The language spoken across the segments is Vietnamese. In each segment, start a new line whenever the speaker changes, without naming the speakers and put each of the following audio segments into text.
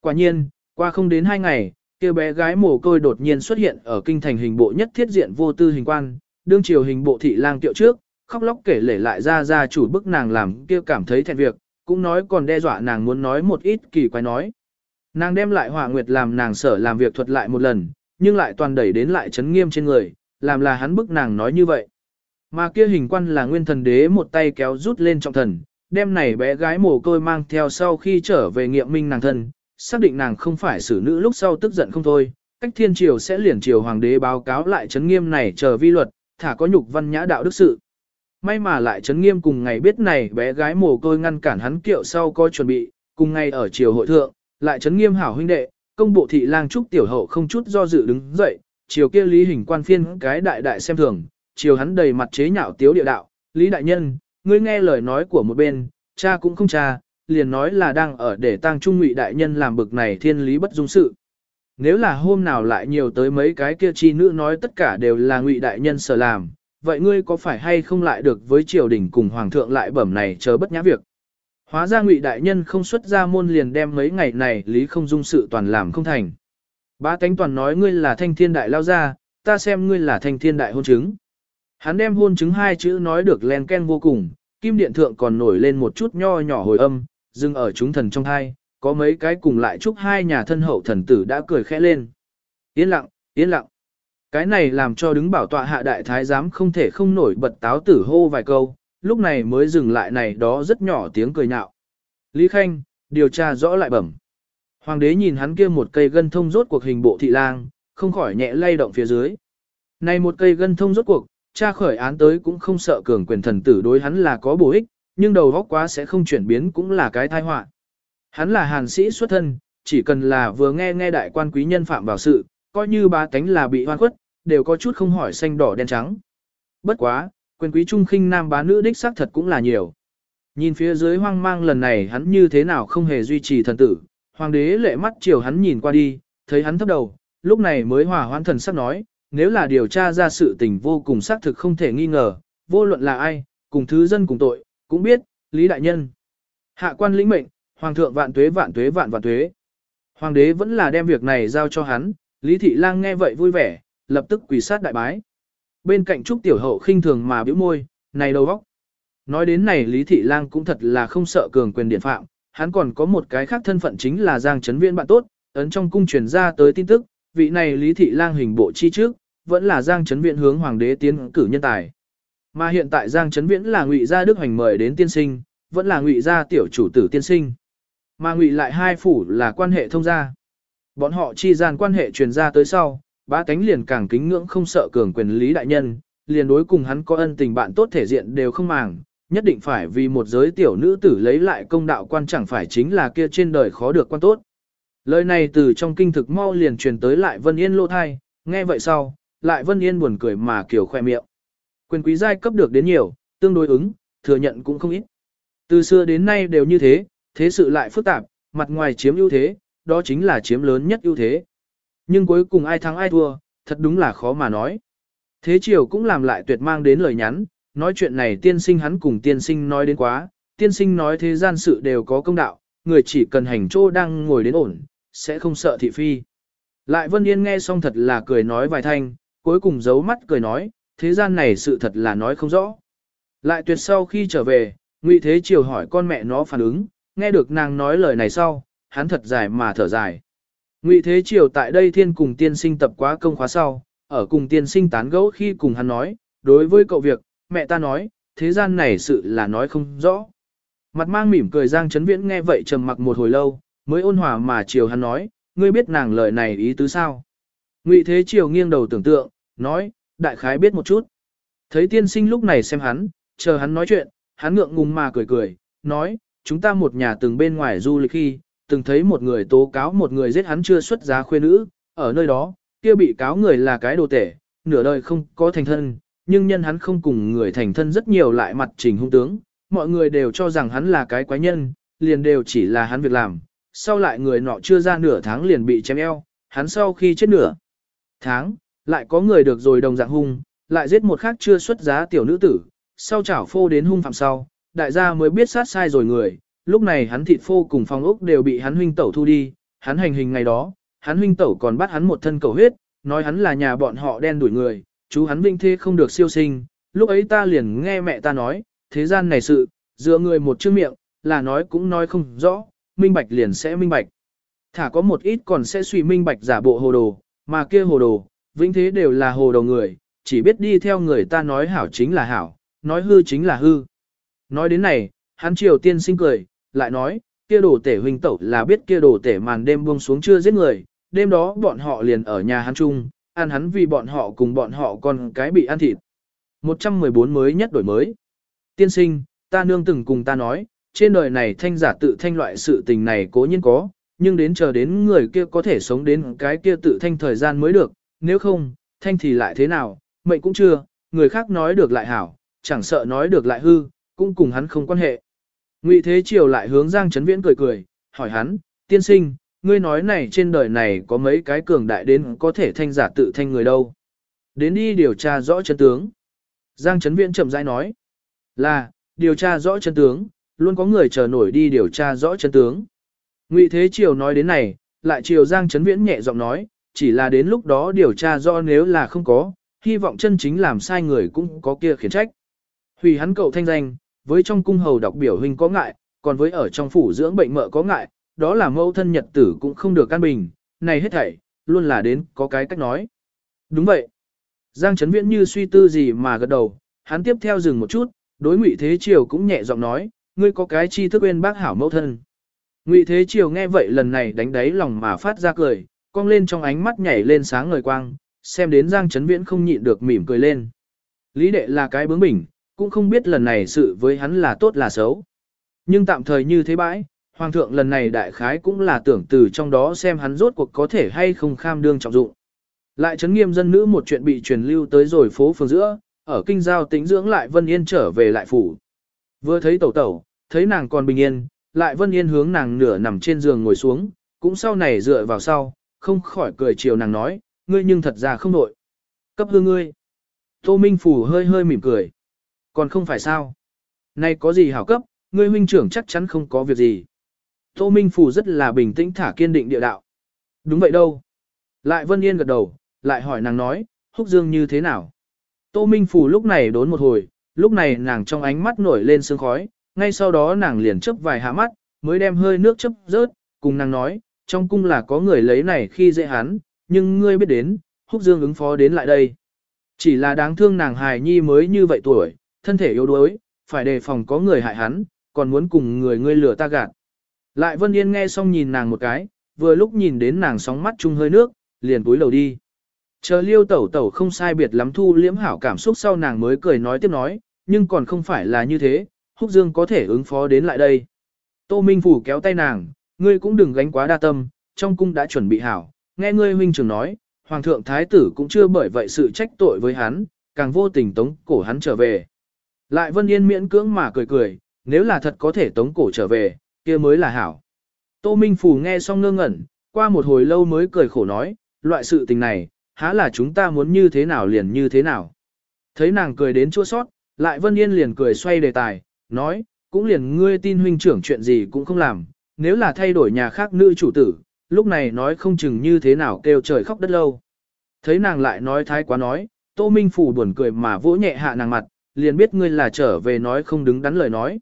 Quả nhiên, qua không đến hai ngày, kia bé gái mồ côi đột nhiên xuất hiện ở kinh thành hình bộ nhất thiết diện vô tư hình quan, đương triều hình bộ thị lang tiệu trước, khóc lóc kể lể lại ra ra chủ bức nàng làm kia cảm thấy thẹn việc, cũng nói còn đe dọa nàng muốn nói một ít kỳ quái nói. Nàng đem lại hỏa nguyệt làm nàng sở làm việc thuật lại một lần, nhưng lại toàn đẩy đến lại chấn nghiêm trên người, làm là hắn bức nàng nói như vậy. Mà kia hình quan là nguyên thần đế một tay kéo rút lên trọng thần, đem này bé gái mồ côi mang theo sau khi trở về nghiệm minh nàng thân, xác định nàng không phải xử nữ lúc sau tức giận không thôi, cách thiên triều sẽ liền triều hoàng đế báo cáo lại chấn nghiêm này chờ vi luật, thả có nhục văn nhã đạo đức sự. May mà lại chấn nghiêm cùng ngày biết này bé gái mồ côi ngăn cản hắn kiệu sau có chuẩn bị, cùng ngày ở triều hội thượng, lại chấn nghiêm hảo huynh đệ, công bộ thị lang trúc tiểu hậu không chút do dự đứng dậy, chiều kia lý hình quan phiên cái đại đại xem thường, chiều hắn đầy mặt chế nhạo tiếu địa đạo, lý đại nhân, ngươi nghe lời nói của một bên, cha cũng không cha, liền nói là đang ở để tang trung ngụy đại nhân làm bực này thiên lý bất dung sự. Nếu là hôm nào lại nhiều tới mấy cái kia chi nữ nói tất cả đều là ngụy đại nhân sở làm, vậy ngươi có phải hay không lại được với triều đình cùng hoàng thượng lại bẩm này chớ bất nhã việc. Hóa ra ngụy đại nhân không xuất ra môn liền đem mấy ngày này lý không dung sự toàn làm không thành. Bá tánh toàn nói ngươi là thanh thiên đại lao ra, ta xem ngươi là thanh thiên đại hôn chứng. Hắn đem hôn chứng hai chữ nói được len ken vô cùng, kim điện thượng còn nổi lên một chút nho nhỏ hồi âm, dừng ở chúng thần trong hai, có mấy cái cùng lại chúc hai nhà thân hậu thần tử đã cười khẽ lên. Yên lặng, yên lặng. Cái này làm cho đứng bảo tọa hạ đại thái giám không thể không nổi bật táo tử hô vài câu, lúc này mới dừng lại này đó rất nhỏ tiếng cười nhạo. Lý Khanh, điều tra rõ lại bẩm. Hoàng đế nhìn hắn kia một cây gân thông rốt cuộc hình bộ thị lang, không khỏi nhẹ lay động phía dưới. Này một cây gân thông rốt cuộc, cha khởi án tới cũng không sợ cường quyền thần tử đối hắn là có bổ ích, nhưng đầu góc quá sẽ không chuyển biến cũng là cái tai họa. Hắn là hàn sĩ xuất thân, chỉ cần là vừa nghe nghe đại quan quý nhân phạm vào sự, coi như ba tánh là bị hoan khuất, đều có chút không hỏi xanh đỏ đen trắng. Bất quá, quyền quý trung khinh nam bá nữ đích xác thật cũng là nhiều. Nhìn phía dưới hoang mang lần này hắn như thế nào không hề duy trì thần tử, hoàng đế lệ mắt chiều hắn nhìn qua đi, thấy hắn thấp đầu, lúc này mới hòa hoãn thần sắc nói, nếu là điều tra ra sự tình vô cùng xác thực không thể nghi ngờ, vô luận là ai, cùng thứ dân cùng tội, cũng biết, Lý Đại Nhân. Hạ quan lĩnh mệnh, Hoàng thượng vạn tuế vạn tuế vạn vạn tuế. Hoàng đế vẫn là đem việc này giao cho hắn, Lý Thị Lang nghe vậy vui vẻ, lập tức quỳ sát đại bái. Bên cạnh Trúc Tiểu Hậu khinh thường mà bĩu môi, này đầu vóc. Nói đến này Lý Thị Lang cũng thật là không sợ cường quyền điện phạm, hắn còn có một cái khác thân phận chính là Giang Trấn Viễn bạn tốt, ấn trong cung truyền ra tới tin tức, vị này Lý Thị Lang hình bộ chi trước, vẫn là Giang Trấn Viễn hướng hoàng đế tiến cử nhân tài. Mà hiện tại Giang Trấn Viễn là Ngụy gia Đức Hoành mời đến tiên sinh, vẫn là Ngụy gia tiểu chủ tử tiên sinh. Mà Ngụy lại hai phủ là quan hệ thông gia. Bọn họ chi gian quan hệ truyền ra tới sau, ba cánh liền càng kính ngưỡng không sợ cường quyền lý đại nhân, liền đối cùng hắn có ân tình bạn tốt thể diện đều không màng, nhất định phải vì một giới tiểu nữ tử lấy lại công đạo quan chẳng phải chính là kia trên đời khó được quan tốt. Lời này từ trong kinh thực mau liền truyền tới lại Vân Yên lô thai, nghe vậy sau, lại Vân Yên buồn cười mà kiểu khoe miệng. Quyền quý giai cấp được đến nhiều, tương đối ứng, thừa nhận cũng không ít. Từ xưa đến nay đều như thế, thế sự lại phức tạp, mặt ngoài chiếm ưu thế, đó chính là chiếm lớn nhất ưu thế. Nhưng cuối cùng ai thắng ai thua, thật đúng là khó mà nói. Thế triều cũng làm lại tuyệt mang đến lời nhắn, nói chuyện này tiên sinh hắn cùng tiên sinh nói đến quá, tiên sinh nói thế gian sự đều có công đạo, người chỉ cần hành chỗ đang ngồi đến ổn, sẽ không sợ thị phi. Lại Vân Yên nghe xong thật là cười nói vài thanh, cuối cùng giấu mắt cười nói, thế gian này sự thật là nói không rõ. Lại tuyệt sau khi trở về, Ngụy Thế Triều hỏi con mẹ nó phản ứng, nghe được nàng nói lời này sau, hắn thật dài mà thở dài. Ngụy Thế Triều tại đây thiên cùng tiên sinh tập quá công khóa sau, ở cùng tiên sinh tán gẫu khi cùng hắn nói, đối với cậu việc, mẹ ta nói, thế gian này sự là nói không rõ. Mặt mang mỉm cười Giang Trấn Viễn nghe vậy trầm mặc một hồi lâu, mới ôn hòa mà Triều hắn nói, ngươi biết nàng lời này ý tứ sao? Ngụy Thế Triều nghiêng đầu tưởng tượng, nói, đại khái biết một chút. Thấy tiên sinh lúc này xem hắn, chờ hắn nói chuyện, hắn ngượng ngùng mà cười cười, nói, chúng ta một nhà từng bên ngoài du lịch khi, từng thấy một người tố cáo một người giết hắn chưa xuất giá khuê nữ, ở nơi đó, kia bị cáo người là cái đồ tể, nửa đời không có thành thân, nhưng nhân hắn không cùng người thành thân rất nhiều lại mặt trình hung tướng, mọi người đều cho rằng hắn là cái quái nhân, liền đều chỉ là hắn việc làm, sau lại người nọ chưa ra nửa tháng liền bị chém eo, hắn sau khi chết nửa tháng, lại có người được rồi đồng dạng hung, lại giết một khác chưa xuất giá tiểu nữ tử, sau chảo phô đến hung phạm sau, đại gia mới biết sát sai rồi người, lúc này hắn thịt phô cùng phong ốc đều bị hắn huynh tẩu thu đi, hắn hành hình ngày đó, hắn huynh tẩu còn bắt hắn một thân cầu huyết, nói hắn là nhà bọn họ đen đuổi người, chú hắn vinh thế không được siêu sinh, lúc ấy ta liền nghe mẹ ta nói, thế gian này sự, dựa người một chữ miệng, là nói cũng nói không rõ, minh bạch liền sẽ minh bạch. Thả có một ít còn sẽ suy minh bạch giả bộ hồ đồ, mà kia hồ đồ, vĩnh thế đều là hồ đồ người, chỉ biết đi theo người ta nói hảo chính là hảo, nói hư chính là hư. Nói đến này, hắn triều tiên sinh cười, lại nói, kia đồ tể huynh tẩu là biết kia đồ tể màn đêm buông xuống chưa giết người, đêm đó bọn họ liền ở nhà hắn chung, ăn hắn vì bọn họ cùng bọn họ còn cái bị ăn thịt. 114 mới nhất đổi mới. Tiên sinh, ta nương từng cùng ta nói, trên đời này thanh giả tự thanh loại sự tình này cố nhiên có, nhưng đến chờ đến người kia có thể sống đến cái kia tự thanh thời gian mới được, nếu không, thanh thì lại thế nào, mệnh cũng chưa, người khác nói được lại hảo, chẳng sợ nói được lại hư, cũng cùng hắn không quan hệ. Ngụy Thế Triều lại hướng Giang Trấn Viễn cười cười, hỏi hắn, tiên sinh, ngươi nói này trên đời này có mấy cái cường đại đến có thể thanh giả tự thanh người đâu. Đến đi điều tra rõ chân tướng. Giang Trấn Viễn chậm rãi nói, là, điều tra rõ chân tướng, luôn có người chờ nổi đi điều tra rõ chân tướng. Ngụy Thế Triều nói đến này, lại Triều Giang Trấn Viễn nhẹ giọng nói, chỉ là đến lúc đó điều tra do nếu là không có, hy vọng chân chính làm sai người cũng có kia khiển trách. Hủy hắn cậu thanh danh, với trong cung hầu đọc biểu huynh có ngại, còn với ở trong phủ dưỡng bệnh mợ có ngại, đó là mẫu thân nhật tử cũng không được căn bình, này hết thảy, luôn là đến có cái cách nói. Đúng vậy. Giang Trấn Viễn như suy tư gì mà gật đầu, hắn tiếp theo dừng một chút, đối Ngụy Thế Triều cũng nhẹ giọng nói, ngươi có cái chi thức bên bác hảo mẫu thân. Ngụy Thế Triều nghe vậy lần này đánh đáy lòng mà phát ra cười, cong lên trong ánh mắt nhảy lên sáng ngời quang, xem đến Giang Trấn Viễn không nhịn được mỉm cười lên. Lý đệ là cái bướng bỉnh, cũng không biết lần này sự với hắn là tốt là xấu. Nhưng tạm thời như thế bãi, Hoàng thượng lần này đại khái cũng là tưởng từ trong đó xem hắn rốt cuộc có thể hay không kham đương trọng dụng. Lại chấn nghiêm dân nữ một chuyện bị truyền lưu tới rồi phố phường giữa, ở kinh giao tĩnh dưỡng lại Vân Yên trở về lại phủ. Vừa thấy tẩu tẩu, thấy nàng còn bình yên, lại Vân Yên hướng nàng nửa nằm trên giường ngồi xuống, cũng sau này dựa vào sau, không khỏi cười chiều nàng nói, ngươi nhưng thật ra không nội. Cấp hư ngươi. Tô Minh Phủ hơi hơi mỉm cười. Còn không phải sao. Nay có gì hảo cấp, ngươi huynh trưởng chắc chắn không có việc gì. Tô Minh Phủ rất là bình tĩnh thả kiên định địa đạo. Đúng vậy đâu. Lại Vân Yên gật đầu, lại hỏi nàng nói, húc dương như thế nào. Tô Minh Phủ lúc này đốn một hồi, lúc này nàng trong ánh mắt nổi lên sương khói, ngay sau đó nàng liền chấp vài hạ mắt, mới đem hơi nước chấp rớt, cùng nàng nói, trong cung là có người lấy này khi dễ hắn, nhưng ngươi biết đến, húc dương ứng phó đến lại đây. Chỉ là đáng thương nàng hài nhi mới như vậy tuổi, thân thể yếu đuối, phải đề phòng có người hại hắn, còn muốn cùng người ngươi lừa ta gạt. Lại Vân Yên nghe xong nhìn nàng một cái, vừa lúc nhìn đến nàng sóng mắt chung hơi nước, liền túi lầu đi. Chờ liêu tẩu tẩu không sai biệt lắm thu liễm hảo cảm xúc sau nàng mới cười nói tiếp nói, nhưng còn không phải là như thế, húc dương có thể ứng phó đến lại đây. Tô Minh Phủ kéo tay nàng, ngươi cũng đừng gánh quá đa tâm, trong cung đã chuẩn bị hảo, nghe ngươi huynh trưởng nói, hoàng thượng thái tử cũng chưa bởi vậy sự trách tội với hắn, càng vô tình tống cổ hắn trở về. Lại Vân Yên miễn cưỡng mà cười cười, nếu là thật có thể tống cổ trở về, kia mới là hảo. Tô Minh Phủ nghe xong ngơ ngẩn, qua một hồi lâu mới cười khổ nói, loại sự tình này, há là chúng ta muốn như thế nào liền như thế nào. Thấy nàng cười đến chua sót, lại Vân Yên liền cười xoay đề tài, nói, cũng liền ngươi tin huynh trưởng chuyện gì cũng không làm, nếu là thay đổi nhà khác nữ chủ tử, lúc này nói không chừng như thế nào kêu trời khóc đất lâu. Thấy nàng lại nói thái quá nói, Tô Minh Phủ buồn cười mà vỗ nhẹ hạ nàng mặt, liền biết ngươi là trở về nói không đứng đắn lời nói.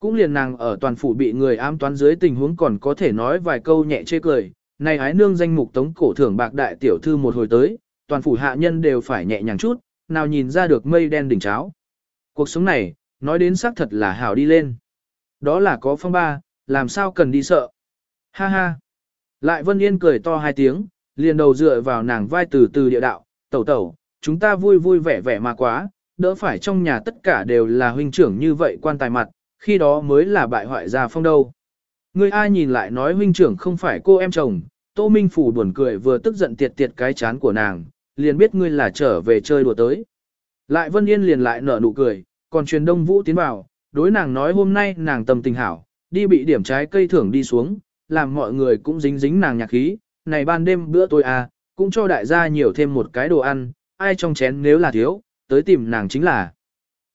Cũng liền nàng ở toàn phủ bị người ám toán dưới tình huống còn có thể nói vài câu nhẹ chê cười, này ái nương danh mục tống cổ thưởng bạc đại tiểu thư một hồi tới, toàn phủ hạ nhân đều phải nhẹ nhàng chút, nào nhìn ra được mây đen đỉnh cháo. Cuộc sống này, nói đến xác thật là hảo đi lên. Đó là có phong ba, làm sao cần đi sợ. Ha ha. Lại Vân Yên cười to hai tiếng, liền đầu dựa vào nàng vai từ từ địa đạo, tẩu tẩu, chúng ta vui vui vẻ vẻ mà quá, đỡ phải trong nhà tất cả đều là huynh trưởng như vậy quan tài mặt, khi đó mới là bại hoại gia phong đâu. Người ai nhìn lại nói huynh trưởng không phải cô em chồng, Tô Minh Phủ buồn cười vừa tức giận tiệt tiệt cái chán của nàng, liền biết ngươi là trở về chơi đùa tới. Lại Vân Yên liền lại nở nụ cười, còn truyền Đông Vũ tiến vào, đối nàng nói hôm nay nàng tâm tình hảo, đi bị điểm trái cây thưởng đi xuống, làm mọi người cũng dính dính nàng nhạc khí, này ban đêm bữa tôi à, cũng cho đại gia nhiều thêm một cái đồ ăn, ai trong chén nếu là thiếu, tới tìm nàng chính là.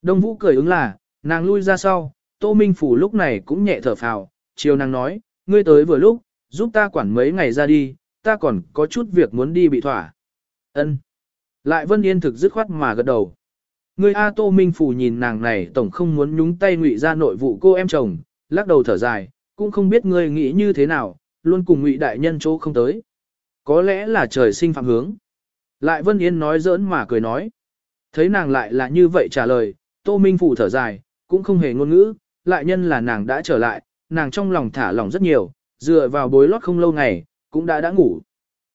Đông Vũ cười ứng là, nàng lui ra sau, Tô Minh Phủ lúc này cũng nhẹ thở phào, chiều nàng nói, ngươi tới vừa lúc, giúp ta quản mấy ngày ra đi, ta còn có chút việc muốn đi bị thỏa. Ân. Lại Vân Yên thực dứt khoát mà gật đầu. Người A Tô Minh Phủ nhìn nàng này tổng không muốn nhúng tay ngụy ra nội vụ cô em chồng, lắc đầu thở dài, cũng không biết ngươi nghĩ như thế nào, luôn cùng ngụy đại nhân chỗ không tới. Có lẽ là trời sinh phạm hướng. Lại Vân Yên nói giỡn mà cười nói. Thấy nàng lại là như vậy trả lời, Tô Minh Phủ thở dài, cũng không hề ngôn ngữ, lại nhân là nàng đã trở lại, nàng trong lòng thả lỏng rất nhiều, dựa vào bối lót không lâu ngày, cũng đã đã ngủ.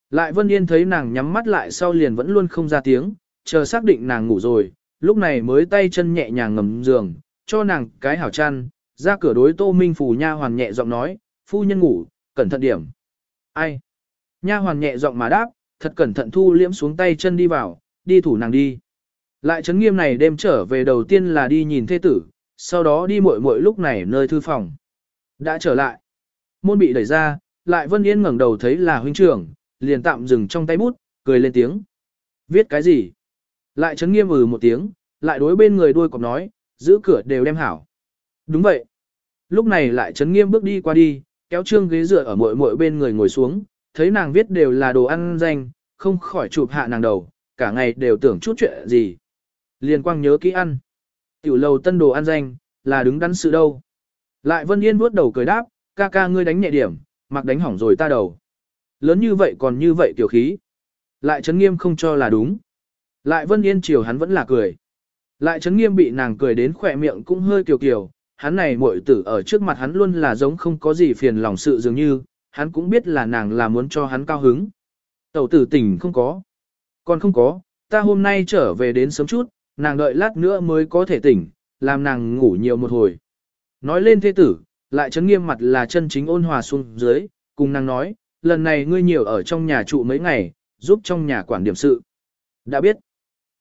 Lại Vân Yên thấy nàng nhắm mắt lại sau liền vẫn luôn không ra tiếng, chờ xác định nàng ngủ rồi, lúc này mới tay chân nhẹ nhàng ngầm giường, cho nàng cái hảo chăn, ra cửa đối Tô Minh Phủ nha hoàn nhẹ giọng nói, phu nhân ngủ, cẩn thận điểm. Ai? Nha hoàn nhẹ giọng mà đáp, thật cẩn thận thu liễm xuống tay chân đi vào, đi thủ nàng đi. Lại chấn nghiêm này đêm trở về đầu tiên là đi nhìn thê tử, sau đó đi muội muội lúc này nơi thư phòng. Đã trở lại. Môn bị đẩy ra, lại Vân Yên ngẩng đầu thấy là huynh trưởng, liền tạm dừng trong tay bút, cười lên tiếng. Viết cái gì? Lại chấn nghiêm ừ một tiếng, lại đối bên người đuôi cọp nói, giữ cửa đều đem hảo. Đúng vậy. Lúc này lại chấn nghiêm bước đi qua đi, kéo trương ghế dựa ở muội muội bên người ngồi xuống, thấy nàng viết đều là đồ ăn danh, không khỏi chụp hạ nàng đầu, cả ngày đều tưởng chút chuyện gì. Liên quang nhớ kỹ ăn. Tiểu lầu tân đồ ăn danh, là đứng đắn sự đâu. Lại Vân Yên vuốt đầu cười đáp, ca ca ngươi đánh nhẹ điểm, mặc đánh hỏng rồi ta đầu. Lớn như vậy còn như vậy tiểu khí. Lại chấn nghiêm không cho là đúng. Lại Vân Yên chiều hắn vẫn là cười. Lại chấn nghiêm bị nàng cười đến khỏe miệng cũng hơi kiều kiều, hắn này muội tử ở trước mặt hắn luôn là giống không có gì phiền lòng sự dường như, hắn cũng biết là nàng là muốn cho hắn cao hứng. Tẩu tử tỉnh không có. Còn không có, ta hôm nay trở về đến sớm chút, nàng đợi lát nữa mới có thể tỉnh, làm nàng ngủ nhiều một hồi. Nói lên thế tử, lại chấn nghiêm mặt là chân chính ôn hòa xuống dưới, cùng nàng nói, lần này ngươi nhiều ở trong nhà trụ mấy ngày, giúp trong nhà quản điểm sự. Đã biết.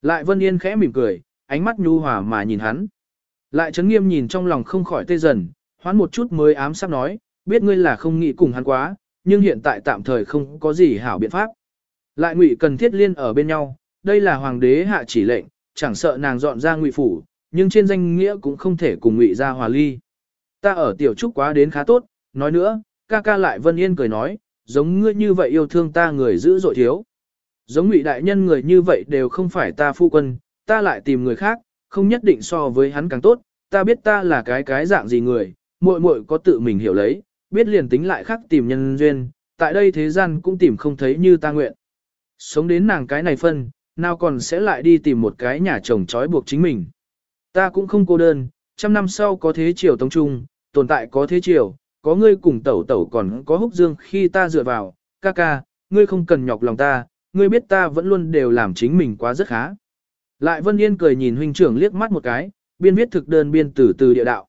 Lại Vân Yên khẽ mỉm cười, ánh mắt nhu hòa mà nhìn hắn. Lại chấn nghiêm nhìn trong lòng không khỏi tê dần, hoán một chút mới ám sắp nói, biết ngươi là không nghĩ cùng hắn quá, nhưng hiện tại tạm thời không có gì hảo biện pháp. Lại ngụy cần thiết liên ở bên nhau, đây là hoàng đế hạ chỉ lệnh, chẳng sợ nàng dọn ra ngụy phủ, nhưng trên danh nghĩa cũng không thể cùng ngụy ra hòa ly. Ta ở tiểu trúc quá đến khá tốt, nói nữa, ca ca lại vân yên cười nói, giống ngươi như vậy yêu thương ta người giữ dội thiếu. Giống ngụy đại nhân người như vậy đều không phải ta phu quân, ta lại tìm người khác, không nhất định so với hắn càng tốt, ta biết ta là cái cái dạng gì người, muội muội có tự mình hiểu lấy, biết liền tính lại khác tìm nhân duyên, tại đây thế gian cũng tìm không thấy như ta nguyện. Sống đến nàng cái này phân, nào còn sẽ lại đi tìm một cái nhà chồng trói buộc chính mình. Ta cũng không cô đơn, trăm năm sau có thế triều tông trung, tồn tại có thế triều, có ngươi cùng tẩu tẩu còn có húc dương khi ta dựa vào, ca ca, ngươi không cần nhọc lòng ta, ngươi biết ta vẫn luôn đều làm chính mình quá rất khá. Lại Vân Yên cười nhìn huynh trưởng liếc mắt một cái, biên viết thực đơn biên từ từ địa đạo.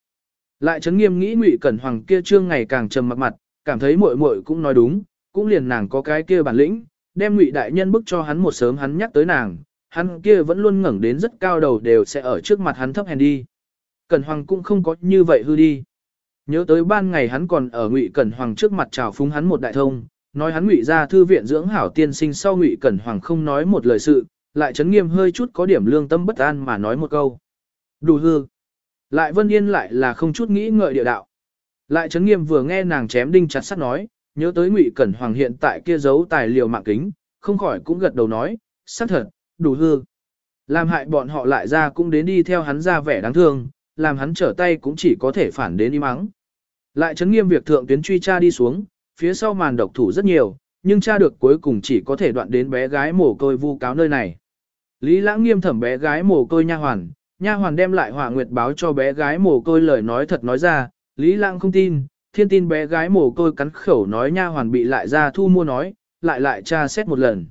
Lại chấn nghiêm nghĩ Ngụy Cẩn Hoàng kia trương ngày càng trầm mặt mặt, cảm thấy muội muội cũng nói đúng, cũng liền nàng có cái kia bản lĩnh, đem Ngụy đại nhân bức cho hắn một sớm hắn nhắc tới nàng, hắn kia vẫn luôn ngẩng đến rất cao đầu đều sẽ ở trước mặt hắn thấp hèn đi. Cẩn Hoàng cũng không có như vậy hư đi. Nhớ tới ban ngày hắn còn ở Ngụy Cẩn Hoàng trước mặt chào phúng hắn một đại thông, nói hắn Ngụy ra thư viện dưỡng hảo tiên sinh sau Ngụy Cẩn Hoàng không nói một lời sự, lại chấn nghiêm hơi chút có điểm lương tâm bất an mà nói một câu. Đủ hư. Lại Vân Yên lại là không chút nghĩ ngợi địa đạo. Lại chấn nghiêm vừa nghe nàng chém đinh chặt sắt nói, nhớ tới Ngụy Cẩn Hoàng hiện tại kia giấu tài liệu mạng kính, không khỏi cũng gật đầu nói, xác thật, đủ hư. Làm hại bọn họ lại ra cũng đến đi theo hắn ra vẻ đáng thương, làm hắn trở tay cũng chỉ có thể phản đến im mắng. Lại chấn nghiêm việc thượng tuyến truy tra đi xuống, phía sau màn độc thủ rất nhiều, nhưng tra được cuối cùng chỉ có thể đoạn đến bé gái mồ côi vu cáo nơi này. Lý Lãng nghiêm thẩm bé gái mồ côi nha hoàn, nha hoàn đem lại hỏa nguyệt báo cho bé gái mồ côi lời nói thật nói ra, Lý Lãng không tin, thiên tin bé gái mồ côi cắn khẩu nói nha hoàn bị lại ra thu mua nói, lại lại tra xét một lần.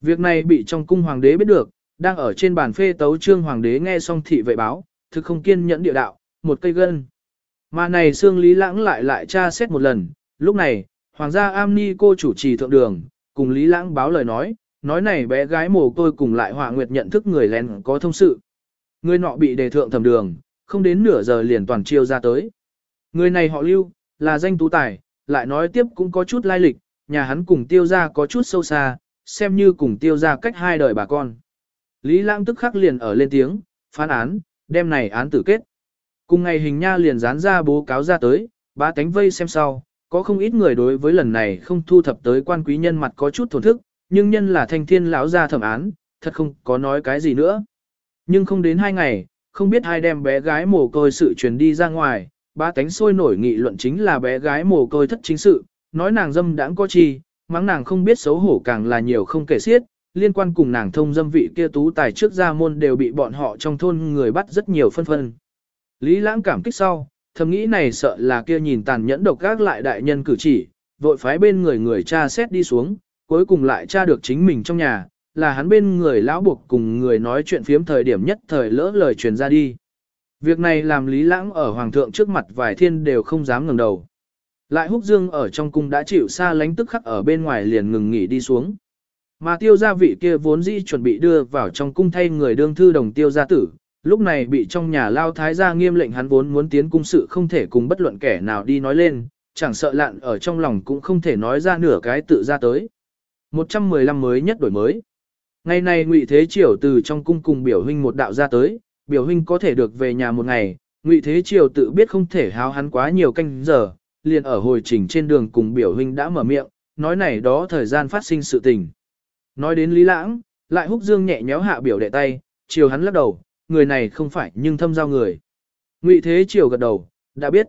Việc này bị trong cung hoàng đế biết được, đang ở trên bàn phê tấu trương hoàng đế nghe xong thị vệ báo, thực không kiên nhẫn địa đạo, một cây gân. Mà này xương Lý Lãng lại lại tra xét một lần, lúc này, hoàng gia am ni cô chủ trì thượng đường, cùng Lý Lãng báo lời nói, nói này bé gái mồ côi cùng lại họa nguyệt nhận thức người lén có thông sự. Người nọ bị đề thượng thẩm đường, không đến nửa giờ liền toàn chiêu ra tới. Người này họ lưu, là danh tú tài, lại nói tiếp cũng có chút lai lịch, nhà hắn cùng tiêu ra có chút sâu xa, xem như cùng tiêu ra cách hai đời bà con. Lý Lãng tức khắc liền ở lên tiếng, phán án, đem này án tử kết. Cùng ngày hình nha liền dán ra bố cáo ra tới, ba cánh vây xem sau, có không ít người đối với lần này không thu thập tới quan quý nhân mặt có chút thổn thức, nhưng nhân là thanh thiên lão gia thẩm án, thật không có nói cái gì nữa. Nhưng không đến hai ngày, không biết ai đem bé gái mồ côi sự truyền đi ra ngoài, ba tánh sôi nổi nghị luận chính là bé gái mồ côi thất chính sự, nói nàng dâm đãng có chi, mắng nàng không biết xấu hổ càng là nhiều không kể xiết, liên quan cùng nàng thông dâm vị kia tú tài trước gia môn đều bị bọn họ trong thôn người bắt rất nhiều phân phân. Lý lãng cảm kích sau, thầm nghĩ này sợ là kia nhìn tàn nhẫn độc gác lại đại nhân cử chỉ, vội phái bên người người cha xét đi xuống, cuối cùng lại tra được chính mình trong nhà, là hắn bên người lão buộc cùng người nói chuyện phiếm thời điểm nhất thời lỡ lời truyền ra đi. Việc này làm Lý Lãng ở Hoàng thượng trước mặt vài thiên đều không dám ngẩng đầu. Lại húc dương ở trong cung đã chịu xa lánh tức khắc ở bên ngoài liền ngừng nghỉ đi xuống. Mà tiêu gia vị kia vốn dĩ chuẩn bị đưa vào trong cung thay người đương thư đồng tiêu gia tử, lúc này bị trong nhà lao thái gia nghiêm lệnh hắn vốn muốn tiến cung sự không thể cùng bất luận kẻ nào đi nói lên, chẳng sợ lạn ở trong lòng cũng không thể nói ra nửa cái tự ra tới. 115 mới nhất đổi mới. Ngày này Ngụy Thế Triều từ trong cung cùng biểu huynh một đạo ra tới, biểu huynh có thể được về nhà một ngày, Ngụy Thế Triều tự biết không thể háo hắn quá nhiều canh giờ, liền ở hồi trình trên đường cùng biểu huynh đã mở miệng, nói này đó thời gian phát sinh sự tình. Nói đến Lý Lãng, lại húc dương nhẹ nhéo hạ biểu đệ tay, chiều hắn lắc đầu, người này không phải nhưng thâm giao người. Ngụy Thế Triều gật đầu, đã biết.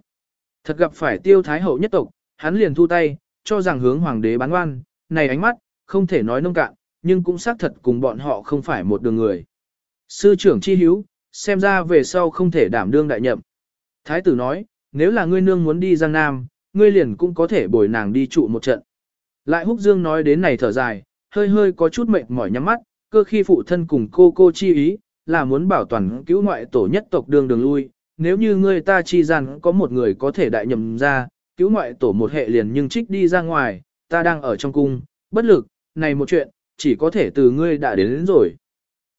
Thật gặp phải tiêu thái hậu nhất tộc, hắn liền thu tay, cho rằng hướng hoàng đế bán oan, này ánh mắt, không thể nói nông cạn, nhưng cũng xác thật cùng bọn họ không phải một đường người. Sư trưởng chi hiếu, xem ra về sau không thể đảm đương đại nhậm. Thái tử nói, nếu là ngươi nương muốn đi Giang Nam, ngươi liền cũng có thể bồi nàng đi trụ một trận. Lại húc dương nói đến này thở dài, hơi hơi có chút mệt mỏi nhắm mắt, cơ khi phụ thân cùng cô cô chi ý, là muốn bảo toàn cứu ngoại tổ nhất tộc đường đường lui. Nếu như ngươi ta chi rằng có một người có thể đại nhậm ra, cứu ngoại tổ một hệ liền nhưng trích đi ra ngoài, ta đang ở trong cung, bất lực, này một chuyện, chỉ có thể từ ngươi đã đến, đến rồi.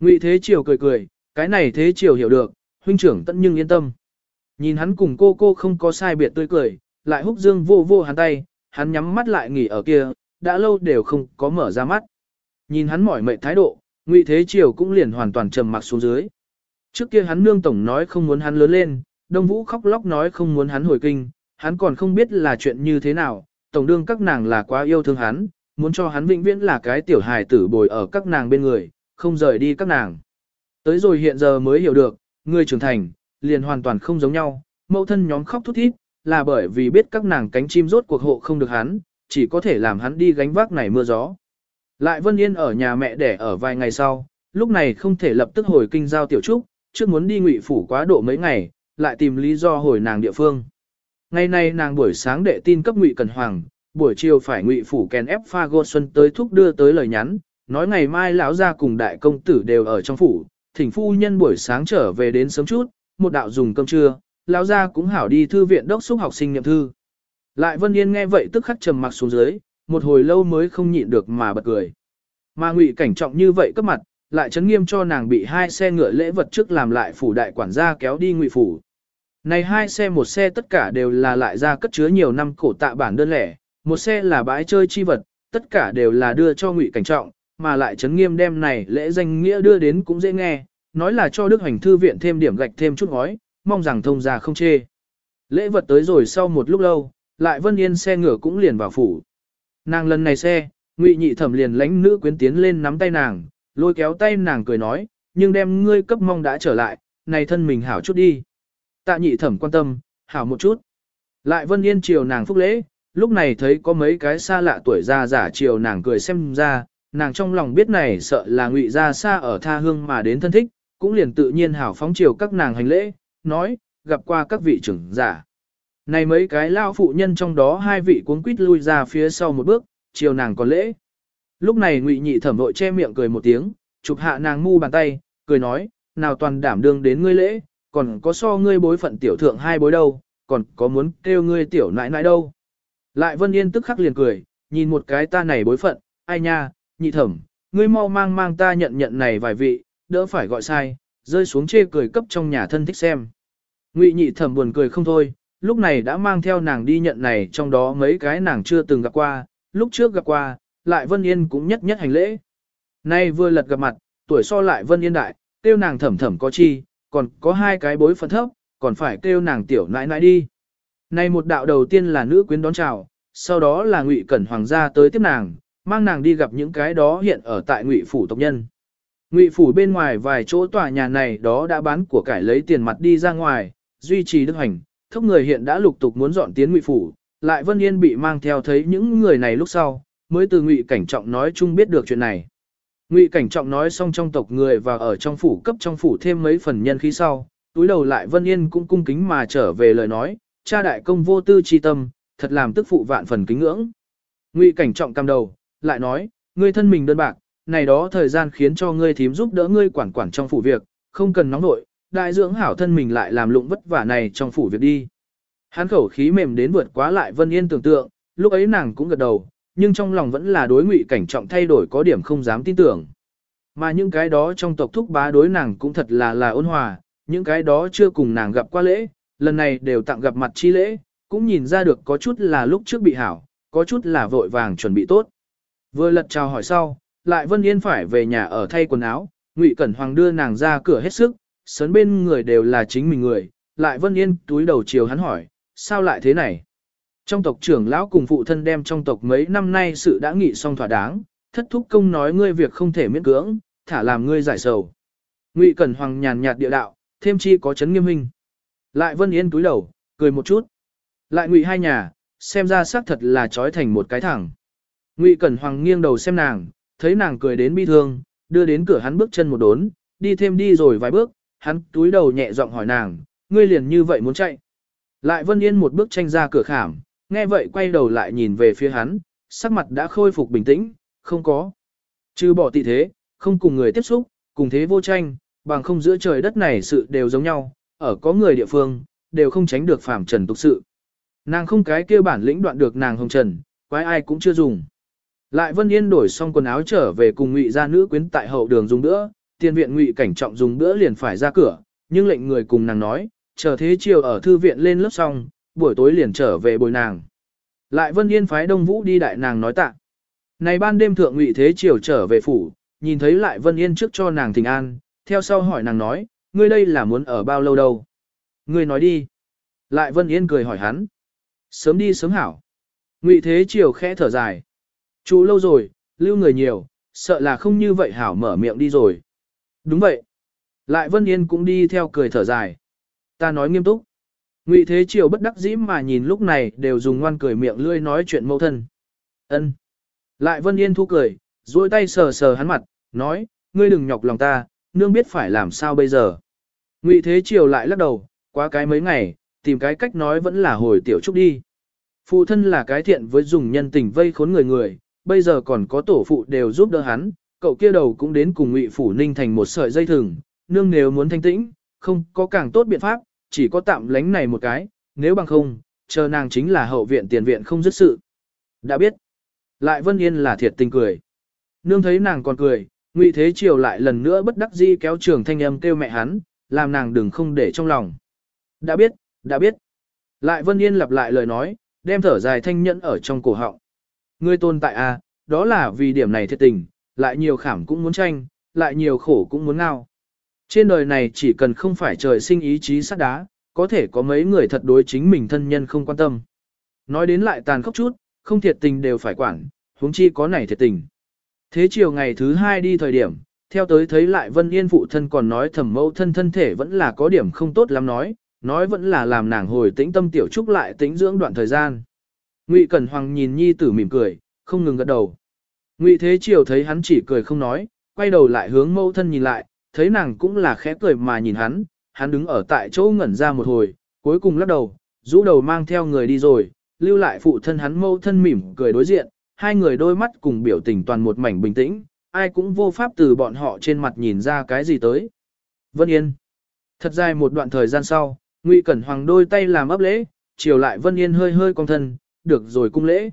Ngụy Thế Triều cười cười, cái này Thế Triều hiểu được, huynh trưởng tận nhưng yên tâm. Nhìn hắn cùng cô cô không có sai biệt tươi cười, lại húc dương vô vô hắn tay, hắn nhắm mắt lại nghỉ ở kia, đã lâu đều không có mở ra mắt. Nhìn hắn mỏi mệt thái độ, Ngụy Thế Triều cũng liền hoàn toàn trầm mặc xuống dưới. Trước kia hắn nương tổng nói không muốn hắn lớn lên, Đông Vũ khóc lóc nói không muốn hắn hồi kinh, hắn còn không biết là chuyện như thế nào, tổng đương các nàng là quá yêu thương hắn, muốn cho hắn vĩnh viễn là cái tiểu hài tử bồi ở các nàng bên người, không rời đi các nàng. Tới rồi hiện giờ mới hiểu được, người trưởng thành, liền hoàn toàn không giống nhau, mẫu thân nhóm khóc thút thít, là bởi vì biết các nàng cánh chim rốt cuộc hộ không được hắn, chỉ có thể làm hắn đi gánh vác này mưa gió. Lại Vân Yên ở nhà mẹ đẻ ở vài ngày sau, lúc này không thể lập tức hồi kinh giao tiểu trúc, trước muốn đi ngụy phủ quá độ mấy ngày, lại tìm lý do hồi nàng địa phương. Ngày nay nàng buổi sáng đệ tin cấp ngụy Cần Hoàng, buổi chiều phải ngụy phủ kèn ép pha gô xuân tới thúc đưa tới lời nhắn, nói ngày mai lão gia cùng đại công tử đều ở trong phủ, thỉnh phu nhân buổi sáng trở về đến sớm chút, một đạo dùng cơm trưa, lão gia cũng hảo đi thư viện đốc xúc học sinh nhậm thư. Lại Vân Yên nghe vậy tức khắc trầm mặc xuống dưới, một hồi lâu mới không nhịn được mà bật cười. Mà ngụy cảnh trọng như vậy cấp mặt, lại chấn nghiêm cho nàng bị hai xe ngựa lễ vật trước làm lại phủ đại quản gia kéo đi ngụy phủ. Này hai xe một xe tất cả đều là lại ra cất chứa nhiều năm cổ tạ bản đơn lẻ, một xe là bãi chơi chi vật, tất cả đều là đưa cho ngụy cảnh trọng, mà lại chấn nghiêm đem này lễ danh nghĩa đưa đến cũng dễ nghe, nói là cho Đức Hoành Thư viện thêm điểm gạch thêm chút ngói, mong rằng thông gia không chê. Lễ vật tới rồi sau một lúc lâu, lại Vân Yên xe ngựa cũng liền vào phủ. Nàng lần này xe, Ngụy Nhị Thẩm liền lánh nữ quyến tiến lên nắm tay nàng, lôi kéo tay nàng cười nói, nhưng đem ngươi cấp mong đã trở lại, này thân mình hảo chút đi. Tạ Nhị Thẩm quan tâm, hảo một chút. Lại Vân Yên chiều nàng phúc lễ, lúc này thấy có mấy cái xa lạ tuổi già giả chiều nàng cười xem ra, nàng trong lòng biết này sợ là ngụy ra xa ở tha hương mà đến thân thích, cũng liền tự nhiên hảo phóng chiều các nàng hành lễ, nói, gặp qua các vị trưởng giả. Này mấy cái lao phụ nhân trong đó hai vị cuốn quýt lui ra phía sau một bước, chiều nàng còn lễ. Lúc này ngụy nhị thẩm vội che miệng cười một tiếng, chụp hạ nàng mu bàn tay, cười nói, nào toàn đảm đương đến ngươi lễ, còn có so ngươi bối phận tiểu thượng hai bối đâu, còn có muốn kêu ngươi tiểu nãi nãi đâu. Lại Vân Yên tức khắc liền cười, nhìn một cái ta này bối phận, ai nha, nhị thẩm, ngươi mau mang mang ta nhận nhận này vài vị, đỡ phải gọi sai, rơi xuống chê cười cấp trong nhà thân thích xem. Ngụy nhị thẩm buồn cười không thôi, lúc này đã mang theo nàng đi nhận này trong đó mấy cái nàng chưa từng gặp qua, lúc trước gặp qua, lại Vân Yên cũng nhất nhất hành lễ. Nay vừa lật gặp mặt, tuổi so lại Vân Yên đại, kêu nàng thẩm thẩm có chi, còn có hai cái bối phận thấp, còn phải kêu nàng tiểu nãi nãi đi. Này một đạo đầu tiên là nữ quyến đón chào, sau đó là Ngụy Cẩn Hoàng gia tới tiếp nàng, mang nàng đi gặp những cái đó hiện ở tại Ngụy phủ tộc nhân. Ngụy phủ bên ngoài vài chỗ tòa nhà này đó đã bán của cải lấy tiền mặt đi ra ngoài, duy trì đức hành, thốc người hiện đã lục tục muốn dọn tiến Ngụy phủ, lại Vân Yên bị mang theo thấy những người này lúc sau, mới từ Ngụy Cảnh Trọng nói chung biết được chuyện này. Ngụy Cảnh Trọng nói xong trong tộc người và ở trong phủ cấp trong phủ thêm mấy phần nhân khí sau, túi đầu lại Vân Yên cũng cung kính mà trở về lời nói, cha đại công vô tư chi tâm, thật làm tức phụ vạn phần kính ngưỡng. Ngụy Cảnh Trọng cầm đầu, lại nói, ngươi thân mình đơn bạc, này đó thời gian khiến cho ngươi thím giúp đỡ ngươi quản quản trong phủ việc, không cần nóng nội, đại dưỡng hảo thân mình lại làm lụng vất vả này trong phủ việc đi. Hán khẩu khí mềm đến vượt quá lại Vân Yên tưởng tượng, lúc ấy nàng cũng gật đầu, nhưng trong lòng vẫn là đối ngụy cảnh trọng thay đổi có điểm không dám tin tưởng. Mà những cái đó trong tộc thúc bá đối nàng cũng thật là là ôn hòa, những cái đó chưa cùng nàng gặp qua lễ, lần này đều tặng gặp mặt chi lễ, cũng nhìn ra được có chút là lúc trước bị hảo, có chút là vội vàng chuẩn bị tốt. Vừa lật chào hỏi sau, lại Vân Yên phải về nhà ở thay quần áo, Ngụy Cẩn Hoàng đưa nàng ra cửa hết sức, sớn bên người đều là chính mình người, lại Vân Yên túi đầu chiều hắn hỏi, sao lại thế này? Trong tộc trưởng lão cùng phụ thân đem trong tộc mấy năm nay sự đã nghị xong thỏa đáng, thất thúc công nói ngươi việc không thể miễn cưỡng, thả làm ngươi giải sầu. Ngụy Cẩn Hoàng nhàn nhạt địa đạo, thêm chi có chấn nghiêm minh. Lại Vân Yên túi đầu, cười một chút. Lại Ngụy hai nhà, xem ra xác thật là trói thành một cái thẳng. Ngụy Cẩn Hoàng nghiêng đầu xem nàng, thấy nàng cười đến bi thương, đưa đến cửa hắn bước chân một đốn, đi thêm đi rồi vài bước, hắn túi đầu nhẹ giọng hỏi nàng, ngươi liền như vậy muốn chạy. Lại Vân Yên một bước tranh ra cửa khảm, nghe vậy quay đầu lại nhìn về phía hắn, sắc mặt đã khôi phục bình tĩnh, không có. Chứ bỏ tị thế, không cùng người tiếp xúc, cùng thế vô tranh, bằng không giữa trời đất này sự đều giống nhau, ở có người địa phương, đều không tránh được phạm trần tục sự. Nàng không cái kia bản lĩnh đoạn được nàng hồng trần, quái ai cũng chưa dùng. Lại Vân Yên đổi xong quần áo trở về cùng ngụy gia nữ quyến tại hậu đường dùng bữa, tiền viện ngụy cảnh trọng dùng bữa liền phải ra cửa, nhưng lệnh người cùng nàng nói, chờ thế chiều ở thư viện lên lớp xong, buổi tối liền trở về bồi nàng. Lại Vân Yên phái Đông Vũ đi đại nàng nói tạ. Này ban đêm thượng ngụy thế chiều trở về phủ, nhìn thấy lại Vân Yên trước cho nàng thỉnh an, theo sau hỏi nàng nói, ngươi đây là muốn ở bao lâu đâu? Ngươi nói đi. Lại Vân Yên cười hỏi hắn. Sớm đi sớm hảo. Ngụy thế Triều khẽ thở dài. Chú lâu rồi, lưu người nhiều, sợ là không như vậy hảo mở miệng đi rồi. Đúng vậy. Lại Vân Yên cũng đi theo cười thở dài. Ta nói nghiêm túc. Ngụy Thế Triều bất đắc dĩ mà nhìn lúc này đều dùng ngoan cười miệng lươi nói chuyện mâu thân. Ân. Lại Vân Yên thu cười, duỗi tay sờ sờ hắn mặt, nói, ngươi đừng nhọc lòng ta, nương biết phải làm sao bây giờ. Ngụy Thế Triều lại lắc đầu, quá cái mấy ngày, tìm cái cách nói vẫn là hồi tiểu trúc đi. Phụ thân là cái thiện với dùng nhân tình vây khốn người người, bây giờ còn có tổ phụ đều giúp đỡ hắn, cậu kia đầu cũng đến cùng Ngụy phủ ninh thành một sợi dây thừng, nương nếu muốn thanh tĩnh, không có càng tốt biện pháp, chỉ có tạm lánh này một cái, nếu bằng không, chờ nàng chính là hậu viện tiền viện không dứt sự. Đã biết. Lại Vân Yên là thiệt tình cười. Nương thấy nàng còn cười, Ngụy Thế Triều lại lần nữa bất đắc dĩ kéo trường thanh âm kêu mẹ hắn, làm nàng đừng không để trong lòng. Đã biết, đã biết. Lại Vân Yên lặp lại lời nói, đem thở dài thanh nhẫn ở trong cổ họng. Ngươi tồn tại à, đó là vì điểm này thiệt tình, lại nhiều khảm cũng muốn tranh, lại nhiều khổ cũng muốn ngao. Trên đời này chỉ cần không phải trời sinh ý chí sắt đá, có thể có mấy người thật đối chính mình thân nhân không quan tâm. Nói đến lại tàn khốc chút, không thiệt tình đều phải quản, huống chi có này thiệt tình. Thế chiều ngày thứ hai đi thời điểm, theo tới thấy lại Vân Yên phụ thân còn nói thầm mẫu thân thân thể vẫn là có điểm không tốt lắm nói, nói vẫn là làm nàng hồi tĩnh tâm tiểu trúc lại tĩnh dưỡng đoạn thời gian. Ngụy Cẩn Hoàng nhìn nhi tử mỉm cười, không ngừng gật đầu. Ngụy Thế Triều thấy hắn chỉ cười không nói, quay đầu lại hướng mẫu thân nhìn lại, thấy nàng cũng là khẽ cười mà nhìn hắn, hắn đứng ở tại chỗ ngẩn ra một hồi, cuối cùng lắc đầu, rũ đầu mang theo người đi rồi, lưu lại phụ thân hắn mẫu thân mỉm cười đối diện, hai người đôi mắt cùng biểu tình toàn một mảnh bình tĩnh, ai cũng vô pháp từ bọn họ trên mặt nhìn ra cái gì tới. Vân Yên. Thật dài một đoạn thời gian sau, Ngụy Cẩn Hoàng đôi tay làm ấp lễ, chiều lại Vân Yên hơi hơi cong thân, được rồi cung lễ.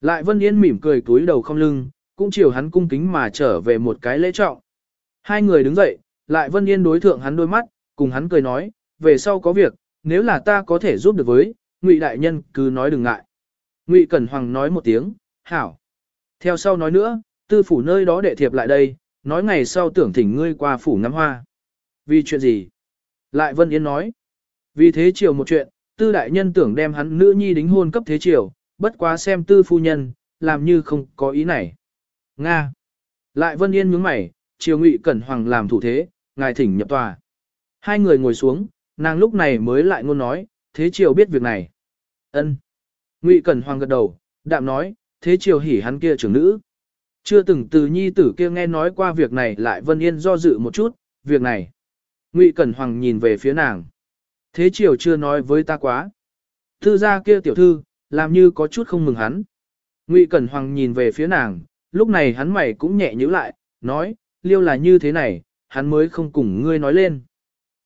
Lại Vân Yên mỉm cười túi đầu không lưng, cũng chiều hắn cung kính mà trở về một cái lễ trọng. Hai người đứng dậy, lại Vân Yên đối thượng hắn đôi mắt, cùng hắn cười nói, về sau có việc, nếu là ta có thể giúp được với, Ngụy đại nhân cứ nói đừng ngại. Ngụy Cẩn Hoàng nói một tiếng, hảo. Theo sau nói nữa, tư phủ nơi đó đệ thiệp lại đây, nói ngày sau tưởng thỉnh ngươi qua phủ ngắm hoa. Vì chuyện gì? Lại Vân Yến nói. Vì thế chiều một chuyện, tư đại nhân tưởng đem hắn nữ nhi đính hôn cấp thế triều, bất quá xem tư phu nhân, làm như không có ý này. Nga. Lại Vân Yên nhướng mày, triều ngụy cẩn hoàng làm thủ thế, ngài thỉnh nhập tòa. Hai người ngồi xuống, nàng lúc này mới lại ngôn nói, thế triều biết việc này. Ân. Ngụy cẩn hoàng gật đầu, đạm nói, thế triều hỉ hắn kia trưởng nữ. Chưa từng từ nhi tử kia nghe nói qua việc này lại Vân Yên do dự một chút, việc này. Ngụy Cẩn Hoàng nhìn về phía nàng. Thế triều chưa nói với ta quá. Thư gia kia tiểu thư, làm như có chút không mừng hắn. Ngụy Cẩn Hoàng nhìn về phía nàng, lúc này hắn mày cũng nhẹ nhíu lại, nói, liêu là như thế này, hắn mới không cùng ngươi nói lên.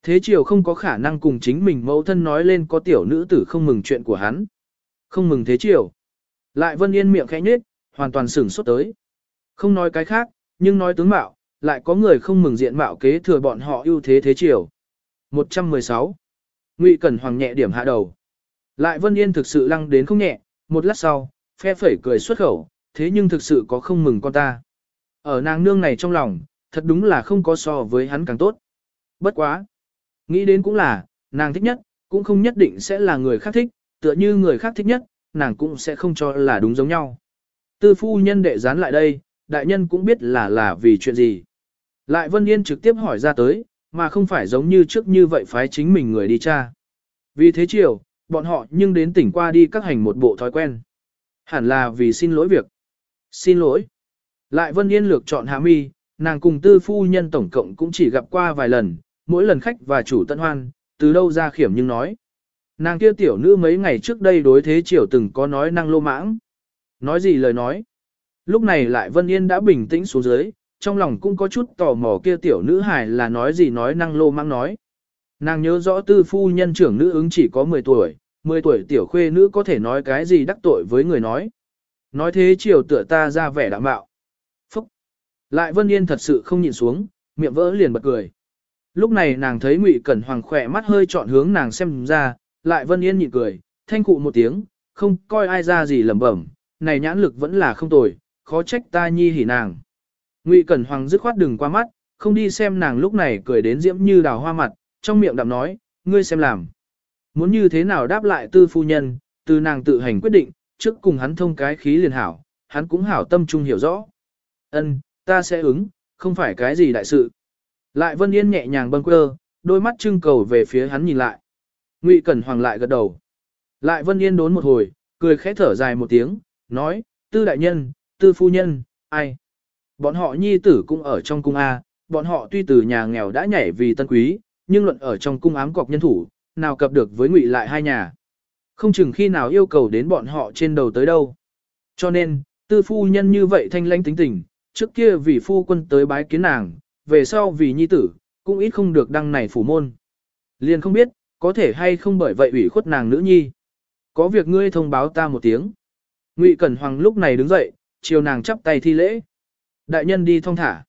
Thế triều không có khả năng cùng chính mình mẫu thân nói lên có tiểu nữ tử không mừng chuyện của hắn. Không mừng thế triều. Lại Vân Yên miệng khẽ nhếch, hoàn toàn sửng sốt tới. Không nói cái khác, nhưng nói tướng mạo, lại có người không mừng diện mạo kế thừa bọn họ ưu thế thế triều. 116. Ngụy Cẩn Hoàng nhẹ điểm hạ đầu. Lại Vân Yên thực sự lăng đến không nhẹ, một lát sau, phe phẩy cười xuất khẩu, thế nhưng thực sự có không mừng con ta. Ở nàng nương này trong lòng, thật đúng là không có so với hắn càng tốt. Bất quá. Nghĩ đến cũng là, nàng thích nhất, cũng không nhất định sẽ là người khác thích, tựa như người khác thích nhất, nàng cũng sẽ không cho là đúng giống nhau. Tư phu nhân đệ dán lại đây, đại nhân cũng biết là là vì chuyện gì. Lại Vân Yên trực tiếp hỏi ra tới, mà không phải giống như trước như vậy phái chính mình người đi tra. Vì thế chiều, bọn họ nhưng đến tỉnh qua đi các hành một bộ thói quen. Hẳn là vì xin lỗi việc. Xin lỗi. Lại Vân Yên lược chọn hạ mi, nàng cùng tư phu nhân tổng cộng cũng chỉ gặp qua vài lần, mỗi lần khách và chủ tận hoan, từ đâu ra khiểm nhưng nói. Nàng kia tiểu nữ mấy ngày trước đây đối thế triều từng có nói năng lô mãng. Nói gì lời nói. Lúc này lại Vân Yên đã bình tĩnh xuống dưới, trong lòng cũng có chút tò mò kia tiểu nữ hài là nói gì nói năng lô mãng nói. Nàng nhớ rõ tư phu nhân trưởng nữ ứng chỉ có 10 tuổi, 10 tuổi tiểu khuê nữ có thể nói cái gì đắc tội với người nói. Nói thế chiều tựa ta ra vẻ đạm bạo. Phúc! Lại Vân Yên thật sự không nhìn xuống, miệng vỡ liền bật cười. Lúc này nàng thấy Ngụy Cẩn Hoàng khỏe mắt hơi trọn hướng nàng xem ra, lại Vân Yên nhịn cười, thanh cụ một tiếng, không coi ai ra gì lẩm bẩm, này nhãn lực vẫn là không tồi, khó trách ta nhi hỉ nàng. Ngụy Cẩn Hoàng dứt khoát đừng qua mắt, không đi xem nàng lúc này cười đến diễm như đào hoa mặt, trong miệng đạm nói, ngươi xem làm. Muốn như thế nào đáp lại tư phu nhân, từ nàng tự hành quyết định, trước cùng hắn thông cái khí liền hảo, hắn cũng hảo tâm trung hiểu rõ. Ân, ta sẽ ứng, không phải cái gì đại sự. Lại Vân Yên nhẹ nhàng bâng quơ, đôi mắt trưng cầu về phía hắn nhìn lại. Ngụy Cẩn Hoàng lại gật đầu. Lại Vân Yên đốn một hồi, cười khẽ thở dài một tiếng, nói, tư đại nhân, tư phu nhân, ai? Bọn họ nhi tử cũng ở trong cung A, bọn họ tuy từ nhà nghèo đã nhảy vì tân quý, nhưng luận ở trong cung ám cọc nhân thủ, nào cập được với ngụy lại hai nhà. Không chừng khi nào yêu cầu đến bọn họ trên đầu tới đâu. Cho nên, tư phu nhân như vậy thanh lãnh tính tình, trước kia vì phu quân tới bái kiến nàng, về sau vì nhi tử, cũng ít không được đăng này phủ môn. Liền không biết, có thể hay không bởi vậy ủy khuất nàng nữ nhi. Có việc ngươi thông báo ta một tiếng. Ngụy Cẩn Hoàng lúc này đứng dậy, chiều nàng chắp tay thi lễ. Đại nhân đi thong thả.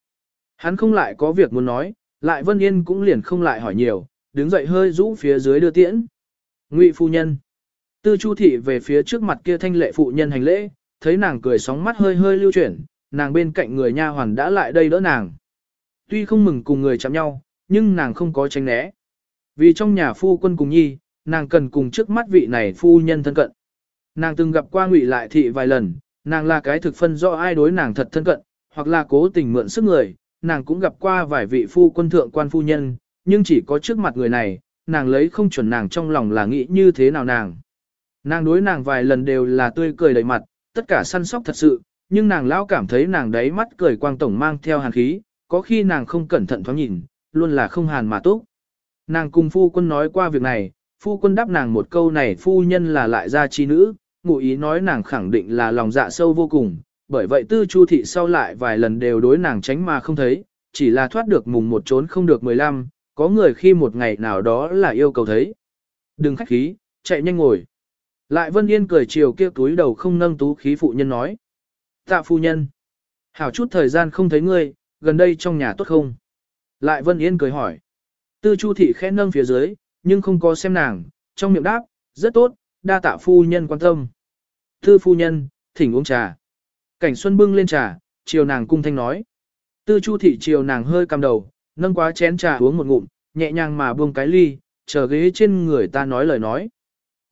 Hắn không lại có việc muốn nói, lại Vân Yên cũng liền không lại hỏi nhiều, đứng dậy hơi rũ phía dưới đưa tiễn. Ngụy phu nhân. Tư Chu thị về phía trước mặt kia thanh lệ phụ nhân hành lễ, thấy nàng cười sóng mắt hơi hơi lưu chuyển, nàng bên cạnh người nha hoàn đã lại đây đỡ nàng. Tuy không mừng cùng người chạm nhau, nhưng nàng không có tránh né. Vì trong nhà phu quân cùng nhi, nàng cần cùng trước mắt vị này phu nhân thân cận. Nàng từng gặp qua ngụy lại thị vài lần, nàng là cái thực phân do ai đối nàng thật thân cận, hoặc là cố tình mượn sức người, nàng cũng gặp qua vài vị phu quân thượng quan phu nhân, nhưng chỉ có trước mặt người này, nàng lấy không chuẩn nàng trong lòng là nghĩ như thế nào nàng. Nàng đối nàng vài lần đều là tươi cười đầy mặt, tất cả săn sóc thật sự, nhưng nàng lão cảm thấy nàng đấy mắt cười quang tổng mang theo hàn khí, có khi nàng không cẩn thận thoáng nhìn, luôn là không hàn mà tốt. Nàng cùng phu quân nói qua việc này, phu quân đáp nàng một câu này phu nhân là lại gia chi nữ, ngụ ý nói nàng khẳng định là lòng dạ sâu vô cùng, bởi vậy tư chu thị sau lại vài lần đều đối nàng tránh mà không thấy, chỉ là thoát được mùng một trốn không được mười lăm, có người khi một ngày nào đó là yêu cầu thấy. Đừng khách khí, chạy nhanh ngồi. Lại Vân Yên cười chiều kia túi đầu không nâng tú khí phụ nhân nói. Tạ phu nhân. Hảo chút thời gian không thấy ngươi, gần đây trong nhà tốt không? Lại Vân Yên cười hỏi. Tư Chu thị khẽ nâng phía dưới, nhưng không có xem nàng, trong miệng đáp, rất tốt, đa tạ phu nhân quan tâm. Tư phu nhân, thỉnh uống trà. Cảnh Xuân bưng lên trà, chiều nàng cung thanh nói. Tư Chu thị chiều nàng hơi cầm đầu, nâng quá chén trà uống một ngụm, nhẹ nhàng mà buông cái ly, chờ ghế trên người ta nói lời nói.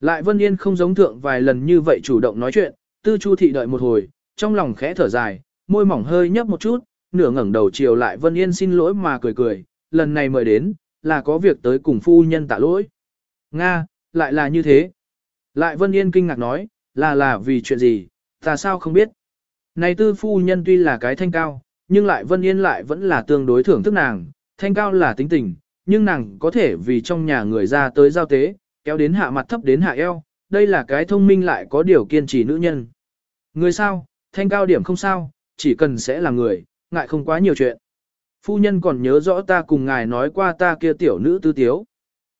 Lại Vân Yên không giống thượng vài lần như vậy chủ động nói chuyện, tư chu thị đợi một hồi, trong lòng khẽ thở dài, môi mỏng hơi nhấp một chút, nửa ngẩng đầu chiều lại Vân Yên xin lỗi mà cười cười, lần này mời đến, là có việc tới cùng phu nhân tạ lỗi. Nga, lại là như thế. Lại Vân Yên kinh ngạc nói, là là vì chuyện gì, ta sao không biết. Này tư phu nhân tuy là cái thanh cao, nhưng lại Vân Yên lại vẫn là tương đối thưởng thức nàng, thanh cao là tính tình, nhưng nàng có thể vì trong nhà người ra tới giao tế, kéo đến hạ mặt thấp đến hạ eo, đây là cái thông minh lại có điều kiên trì nữ nhân. Người sao, thanh cao điểm không sao, chỉ cần sẽ là người, ngại không quá nhiều chuyện. Phu nhân còn nhớ rõ ta cùng ngài nói qua ta kia tiểu nữ tư tiếu.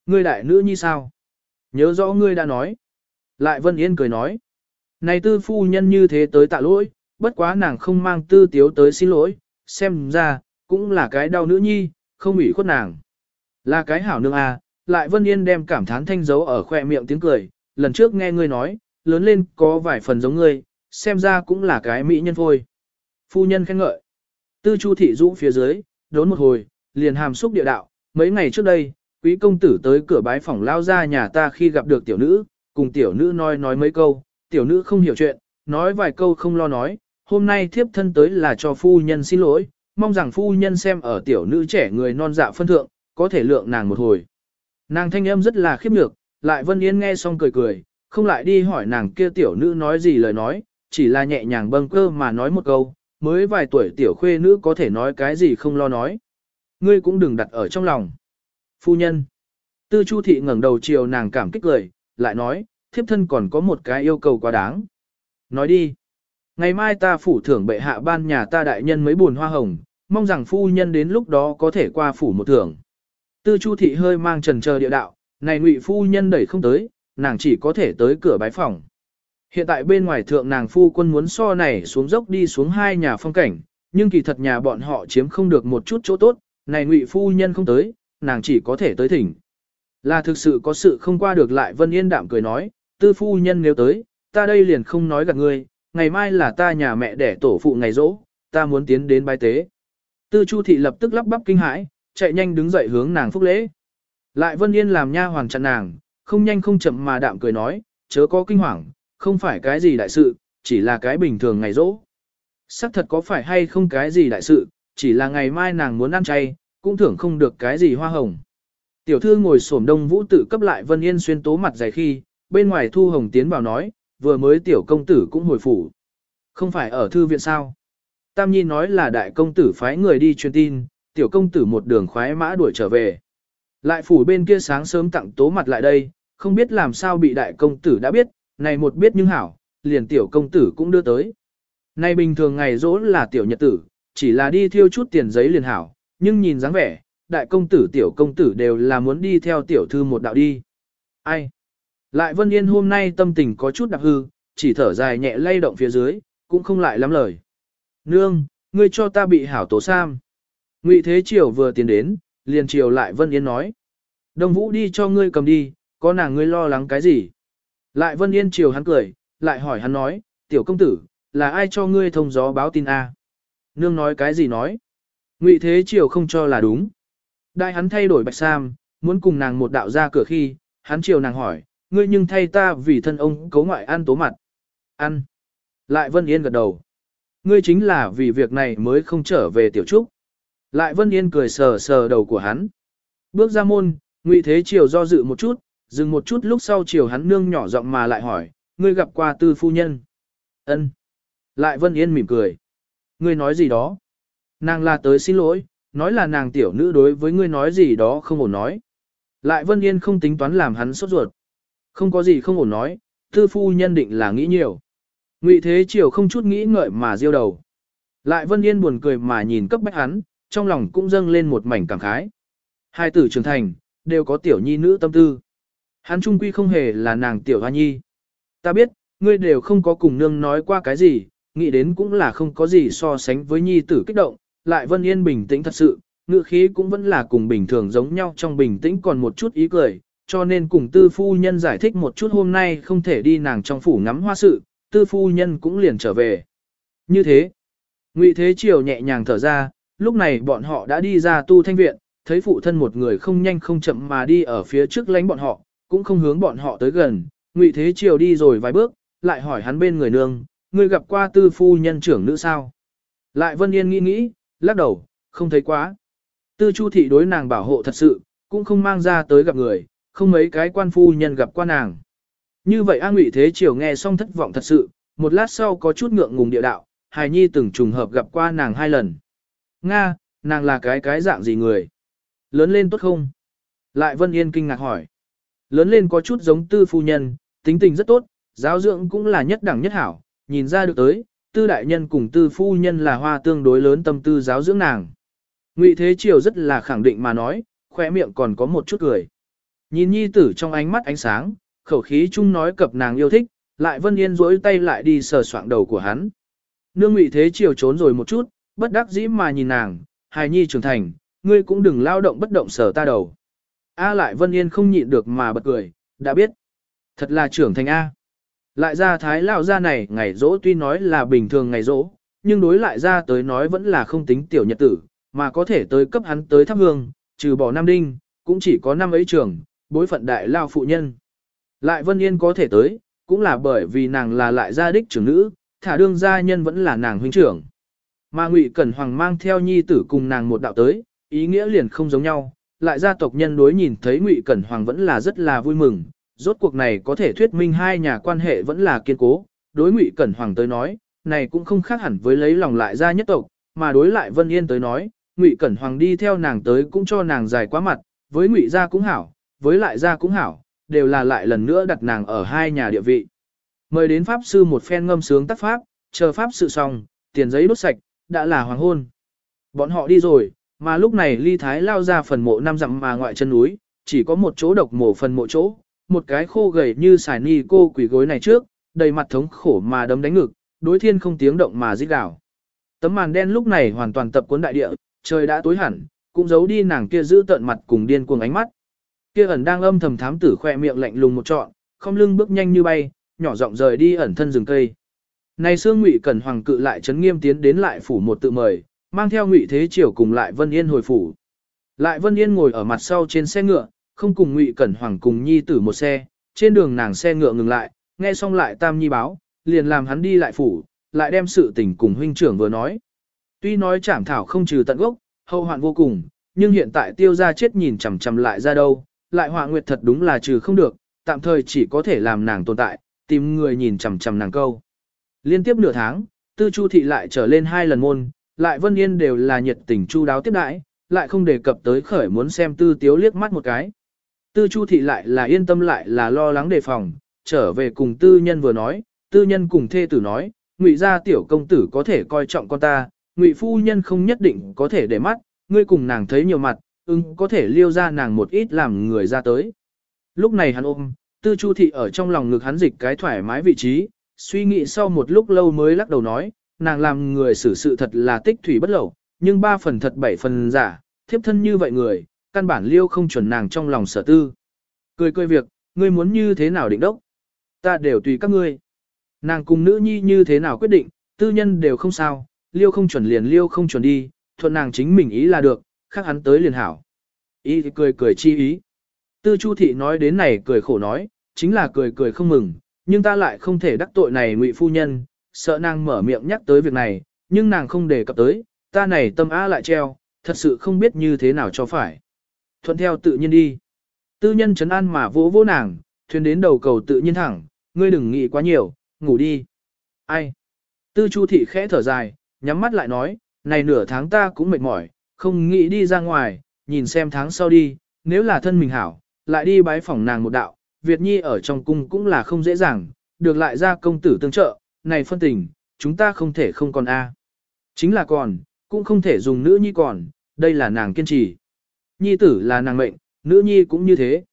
Ngươi đại nữ như sao? Nhớ rõ ngươi đã nói. Lại Vân Yên cười nói. Này tư phu nhân như thế tới tạ lỗi, bất quá nàng không mang tư tiếu tới xin lỗi, xem ra, cũng là cái đau nữ nhi, không ủy khuất nàng. Là cái hảo nương à, lại Vân Yên đem cảm thán thanh dấu ở khoe miệng tiếng cười, lần trước nghe ngươi nói, lớn lên có vài phần giống ngươi, xem ra cũng là cái mỹ nhân thôi. Phu nhân khen ngợi. Tư Chu thị dũng phía dưới, đốn một hồi, liền hàm xúc địa đạo, mấy ngày trước đây, quý công tử tới cửa bái phòng lao ra nhà ta khi gặp được tiểu nữ, cùng tiểu nữ nói nói mấy câu, tiểu nữ không hiểu chuyện, nói vài câu không lo nói, hôm nay thiếp thân tới là cho phu nhân xin lỗi, mong rằng phu nhân xem ở tiểu nữ trẻ người non dạ phân thượng, có thể lượng nàng một hồi. Nàng thanh âm rất là khiếp nhược, lại Vân Yên nghe xong cười cười, không lại đi hỏi nàng kia tiểu nữ nói gì lời nói, chỉ là nhẹ nhàng bâng cơ mà nói một câu, mới vài tuổi tiểu khuê nữ có thể nói cái gì không lo nói. Ngươi cũng đừng đặt ở trong lòng. Phu nhân. Tư Chu Thị ngẩng đầu chiều nàng cảm kích cười, lại nói, thiếp thân còn có một cái yêu cầu quá đáng. Nói đi. Ngày mai ta phủ thưởng bệ hạ ban nhà ta đại nhân mấy buồn hoa hồng, mong rằng phu nhân đến lúc đó có thể qua phủ một thưởng. Tư Chu thị hơi mang trần chờ địa đạo, này ngụy phu nhân đẩy không tới, nàng chỉ có thể tới cửa bái phòng. Hiện tại bên ngoài thượng nàng phu quân muốn so này xuống dốc đi xuống hai nhà phong cảnh, nhưng kỳ thật nhà bọn họ chiếm không được một chút chỗ tốt, này ngụy phu nhân không tới, nàng chỉ có thể tới thỉnh. Là thực sự có sự không qua được lại Vân Yên đạm cười nói, tư phu nhân nếu tới, ta đây liền không nói gạt ngươi, ngày mai là ta nhà mẹ đẻ tổ phụ ngày rỗ, ta muốn tiến đến bái tế. Tư Chu thị lập tức lắp bắp kinh hãi, chạy nhanh đứng dậy hướng nàng phúc lễ. Lại Vân Yên làm nha hoàng chặn nàng, không nhanh không chậm mà đạm cười nói, chớ có kinh hoàng, không phải cái gì đại sự, chỉ là cái bình thường ngày rỗ. Sắc thật có phải hay không cái gì đại sự, chỉ là ngày mai nàng muốn ăn chay, cũng thưởng không được cái gì hoa hồng. Tiểu thư ngồi xổm đông vũ tự cấp lại Vân Yên xuyên tố mặt dày khi, bên ngoài Thu Hồng tiến vào nói, vừa mới tiểu công tử cũng hồi phủ. Không phải ở thư viện sao? Tam Nhi nói là đại công tử phái người đi truyền tin, tiểu công tử một đường khoái mã đuổi trở về. Lại phủ bên kia sáng sớm tặng tố mặt lại đây, không biết làm sao bị đại công tử đã biết, này một biết nhưng hảo, liền tiểu công tử cũng đưa tới. Này bình thường ngày rỗ là tiểu nhật tử, chỉ là đi thiêu chút tiền giấy liền hảo, nhưng nhìn dáng vẻ, đại công tử tiểu công tử đều là muốn đi theo tiểu thư một đạo đi. Ai? Lại Vân Yên hôm nay tâm tình có chút đặc hư, chỉ thở dài nhẹ lay động phía dưới, cũng không lại lắm lời. Nương, ngươi cho ta bị hảo tố sam. Ngụy Thế Triều vừa tiến đến, liền Triều lại Vân Yên nói. Đông Vũ đi cho ngươi cầm đi, có nàng ngươi lo lắng cái gì? Lại Vân Yên Triều hắn cười, lại hỏi hắn nói, tiểu công tử, là ai cho ngươi thông gió báo tin a? Nương nói cái gì nói? Ngụy Thế Triều không cho là đúng. Đại hắn thay đổi bạch sam, muốn cùng nàng một đạo ra cửa khi, hắn Triều nàng hỏi, ngươi nhưng thay ta vì thân ông cấu ngoại ăn tố mặt. Ăn. Lại Vân Yên gật đầu. Ngươi chính là vì việc này mới không trở về tiểu trúc. Lại Vân Yên cười sờ sờ đầu của hắn. Bước ra môn, Ngụy Thế Triều do dự một chút, dừng một chút lúc sau chiều hắn nương nhỏ giọng mà lại hỏi, ngươi gặp qua tư phu nhân. Ân. Lại Vân Yên mỉm cười. Ngươi nói gì đó? Nàng là tới xin lỗi, nói là nàng tiểu nữ đối với ngươi nói gì đó không ổn nói. Lại Vân Yên không tính toán làm hắn sốt ruột. Không có gì không ổn nói, tư phu nhân định là nghĩ nhiều. Ngụy Thế Triều không chút nghĩ ngợi mà diêu đầu. Lại Vân Yên buồn cười mà nhìn cấp bách hắn, trong lòng cũng dâng lên một mảnh cảm khái. Hai tử trưởng thành, đều có tiểu nhi nữ tâm tư. Hắn trung quy không hề là nàng tiểu hoa nhi. Ta biết, ngươi đều không có cùng nương nói qua cái gì, nghĩ đến cũng là không có gì so sánh với nhi tử kích động, lại Vân Yên bình tĩnh thật sự, ngựa khí cũng vẫn là cùng bình thường giống nhau trong bình tĩnh còn một chút ý cười, cho nên cùng tư phu nhân giải thích một chút hôm nay không thể đi nàng trong phủ ngắm hoa sự, tư phu nhân cũng liền trở về. Như thế, Ngụy Thế Triều nhẹ nhàng thở ra, lúc này bọn họ đã đi ra tu thanh viện, thấy phụ thân một người không nhanh không chậm mà đi ở phía trước lánh bọn họ, cũng không hướng bọn họ tới gần, Ngụy Thế Triều đi rồi vài bước, lại hỏi hắn bên người nương, ngươi gặp qua tư phu nhân trưởng nữ sao? Lại Vân Yên nghĩ nghĩ, lắc đầu, không thấy quá. Tư Chu thị đối nàng bảo hộ thật sự, cũng không mang ra tới gặp người, không mấy cái quan phu nhân gặp qua nàng. Như vậy A Ngụy Thế Triều nghe xong thất vọng thật sự, một lát sau có chút ngượng ngùng địa đạo, Hài Nhi từng trùng hợp gặp qua nàng hai lần. Nga, nàng là cái cái dạng gì người? Lớn lên tốt không? Lại Vân Yên kinh ngạc hỏi. Lớn lên có chút giống tư phu nhân, tính tình rất tốt, giáo dưỡng cũng là nhất đẳng nhất hảo, nhìn ra được tới, tư đại nhân cùng tư phu nhân là hoa tương đối lớn tâm tư giáo dưỡng nàng. Ngụy Thế Triều rất là khẳng định mà nói, khỏe miệng còn có một chút cười. Nhìn nhi tử trong ánh mắt ánh sáng, khẩu khí chung nói cập nàng yêu thích, lại Vân Yên rỗi tay lại đi sờ soạng đầu của hắn. Nương Ngụy Thế Triều trốn rồi một chút, bất đắc dĩ mà nhìn nàng, hài nhi trưởng thành, ngươi cũng đừng lao động bất động sờ ta đầu. A lại Vân Yên không nhịn được mà bật cười, đã biết. Thật là trưởng thành A. Lại ra thái lão ra này ngày rỗ tuy nói là bình thường ngày rỗ, nhưng đối lại ra tới nói vẫn là không tính tiểu nhật tử, mà có thể tới cấp hắn tới thắp hương, trừ bỏ Nam Đinh, cũng chỉ có năm ấy trưởng, bối phận đại lao phụ nhân. Lại Vân Yên có thể tới, cũng là bởi vì nàng là lại gia đích trưởng nữ, thả đương gia nhân vẫn là nàng huynh trưởng. Mà Ngụy Cẩn Hoàng mang theo nhi tử cùng nàng một đạo tới, ý nghĩa liền không giống nhau, lại gia tộc nhân đối nhìn thấy Ngụy Cẩn Hoàng vẫn là rất là vui mừng, rốt cuộc này có thể thuyết minh hai nhà quan hệ vẫn là kiên cố, đối Ngụy Cẩn Hoàng tới nói, này cũng không khác hẳn với lấy lòng lại gia nhất tộc, mà đối lại Vân Yên tới nói, Ngụy Cẩn Hoàng đi theo nàng tới cũng cho nàng dài quá mặt, với Ngụy gia cũng hảo, với lại gia cũng hảo, đều là lại lần nữa đặt nàng ở hai nhà địa vị. Mời đến pháp sư một phen ngâm sướng tác pháp, chờ pháp sự xong, tiền giấy đốt sạch, đã là hoàng hôn. Bọn họ đi rồi, mà lúc này ly thái lao ra phần mộ năm dặm mà ngoại chân núi, chỉ có một chỗ độc mổ phần mộ chỗ, một cái khô gầy như xài ni cô quỷ gối này trước, đầy mặt thống khổ mà đấm đánh ngực, đối thiên không tiếng động mà rít đảo. Tấm màn đen lúc này hoàn toàn tập cuốn đại địa, trời đã tối hẳn, cũng giấu đi nàng kia giữ tận mặt cùng điên cuồng ánh mắt. Kia ẩn đang âm thầm thám tử khoe miệng lạnh lùng một trọn, không lưng bước nhanh như bay, nhỏ giọng rời đi ẩn thân rừng cây. Này xương Ngụy Cẩn Hoàng cự lại chấn nghiêm tiến đến lại phủ một tự mời, mang theo Ngụy Thế Triều cùng lại Vân Yên hồi phủ. Lại Vân Yên ngồi ở mặt sau trên xe ngựa, không cùng Ngụy Cẩn Hoàng cùng nhi tử một xe, trên đường nàng xe ngựa ngừng lại, nghe xong lại Tam Nhi báo, liền làm hắn đi lại phủ, lại đem sự tình cùng huynh trưởng vừa nói. Tuy nói Trảm thảo không trừ tận gốc, hậu hoạn vô cùng, nhưng hiện tại tiêu gia chết nhìn chằm chằm lại ra đâu, lại họa nguyệt thật đúng là trừ không được, tạm thời chỉ có thể làm nàng tồn tại, tìm người nhìn chằm chằm nàng câu. Liên tiếp nửa tháng, tư chu thị lại trở lên hai lần môn, lại vân yên đều là nhiệt tình chu đáo tiếp đãi, lại không đề cập tới khởi muốn xem tư tiếu liếc mắt một cái. Tư chu thị lại là yên tâm lại là lo lắng đề phòng, trở về cùng tư nhân vừa nói, tư nhân cùng thê tử nói, ngụy gia tiểu công tử có thể coi trọng con ta, ngụy phu nhân không nhất định có thể để mắt, ngươi cùng nàng thấy nhiều mặt, ưng có thể liêu ra nàng một ít làm người ra tới. Lúc này hắn ôm, tư chu thị ở trong lòng ngực hắn dịch cái thoải mái vị trí, suy nghĩ sau một lúc lâu mới lắc đầu nói, nàng làm người xử sự thật là tích thủy bất lậu, nhưng ba phần thật bảy phần giả, thiếp thân như vậy người, căn bản liêu không chuẩn nàng trong lòng sở tư. Cười cười việc, ngươi muốn như thế nào định đốc? Ta đều tùy các ngươi. Nàng cùng nữ nhi như thế nào quyết định, tư nhân đều không sao, liêu không chuẩn liền liêu không chuẩn đi, thuận nàng chính mình ý là được, khác hắn tới liền hảo. Ý thì cười cười chi ý. Tư Chu Thị nói đến này cười khổ nói, chính là cười cười không mừng, nhưng ta lại không thể đắc tội này ngụy phu nhân, sợ nàng mở miệng nhắc tới việc này, nhưng nàng không đề cập tới, ta này tâm á lại treo, thật sự không biết như thế nào cho phải. Thuận theo tự nhiên đi. Tư nhân chấn an mà vỗ vỗ nàng, thuyền đến đầu cầu tự nhiên thẳng, ngươi đừng nghĩ quá nhiều, ngủ đi. Ai? Tư Chu Thị khẽ thở dài, nhắm mắt lại nói, này nửa tháng ta cũng mệt mỏi, không nghĩ đi ra ngoài, nhìn xem tháng sau đi, nếu là thân mình hảo, lại đi bái phỏng nàng một đạo, Việt Nhi ở trong cung cũng là không dễ dàng, được lại ra công tử tương trợ, này phân tình, chúng ta không thể không còn A. Chính là còn, cũng không thể dùng nữ nhi còn, đây là nàng kiên trì. Nhi tử là nàng mệnh, nữ nhi cũng như thế.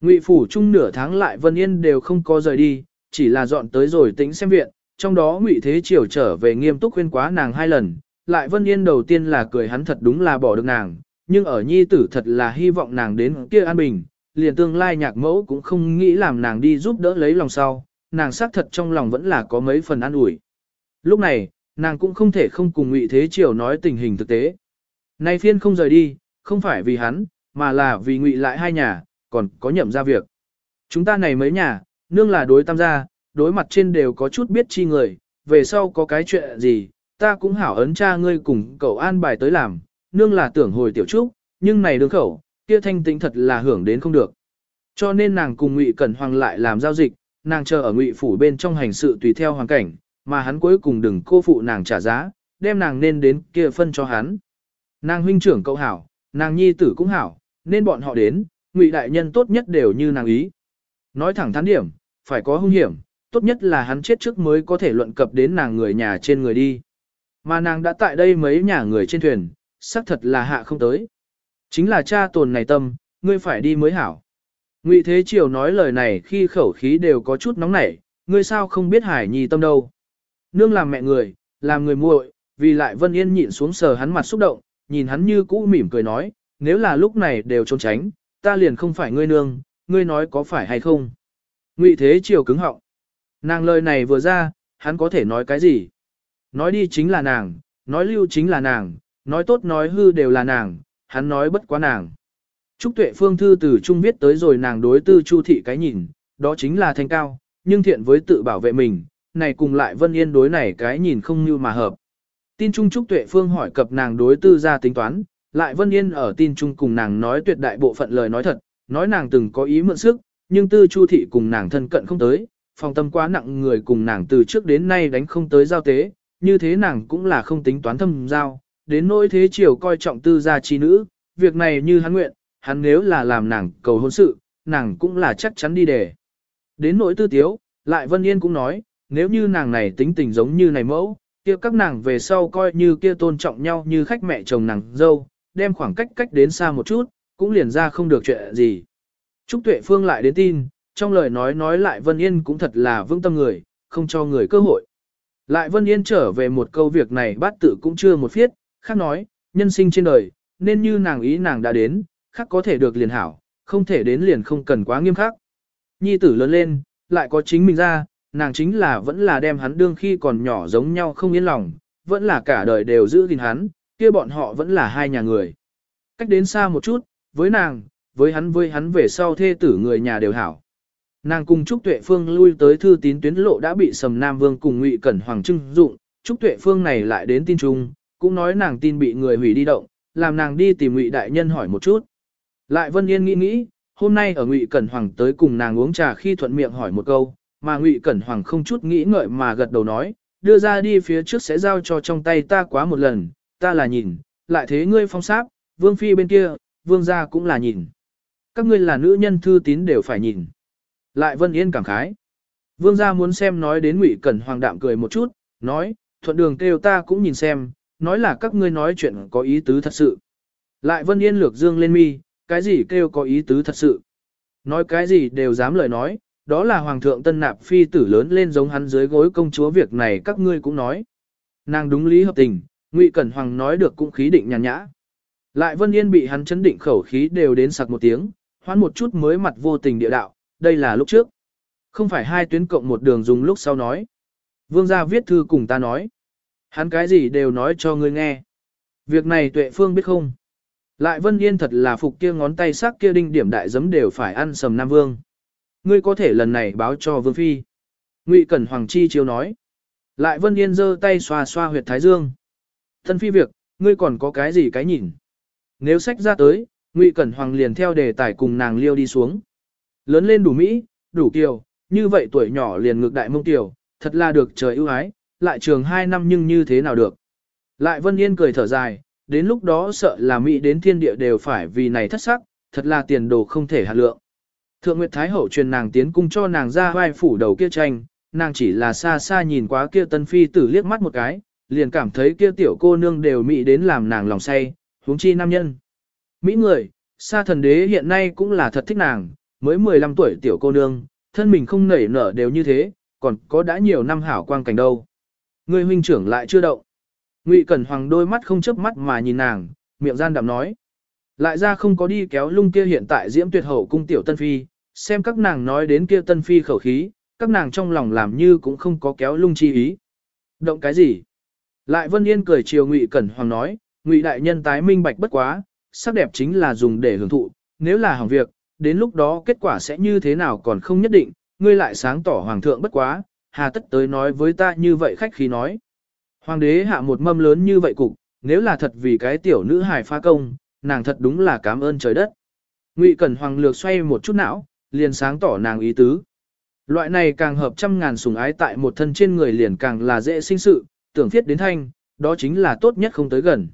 Ngụy phủ chung nửa tháng lại Vân Yên đều không có rời đi, chỉ là dọn tới rồi tính xem viện, trong đó Ngụy Thế Triều trở về nghiêm túc khuyên quá nàng hai lần, lại Vân Yên đầu tiên là cười hắn thật đúng là bỏ được nàng, nhưng ở nhi tử thật là hy vọng nàng đến kia an bình, liền tương lai nhạc mẫu cũng không nghĩ làm nàng đi giúp đỡ lấy lòng sau, nàng xác thật trong lòng vẫn là có mấy phần an ủi. Lúc này, nàng cũng không thể không cùng Ngụy Thế Triều nói tình hình thực tế. Nay phiên không rời đi, không phải vì hắn, mà là vì Ngụy lại hai nhà, còn có nhậm ra việc. Chúng ta này mấy nhà, Nương là đối tam gia, đối mặt trên đều có chút biết chi người, về sau có cái chuyện gì, ta cũng hảo ấn cha ngươi cùng cậu an bài tới làm, nương là tưởng hồi tiểu trúc, nhưng này đương khẩu, kia thanh tĩnh thật là hưởng đến không được. Cho nên nàng cùng Ngụy Cẩn Hoàng lại làm giao dịch, nàng chờ ở Ngụy phủ bên trong hành sự tùy theo hoàn cảnh, mà hắn cuối cùng đừng cô phụ nàng trả giá, đem nàng nên đến kia phân cho hắn. Nàng huynh trưởng cậu hảo, nàng nhi tử cũng hảo, nên bọn họ đến, Ngụy đại nhân tốt nhất đều như nàng ý. Nói thẳng thắn điểm, phải có hung hiểm, tốt nhất là hắn chết trước mới có thể luận cập đến nàng người nhà trên người đi. Mà nàng đã tại đây mấy nhà người trên thuyền, xác thật là hạ không tới. Chính là cha tồn này tâm, ngươi phải đi mới hảo. Ngụy Thế Triều nói lời này khi khẩu khí đều có chút nóng nảy, ngươi sao không biết Hải Nhi tâm đâu. Nương làm mẹ người, làm người muội, vì lại Vân Yên nhịn xuống sờ hắn mặt xúc động, nhìn hắn như cũ mỉm cười nói, nếu là lúc này đều trốn tránh, ta liền không phải ngươi nương, ngươi nói có phải hay không. Ngụy Thế Triều cứng họng. Nàng lời này vừa ra, hắn có thể nói cái gì? Nói đi chính là nàng, nói lưu chính là nàng, nói tốt nói hư đều là nàng, hắn nói bất quá nàng. Trúc Tuệ Phương thư từ trung viết tới rồi nàng đối tư Chu thị cái nhìn, đó chính là thanh cao, nhưng thiện với tự bảo vệ mình, này cùng lại Vân Yên đối này cái nhìn không như mà hợp. Tin Trung Trúc Tuệ Phương hỏi cập nàng đối tư ra tính toán, lại Vân Yên ở tin Trung cùng nàng nói tuyệt đại bộ phận lời nói thật, nói nàng từng có ý mượn sức, nhưng tư Chu thị cùng nàng thân cận không tới, phòng tâm quá nặng người cùng nàng từ trước đến nay đánh không tới giao tế, như thế nàng cũng là không tính toán thâm giao, đến nỗi thế chiều coi trọng tư gia chi nữ, việc này như hắn nguyện, hắn nếu là làm nàng cầu hôn sự, nàng cũng là chắc chắn đi để. Đến nỗi tư tiếu, lại Vân Yên cũng nói, nếu như nàng này tính tình giống như này mẫu, kia các nàng về sau coi như kia tôn trọng nhau như khách mẹ chồng nàng dâu, đem khoảng cách cách đến xa một chút, cũng liền ra không được chuyện gì. Trúc Tuệ Phương lại đến tin, trong lời nói nói lại Vân Yên cũng thật là vững tâm người, không cho người cơ hội. Lại Vân Yên trở về một câu việc này bát tự cũng chưa một phiết, khác nói, nhân sinh trên đời, nên như nàng ý nàng đã đến, khác có thể được liền hảo, không thể đến liền không cần quá nghiêm khắc. Nhi tử lớn lên, lại có chính mình ra, nàng chính là vẫn là đem hắn đương khi còn nhỏ giống nhau không yên lòng, vẫn là cả đời đều giữ gìn hắn, kia bọn họ vẫn là hai nhà người. Cách đến xa một chút, với nàng, với hắn với hắn về sau thê tử người nhà đều hảo. Nàng cùng Trúc Tuệ Phương lui tới thư tín tuyến lộ đã bị Sầm Nam Vương cùng Ngụy Cẩn Hoàng trưng dụng, Trúc Tuệ Phương này lại đến tin trung, cũng nói nàng tin bị người hủy đi động, làm nàng đi tìm Ngụy đại nhân hỏi một chút. Lại Vân Yên nghĩ nghĩ, hôm nay ở Ngụy Cẩn Hoàng tới cùng nàng uống trà khi thuận miệng hỏi một câu, mà Ngụy Cẩn Hoàng không chút nghĩ ngợi mà gật đầu nói, đưa ra đi phía trước sẽ giao cho trong tay ta quá một lần, ta là nhìn, lại thế ngươi phong sáp, Vương Phi bên kia, Vương gia cũng là nhìn. Các ngươi là nữ nhân thư tín đều phải nhìn. Lại Vân Yên cảm khái. Vương gia muốn xem nói đến Ngụy Cẩn Hoàng đạm cười một chút, nói, thuận đường kêu ta cũng nhìn xem, nói là các ngươi nói chuyện có ý tứ thật sự. Lại Vân Yên lược dương lên mi, cái gì kêu có ý tứ thật sự. Nói cái gì đều dám lời nói, đó là Hoàng thượng Tân Nạp Phi tử lớn lên giống hắn dưới gối công chúa việc này các ngươi cũng nói. Nàng đúng lý hợp tình, Ngụy Cẩn Hoàng nói được cũng khí định nhàn nhã. Lại Vân Yên bị hắn chấn định khẩu khí đều đến sặc một tiếng, hoán một chút mới mặt vô tình địa đạo, đây là lúc trước. Không phải hai tuyến cộng một đường dùng lúc sau nói. Vương gia viết thư cùng ta nói. Hắn cái gì đều nói cho ngươi nghe. Việc này tuệ phương biết không? Lại Vân Yên thật là phục kia ngón tay sắc kia đinh điểm đại giấm đều phải ăn sầm Nam Vương. Ngươi có thể lần này báo cho Vương Phi. Ngụy Cẩn Hoàng Chi chiếu nói. Lại Vân Yên giơ tay xoa xoa huyệt Thái Dương. Thân Phi việc, ngươi còn có cái gì cái nhìn? Nếu sách ra tới, Ngụy Cẩn Hoàng liền theo đề tài cùng nàng liêu đi xuống. Lớn lên đủ Mỹ, đủ kiều, như vậy tuổi nhỏ liền ngược đại mông kiều, thật là được trời ưu ái, lại trường 2 năm nhưng như thế nào được. Lại Vân Yên cười thở dài, đến lúc đó sợ là Mỹ đến thiên địa đều phải vì này thất sắc, thật là tiền đồ không thể hạt lượng. Thượng Nguyệt Thái Hậu truyền nàng tiến cung cho nàng ra vai phủ đầu kia tranh, nàng chỉ là xa xa nhìn quá kia tân phi tử liếc mắt một cái, liền cảm thấy kia tiểu cô nương đều Mỹ đến làm nàng lòng say, huống chi nam nhân. Mỹ người, xa thần đế hiện nay cũng là thật thích nàng, mới 15 tuổi tiểu cô nương, thân mình không nảy nở đều như thế, còn có đã nhiều năm hảo quang cảnh đâu. Người huynh trưởng lại chưa động. Ngụy Cẩn Hoàng đôi mắt không chớp mắt mà nhìn nàng, miệng gian đạm nói. Lại ra không có đi kéo lung kia hiện tại diễm tuyệt hậu cung tiểu tân phi, xem các nàng nói đến kia tân phi khẩu khí, các nàng trong lòng làm như cũng không có kéo lung chi ý. Động cái gì? Lại Vân Yên cười chiều Ngụy Cẩn Hoàng nói, Ngụy đại nhân tái minh bạch bất quá, sắc đẹp chính là dùng để hưởng thụ, nếu là hỏng việc, đến lúc đó kết quả sẽ như thế nào còn không nhất định, ngươi lại sáng tỏ hoàng thượng bất quá, hà tất tới nói với ta như vậy khách khí nói. Hoàng đế hạ một mâm lớn như vậy cục, nếu là thật vì cái tiểu nữ hài phá công, nàng thật đúng là cảm ơn trời đất. Ngụy Cẩn Hoàng lược xoay một chút não, liền sáng tỏ nàng ý tứ. Loại này càng hợp trăm ngàn sủng ái tại một thân trên người liền càng là dễ sinh sự, tưởng thiết đến thanh, đó chính là tốt nhất không tới gần.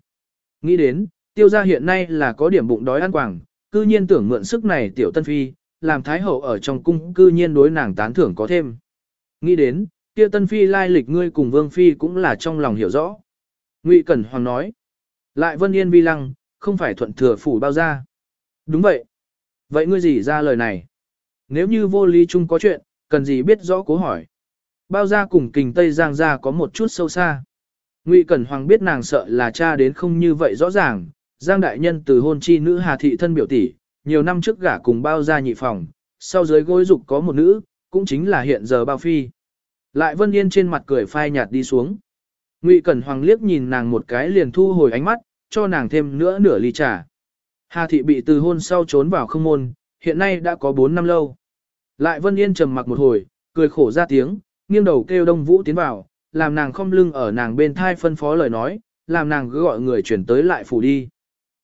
Nghĩ đến, tiêu gia hiện nay là có điểm bụng đói ăn quảng, cư nhiên tưởng mượn sức này tiểu tân phi, làm thái hậu ở trong cung cư nhiên đối nàng tán thưởng có thêm. Nghĩ đến, kia tân phi lai lịch ngươi cùng vương phi cũng là trong lòng hiểu rõ. Ngụy Cẩn Hoàng nói, lại vân yên vi lăng, không phải thuận thừa phủ bao ra. Đúng vậy. Vậy ngươi gì ra lời này? Nếu như vô lý chung có chuyện, cần gì biết rõ cố hỏi. Bao ra cùng kình Tây Giang ra có một chút sâu xa. Ngụy Cẩn Hoàng biết nàng sợ là cha đến không như vậy rõ ràng, Giang đại nhân từ hôn chi nữ Hà thị thân biểu tỷ, nhiều năm trước gả cùng bao gia nhị phòng, sau dưới gối dục có một nữ, cũng chính là hiện giờ bao phi. Lại Vân Yên trên mặt cười phai nhạt đi xuống. Ngụy Cẩn Hoàng liếc nhìn nàng một cái liền thu hồi ánh mắt, cho nàng thêm nữa nửa ly trà. Hà thị bị từ hôn sau trốn vào không môn, hiện nay đã có 4 năm lâu. Lại Vân Yên trầm mặc một hồi, cười khổ ra tiếng, nghiêng đầu kêu Đông Vũ tiến vào, làm nàng không lưng ở nàng bên thai phân phó lời nói, làm nàng cứ gọi người chuyển tới lại phủ đi.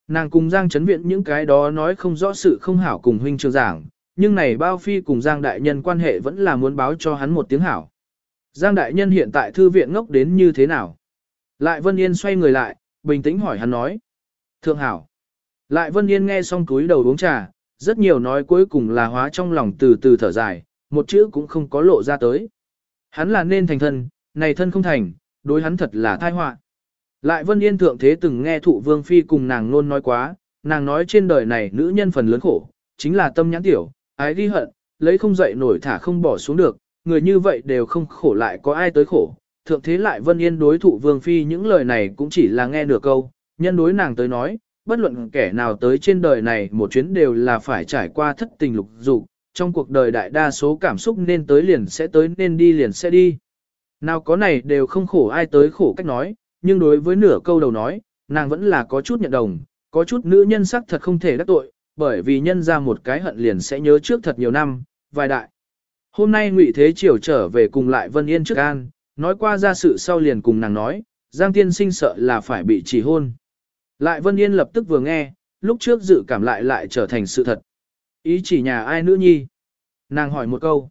Nàng cùng Giang chấn viện những cái đó nói không rõ sự không hảo cùng huynh trường giảng, nhưng này bao phi cùng Giang đại nhân quan hệ vẫn là muốn báo cho hắn một tiếng hảo. Giang đại nhân hiện tại thư viện ngốc đến như thế nào? Lại Vân Yên xoay người lại, bình tĩnh hỏi hắn nói. Thượng hảo. Lại Vân Yên nghe xong túi đầu uống trà, rất nhiều nói cuối cùng là hóa trong lòng từ từ thở dài, một chữ cũng không có lộ ra tới. Hắn là nên thành thân, này thân không thành, đối hắn thật là tai họa. Lại Vân Yên thượng thế từng nghe thụ vương phi cùng nàng luôn nói quá, nàng nói trên đời này nữ nhân phần lớn khổ, chính là tâm nhãn tiểu, ái ghi hận, lấy không dậy nổi thả không bỏ xuống được, người như vậy đều không khổ lại có ai tới khổ. Thượng thế lại Vân Yên đối thủ vương phi những lời này cũng chỉ là nghe nửa câu, nhân đối nàng tới nói, bất luận kẻ nào tới trên đời này một chuyến đều là phải trải qua thất tình lục dục, trong cuộc đời đại đa số cảm xúc nên tới liền sẽ tới nên đi liền sẽ đi. Nào có này đều không khổ ai tới khổ cách nói, nhưng đối với nửa câu đầu nói, nàng vẫn là có chút nhận đồng, có chút nữ nhân sắc thật không thể đắc tội, bởi vì nhân ra một cái hận liền sẽ nhớ trước thật nhiều năm, vài đại. Hôm nay Ngụy Thế Triều trở về cùng lại Vân Yên trước an, nói qua ra sự sau liền cùng nàng nói, Giang Tiên Sinh sợ là phải bị chỉ hôn. Lại Vân Yên lập tức vừa nghe, lúc trước dự cảm lại lại trở thành sự thật. Ý chỉ nhà ai nữ nhi? Nàng hỏi một câu.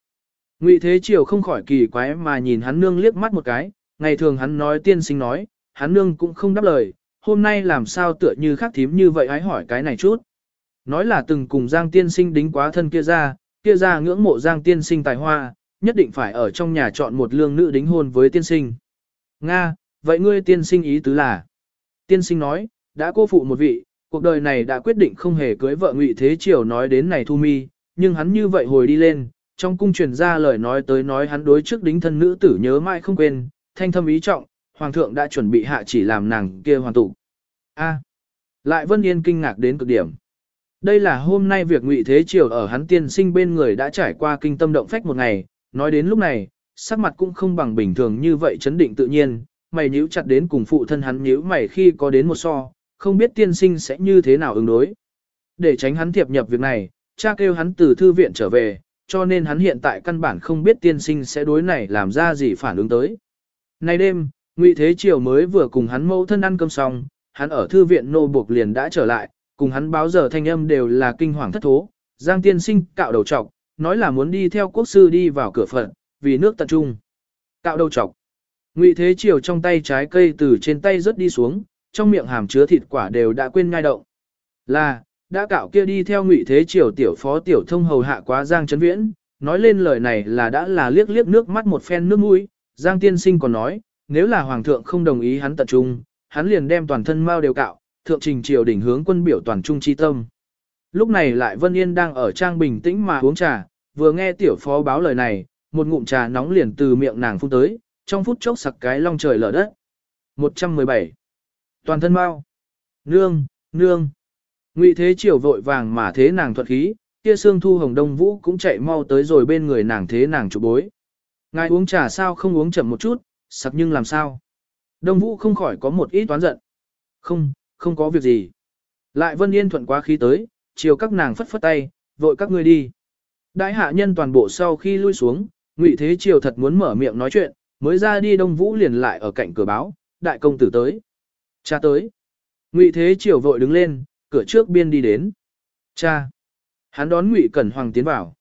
Ngụy Thế Triều không khỏi kỳ quái mà nhìn hắn nương liếc mắt một cái, ngày thường hắn nói tiên sinh nói, hắn nương cũng không đáp lời, hôm nay làm sao tựa như khác thím như vậy hãy hỏi cái này chút. Nói là từng cùng Giang tiên sinh đính quá thân kia ra, kia ra ngưỡng mộ Giang tiên sinh tài hoa, nhất định phải ở trong nhà chọn một lương nữ đính hôn với tiên sinh. Nga, vậy ngươi tiên sinh ý tứ là? Tiên sinh nói, đã cô phụ một vị, cuộc đời này đã quyết định không hề cưới vợ ngụy thế triều nói đến này thu mi, nhưng hắn như vậy hồi đi lên, trong cung truyền ra lời nói tới nói hắn đối trước đính thân nữ tử nhớ mãi không quên, thanh thâm ý trọng, hoàng thượng đã chuẩn bị hạ chỉ làm nàng kia hoàn tụ. A. lại Vân Yên kinh ngạc đến cực điểm. Đây là hôm nay việc ngụy thế triều ở hắn tiên sinh bên người đã trải qua kinh tâm động phách một ngày, nói đến lúc này, sắc mặt cũng không bằng bình thường như vậy chấn định tự nhiên, mày nhíu chặt đến cùng phụ thân hắn nhíu mày khi có đến một so, không biết tiên sinh sẽ như thế nào ứng đối. Để tránh hắn thiệp nhập việc này, cha kêu hắn từ thư viện trở về, cho nên hắn hiện tại căn bản không biết tiên sinh sẽ đối này làm ra gì phản ứng tới. Nay đêm, Ngụy Thế Triều mới vừa cùng hắn mẫu thân ăn cơm xong, hắn ở thư viện nô buộc liền đã trở lại, cùng hắn báo giờ thanh âm đều là kinh hoàng thất thố. Giang tiên sinh cạo đầu trọc, nói là muốn đi theo quốc sư đi vào cửa phận, vì nước tận trung. Cạo đầu trọc. Ngụy Thế Triều trong tay trái cây từ trên tay rớt đi xuống, trong miệng hàm chứa thịt quả đều đã quên ngai động. Là, đã cạo kia đi theo Ngụy Thế Triều tiểu phó tiểu thông hầu hạ quá Giang Trấn Viễn, nói lên lời này là đã là liếc liếc nước mắt một phen nước mũi, Giang tiên sinh còn nói, nếu là hoàng thượng không đồng ý hắn tận trung, hắn liền đem toàn thân mao đều cạo, thượng trình triều đỉnh hướng quân biểu toàn trung chi tâm. Lúc này lại Vân Yên đang ở trang bình tĩnh mà uống trà, vừa nghe tiểu phó báo lời này, một ngụm trà nóng liền từ miệng nàng phun tới, trong phút chốc sặc cái long trời lở đất. 117. Toàn thân mau. Nương, nương. Ngụy Thế Triều vội vàng mà thế nàng thuận khí, kia xương thu hồng đông vũ cũng chạy mau tới rồi bên người nàng thế nàng chụp bối. Ngài uống trà sao không uống chậm một chút, sặc nhưng làm sao? Đông Vũ không khỏi có một ít toán giận. Không, không có việc gì. Lại Vân Yên thuận quá khí tới, chiều các nàng phất phất tay, vội các ngươi đi. Đại hạ nhân toàn bộ sau khi lui xuống, Ngụy Thế Triều thật muốn mở miệng nói chuyện, mới ra đi Đông Vũ liền lại ở cạnh cửa báo, đại công tử tới. Cha tới. Ngụy Thế Triều vội đứng lên, cửa trước biên đi đến. Cha. Hắn đón Ngụy Cẩn Hoàng tiến vào.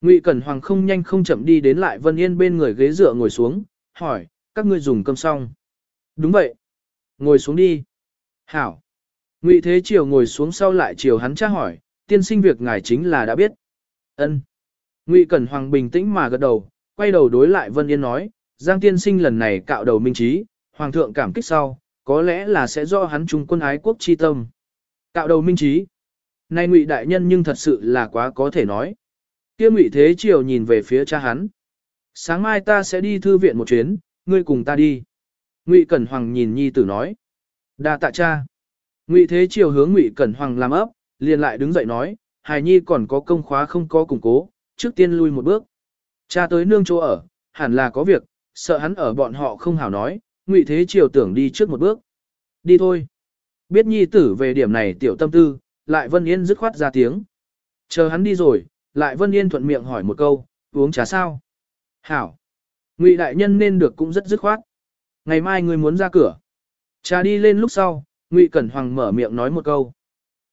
Ngụy Cẩn Hoàng không nhanh không chậm đi đến lại Vân Yên bên người ghế dựa ngồi xuống, hỏi, các ngươi dùng cơm xong. Đúng vậy. Ngồi xuống đi. Hảo. Ngụy Thế Triều ngồi xuống sau lại chiều hắn tra hỏi, tiên sinh việc ngài chính là đã biết. Ân. Ngụy Cẩn Hoàng bình tĩnh mà gật đầu, quay đầu đối lại Vân Yên nói, Giang tiên sinh lần này cạo đầu minh trí, Hoàng thượng cảm kích sau, có lẽ là sẽ do hắn trung quân ái quốc chi tâm. Cạo đầu minh trí. Nay Ngụy đại nhân nhưng thật sự là quá có thể nói. Kia Ngụy Thế Triều nhìn về phía cha hắn. Sáng mai ta sẽ đi thư viện một chuyến, ngươi cùng ta đi. Ngụy Cẩn Hoàng nhìn nhi tử nói. Đa tạ cha. Ngụy Thế Triều hướng Ngụy Cẩn Hoàng làm ấp, liền lại đứng dậy nói, Hải Nhi còn có công khóa không có củng cố, trước tiên lui một bước. Cha tới nương chỗ ở, hẳn là có việc, sợ hắn ở bọn họ không hảo nói, Ngụy Thế Triều tưởng đi trước một bước. Đi thôi. Biết Nhi tử về điểm này tiểu tâm tư, lại Vân Yên dứt khoát ra tiếng. Chờ hắn đi rồi, lại Vân Yên thuận miệng hỏi một câu, uống trà sao? Hảo. Ngụy đại nhân nên được cũng rất dứt khoát. Ngày mai ngươi muốn ra cửa. Trà đi lên lúc sau, Ngụy Cẩn Hoàng mở miệng nói một câu.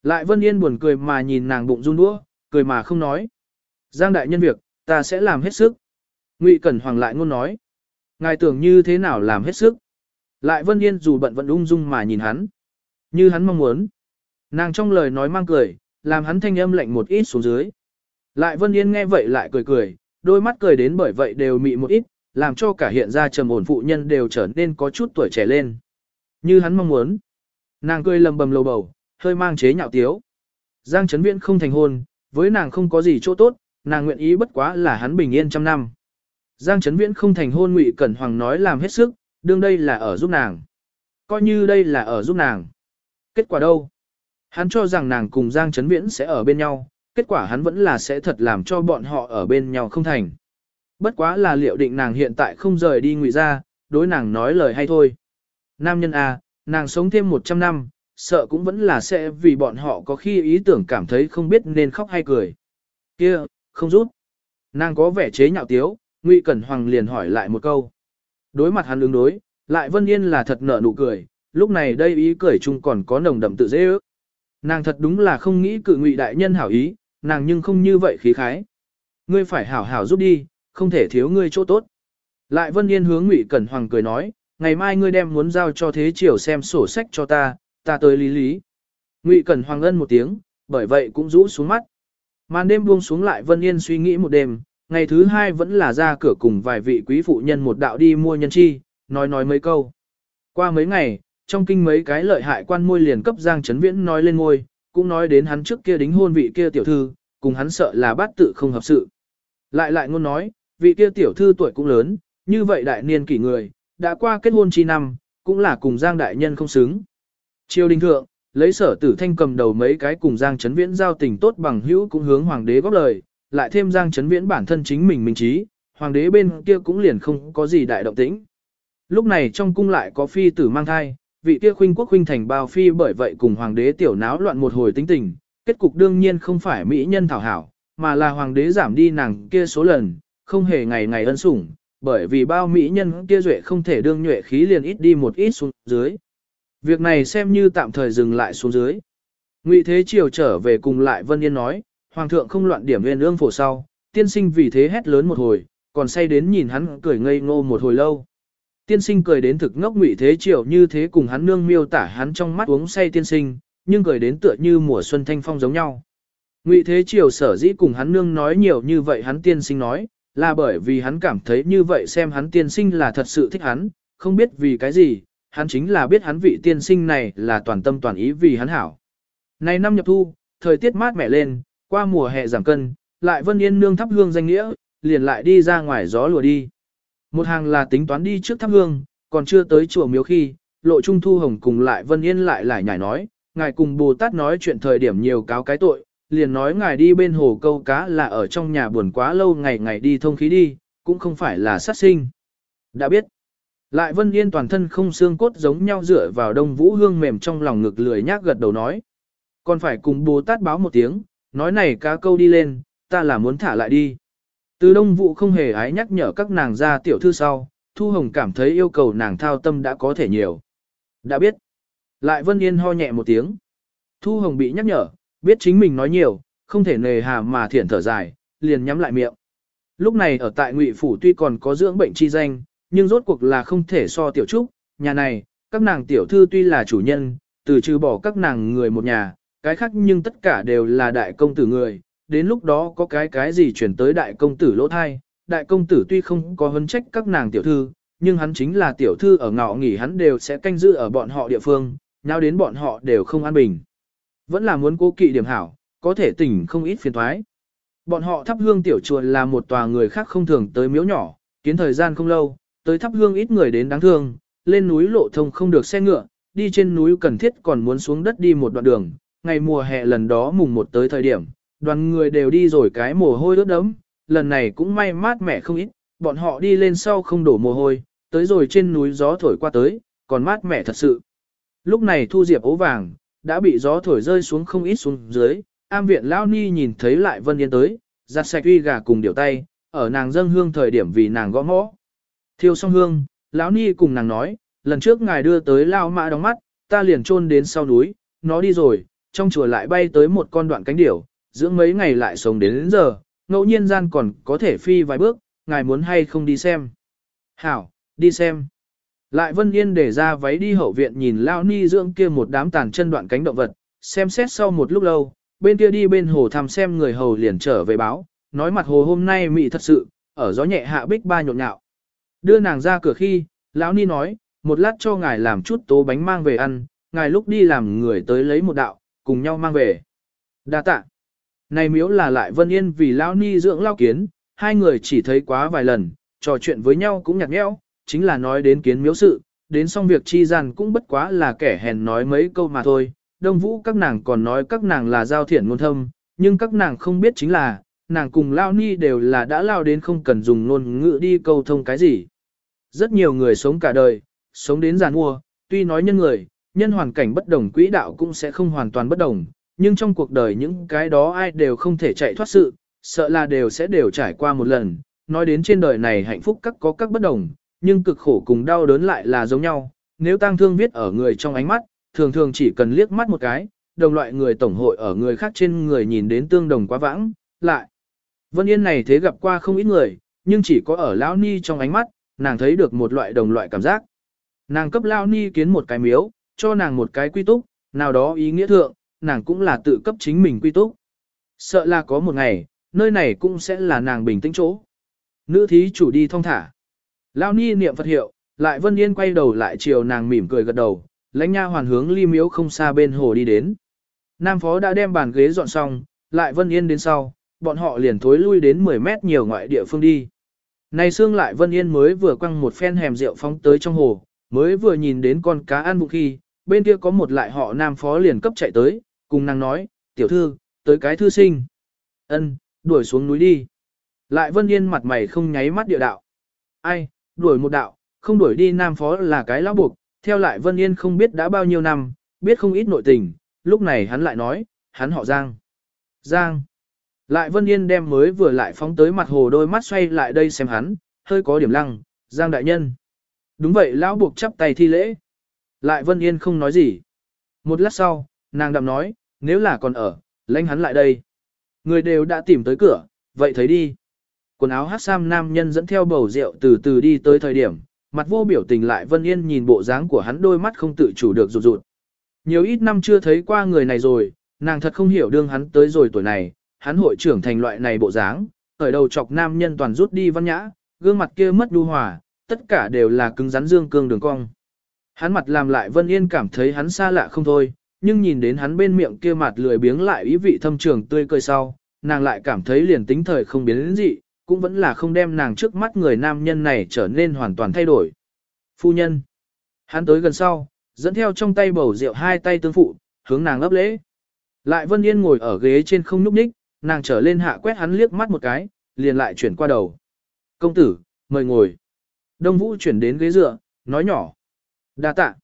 Lại Vân Yên buồn cười mà nhìn nàng bụng run đũa, cười mà không nói. Giang đại nhân việc, ta sẽ làm hết sức. Ngụy Cẩn Hoàng lại ngôn nói. Ngài tưởng như thế nào làm hết sức. Lại Vân Yên dù bận vẫn ung dung mà nhìn hắn. Như hắn mong muốn. Nàng trong lời nói mang cười, làm hắn thanh âm lạnh một ít xuống dưới. Lại Vân Yên nghe vậy lại cười cười, đôi mắt cười đến bởi vậy đều mị một ít, làm cho cả hiện ra trầm ổn phụ nhân đều trở nên có chút tuổi trẻ lên. Như hắn mong muốn. Nàng cười lầm bầm lầu bầu, hơi mang chế nhạo tiếu. Giang Trấn Viễn không thành hôn, với nàng không có gì chỗ tốt, nàng nguyện ý bất quá là hắn bình yên trăm năm. Giang Trấn Viễn không thành hôn Ngụy Cẩn Hoàng nói làm hết sức, đương đây là ở giúp nàng. Coi như đây là ở giúp nàng. Kết quả đâu? Hắn cho rằng nàng cùng Giang Trấn Viễn sẽ ở bên nhau, kết quả hắn vẫn là sẽ thật làm cho bọn họ ở bên nhau không thành. Bất quá là liệu định nàng hiện tại không rời đi ngụy ra, đối nàng nói lời hay thôi. Nam nhân A, nàng sống thêm 100 năm, sợ cũng vẫn là sẽ vì bọn họ có khi ý tưởng cảm thấy không biết nên khóc hay cười. Kia, không rút. Nàng có vẻ chế nhạo tiếu, Ngụy Cẩn Hoàng liền hỏi lại một câu. Đối mặt hắn ứng đối, lại Vân Yên là thật nở nụ cười, lúc này đây ý cười chung còn có nồng đậm tự dễ ước. Nàng thật đúng là không nghĩ cự Ngụy đại nhân hảo ý, nàng nhưng không như vậy khí khái. Ngươi phải hảo hảo giúp đi, không thể thiếu ngươi chỗ tốt. Lại Vân Yên hướng Ngụy Cẩn Hoàng cười nói, ngày mai ngươi đem muốn giao cho thế triều xem sổ sách cho ta, ta tới lý lý. Ngụy Cẩn Hoàng ân một tiếng, bởi vậy cũng rũ xuống mắt. Màn đêm buông xuống lại Vân Yên suy nghĩ một đêm, ngày thứ hai vẫn là ra cửa cùng vài vị quý phụ nhân một đạo đi mua nhân chi, nói nói mấy câu. Qua mấy ngày, trong kinh mấy cái lợi hại quan môi liền cấp Giang Trấn Viễn nói lên ngôi, cũng nói đến hắn trước kia đính hôn vị kia tiểu thư, cùng hắn sợ là bát tự không hợp sự. Lại lại ngôn nói, vị kia tiểu thư tuổi cũng lớn, như vậy đại niên kỷ người, đã qua kết hôn chi năm, cũng là cùng Giang đại nhân không xứng. Triều đình thượng, lấy sở tử thanh cầm đầu mấy cái cùng Giang Trấn Viễn giao tình tốt bằng hữu cũng hướng hoàng đế góp lời, lại thêm Giang Trấn Viễn bản thân chính mình minh trí, hoàng đế bên kia cũng liền không có gì đại động tĩnh. Lúc này trong cung lại có phi tử mang thai, vị kia khuynh quốc khuynh thành bao phi bởi vậy cùng hoàng đế tiểu náo loạn một hồi tính tình, kết cục đương nhiên không phải mỹ nhân thảo hảo, mà là hoàng đế giảm đi nàng kia số lần, không hề ngày ngày ân sủng, bởi vì bao mỹ nhân kia duệ không thể đương nhuệ khí liền ít đi một ít xuống dưới. Việc này xem như tạm thời dừng lại xuống dưới. Ngụy Thế Triều trở về cùng lại Vân Yên nói, Hoàng thượng không loạn điểm nguyên ương phổ sau, tiên sinh vì thế hét lớn một hồi, còn say đến nhìn hắn cười ngây ngô một hồi lâu. Tiên sinh cười đến thực ngốc Ngụy Thế Triều như thế cùng hắn nương miêu tả hắn trong mắt uống say tiên sinh, nhưng cười đến tựa như mùa xuân thanh phong giống nhau. Ngụy Thế Triều sở dĩ cùng hắn nương nói nhiều như vậy hắn tiên sinh nói, là bởi vì hắn cảm thấy như vậy xem hắn tiên sinh là thật sự thích hắn, không biết vì cái gì, hắn chính là biết hắn vị tiên sinh này là toàn tâm toàn ý vì hắn hảo. Này năm nhập thu, thời tiết mát mẻ lên, qua mùa hè giảm cân, lại Vân Yên nương thắp hương danh nghĩa, liền lại đi ra ngoài gió lùa đi. Một hàng là tính toán đi trước thắp hương, còn chưa tới chùa miếu khi, lộ trung thu hồng cùng lại Vân Yên lại lại nhảy nói, ngài cùng Bồ Tát nói chuyện thời điểm nhiều cáo cái tội, liền nói ngài đi bên hồ câu cá là ở trong nhà buồn quá lâu ngày ngày đi thông khí đi, cũng không phải là sát sinh. Đã biết, lại Vân Yên toàn thân không xương cốt giống nhau dựa vào đông vũ hương mềm trong lòng ngực lười nhác gật đầu nói. Còn phải cùng Bồ Tát báo một tiếng, nói này cá câu đi lên, ta là muốn thả lại đi. Từ đông vũ không hề ái nhắc nhở các nàng ra tiểu thư sau, Thu Hồng cảm thấy yêu cầu nàng thao tâm đã có thể nhiều. Đã biết. Lại Vân Yên ho nhẹ một tiếng. Thu Hồng bị nhắc nhở, biết chính mình nói nhiều, không thể nề hà mà thiển thở dài, liền nhắm lại miệng. Lúc này ở tại Ngụy Phủ tuy còn có dưỡng bệnh chi danh, nhưng rốt cuộc là không thể so tiểu trúc, nhà này, các nàng tiểu thư tuy là chủ nhân, từ trừ bỏ các nàng người một nhà, cái khác nhưng tất cả đều là đại công tử người, đến lúc đó có cái cái gì chuyển tới đại công tử lỗ thai, đại công tử tuy không có hấn trách các nàng tiểu thư, nhưng hắn chính là tiểu thư ở ngọ nghỉ hắn đều sẽ canh giữ ở bọn họ địa phương, nào đến bọn họ đều không an bình. Vẫn là muốn cố kỵ điểm hảo, có thể tỉnh không ít phiền thoái. Bọn họ thắp hương tiểu chùa là một tòa người khác không thường tới miếu nhỏ, kiến thời gian không lâu, tới thắp hương ít người đến đáng thương, lên núi lộ thông không được xe ngựa, đi trên núi cần thiết còn muốn xuống đất đi một đoạn đường, ngày mùa hè lần đó mùng một tới thời điểm, đoàn người đều đi rồi cái mồ hôi ướt đẫm, lần này cũng may mát mẻ không ít, bọn họ đi lên sau không đổ mồ hôi, tới rồi trên núi gió thổi qua tới, còn mát mẻ thật sự. Lúc này thu diệp ố vàng, đã bị gió thổi rơi xuống không ít xuống dưới, am viện lão ni nhìn thấy lại vân yên tới, giặt sạch uy gà cùng điều tay, ở nàng dâng hương thời điểm vì nàng gõ mõ. Thiêu xong hương, lão ni cùng nàng nói, lần trước ngài đưa tới lao mã đóng mắt, ta liền chôn đến sau núi, nó đi rồi, trong chùa lại bay tới một con đoạn cánh điểu, dưỡng mấy ngày lại sống đến, đến giờ, ngẫu nhiên gian còn có thể phi vài bước, ngài muốn hay không đi xem. Hảo, đi xem. Lại Vân Yên để ra váy đi hậu viện nhìn Lao Ni dưỡng kia một đám tàn chân đoạn cánh động vật, xem xét sau một lúc lâu, bên kia đi bên hồ thăm xem người hầu liền trở về báo, nói mặt hồ hôm nay mị thật sự, ở gió nhẹ hạ bích ba nhộn nhạo. Đưa nàng ra cửa khi, lão Ni nói, một lát cho ngài làm chút tố bánh mang về ăn, ngài lúc đi làm người tới lấy một đạo, cùng nhau mang về. Đa tạ. Này miếu là lại Vân Yên vì lão Ni dưỡng lao kiến, hai người chỉ thấy quá vài lần, trò chuyện với nhau cũng nhạt nhẽo, chính là nói đến kiến miếu sự, đến xong việc chi gian cũng bất quá là kẻ hèn nói mấy câu mà thôi. Đông vũ các nàng còn nói các nàng là giao thiện ngôn thâm, nhưng các nàng không biết chính là, nàng cùng lao ni đều là đã lao đến không cần dùng ngôn ngữ đi câu thông cái gì. Rất nhiều người sống cả đời, sống đến giàn mua, tuy nói nhân người, nhân hoàn cảnh bất đồng quỹ đạo cũng sẽ không hoàn toàn bất đồng, nhưng trong cuộc đời những cái đó ai đều không thể chạy thoát sự, sợ là đều sẽ đều trải qua một lần. Nói đến trên đời này hạnh phúc các có các bất đồng, nhưng cực khổ cùng đau đớn lại là giống nhau. Nếu tang thương viết ở người trong ánh mắt, thường thường chỉ cần liếc mắt một cái, đồng loại người tổng hội ở người khác trên người nhìn đến tương đồng quá vãng, lại. Vân Yên này thế gặp qua không ít người, nhưng chỉ có ở Lão Ni trong ánh mắt, nàng thấy được một loại đồng loại cảm giác. Nàng cấp Lão Ni kiến một cái miếu, cho nàng một cái quy túc, nào đó ý nghĩa thượng, nàng cũng là tự cấp chính mình quy túc. Sợ là có một ngày, nơi này cũng sẽ là nàng bình tĩnh chỗ. Nữ thí chủ đi thong thả. Lao ni niệm Phật hiệu, lại Vân Yên quay đầu lại chiều nàng mỉm cười gật đầu, lãnh nha hoàn hướng ly miếu không xa bên hồ đi đến. Nam phó đã đem bàn ghế dọn xong, lại Vân Yên đến sau, bọn họ liền thối lui đến 10 mét nhiều ngoại địa phương đi. Này xương lại Vân Yên mới vừa quăng một phen hèm rượu phóng tới trong hồ, mới vừa nhìn đến con cá ăn bụng khi, bên kia có một lại họ nam phó liền cấp chạy tới, cùng nàng nói, tiểu thư, tới cái thư sinh. ân đuổi xuống núi đi. Lại Vân Yên mặt mày không nháy mắt địa đạo. Ai, đuổi một đạo, không đuổi đi nam phó là cái lão buộc, theo lại Vân Yên không biết đã bao nhiêu năm, biết không ít nội tình, lúc này hắn lại nói, hắn họ Giang. Giang. Lại Vân Yên đem mới vừa lại phóng tới mặt hồ đôi mắt xoay lại đây xem hắn, hơi có điểm lăng, Giang đại nhân. Đúng vậy lão buộc chắp tay thi lễ. Lại Vân Yên không nói gì. Một lát sau, nàng đạm nói, nếu là còn ở, lãnh hắn lại đây. Người đều đã tìm tới cửa, vậy thấy đi. Quần áo hát sam nam nhân dẫn theo bầu rượu từ từ đi tới thời điểm, mặt vô biểu tình lại Vân Yên nhìn bộ dáng của hắn đôi mắt không tự chủ được rụt rụt. Nhiều ít năm chưa thấy qua người này rồi, nàng thật không hiểu đương hắn tới rồi tuổi này, hắn hội trưởng thành loại này bộ dáng, khởi đầu chọc nam nhân toàn rút đi văn nhã, gương mặt kia mất đu hòa, tất cả đều là cứng rắn dương cương đường cong. Hắn mặt làm lại Vân Yên cảm thấy hắn xa lạ không thôi, nhưng nhìn đến hắn bên miệng kia mặt lười biếng lại ý vị thâm trường tươi cười sau, nàng lại cảm thấy liền tính thời không biến đến gì, cũng vẫn là không đem nàng trước mắt người nam nhân này trở nên hoàn toàn thay đổi. Phu nhân. Hắn tới gần sau, dẫn theo trong tay bầu rượu hai tay tương phụ, hướng nàng ấp lễ. Lại Vân Yên ngồi ở ghế trên không nhúc nhích, nàng trở lên hạ quét hắn liếc mắt một cái, liền lại chuyển qua đầu. Công tử, mời ngồi. Đông Vũ chuyển đến ghế dựa, nói nhỏ. đa tạ.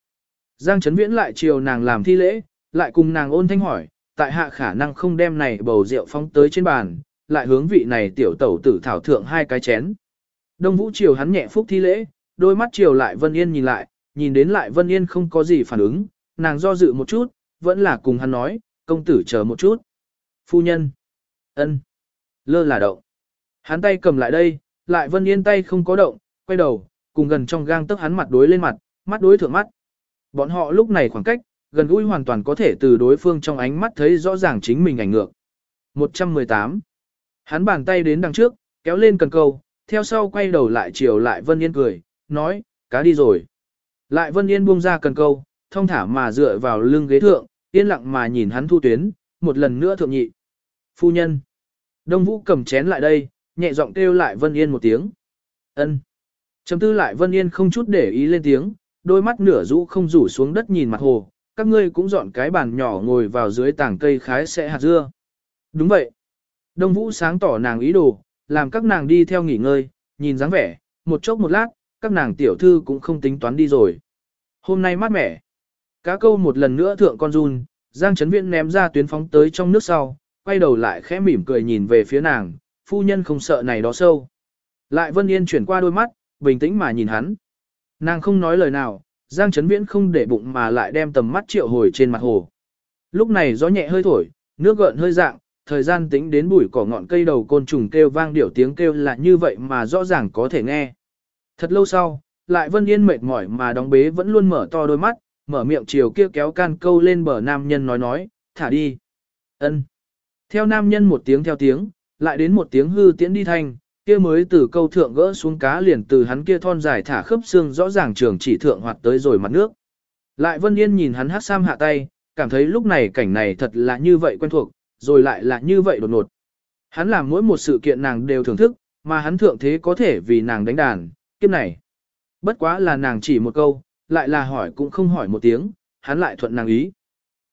Giang Trấn Viễn lại chiều nàng làm thi lễ, lại cùng nàng ôn thanh hỏi, tại hạ khả năng không đem này bầu rượu phóng tới trên bàn, lại hướng vị này tiểu tẩu tử thảo thượng hai cái chén. Đông Vũ triều hắn nhẹ phúc thi lễ, đôi mắt triều lại Vân Yên nhìn lại, nhìn đến lại Vân Yên không có gì phản ứng, nàng do dự một chút, vẫn là cùng hắn nói, công tử chờ một chút. Phu nhân. ân, Lơ là động. Hắn tay cầm lại đây, lại Vân Yên tay không có động, quay đầu, cùng gần trong gang tức hắn mặt đối lên mặt, mắt đối thượng mắt. Bọn họ lúc này khoảng cách, gần gũi hoàn toàn có thể từ đối phương trong ánh mắt thấy rõ ràng chính mình ảnh ngược. 118. Hắn bàn tay đến đằng trước, kéo lên cần câu, theo sau quay đầu lại chiều lại Vân Yên cười, nói, cá đi rồi. Lại Vân Yên buông ra cần câu, thông thả mà dựa vào lưng ghế thượng, yên lặng mà nhìn hắn thu tuyến, một lần nữa thượng nhị. Phu nhân. Đông Vũ cầm chén lại đây, nhẹ giọng kêu lại Vân Yên một tiếng. ân Chấm tư lại Vân Yên không chút để ý lên tiếng, đôi mắt nửa rũ không rủ xuống đất nhìn mặt hồ, các ngươi cũng dọn cái bàn nhỏ ngồi vào dưới tảng cây khái sẽ hạt dưa. Đúng vậy. Đông Vũ sáng tỏ nàng ý đồ, làm các nàng đi theo nghỉ ngơi, nhìn dáng vẻ, một chốc một lát, các nàng tiểu thư cũng không tính toán đi rồi. Hôm nay mát mẻ. Cá câu một lần nữa thượng con run, Giang Trấn Viễn ném ra tuyến phóng tới trong nước sau, quay đầu lại khẽ mỉm cười nhìn về phía nàng, phu nhân không sợ này đó sâu. Lại Vân Yên chuyển qua đôi mắt, bình tĩnh mà nhìn hắn. Nàng không nói lời nào, Giang Trấn Viễn không để bụng mà lại đem tầm mắt triệu hồi trên mặt hồ. Lúc này gió nhẹ hơi thổi, nước gợn hơi dạng, thời gian tính đến bụi cỏ ngọn cây đầu côn trùng kêu vang điệu tiếng kêu là như vậy mà rõ ràng có thể nghe. Thật lâu sau, lại Vân Yên mệt mỏi mà đóng bế vẫn luôn mở to đôi mắt, mở miệng chiều kia kéo can câu lên bờ nam nhân nói nói, thả đi. ân Theo nam nhân một tiếng theo tiếng, lại đến một tiếng hư tiễn đi thanh, kia mới từ câu thượng gỡ xuống cá liền từ hắn kia thon dài thả khớp xương rõ ràng trường chỉ thượng hoạt tới rồi mặt nước. Lại Vân Yên nhìn hắn hát sam hạ tay, cảm thấy lúc này cảnh này thật là như vậy quen thuộc, rồi lại là như vậy đột ngột. Hắn làm mỗi một sự kiện nàng đều thưởng thức, mà hắn thượng thế có thể vì nàng đánh đàn, kiếp này. Bất quá là nàng chỉ một câu, lại là hỏi cũng không hỏi một tiếng, hắn lại thuận nàng ý.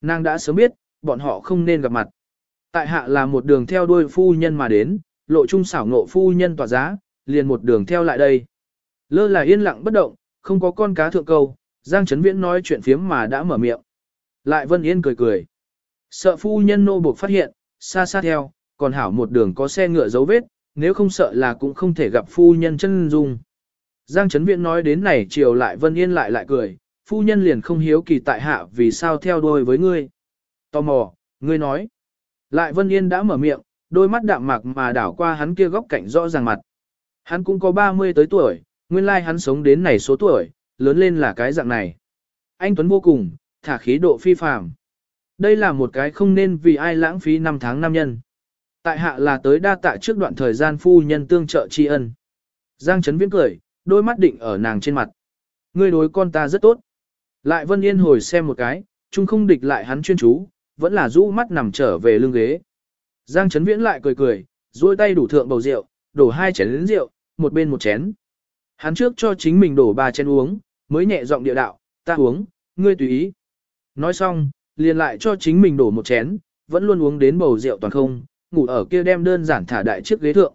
Nàng đã sớm biết, bọn họ không nên gặp mặt. Tại hạ là một đường theo đuôi phu nhân mà đến, lộ trung xảo ngộ phu nhân tỏa giá, liền một đường theo lại đây. Lơ là yên lặng bất động, không có con cá thượng câu, Giang Trấn Viễn nói chuyện phiếm mà đã mở miệng. Lại Vân Yên cười cười. Sợ phu nhân nô buộc phát hiện, xa xa theo, còn hảo một đường có xe ngựa dấu vết, nếu không sợ là cũng không thể gặp phu nhân chân dung. Giang Trấn Viễn nói đến này chiều lại Vân Yên lại lại cười, phu nhân liền không hiếu kỳ tại hạ vì sao theo đuôi với ngươi. Tò mò, ngươi nói. Lại Vân Yên đã mở miệng, đôi mắt đạm mạc mà đảo qua hắn kia góc cạnh rõ ràng mặt. Hắn cũng có 30 tới tuổi, nguyên lai hắn sống đến này số tuổi, lớn lên là cái dạng này. Anh Tuấn vô cùng, thả khí độ phi phàm. Đây là một cái không nên vì ai lãng phí năm tháng năm nhân. Tại hạ là tới đa tạ trước đoạn thời gian phu nhân tương trợ tri ân. Giang Trấn Viễn cười, đôi mắt định ở nàng trên mặt. Ngươi đối con ta rất tốt. Lại Vân Yên hồi xem một cái, chung không địch lại hắn chuyên chú, vẫn là rũ mắt nằm trở về lưng ghế. Giang Trấn Viễn lại cười cười, duỗi tay đủ thượng bầu rượu, đổ hai chén lớn rượu, một bên một chén. Hắn trước cho chính mình đổ ba chén uống, mới nhẹ giọng địa đạo, ta uống, ngươi tùy ý. Nói xong, liền lại cho chính mình đổ một chén, vẫn luôn uống đến bầu rượu toàn không, ngủ ở kia đem đơn giản thả đại chiếc ghế thượng.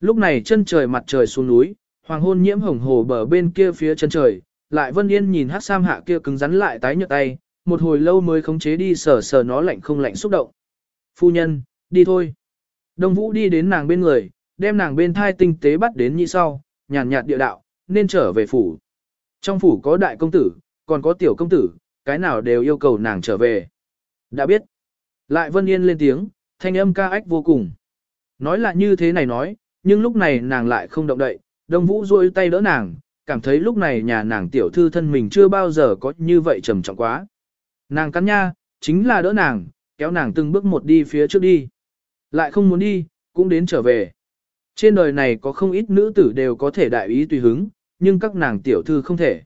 Lúc này chân trời mặt trời xuống núi, hoàng hôn nhiễm hồng hồ bờ bên kia phía chân trời, lại Vân Yên nhìn hát sam hạ kia cứng rắn lại tái nhợt tay, một hồi lâu mới khống chế đi sờ sờ nó lạnh không lạnh xúc động. Phu nhân, đi thôi. Đông Vũ đi đến nàng bên người, đem nàng bên thai tinh tế bắt đến như sau, nhàn nhạt địa đạo, nên trở về phủ. Trong phủ có đại công tử, còn có tiểu công tử, cái nào đều yêu cầu nàng trở về. Đã biết. Lại Vân Yên lên tiếng, thanh âm ca ách vô cùng. Nói là như thế này nói, nhưng lúc này nàng lại không động đậy, Đông Vũ duỗi tay đỡ nàng, cảm thấy lúc này nhà nàng tiểu thư thân mình chưa bao giờ có như vậy trầm trọng quá. Nàng cắn nha, chính là đỡ nàng, kéo nàng từng bước một đi phía trước đi. Lại không muốn đi, cũng đến trở về. Trên đời này có không ít nữ tử đều có thể đại ý tùy hứng, nhưng các nàng tiểu thư không thể.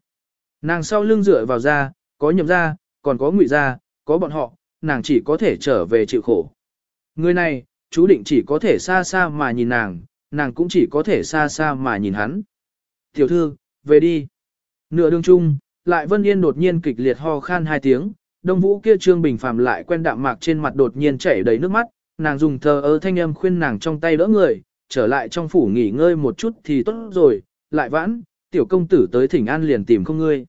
Nàng sau lưng dựa vào ra, có nhậm ra, còn có ngụy ra, có bọn họ, nàng chỉ có thể trở về chịu khổ. Người này, chú định chỉ có thể xa xa mà nhìn nàng, nàng cũng chỉ có thể xa xa mà nhìn hắn. Tiểu thư, về đi. Nửa đường chung, lại Vân Yên đột nhiên kịch liệt ho khan hai tiếng, Đông Vũ kia Trương Bình phàm lại quen đạm mạc trên mặt đột nhiên chảy đầy nước mắt, nàng dùng thờ ơ thanh âm khuyên nàng trong tay đỡ người, trở lại trong phủ nghỉ ngơi một chút thì tốt rồi, lại vãn, tiểu công tử tới thỉnh an liền tìm không ngươi.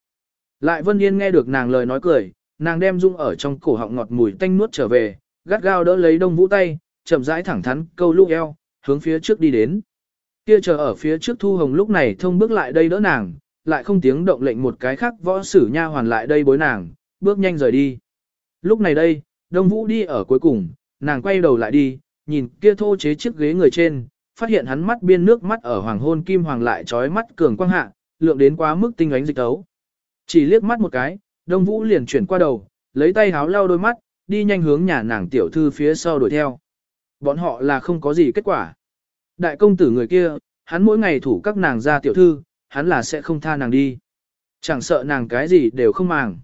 Lại Vân Yên nghe được nàng lời nói cười, nàng đem dung ở trong cổ họng ngọt mùi tanh nuốt trở về, gắt gao đỡ lấy Đông Vũ tay, chậm rãi thẳng thắn câu lúc eo, hướng phía trước đi đến. Kia chờ ở phía trước Thu Hồng lúc này thông bước lại đây đỡ nàng, lại không tiếng động lệnh một cái khác võ sử nha hoàn lại đây bối nàng, bước nhanh rời đi. Lúc này đây, Đông Vũ đi ở cuối cùng, nàng quay đầu lại đi, nhìn kia thô chế chiếc ghế người trên, phát hiện hắn mắt biên nước mắt ở hoàng hôn kim hoàng lại trói mắt cường quang hạ, lượng đến quá mức tinh ánh dịch tấu. Chỉ liếc mắt một cái, Đông Vũ liền chuyển qua đầu, lấy tay háo lau đôi mắt, đi nhanh hướng nhà nàng tiểu thư phía sau đuổi theo. Bọn họ là không có gì kết quả. Đại công tử người kia, hắn mỗi ngày thủ các nàng ra tiểu thư, hắn là sẽ không tha nàng đi. Chẳng sợ nàng cái gì đều không màng.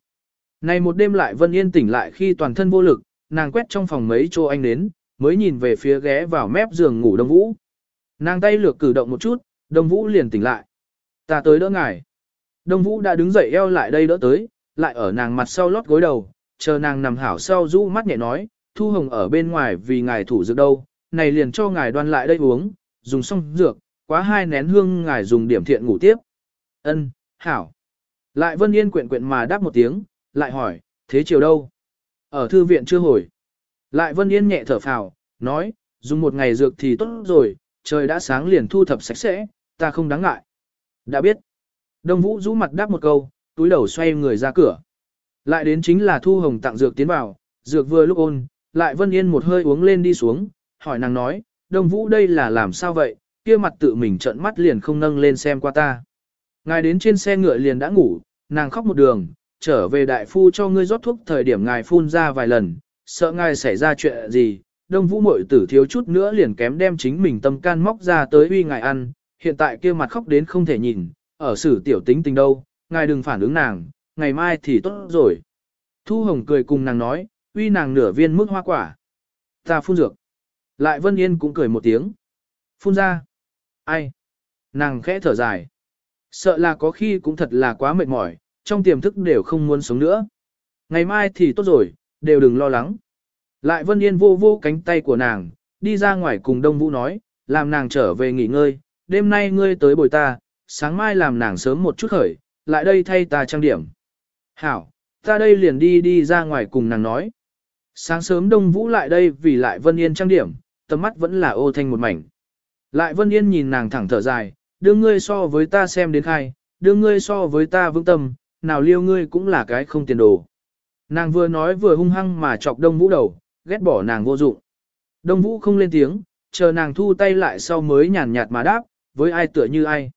Này một đêm lại Vân Yên tỉnh lại khi toàn thân vô lực, nàng quét trong phòng mấy chỗ anh đến, mới nhìn về phía ghé vào mép giường ngủ Đông Vũ. Nàng tay lược cử động một chút, Đông Vũ liền tỉnh lại. Ta tới đỡ ngài. Đông Vũ đã đứng dậy eo lại đây đỡ tới, lại ở nàng mặt sau lót gối đầu, chờ nàng nằm hảo sau rũ mắt nhẹ nói, Thu Hồng ở bên ngoài vì ngài thủ dược đâu, này liền cho ngài đoan lại đây uống, dùng xong dược, quá hai nén hương ngài dùng điểm thiện ngủ tiếp. Ân, hảo. Lại Vân Yên quyện quyện mà đáp một tiếng, lại hỏi, thế chiều đâu? Ở thư viện chưa hồi. Lại Vân Yên nhẹ thở phào, nói, dùng một ngày dược thì tốt rồi, trời đã sáng liền thu thập sạch sẽ, ta không đáng ngại. Đã biết. Đông Vũ rũ mặt đáp một câu, túi đầu xoay người ra cửa. Lại đến chính là Thu Hồng tặng dược tiến vào, dược vừa lúc ôn, lại Vân Yên một hơi uống lên đi xuống, hỏi nàng nói, Đông Vũ đây là làm sao vậy, kia mặt tự mình trợn mắt liền không nâng lên xem qua ta. Ngài đến trên xe ngựa liền đã ngủ, nàng khóc một đường, trở về đại phu cho ngươi rót thuốc thời điểm ngài phun ra vài lần, sợ ngài xảy ra chuyện gì, đông vũ mội tử thiếu chút nữa liền kém đem chính mình tâm can móc ra tới uy ngài ăn, hiện tại kia mặt khóc đến không thể nhìn, ở xử tiểu tính tình đâu, ngài đừng phản ứng nàng, ngày mai thì tốt rồi. Thu Hồng cười cùng nàng nói, uy nàng nửa viên mức hoa quả. Ta phun dược. Lại Vân Yên cũng cười một tiếng. Phun ra. Ai? Nàng khẽ thở dài. Sợ là có khi cũng thật là quá mệt mỏi, trong tiềm thức đều không muốn sống nữa. Ngày mai thì tốt rồi, đều đừng lo lắng. Lại Vân Yên vô vô cánh tay của nàng, đi ra ngoài cùng Đông Vũ nói, làm nàng trở về nghỉ ngơi, đêm nay ngươi tới bồi ta, sáng mai làm nàng sớm một chút khởi, lại đây thay ta trang điểm. Hảo, ta đây liền đi đi ra ngoài cùng nàng nói. Sáng sớm Đông Vũ lại đây vì lại Vân Yên trang điểm, tầm mắt vẫn là ô thanh một mảnh. Lại Vân Yên nhìn nàng thẳng thở dài, đưa ngươi so với ta xem đến khai, đưa ngươi so với ta vững tâm, nào liêu ngươi cũng là cái không tiền đồ. Nàng vừa nói vừa hung hăng mà chọc Đông Vũ đầu, ghét bỏ nàng vô dụng. Đông Vũ không lên tiếng, chờ nàng thu tay lại sau mới nhàn nhạt mà đáp, với ai tựa như ai.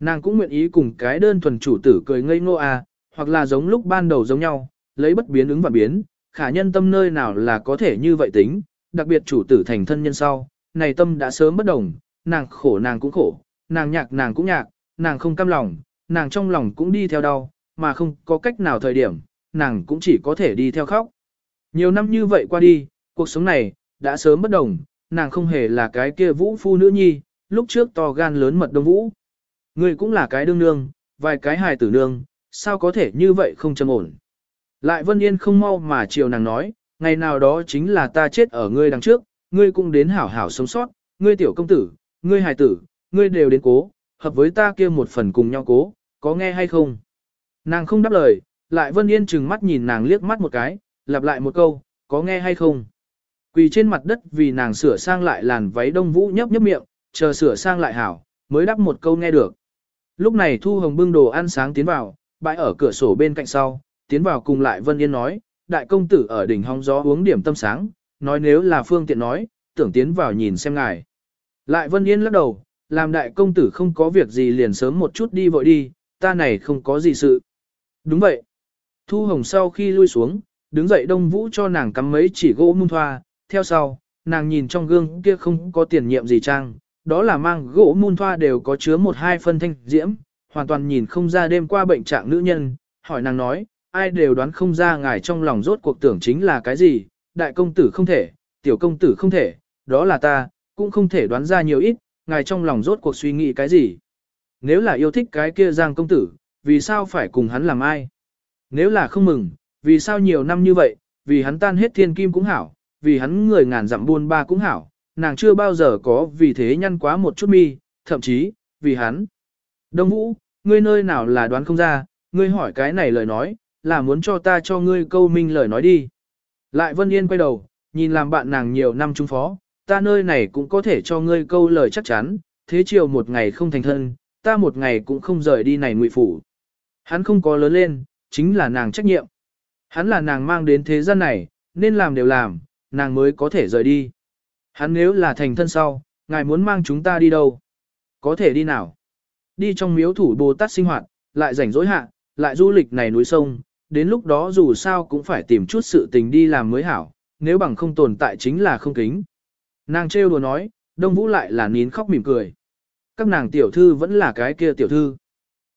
Nàng cũng nguyện ý cùng cái đơn thuần chủ tử cười ngây ngô à, hoặc là giống lúc ban đầu giống nhau, lấy bất biến ứng và biến, khả nhân tâm nơi nào là có thể như vậy tính, đặc biệt chủ tử thành thân nhân sau, này tâm đã sớm bất đồng, nàng khổ nàng cũng khổ, nàng nhạc nàng cũng nhạc, nàng không cam lòng, nàng trong lòng cũng đi theo đau, mà không có cách nào thời điểm, nàng cũng chỉ có thể đi theo khóc. Nhiều năm như vậy qua đi, cuộc sống này, đã sớm bất đồng, nàng không hề là cái kia vũ phu nữ nhi, lúc trước to gan lớn mật đông vũ. Người cũng là cái đương nương, vài cái hài tử nương, sao có thể như vậy không châm ổn. Lại Vân Yên không mau mà chiều nàng nói, ngày nào đó chính là ta chết ở ngươi đằng trước, ngươi cũng đến hảo hảo sống sót, ngươi tiểu công tử, ngươi hài tử, ngươi đều đến cố, hợp với ta kia một phần cùng nhau cố, có nghe hay không? Nàng không đáp lời, lại Vân Yên chừng mắt nhìn nàng liếc mắt một cái, lặp lại một câu, có nghe hay không? Quỳ trên mặt đất vì nàng sửa sang lại làn váy đông vũ nhấp nhấp miệng, chờ sửa sang lại hảo, mới đáp một câu nghe được. Lúc này Thu Hồng bưng đồ ăn sáng tiến vào, bãi ở cửa sổ bên cạnh sau, tiến vào cùng lại Vân Yên nói, đại công tử ở đỉnh hóng gió uống điểm tâm sáng, nói nếu là phương tiện nói, tưởng tiến vào nhìn xem ngài. Lại Vân Yên lắc đầu, làm đại công tử không có việc gì liền sớm một chút đi vội đi, ta này không có gì sự. Đúng vậy. Thu Hồng sau khi lui xuống, đứng dậy Đông Vũ cho nàng cắm mấy chỉ gỗ mung thoa, theo sau, nàng nhìn trong gương kia không có tiền nhiệm gì trang, đó là mang gỗ mun thoa đều có chứa một hai phân thanh diễm, hoàn toàn nhìn không ra đêm qua bệnh trạng nữ nhân, hỏi nàng nói, ai đều đoán không ra ngài trong lòng rốt cuộc tưởng chính là cái gì, đại công tử không thể, tiểu công tử không thể, đó là ta, cũng không thể đoán ra nhiều ít, ngài trong lòng rốt cuộc suy nghĩ cái gì. Nếu là yêu thích cái kia giang công tử, vì sao phải cùng hắn làm ai? Nếu là không mừng, vì sao nhiều năm như vậy, vì hắn tan hết thiên kim cũng hảo, vì hắn người ngàn dặm buôn ba cũng hảo, nàng chưa bao giờ có vì thế nhăn quá một chút mi, thậm chí, vì hắn. Đông Vũ, ngươi nơi nào là đoán không ra, ngươi hỏi cái này lời nói, là muốn cho ta cho ngươi câu minh lời nói đi. Lại Vân Yên quay đầu, nhìn làm bạn nàng nhiều năm trung phó, ta nơi này cũng có thể cho ngươi câu lời chắc chắn, thế chiều một ngày không thành thân, ta một ngày cũng không rời đi này ngụy phủ. Hắn không có lớn lên, chính là nàng trách nhiệm. Hắn là nàng mang đến thế gian này, nên làm đều làm, nàng mới có thể rời đi. Hắn nếu là thành thân sau, ngài muốn mang chúng ta đi đâu? Có thể đi nào? Đi trong miếu thủ Bồ Tát sinh hoạt, lại rảnh rỗi hạ, lại du lịch này núi sông, đến lúc đó dù sao cũng phải tìm chút sự tình đi làm mới hảo, nếu bằng không tồn tại chính là không kính. Nàng trêu đùa nói, Đông Vũ lại là nín khóc mỉm cười. Các nàng tiểu thư vẫn là cái kia tiểu thư.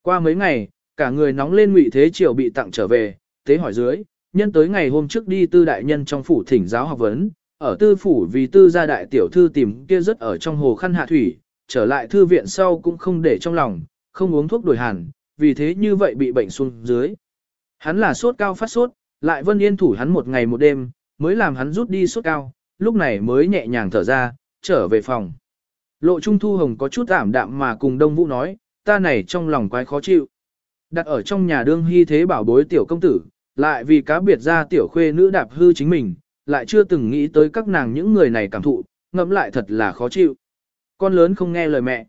Qua mấy ngày, cả người nóng lên ngụy thế triều bị tặng trở về, tế hỏi dưới, nhân tới ngày hôm trước đi tư đại nhân trong phủ thỉnh giáo học vấn, ở tư phủ vì tư gia đại tiểu thư tìm kia rất ở trong hồ khăn hạ thủy, trở lại thư viện sau cũng không để trong lòng, không uống thuốc đổi hàn, vì thế như vậy bị bệnh xuống dưới. Hắn là sốt cao phát sốt, lại vân yên thủ hắn một ngày một đêm, mới làm hắn rút đi sốt cao, lúc này mới nhẹ nhàng thở ra, trở về phòng. Lộ Trung Thu Hồng có chút ảm đạm mà cùng Đông Vũ nói, ta này trong lòng quái khó chịu. Đặt ở trong nhà đương hy thế bảo bối tiểu công tử, lại vì cá biệt ra tiểu khuê nữ đạp hư chính mình, lại chưa từng nghĩ tới các nàng những người này cảm thụ, ngẫm lại thật là khó chịu. Con lớn không nghe lời mẹ.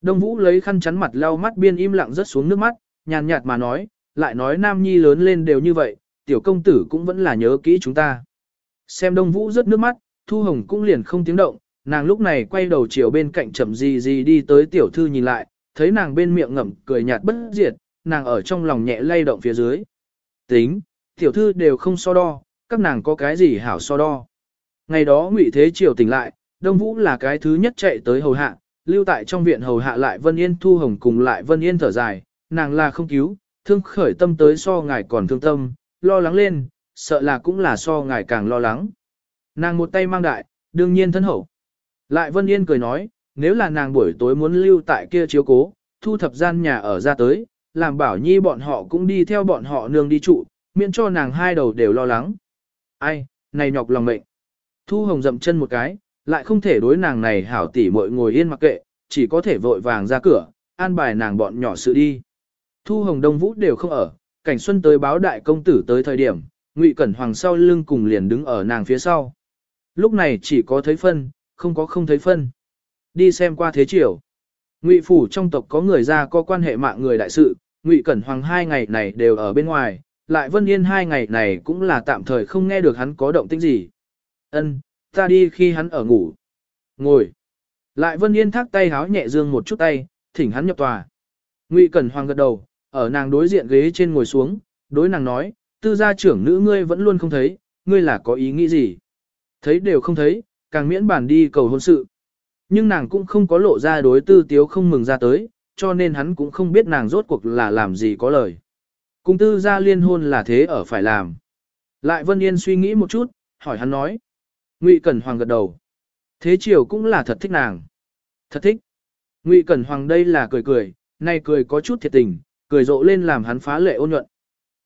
Đông Vũ lấy khăn chắn mặt lau mắt biên im lặng rất xuống nước mắt, nhàn nhạt mà nói, lại nói Nam Nhi lớn lên đều như vậy, tiểu công tử cũng vẫn là nhớ kỹ chúng ta. Xem Đông Vũ rất nước mắt, Thu Hồng cũng liền không tiếng động, nàng lúc này quay đầu chiều bên cạnh chậm gì gì đi tới tiểu thư nhìn lại, thấy nàng bên miệng ngậm cười nhạt bất diệt, nàng ở trong lòng nhẹ lay động phía dưới. Tính, tiểu thư đều không so đo, các nàng có cái gì hảo so đo. Ngày đó Ngụy Thế Triều tỉnh lại, Đông Vũ là cái thứ nhất chạy tới hầu hạ, lưu tại trong viện hầu hạ lại Vân Yên Thu Hồng cùng lại Vân Yên thở dài, nàng là không cứu, thương khởi tâm tới so ngài còn thương tâm, lo lắng lên, sợ là cũng là so ngài càng lo lắng. Nàng một tay mang đại, đương nhiên thân hậu. Lại Vân Yên cười nói, nếu là nàng buổi tối muốn lưu tại kia chiếu cố, thu thập gian nhà ở ra tới, làm bảo nhi bọn họ cũng đi theo bọn họ nương đi trụ, miễn cho nàng hai đầu đều lo lắng. Ai, này nhọc lòng mệnh. Thu Hồng dậm chân một cái, lại không thể đối nàng này hảo tỉ muội ngồi yên mặc kệ, chỉ có thể vội vàng ra cửa, an bài nàng bọn nhỏ sự đi. Thu Hồng Đông Vũ đều không ở, cảnh xuân tới báo đại công tử tới thời điểm, Ngụy Cẩn Hoàng sau lưng cùng liền đứng ở nàng phía sau. Lúc này chỉ có thấy phân, không có không thấy phân. Đi xem qua thế chiều. Ngụy phủ trong tộc có người ra có quan hệ mạng người đại sự, Ngụy Cẩn Hoàng hai ngày này đều ở bên ngoài, lại Vân Yên hai ngày này cũng là tạm thời không nghe được hắn có động tĩnh gì. Ân, ta đi khi hắn ở ngủ. Ngồi. Lại Vân Yên thác tay háo nhẹ dương một chút tay, thỉnh hắn nhập tòa. Ngụy Cẩn Hoàng gật đầu, ở nàng đối diện ghế trên ngồi xuống, đối nàng nói, tư gia trưởng nữ ngươi vẫn luôn không thấy, ngươi là có ý nghĩ gì? Thấy đều không thấy, càng miễn bản đi cầu hôn sự. Nhưng nàng cũng không có lộ ra đối tư tiếu không mừng ra tới, cho nên hắn cũng không biết nàng rốt cuộc là làm gì có lời. Cùng tư gia liên hôn là thế ở phải làm. Lại Vân Yên suy nghĩ một chút, hỏi hắn nói. Ngụy Cẩn Hoàng gật đầu. Thế chiều cũng là thật thích nàng. Thật thích. Ngụy Cẩn Hoàng đây là cười cười, nay cười có chút thiệt tình, cười rộ lên làm hắn phá lệ ôn nhuận.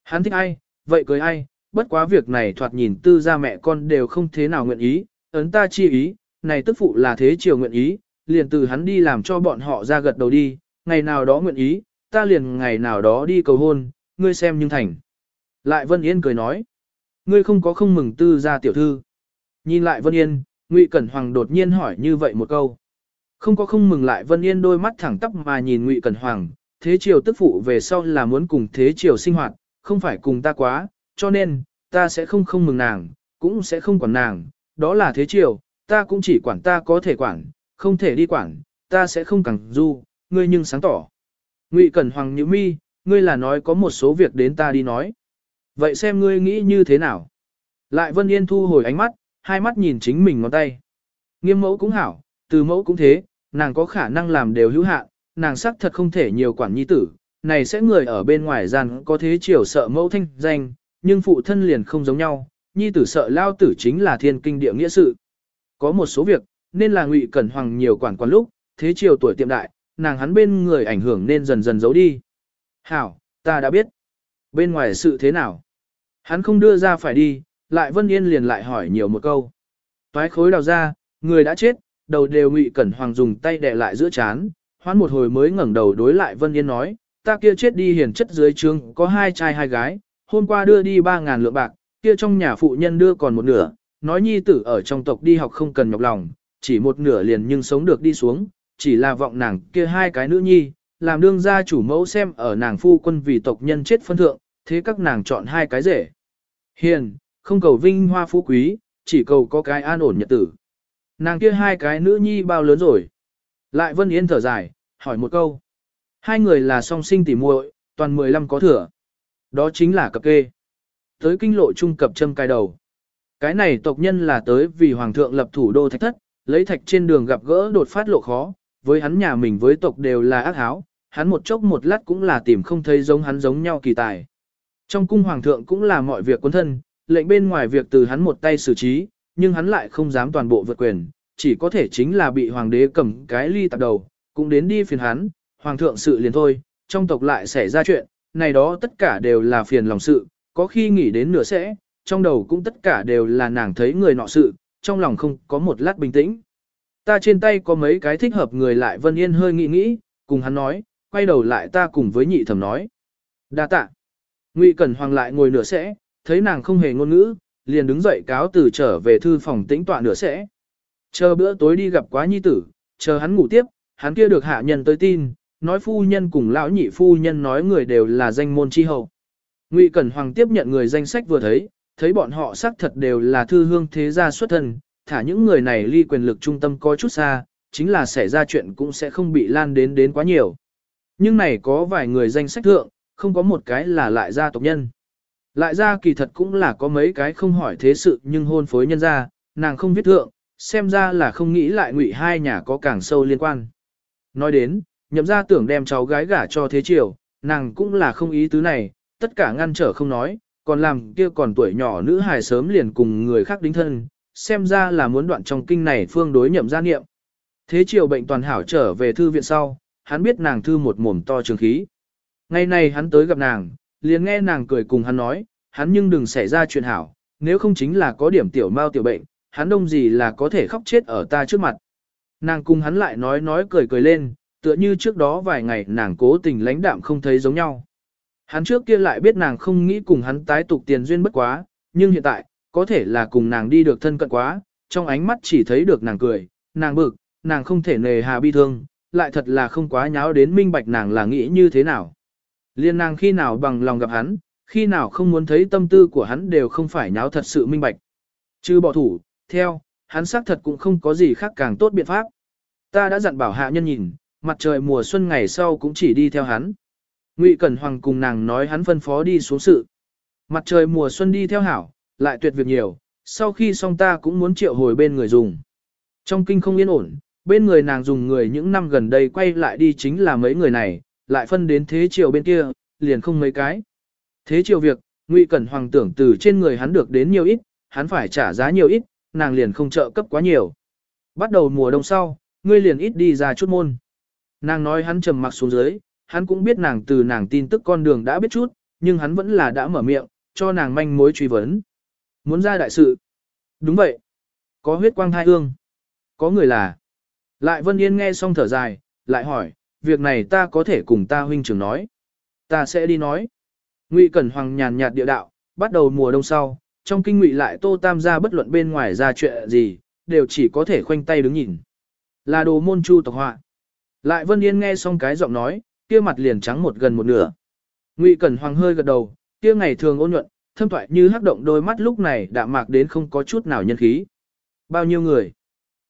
Hắn thích ai, vậy cười ai, bất quá việc này thoạt nhìn tư gia mẹ con đều không thế nào nguyện ý, ấn ta chi ý, này tức phụ là thế chiều nguyện ý, liền từ hắn đi làm cho bọn họ ra gật đầu đi, ngày nào đó nguyện ý, ta liền ngày nào đó đi cầu hôn, ngươi xem nhưng thành. Lại Vân Yên cười nói, ngươi không có không mừng tư gia tiểu thư. Nhìn lại Vân Yên, Ngụy Cẩn Hoàng đột nhiên hỏi như vậy một câu. Không có không mừng lại Vân Yên đôi mắt thẳng tắp mà nhìn Ngụy Cẩn Hoàng, thế triều tức phụ về sau là muốn cùng thế triều sinh hoạt, không phải cùng ta quá, cho nên, ta sẽ không không mừng nàng, cũng sẽ không quản nàng, đó là thế triều, ta cũng chỉ quản ta có thể quản, không thể đi quản, ta sẽ không cẳng du, ngươi nhưng sáng tỏ. Ngụy Cẩn Hoàng nhíu mi, ngươi là nói có một số việc đến ta đi nói. Vậy xem ngươi nghĩ như thế nào? Lại Vân Yên thu hồi ánh mắt, hai mắt nhìn chính mình ngón tay. Nghiêm mẫu cũng hảo, từ mẫu cũng thế, nàng có khả năng làm đều hữu hạn, nàng sắc thật không thể nhiều quản nhi tử, này sẽ người ở bên ngoài gian có thế chiều sợ mẫu thanh danh, nhưng phụ thân liền không giống nhau, nhi tử sợ lao tử chính là thiên kinh địa nghĩa sự. Có một số việc, nên là ngụy cẩn hoàng nhiều quản quản lúc, thế chiều tuổi tiệm đại, nàng hắn bên người ảnh hưởng nên dần dần giấu đi. Hảo, ta đã biết. Bên ngoài sự thế nào? Hắn không đưa ra phải đi, lại Vân Yên liền lại hỏi nhiều một câu. Toái khối đào ra, người đã chết, đầu đều ngụy cẩn hoàng dùng tay đè lại giữa chán, hoán một hồi mới ngẩng đầu đối lại Vân Yên nói, ta kia chết đi hiền chất dưới trướng có hai trai hai gái, hôm qua đưa đi ba ngàn lượng bạc, kia trong nhà phụ nhân đưa còn một nửa, nói nhi tử ở trong tộc đi học không cần nhọc lòng, chỉ một nửa liền nhưng sống được đi xuống, chỉ là vọng nàng kia hai cái nữ nhi, làm đương gia chủ mẫu xem ở nàng phu quân vì tộc nhân chết phân thượng, thế các nàng chọn hai cái rể. Hiền, không cầu vinh hoa phú quý, chỉ cầu có cái an ổn nhật tử. Nàng kia hai cái nữ nhi bao lớn rồi. Lại Vân Yên thở dài, hỏi một câu. Hai người là song sinh tỉ muội, toàn 15 có thừa. Đó chính là cập kê. Tới kinh lộ trung cập châm cai đầu. Cái này tộc nhân là tới vì hoàng thượng lập thủ đô thạch thất, lấy thạch trên đường gặp gỡ đột phát lộ khó, với hắn nhà mình với tộc đều là ác háo, hắn một chốc một lát cũng là tìm không thấy giống hắn giống nhau kỳ tài. Trong cung hoàng thượng cũng là mọi việc quân thân, lệnh bên ngoài việc từ hắn một tay xử trí, nhưng hắn lại không dám toàn bộ vượt quyền, chỉ có thể chính là bị hoàng đế cầm cái ly tạp đầu, cũng đến đi phiền hắn, hoàng thượng sự liền thôi, trong tộc lại xảy ra chuyện, này đó tất cả đều là phiền lòng sự, có khi nghĩ đến nửa sẽ, trong đầu cũng tất cả đều là nàng thấy người nọ sự, trong lòng không có một lát bình tĩnh. Ta trên tay có mấy cái thích hợp người lại Vân Yên hơi nghĩ nghĩ, cùng hắn nói, quay đầu lại ta cùng với nhị thẩm nói. đa tạ. Ngụy Cẩn Hoàng lại ngồi nửa sẽ, thấy nàng không hề ngôn ngữ, liền đứng dậy cáo từ trở về thư phòng tĩnh tọa nửa sẽ. Chờ bữa tối đi gặp quá nhi tử, chờ hắn ngủ tiếp, hắn kia được hạ nhân tới tin, nói phu nhân cùng lão nhị phu nhân nói người đều là danh môn chi hậu. Ngụy Cẩn Hoàng tiếp nhận người danh sách vừa thấy, thấy bọn họ xác thật đều là thư hương thế gia xuất thân, thả những người này ly quyền lực trung tâm có chút xa, chính là xảy ra chuyện cũng sẽ không bị lan đến đến quá nhiều. Nhưng này có vài người danh sách thượng, không có một cái là lại gia tộc nhân. Lại gia kỳ thật cũng là có mấy cái không hỏi thế sự nhưng hôn phối nhân gia nàng không viết thượng, xem ra là không nghĩ lại ngụy hai nhà có càng sâu liên quan. Nói đến, nhậm gia tưởng đem cháu gái gả cho thế triều, nàng cũng là không ý tứ này, tất cả ngăn trở không nói, còn làm kia còn tuổi nhỏ nữ hài sớm liền cùng người khác đính thân, xem ra là muốn đoạn trong kinh này phương đối nhậm gia niệm. Thế triều bệnh toàn hảo trở về thư viện sau, hắn biết nàng thư một mồm to trường khí. Ngày này hắn tới gặp nàng, liền nghe nàng cười cùng hắn nói, hắn nhưng đừng xảy ra chuyện hảo, nếu không chính là có điểm tiểu mau tiểu bệnh, hắn đông gì là có thể khóc chết ở ta trước mặt. Nàng cùng hắn lại nói nói cười cười lên, tựa như trước đó vài ngày nàng cố tình lãnh đạm không thấy giống nhau. Hắn trước kia lại biết nàng không nghĩ cùng hắn tái tục tiền duyên bất quá, nhưng hiện tại, có thể là cùng nàng đi được thân cận quá, trong ánh mắt chỉ thấy được nàng cười, nàng bực, nàng không thể nề hà bi thương, lại thật là không quá nháo đến minh bạch nàng là nghĩ như thế nào. Liên nàng khi nào bằng lòng gặp hắn, khi nào không muốn thấy tâm tư của hắn đều không phải nháo thật sự minh bạch. Chứ bỏ thủ, theo, hắn xác thật cũng không có gì khác càng tốt biện pháp. Ta đã dặn bảo hạ nhân nhìn, mặt trời mùa xuân ngày sau cũng chỉ đi theo hắn. Ngụy Cẩn Hoàng cùng nàng nói hắn phân phó đi xuống sự. Mặt trời mùa xuân đi theo hảo, lại tuyệt việc nhiều, sau khi xong ta cũng muốn triệu hồi bên người dùng. Trong kinh không yên ổn, bên người nàng dùng người những năm gần đây quay lại đi chính là mấy người này, lại phân đến thế triều bên kia, liền không mấy cái. Thế triều việc, Ngụy Cẩn Hoàng tưởng từ trên người hắn được đến nhiều ít, hắn phải trả giá nhiều ít, nàng liền không trợ cấp quá nhiều. Bắt đầu mùa đông sau, ngươi liền ít đi ra chút môn. Nàng nói hắn trầm mặc xuống dưới, hắn cũng biết nàng từ nàng tin tức con đường đã biết chút, nhưng hắn vẫn là đã mở miệng, cho nàng manh mối truy vấn. Muốn ra đại sự. Đúng vậy. Có huyết quang thai hương. Có người là. Lại Vân Yên nghe xong thở dài, lại hỏi, việc này ta có thể cùng ta huynh trưởng nói. Ta sẽ đi nói. Ngụy Cẩn Hoàng nhàn nhạt địa đạo, bắt đầu mùa đông sau, trong kinh ngụy lại tô tam gia bất luận bên ngoài ra chuyện gì, đều chỉ có thể khoanh tay đứng nhìn. Là đồ môn chu tộc họa. Lại Vân Yên nghe xong cái giọng nói, kia mặt liền trắng một gần một nửa. Ngụy Cẩn Hoàng hơi gật đầu, kia ngày thường ôn nhuận, thâm thoại như hắc động đôi mắt lúc này đã mạc đến không có chút nào nhân khí. Bao nhiêu người?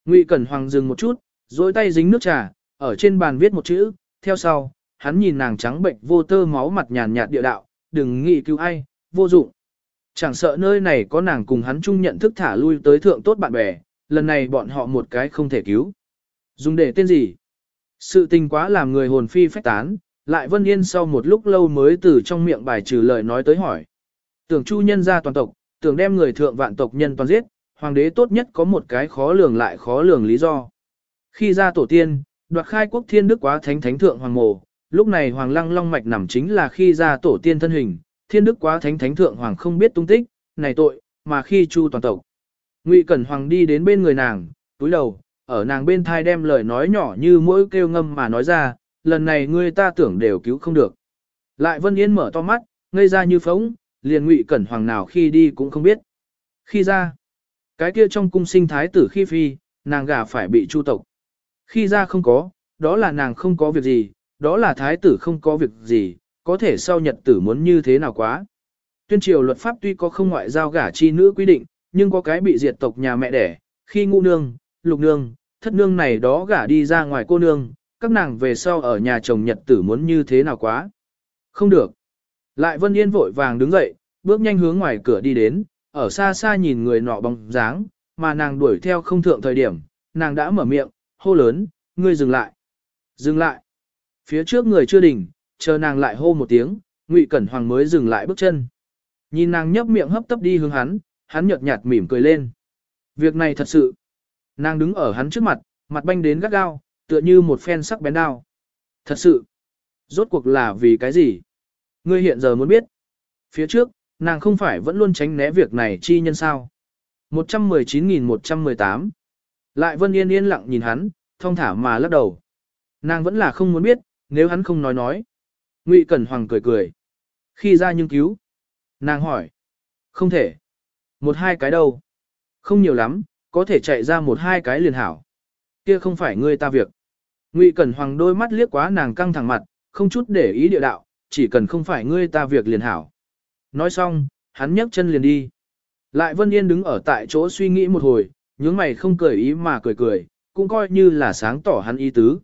Ngụy Cẩn Hoàng dừng một chút, dối tay dính nước trà, ở trên bàn viết một chữ, theo sau, hắn nhìn nàng trắng bệnh vô tơ máu mặt nhàn nhạt địa đạo, đừng nghĩ cứu ai, vô dụng. Chẳng sợ nơi này có nàng cùng hắn chung nhận thức thả lui tới thượng tốt bạn bè, lần này bọn họ một cái không thể cứu. Dùng để tên gì? Sự tình quá làm người hồn phi phách tán, lại Vân Yên sau một lúc lâu mới từ trong miệng bài trừ lời nói tới hỏi. Tưởng chu nhân ra toàn tộc, tưởng đem người thượng vạn tộc nhân toàn giết, hoàng đế tốt nhất có một cái khó lường lại khó lường lý do. Khi ra tổ tiên, đoạt khai quốc thiên đức quá thánh thánh thượng hoàng mộ, lúc này hoàng lăng long mạch nằm chính là khi ra tổ tiên thân hình, thiên đức quá thánh thánh thượng hoàng không biết tung tích, này tội, mà khi chu toàn tộc. Ngụy Cẩn Hoàng đi đến bên người nàng, túi đầu, ở nàng bên thai đem lời nói nhỏ như mỗi kêu ngâm mà nói ra, lần này ngươi ta tưởng đều cứu không được. Lại Vân Yên mở to mắt, ngây ra như phóng, liền Ngụy Cẩn Hoàng nào khi đi cũng không biết. Khi ra, cái kia trong cung sinh thái tử khi phi, nàng gả phải bị chu tộc. Khi ra không có, đó là nàng không có việc gì, đó là thái tử không có việc gì, có thể sau nhật tử muốn như thế nào quá. Tuyên triều luật pháp tuy có không ngoại giao gả chi nữ quy định, nhưng có cái bị diệt tộc nhà mẹ đẻ, khi ngũ nương, lục nương, thất nương này đó gả đi ra ngoài cô nương, các nàng về sau ở nhà chồng nhật tử muốn như thế nào quá. Không được. Lại Vân Yên vội vàng đứng dậy, bước nhanh hướng ngoài cửa đi đến, ở xa xa nhìn người nọ bóng dáng, mà nàng đuổi theo không thượng thời điểm, nàng đã mở miệng, hô lớn, ngươi dừng lại. Dừng lại. Phía trước người chưa đỉnh, chờ nàng lại hô một tiếng, Ngụy Cẩn Hoàng mới dừng lại bước chân. Nhìn nàng nhấp miệng hấp tấp đi hướng hắn, hắn nhợt nhạt mỉm cười lên. Việc này thật sự. Nàng đứng ở hắn trước mặt, mặt banh đến gắt gao, tựa như một phen sắc bén đao. Thật sự. Rốt cuộc là vì cái gì? Ngươi hiện giờ muốn biết. Phía trước, nàng không phải vẫn luôn tránh né việc này chi nhân sao. 119.118 lại Vân Yên yên lặng nhìn hắn, thông thả mà lắc đầu. Nàng vẫn là không muốn biết, nếu hắn không nói nói. Ngụy Cẩn Hoàng cười cười. Khi ra nhưng cứu. Nàng hỏi. Không thể. Một hai cái đâu. Không nhiều lắm, có thể chạy ra một hai cái liền hảo. Kia không phải ngươi ta việc. Ngụy Cẩn Hoàng đôi mắt liếc quá nàng căng thẳng mặt, không chút để ý địa đạo, chỉ cần không phải ngươi ta việc liền hảo. Nói xong, hắn nhấc chân liền đi. Lại Vân Yên đứng ở tại chỗ suy nghĩ một hồi, nhướng mày không cười ý mà cười cười, cũng coi như là sáng tỏ hắn ý tứ.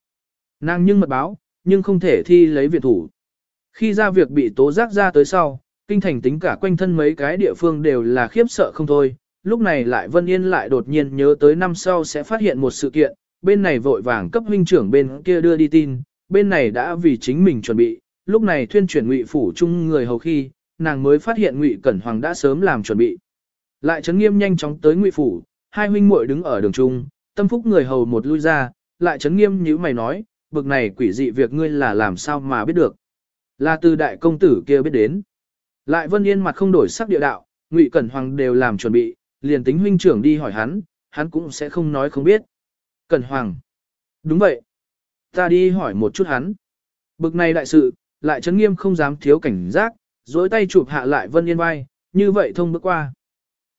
Nàng nhưng mật báo, nhưng không thể thi lấy viện thủ. Khi ra việc bị tố giác ra tới sau, kinh thành tính cả quanh thân mấy cái địa phương đều là khiếp sợ không thôi. Lúc này lại Vân Yên lại đột nhiên nhớ tới năm sau sẽ phát hiện một sự kiện, bên này vội vàng cấp huynh trưởng bên kia đưa đi tin, bên này đã vì chính mình chuẩn bị, lúc này thuyên chuyển ngụy phủ chung người hầu khi, nàng mới phát hiện ngụy cẩn hoàng đã sớm làm chuẩn bị. Lại chấn nghiêm nhanh chóng tới ngụy phủ, hai huynh muội đứng ở đường trung, tâm phúc người hầu một lui ra, lại chấn nghiêm như mày nói, bực này quỷ dị việc ngươi là làm sao mà biết được. Là từ đại công tử kia biết đến. Lại vân yên mặt không đổi sắc địa đạo, ngụy cẩn hoàng đều làm chuẩn bị, liền tính huynh trưởng đi hỏi hắn, hắn cũng sẽ không nói không biết. Cẩn hoàng. Đúng vậy. Ta đi hỏi một chút hắn. Bực này đại sự, lại chấn nghiêm không dám thiếu cảnh giác, dối tay chụp hạ lại Vân Yên vai, như vậy thông bước qua.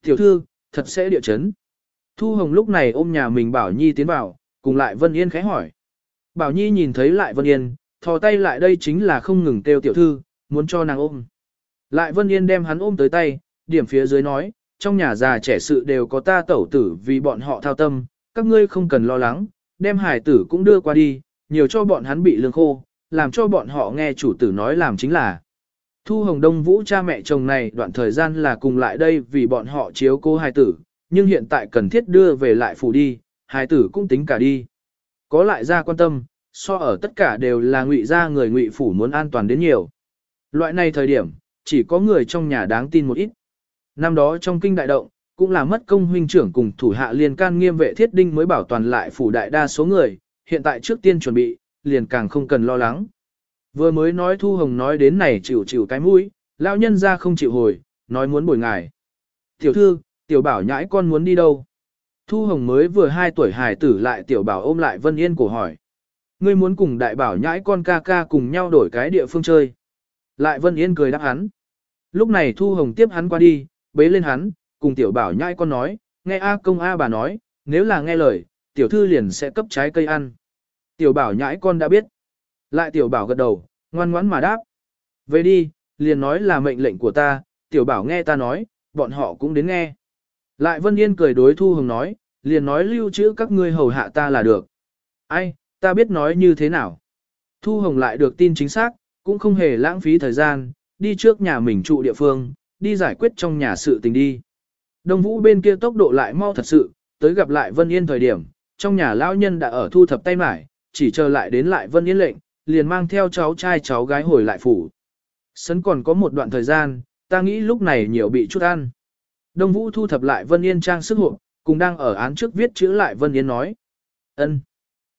Tiểu thư, thật sẽ địa chấn. Thu Hồng lúc này ôm nhà mình Bảo Nhi tiến vào, cùng lại Vân Yên khẽ hỏi. Bảo Nhi nhìn thấy lại Vân Yên, thò tay lại đây chính là không ngừng kêu tiểu thư, muốn cho nàng ôm. Lại Vân Yên đem hắn ôm tới tay, điểm phía dưới nói, trong nhà già trẻ sự đều có ta tẩu tử vì bọn họ thao tâm, các ngươi không cần lo lắng, đem hải tử cũng đưa qua đi, nhiều cho bọn hắn bị lương khô, làm cho bọn họ nghe chủ tử nói làm chính là. Thu Hồng Đông Vũ cha mẹ chồng này đoạn thời gian là cùng lại đây vì bọn họ chiếu cô hài tử, nhưng hiện tại cần thiết đưa về lại phủ đi, hài tử cũng tính cả đi. Có lại ra quan tâm, so ở tất cả đều là ngụy gia người ngụy phủ muốn an toàn đến nhiều. Loại này thời điểm, chỉ có người trong nhà đáng tin một ít. Năm đó trong kinh đại động, cũng là mất công huynh trưởng cùng thủ hạ liền can nghiêm vệ thiết đinh mới bảo toàn lại phủ đại đa số người, hiện tại trước tiên chuẩn bị, liền càng không cần lo lắng. Vừa mới nói Thu Hồng nói đến này chịu chịu cái mũi, lão nhân ra không chịu hồi, nói muốn bồi ngài. Tiểu thư, tiểu bảo nhãi con muốn đi đâu? Thu Hồng mới vừa 2 tuổi hài tử lại tiểu bảo ôm lại Vân Yên cổ hỏi. Ngươi muốn cùng đại bảo nhãi con ca ca cùng nhau đổi cái địa phương chơi. Lại Vân Yên cười đáp hắn. Lúc này Thu Hồng tiếp hắn qua đi, bế lên hắn, cùng tiểu bảo nhãi con nói, nghe A công A bà nói, nếu là nghe lời, tiểu thư liền sẽ cấp trái cây ăn. Tiểu bảo nhãi con đã biết. Lại tiểu bảo gật đầu, ngoan ngoãn mà đáp. Về đi, liền nói là mệnh lệnh của ta, tiểu bảo nghe ta nói, bọn họ cũng đến nghe. Lại Vân Yên cười đối Thu Hồng nói, liền nói lưu trữ các ngươi hầu hạ ta là được. Ai, ta biết nói như thế nào. Thu Hồng lại được tin chính xác, cũng không hề lãng phí thời gian, đi trước nhà mình trụ địa phương, đi giải quyết trong nhà sự tình đi. Đông Vũ bên kia tốc độ lại mau thật sự, tới gặp lại Vân Yên thời điểm, trong nhà lão nhân đã ở thu thập tay mải, chỉ chờ lại đến lại Vân Yên lệnh, liền mang theo cháu trai cháu gái hồi lại phủ. Sấn còn có một đoạn thời gian, ta nghĩ lúc này nhiều bị chút ăn. Đông Vũ thu thập lại Vân Yên trang sức hộp, cùng đang ở án trước viết chữ lại Vân Yên nói. ân.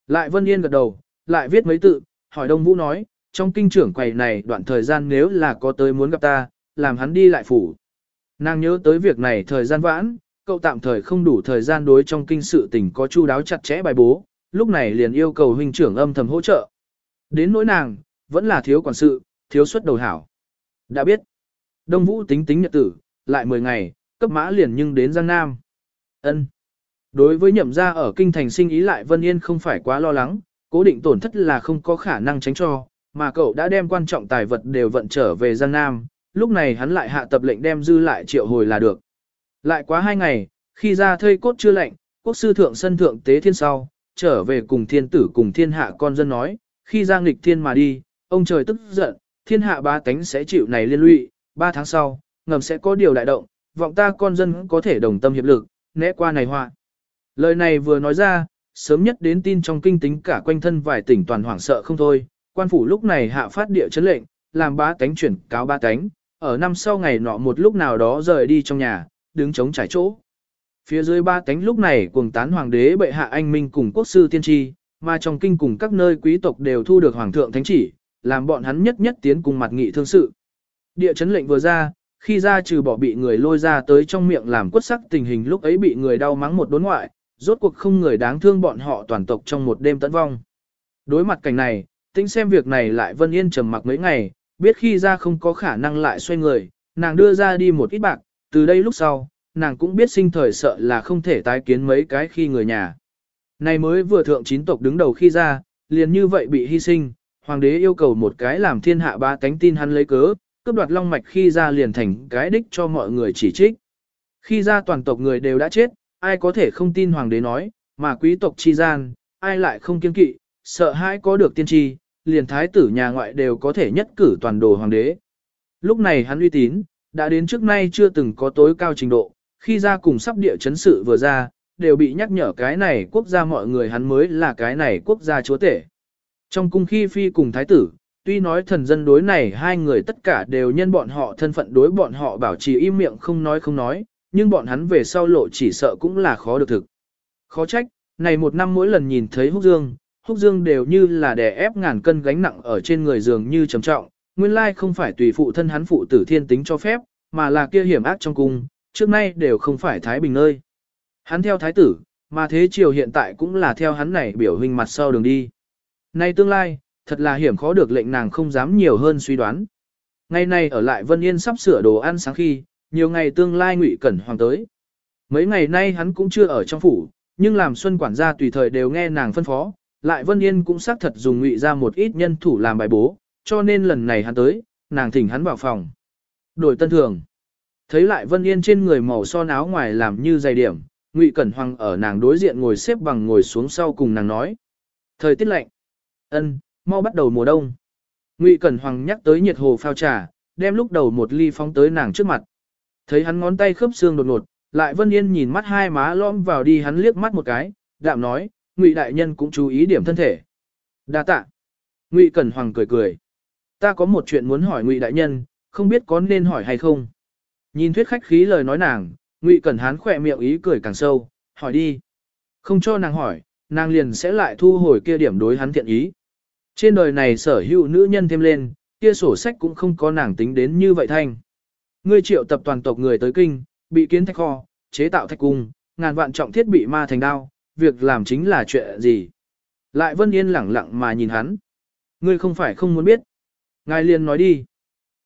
Lại Vân Yên gật đầu, lại viết mấy tự, hỏi Đông Vũ nói, trong kinh trưởng quầy này đoạn thời gian nếu là có tới muốn gặp ta, làm hắn đi lại phủ. Nàng nhớ tới việc này thời gian vãn, cậu tạm thời không đủ thời gian đối trong kinh sự tình có chu đáo chặt chẽ bài bố, lúc này liền yêu cầu huynh trưởng âm thầm hỗ trợ. Đến nỗi nàng, vẫn là thiếu quản sự, thiếu suất đầu hảo. Đã biết, Đông Vũ tính tính nhật tử, lại 10 ngày, cấp mã liền nhưng đến Giang Nam. ân Đối với nhậm gia ở kinh thành sinh ý lại Vân Yên không phải quá lo lắng, cố định tổn thất là không có khả năng tránh cho, mà cậu đã đem quan trọng tài vật đều vận trở về Giang Nam, lúc này hắn lại hạ tập lệnh đem dư lại triệu hồi là được. Lại quá hai ngày, khi ra thây cốt chưa lạnh, quốc sư thượng sân thượng tế thiên sau, trở về cùng thiên tử cùng thiên hạ con dân nói, khi ra nghịch thiên mà đi, ông trời tức giận, thiên hạ ba tánh sẽ chịu này liên lụy, ba tháng sau, ngầm sẽ có điều đại động, vọng ta con dân có thể đồng tâm hiệp lực, né qua này họa. Lời này vừa nói ra, sớm nhất đến tin trong kinh tính cả quanh thân vài tỉnh toàn hoảng sợ không thôi, quan phủ lúc này hạ phát địa chấn lệnh, làm ba tánh chuyển cáo ba tánh, ở năm sau ngày nọ một lúc nào đó rời đi trong nhà, đứng chống trải chỗ. Phía dưới ba tánh lúc này cuồng tán hoàng đế bệ hạ anh minh cùng quốc sư tiên tri, mà trong kinh cùng các nơi quý tộc đều thu được hoàng thượng thánh chỉ, làm bọn hắn nhất nhất tiến cùng mặt nghị thương sự. Địa chấn lệnh vừa ra, khi ra trừ bỏ bị người lôi ra tới trong miệng làm quất sắc tình hình lúc ấy bị người đau mắng một đốn ngoại, rốt cuộc không người đáng thương bọn họ toàn tộc trong một đêm tận vong. Đối mặt cảnh này, tính xem việc này lại Vân Yên trầm mặc mấy ngày, biết khi ra không có khả năng lại xoay người, nàng đưa ra đi một ít bạc, từ đây lúc sau, nàng cũng biết sinh thời sợ là không thể tái kiến mấy cái khi người nhà. Này mới vừa thượng chín tộc đứng đầu khi ra, liền như vậy bị hy sinh, hoàng đế yêu cầu một cái làm thiên hạ ba cánh tin hắn lấy cớ, cướp đoạt long mạch khi ra liền thành cái đích cho mọi người chỉ trích. Khi ra toàn tộc người đều đã chết, ai có thể không tin hoàng đế nói, mà quý tộc chi gian, ai lại không kiên kỵ, sợ hãi có được tiên tri, liền thái tử nhà ngoại đều có thể nhất cử toàn đồ hoàng đế. Lúc này hắn uy tín, đã đến trước nay chưa từng có tối cao trình độ, khi ra cùng sắp địa chấn sự vừa ra, đều bị nhắc nhở cái này quốc gia mọi người hắn mới là cái này quốc gia chúa tể. Trong cung khi phi cùng thái tử, tuy nói thần dân đối này hai người tất cả đều nhân bọn họ thân phận đối bọn họ bảo trì im miệng không nói không nói, nhưng bọn hắn về sau lộ chỉ sợ cũng là khó được thực. Khó trách, này một năm mỗi lần nhìn thấy húc dương, húc dương đều như là đè ép ngàn cân gánh nặng ở trên người giường như trầm trọng, nguyên lai không phải tùy phụ thân hắn phụ tử thiên tính cho phép, mà là kia hiểm ác trong cung, trước nay đều không phải Thái Bình nơi. Hắn theo thái tử, mà thế triều hiện tại cũng là theo hắn này biểu hình mặt sau đường đi. Nay tương lai, thật là hiểm khó được lệnh nàng không dám nhiều hơn suy đoán. Ngày nay ở lại Vân Yên sắp sửa đồ ăn sáng khi, nhiều ngày tương lai ngụy cẩn hoàng tới. Mấy ngày nay hắn cũng chưa ở trong phủ, nhưng làm xuân quản gia tùy thời đều nghe nàng phân phó, lại Vân Yên cũng xác thật dùng ngụy ra một ít nhân thủ làm bài bố, cho nên lần này hắn tới, nàng thỉnh hắn vào phòng. Đổi tân thường. Thấy lại Vân Yên trên người màu son áo ngoài làm như dày điểm, Ngụy Cẩn Hoàng ở nàng đối diện ngồi xếp bằng ngồi xuống sau cùng nàng nói. Thời tiết lạnh. ân, mau bắt đầu mùa đông. Ngụy Cẩn Hoàng nhắc tới nhiệt hồ phao trà, đem lúc đầu một ly phóng tới nàng trước mặt. Thấy hắn ngón tay khớp xương đột ngột, lại Vân Yên nhìn mắt hai má lõm vào đi hắn liếc mắt một cái, đạm nói, Ngụy đại nhân cũng chú ý điểm thân thể. Đa tạ. Ngụy Cẩn Hoàng cười cười. Ta có một chuyện muốn hỏi Ngụy đại nhân, không biết có nên hỏi hay không. Nhìn thuyết khách khí lời nói nàng, Ngụy Cẩn Hán khỏe miệng ý cười càng sâu, hỏi đi. Không cho nàng hỏi, nàng liền sẽ lại thu hồi kia điểm đối hắn thiện ý. Trên đời này sở hữu nữ nhân thêm lên, kia sổ sách cũng không có nàng tính đến như vậy thanh. Ngươi triệu tập toàn tộc người tới kinh, bị kiến thạch kho, chế tạo thạch cung, ngàn vạn trọng thiết bị ma thành đao, việc làm chính là chuyện gì. Lại Vân Yên lẳng lặng mà nhìn hắn. Ngươi không phải không muốn biết. Ngài liền nói đi.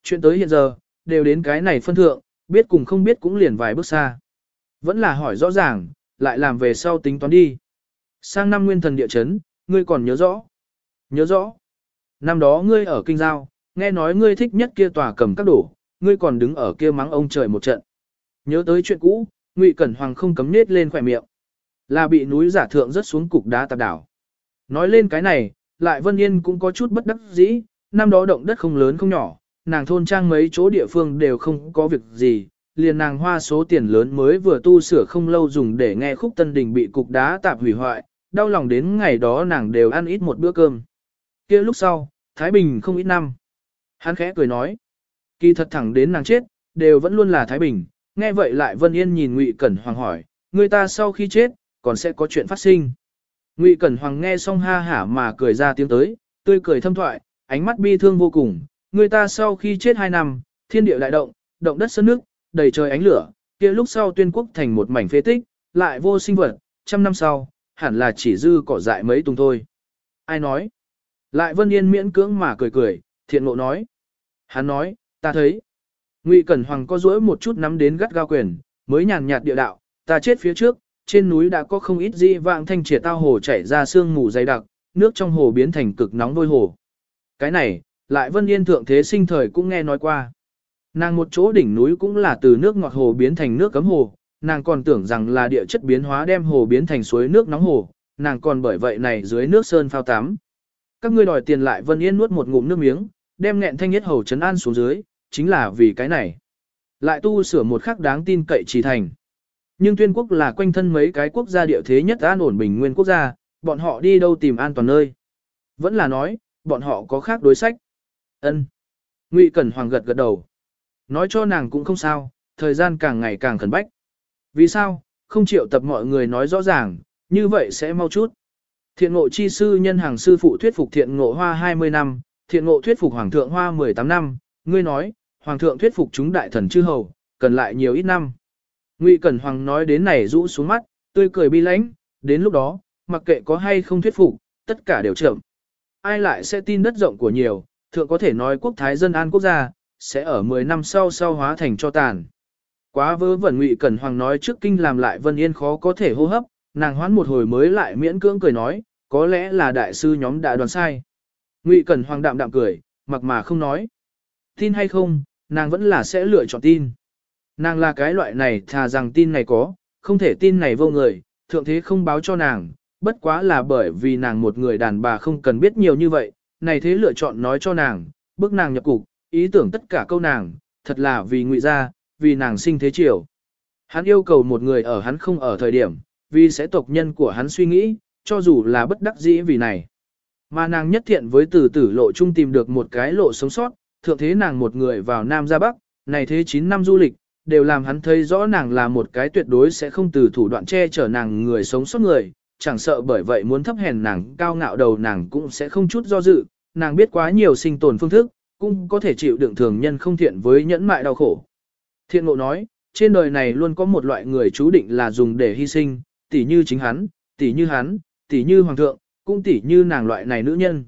Chuyện tới hiện giờ, đều đến cái này phân thượng, biết cùng không biết cũng liền vài bước xa. Vẫn là hỏi rõ ràng, lại làm về sau tính toán đi. Sang năm nguyên thần địa chấn, ngươi còn nhớ rõ. Nhớ rõ. Năm đó ngươi ở kinh giao, nghe nói ngươi thích nhất kia tòa cầm các đổ, ngươi còn đứng ở kia mắng ông trời một trận. Nhớ tới chuyện cũ, Ngụy Cẩn Hoàng không cấm nết lên khỏe miệng. Là bị núi giả thượng rất xuống cục đá tạp đảo. Nói lên cái này, lại Vân Yên cũng có chút bất đắc dĩ, năm đó động đất không lớn không nhỏ, nàng thôn trang mấy chỗ địa phương đều không có việc gì, liền nàng hoa số tiền lớn mới vừa tu sửa không lâu dùng để nghe khúc tân đình bị cục đá tạp hủy hoại, đau lòng đến ngày đó nàng đều ăn ít một bữa cơm kia lúc sau, Thái Bình không ít năm. Hắn khẽ cười nói, kỳ thật thẳng đến nàng chết, đều vẫn luôn là Thái Bình, nghe vậy lại Vân Yên nhìn Ngụy Cẩn Hoàng hỏi, người ta sau khi chết, còn sẽ có chuyện phát sinh. Ngụy Cẩn Hoàng nghe xong ha hả mà cười ra tiếng tới, tươi cười thâm thoại, ánh mắt bi thương vô cùng, người ta sau khi chết hai năm, thiên địa đại động, động đất sơn nước, đầy trời ánh lửa, kia lúc sau tuyên quốc thành một mảnh phế tích, lại vô sinh vật, trăm năm sau, hẳn là chỉ dư cỏ dại mấy tung thôi. Ai nói? Lại Vân Yên miễn cưỡng mà cười cười, thiện ngộ nói. Hắn nói, ta thấy. Ngụy Cẩn Hoàng có duỗi một chút nắm đến gắt gao quyền, mới nhàn nhạt địa đạo, ta chết phía trước, trên núi đã có không ít di vạng thanh triệt tao hồ chảy ra sương mù dày đặc, nước trong hồ biến thành cực nóng vôi hồ. Cái này, lại Vân Yên thượng thế sinh thời cũng nghe nói qua. Nàng một chỗ đỉnh núi cũng là từ nước ngọt hồ biến thành nước cấm hồ, nàng còn tưởng rằng là địa chất biến hóa đem hồ biến thành suối nước nóng hồ, nàng còn bởi vậy này dưới nước sơn phao tắm. Các ngươi đòi tiền lại Vân Yên nuốt một ngụm nước miếng, đem nghẹn thanh nhất hầu trấn an xuống dưới, chính là vì cái này. Lại tu sửa một khắc đáng tin cậy trì thành. Nhưng tuyên quốc là quanh thân mấy cái quốc gia địa thế nhất an ổn bình nguyên quốc gia, bọn họ đi đâu tìm an toàn nơi. Vẫn là nói, bọn họ có khác đối sách. ân Ngụy Cẩn Hoàng gật gật đầu. Nói cho nàng cũng không sao, thời gian càng ngày càng khẩn bách. Vì sao, không chịu tập mọi người nói rõ ràng, như vậy sẽ mau chút. Thiện ngộ chi sư nhân hàng sư phụ thuyết phục thiện ngộ hoa 20 năm, thiện ngộ thuyết phục hoàng thượng hoa 18 năm, ngươi nói, hoàng thượng thuyết phục chúng đại thần chư hầu, cần lại nhiều ít năm. Ngụy Cẩn Hoàng nói đến này rũ xuống mắt, tươi cười bi lãnh, đến lúc đó, mặc kệ có hay không thuyết phục, tất cả đều chậm. Ai lại sẽ tin đất rộng của nhiều, thượng có thể nói quốc thái dân an quốc gia, sẽ ở 10 năm sau sau hóa thành cho tàn. Quá vớ vẩn Ngụy Cẩn Hoàng nói trước kinh làm lại Vân Yên khó có thể hô hấp, nàng hoán một hồi mới lại miễn cưỡng cười nói, có lẽ là đại sư nhóm đã đoán sai. Ngụy Cẩn Hoàng đạm đạm cười, mặc mà không nói. Tin hay không, nàng vẫn là sẽ lựa chọn tin. Nàng là cái loại này thà rằng tin này có, không thể tin này vô người, thượng thế không báo cho nàng, bất quá là bởi vì nàng một người đàn bà không cần biết nhiều như vậy, này thế lựa chọn nói cho nàng, bước nàng nhập cục, ý tưởng tất cả câu nàng, thật là vì ngụy gia, vì nàng sinh thế chiều Hắn yêu cầu một người ở hắn không ở thời điểm, vì sẽ tộc nhân của hắn suy nghĩ, cho dù là bất đắc dĩ vì này. Mà nàng nhất thiện với từ tử lộ chung tìm được một cái lộ sống sót, thượng thế nàng một người vào Nam ra Bắc, này thế 9 năm du lịch, đều làm hắn thấy rõ nàng là một cái tuyệt đối sẽ không từ thủ đoạn che chở nàng người sống sót người, chẳng sợ bởi vậy muốn thấp hèn nàng cao ngạo đầu nàng cũng sẽ không chút do dự, nàng biết quá nhiều sinh tồn phương thức, cũng có thể chịu đựng thường nhân không thiện với nhẫn mại đau khổ. Thiện ngộ nói, trên đời này luôn có một loại người chú định là dùng để hy sinh, tỉ như chính hắn, tỉ như hắn, tỉ như hoàng thượng, cũng tỉ như nàng loại này nữ nhân.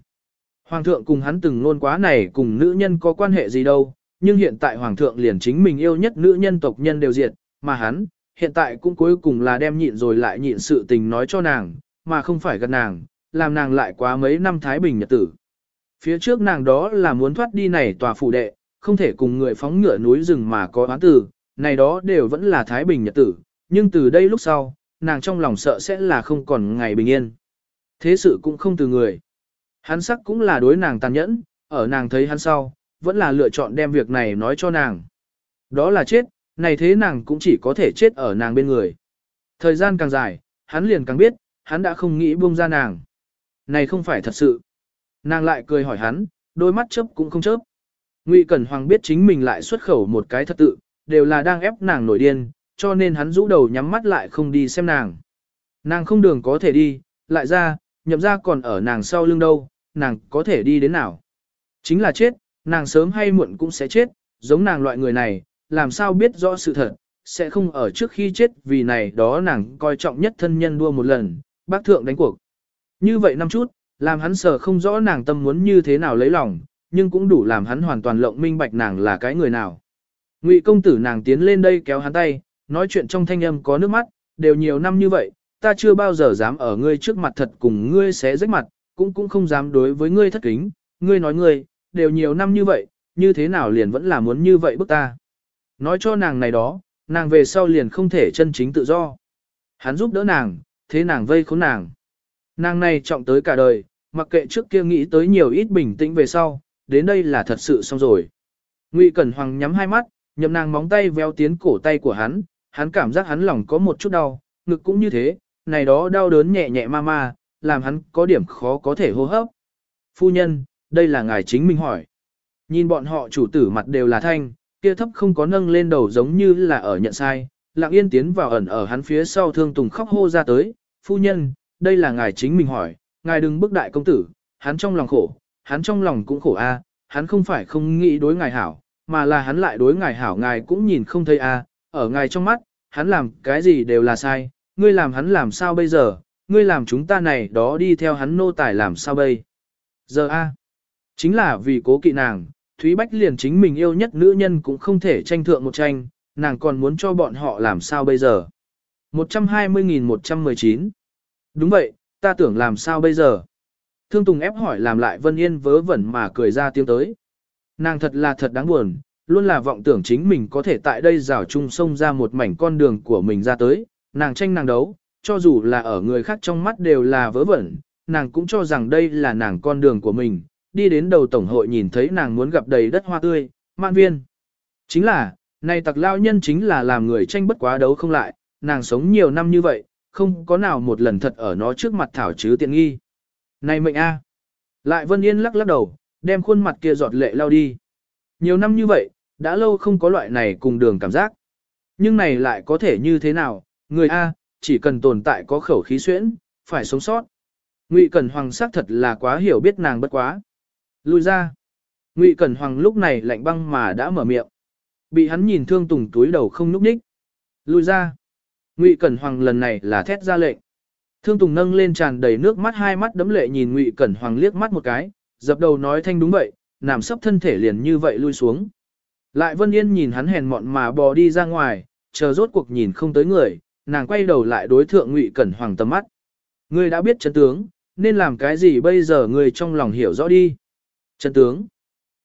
Hoàng thượng cùng hắn từng luôn quá này cùng nữ nhân có quan hệ gì đâu, nhưng hiện tại hoàng thượng liền chính mình yêu nhất nữ nhân tộc nhân đều diệt, mà hắn, hiện tại cũng cuối cùng là đem nhịn rồi lại nhịn sự tình nói cho nàng, mà không phải gật nàng, làm nàng lại quá mấy năm Thái Bình nhật tử. Phía trước nàng đó là muốn thoát đi này tòa phủ đệ, không thể cùng người phóng ngựa núi rừng mà có án tử, này đó đều vẫn là Thái Bình nhật tử, nhưng từ đây lúc sau, nàng trong lòng sợ sẽ là không còn ngày bình yên. Thế sự cũng không từ người. Hắn sắc cũng là đối nàng tàn nhẫn, ở nàng thấy hắn sau, vẫn là lựa chọn đem việc này nói cho nàng. Đó là chết, này thế nàng cũng chỉ có thể chết ở nàng bên người. Thời gian càng dài, hắn liền càng biết, hắn đã không nghĩ buông ra nàng. Này không phải thật sự. Nàng lại cười hỏi hắn, đôi mắt chớp cũng không chớp. Ngụy Cẩn Hoàng biết chính mình lại xuất khẩu một cái thật tự, đều là đang ép nàng nổi điên, cho nên hắn rũ đầu nhắm mắt lại không đi xem nàng. Nàng không đường có thể đi, lại ra, nhậm ra còn ở nàng sau lưng đâu, nàng có thể đi đến nào. Chính là chết, nàng sớm hay muộn cũng sẽ chết, giống nàng loại người này, làm sao biết rõ sự thật, sẽ không ở trước khi chết vì này đó nàng coi trọng nhất thân nhân đua một lần, bác thượng đánh cuộc. Như vậy năm chút, làm hắn sợ không rõ nàng tâm muốn như thế nào lấy lòng, nhưng cũng đủ làm hắn hoàn toàn lộng minh bạch nàng là cái người nào. Ngụy công tử nàng tiến lên đây kéo hắn tay, nói chuyện trong thanh âm có nước mắt, đều nhiều năm như vậy, ta chưa bao giờ dám ở ngươi trước mặt thật cùng ngươi xé rách mặt, cũng cũng không dám đối với ngươi thất kính, ngươi nói ngươi, đều nhiều năm như vậy, như thế nào liền vẫn là muốn như vậy bức ta. Nói cho nàng này đó, nàng về sau liền không thể chân chính tự do. Hắn giúp đỡ nàng, thế nàng vây khốn nàng. Nàng này trọng tới cả đời, mặc kệ trước kia nghĩ tới nhiều ít bình tĩnh về sau, đến đây là thật sự xong rồi. Ngụy Cẩn Hoàng nhắm hai mắt, nhậm nàng móng tay véo tiến cổ tay của hắn, hắn cảm giác hắn lòng có một chút đau, ngực cũng như thế, này đó đau đớn nhẹ nhẹ ma ma, làm hắn có điểm khó có thể hô hấp. Phu nhân, đây là ngài chính mình hỏi. Nhìn bọn họ chủ tử mặt đều là thanh, kia thấp không có nâng lên đầu giống như là ở nhận sai, lặng yên tiến vào ẩn ở hắn phía sau thương tùng khóc hô ra tới, phu nhân, đây là ngài chính mình hỏi, ngài đừng bức đại công tử, hắn trong lòng khổ, hắn trong lòng cũng khổ a, hắn không phải không nghĩ đối ngài hảo, mà là hắn lại đối ngài hảo ngài cũng nhìn không thấy a, ở ngài trong mắt, hắn làm cái gì đều là sai, ngươi làm hắn làm sao bây giờ, ngươi làm chúng ta này đó đi theo hắn nô tài làm sao bây giờ a. Chính là vì cố kỵ nàng, Thúy Bách liền chính mình yêu nhất nữ nhân cũng không thể tranh thượng một tranh, nàng còn muốn cho bọn họ làm sao bây giờ. 120.119 Đúng vậy, ta tưởng làm sao bây giờ? Thương Tùng ép hỏi làm lại Vân Yên vớ vẩn mà cười ra tiếng tới. Nàng thật là thật đáng buồn, luôn là vọng tưởng chính mình có thể tại đây rào chung sông ra một mảnh con đường của mình ra tới, nàng tranh nàng đấu, cho dù là ở người khác trong mắt đều là vớ vẩn, nàng cũng cho rằng đây là nàng con đường của mình, đi đến đầu tổng hội nhìn thấy nàng muốn gặp đầy đất hoa tươi, mạn viên. Chính là, này tặc lao nhân chính là làm người tranh bất quá đấu không lại, nàng sống nhiều năm như vậy, không có nào một lần thật ở nó trước mặt thảo chứ tiện nghi. Này mệnh a Lại Vân Yên lắc lắc đầu, đem khuôn mặt kia giọt lệ lao đi. Nhiều năm như vậy, đã lâu không có loại này cùng đường cảm giác. Nhưng này lại có thể như thế nào, người A, chỉ cần tồn tại có khẩu khí xuyễn, phải sống sót. Ngụy Cẩn Hoàng xác thật là quá hiểu biết nàng bất quá. Lui ra. Ngụy Cẩn Hoàng lúc này lạnh băng mà đã mở miệng. Bị hắn nhìn thương tùng túi đầu không núp ních. Lui ra. Ngụy Cẩn Hoàng lần này là thét ra lệnh. Thương Tùng nâng lên tràn đầy nước mắt hai mắt đấm lệ nhìn Ngụy Cẩn Hoàng liếc mắt một cái, dập đầu nói thanh đúng vậy, nằm sấp thân thể liền như vậy lui xuống. Lại Vân Yên nhìn hắn hèn mọn mà bò đi ra ngoài, chờ rốt cuộc nhìn không tới người, nàng quay đầu lại đối thượng Ngụy Cẩn Hoàng tầm mắt. Ngươi đã biết chân tướng, nên làm cái gì bây giờ ngươi trong lòng hiểu rõ đi. Chân tướng.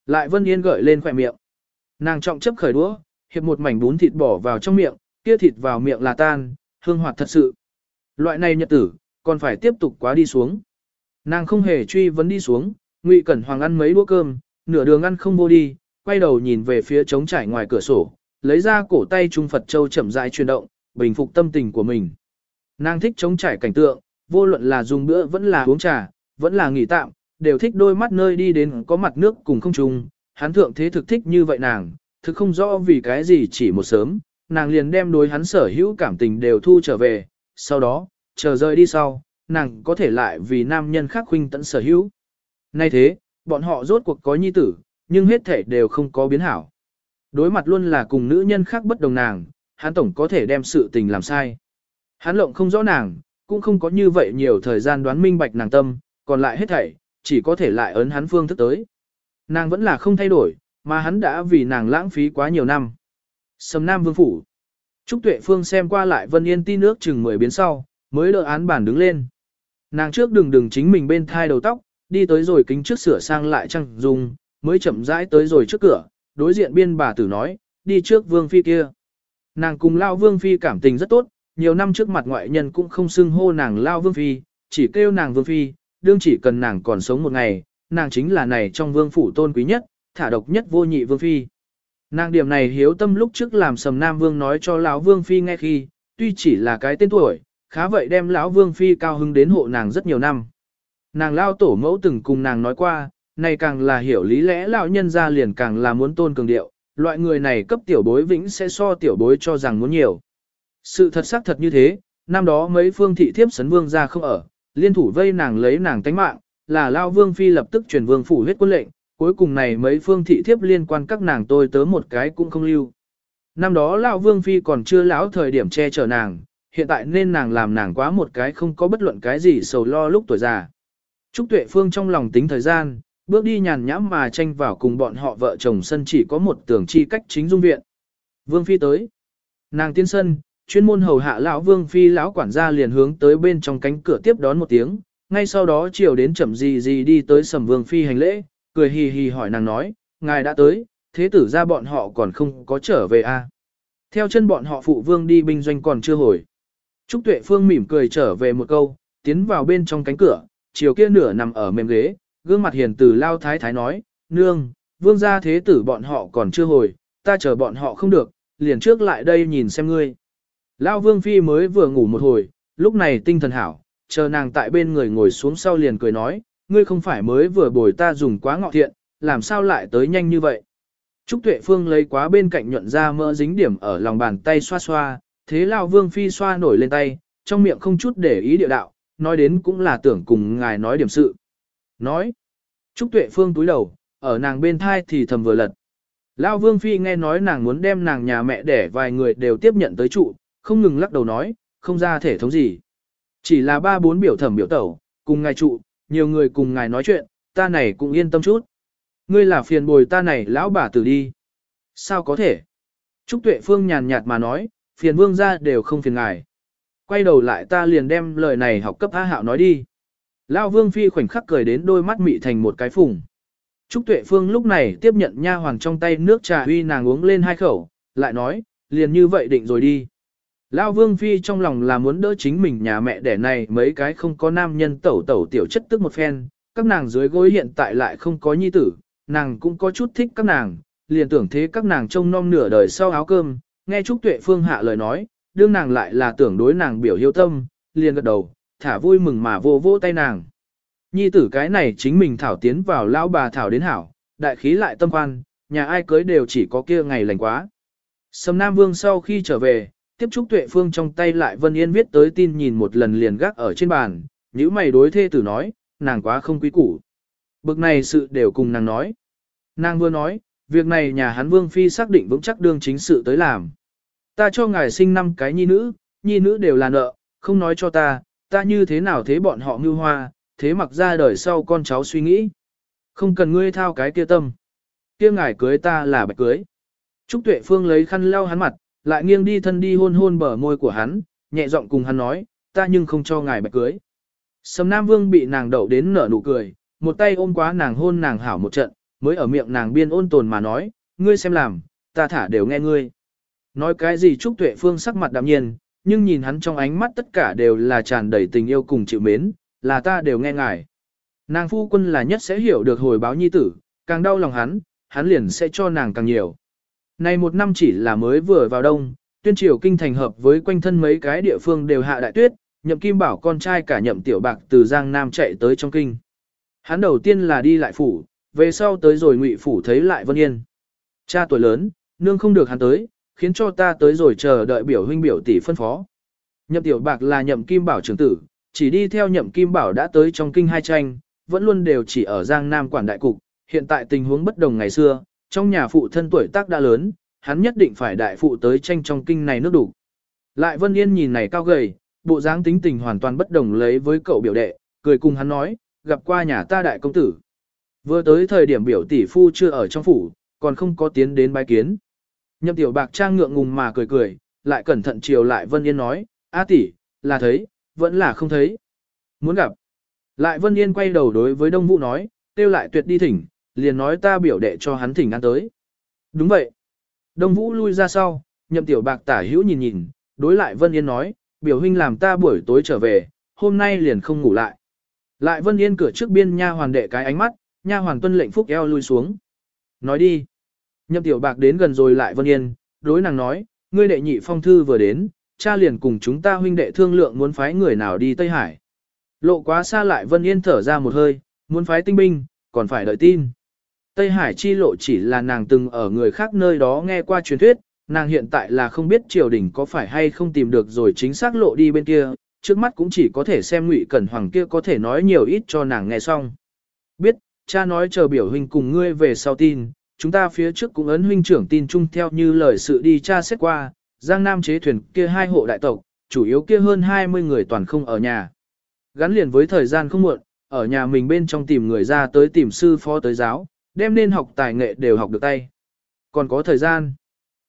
Lại Vân Yên gợi lên khỏe miệng. Nàng trọng chấp khởi đũa, hiệp một mảnh bún thịt bỏ vào trong miệng, kia thịt vào miệng là tan, hương hoạt thật sự. Loại này nhật tử, còn phải tiếp tục quá đi xuống. Nàng không hề truy vấn đi xuống, Ngụy Cẩn Hoàng ăn mấy đũa cơm, nửa đường ăn không vô đi, quay đầu nhìn về phía trống trải ngoài cửa sổ, lấy ra cổ tay trung Phật Châu chậm rãi chuyển động, bình phục tâm tình của mình. Nàng thích trống trải cảnh tượng, vô luận là dùng bữa vẫn là uống trà, vẫn là nghỉ tạm, đều thích đôi mắt nơi đi đến có mặt nước cùng không trùng, hắn thượng thế thực thích như vậy nàng, thực không rõ vì cái gì chỉ một sớm, nàng liền đem đối hắn sở hữu cảm tình đều thu trở về, sau đó, chờ rời đi sau, nàng có thể lại vì nam nhân khác huynh tận sở hữu. Nay thế, bọn họ rốt cuộc có nhi tử, nhưng hết thể đều không có biến hảo. Đối mặt luôn là cùng nữ nhân khác bất đồng nàng, hắn tổng có thể đem sự tình làm sai. Hắn lộng không rõ nàng, cũng không có như vậy nhiều thời gian đoán minh bạch nàng tâm, còn lại hết thảy, chỉ có thể lại ấn hắn phương thức tới. Nàng vẫn là không thay đổi, mà hắn đã vì nàng lãng phí quá nhiều năm. Sầm Nam Vương Phủ Trúc Tuệ Phương xem qua lại Vân Yên tin nước chừng 10 biến sau, mới đỡ án bản đứng lên. Nàng trước đừng đừng chính mình bên thai đầu tóc, đi tới rồi kính trước sửa sang lại trăng dùng, mới chậm rãi tới rồi trước cửa, đối diện biên bà tử nói, đi trước Vương Phi kia. Nàng cùng Lao Vương Phi cảm tình rất tốt, nhiều năm trước mặt ngoại nhân cũng không xưng hô nàng Lao Vương Phi, chỉ kêu nàng Vương Phi, đương chỉ cần nàng còn sống một ngày, nàng chính là này trong vương phủ tôn quý nhất, thả độc nhất vô nhị Vương Phi. Nàng điểm này hiếu tâm lúc trước làm sầm Nam Vương nói cho lão Vương Phi nghe khi, tuy chỉ là cái tên tuổi, khá vậy đem lão Vương Phi cao hứng đến hộ nàng rất nhiều năm. Nàng lao tổ mẫu từng cùng nàng nói qua, này càng là hiểu lý lẽ lão nhân ra liền càng là muốn tôn cường điệu, loại người này cấp tiểu bối vĩnh sẽ so tiểu bối cho rằng muốn nhiều. Sự thật xác thật như thế, năm đó mấy phương thị thiếp sấn vương ra không ở, liên thủ vây nàng lấy nàng tánh mạng, là lao vương phi lập tức truyền vương phủ huyết quân lệnh, cuối cùng này mấy phương thị thiếp liên quan các nàng tôi tớ một cái cũng không lưu. Năm đó lão vương phi còn chưa lão thời điểm che chở nàng, hiện tại nên nàng làm nàng quá một cái không có bất luận cái gì sầu lo lúc tuổi già. Trúc Tuệ Phương trong lòng tính thời gian, bước đi nhàn nhãm mà tranh vào cùng bọn họ vợ chồng sân chỉ có một tường chi cách chính dung viện. Vương Phi tới. Nàng tiên sân, chuyên môn hầu hạ lão Vương Phi lão quản gia liền hướng tới bên trong cánh cửa tiếp đón một tiếng, ngay sau đó chiều đến chậm gì gì đi tới sầm Vương Phi hành lễ, cười hì hì hỏi nàng nói, ngài đã tới, thế tử ra bọn họ còn không có trở về à. Theo chân bọn họ phụ vương đi binh doanh còn chưa hồi. Trúc Tuệ Phương mỉm cười trở về một câu, tiến vào bên trong cánh cửa, chiều kia nửa nằm ở mềm ghế, gương mặt hiền từ lao thái thái nói, nương, vương gia thế tử bọn họ còn chưa hồi, ta chờ bọn họ không được, liền trước lại đây nhìn xem ngươi. Lao vương phi mới vừa ngủ một hồi, lúc này tinh thần hảo, chờ nàng tại bên người ngồi xuống sau liền cười nói, ngươi không phải mới vừa bồi ta dùng quá ngọ thiện, làm sao lại tới nhanh như vậy. Trúc Tuệ Phương lấy quá bên cạnh nhuận ra mỡ dính điểm ở lòng bàn tay xoa xoa, thế Lao Vương Phi xoa nổi lên tay, trong miệng không chút để ý địa đạo, nói đến cũng là tưởng cùng ngài nói điểm sự. Nói, Trúc Tuệ Phương túi đầu, ở nàng bên thai thì thầm vừa lật. Lao Vương Phi nghe nói nàng muốn đem nàng nhà mẹ để vài người đều tiếp nhận tới trụ, không ngừng lắc đầu nói, không ra thể thống gì. Chỉ là ba bốn biểu thẩm biểu tẩu, cùng ngài trụ, nhiều người cùng ngài nói chuyện, ta này cũng yên tâm chút. Ngươi là phiền bồi ta này lão bà tử đi. Sao có thể? Trúc Tuệ Phương nhàn nhạt mà nói, phiền vương ra đều không phiền ngài. Quay đầu lại ta liền đem lời này học cấp A Hạo nói đi. Lao Vương Phi khoảnh khắc cười đến đôi mắt mị thành một cái phùng. Trúc Tuệ Phương lúc này tiếp nhận nha hoàng trong tay nước trà uy nàng uống lên hai khẩu, lại nói, liền như vậy định rồi đi. Lao Vương Phi trong lòng là muốn đỡ chính mình nhà mẹ đẻ này mấy cái không có nam nhân tẩu tẩu tiểu chất tức một phen, các nàng dưới gối hiện tại lại không có nhi tử, nàng cũng có chút thích các nàng, liền tưởng thế các nàng trông non nửa đời sau áo cơm, nghe Trúc Tuệ Phương hạ lời nói, đương nàng lại là tưởng đối nàng biểu hiếu tâm, liền gật đầu, thả vui mừng mà vô vô tay nàng. Nhi tử cái này chính mình thảo tiến vào lão bà thảo đến hảo, đại khí lại tâm quan, nhà ai cưới đều chỉ có kia ngày lành quá. Sầm Nam Vương sau khi trở về, tiếp Trúc Tuệ Phương trong tay lại Vân Yên viết tới tin nhìn một lần liền gác ở trên bàn, nữ mày đối thê tử nói, nàng quá không quý củ. Bực này sự đều cùng nàng nói. Nàng vừa nói, việc này nhà hắn Vương Phi xác định vững chắc đương chính sự tới làm. Ta cho ngài sinh năm cái nhi nữ, nhi nữ đều là nợ, không nói cho ta, ta như thế nào thế bọn họ ngư hoa, thế mặc ra đời sau con cháu suy nghĩ. Không cần ngươi thao cái kia tâm. Kia ngài cưới ta là bạch cưới. Trúc Tuệ Phương lấy khăn lau hắn mặt, lại nghiêng đi thân đi hôn hôn bờ môi của hắn, nhẹ giọng cùng hắn nói, ta nhưng không cho ngài bạch cưới. Sầm Nam Vương bị nàng đậu đến nở nụ cười, một tay ôm quá nàng hôn nàng hảo một trận, mới ở miệng nàng biên ôn tồn mà nói, ngươi xem làm, ta thả đều nghe ngươi. Nói cái gì Trúc Tuệ Phương sắc mặt đạm nhiên, nhưng nhìn hắn trong ánh mắt tất cả đều là tràn đầy tình yêu cùng chịu mến, là ta đều nghe ngài. Nàng phu quân là nhất sẽ hiểu được hồi báo nhi tử, càng đau lòng hắn, hắn liền sẽ cho nàng càng nhiều. Này một năm chỉ là mới vừa vào đông, tuyên triều kinh thành hợp với quanh thân mấy cái địa phương đều hạ đại tuyết, nhậm kim bảo con trai cả nhậm tiểu bạc từ Giang Nam chạy tới trong kinh. Hắn đầu tiên là đi lại phủ, về sau tới rồi ngụy phủ thấy lại Vân Yên. Cha tuổi lớn, nương không được hắn tới, khiến cho ta tới rồi chờ đợi biểu huynh biểu tỷ phân phó. Nhậm tiểu bạc là nhậm kim bảo trưởng tử, chỉ đi theo nhậm kim bảo đã tới trong kinh hai tranh, vẫn luôn đều chỉ ở Giang Nam quản đại cục, hiện tại tình huống bất đồng ngày xưa, trong nhà phụ thân tuổi tác đã lớn, hắn nhất định phải đại phụ tới tranh trong kinh này nước đủ. Lại Vân Yên nhìn này cao gầy, bộ dáng tính tình hoàn toàn bất đồng lấy với cậu biểu đệ, cười cùng hắn nói, gặp qua nhà ta đại công tử. Vừa tới thời điểm biểu tỷ phu chưa ở trong phủ, còn không có tiến đến bái kiến. Nhậm tiểu bạc trang ngượng ngùng mà cười cười, lại cẩn thận chiều lại Vân Yên nói, A tỷ, là thấy, vẫn là không thấy. Muốn gặp. Lại Vân Yên quay đầu đối với Đông Vũ nói, tiêu lại tuyệt đi thỉnh, liền nói ta biểu đệ cho hắn thỉnh ăn tới. Đúng vậy. Đông Vũ lui ra sau, nhậm tiểu bạc tả hữu nhìn nhìn, đối lại Vân Yên nói, biểu huynh làm ta buổi tối trở về, hôm nay liền không ngủ lại. Lại Vân Yên cửa trước biên nha hoàn đệ cái ánh mắt, nha hoàn tuân lệnh phúc eo lui xuống. Nói đi. Nhậm tiểu bạc đến gần rồi lại Vân Yên, đối nàng nói, ngươi đệ nhị phong thư vừa đến, cha liền cùng chúng ta huynh đệ thương lượng muốn phái người nào đi Tây Hải. Lộ quá xa lại Vân Yên thở ra một hơi, muốn phái tinh binh, còn phải đợi tin. Tây Hải chi lộ chỉ là nàng từng ở người khác nơi đó nghe qua truyền thuyết, nàng hiện tại là không biết triều đình có phải hay không tìm được rồi chính xác lộ đi bên kia, trước mắt cũng chỉ có thể xem ngụy cẩn hoàng kia có thể nói nhiều ít cho nàng nghe xong. Biết, cha nói chờ biểu huynh cùng ngươi về sau tin, chúng ta phía trước cũng ấn huynh trưởng tin chung theo như lời sự đi tra xét qua, Giang Nam chế thuyền kia hai hộ đại tộc, chủ yếu kia hơn 20 người toàn không ở nhà. Gắn liền với thời gian không muộn, ở nhà mình bên trong tìm người ra tới tìm sư phó tới giáo, đem nên học tài nghệ đều học được tay. Còn có thời gian.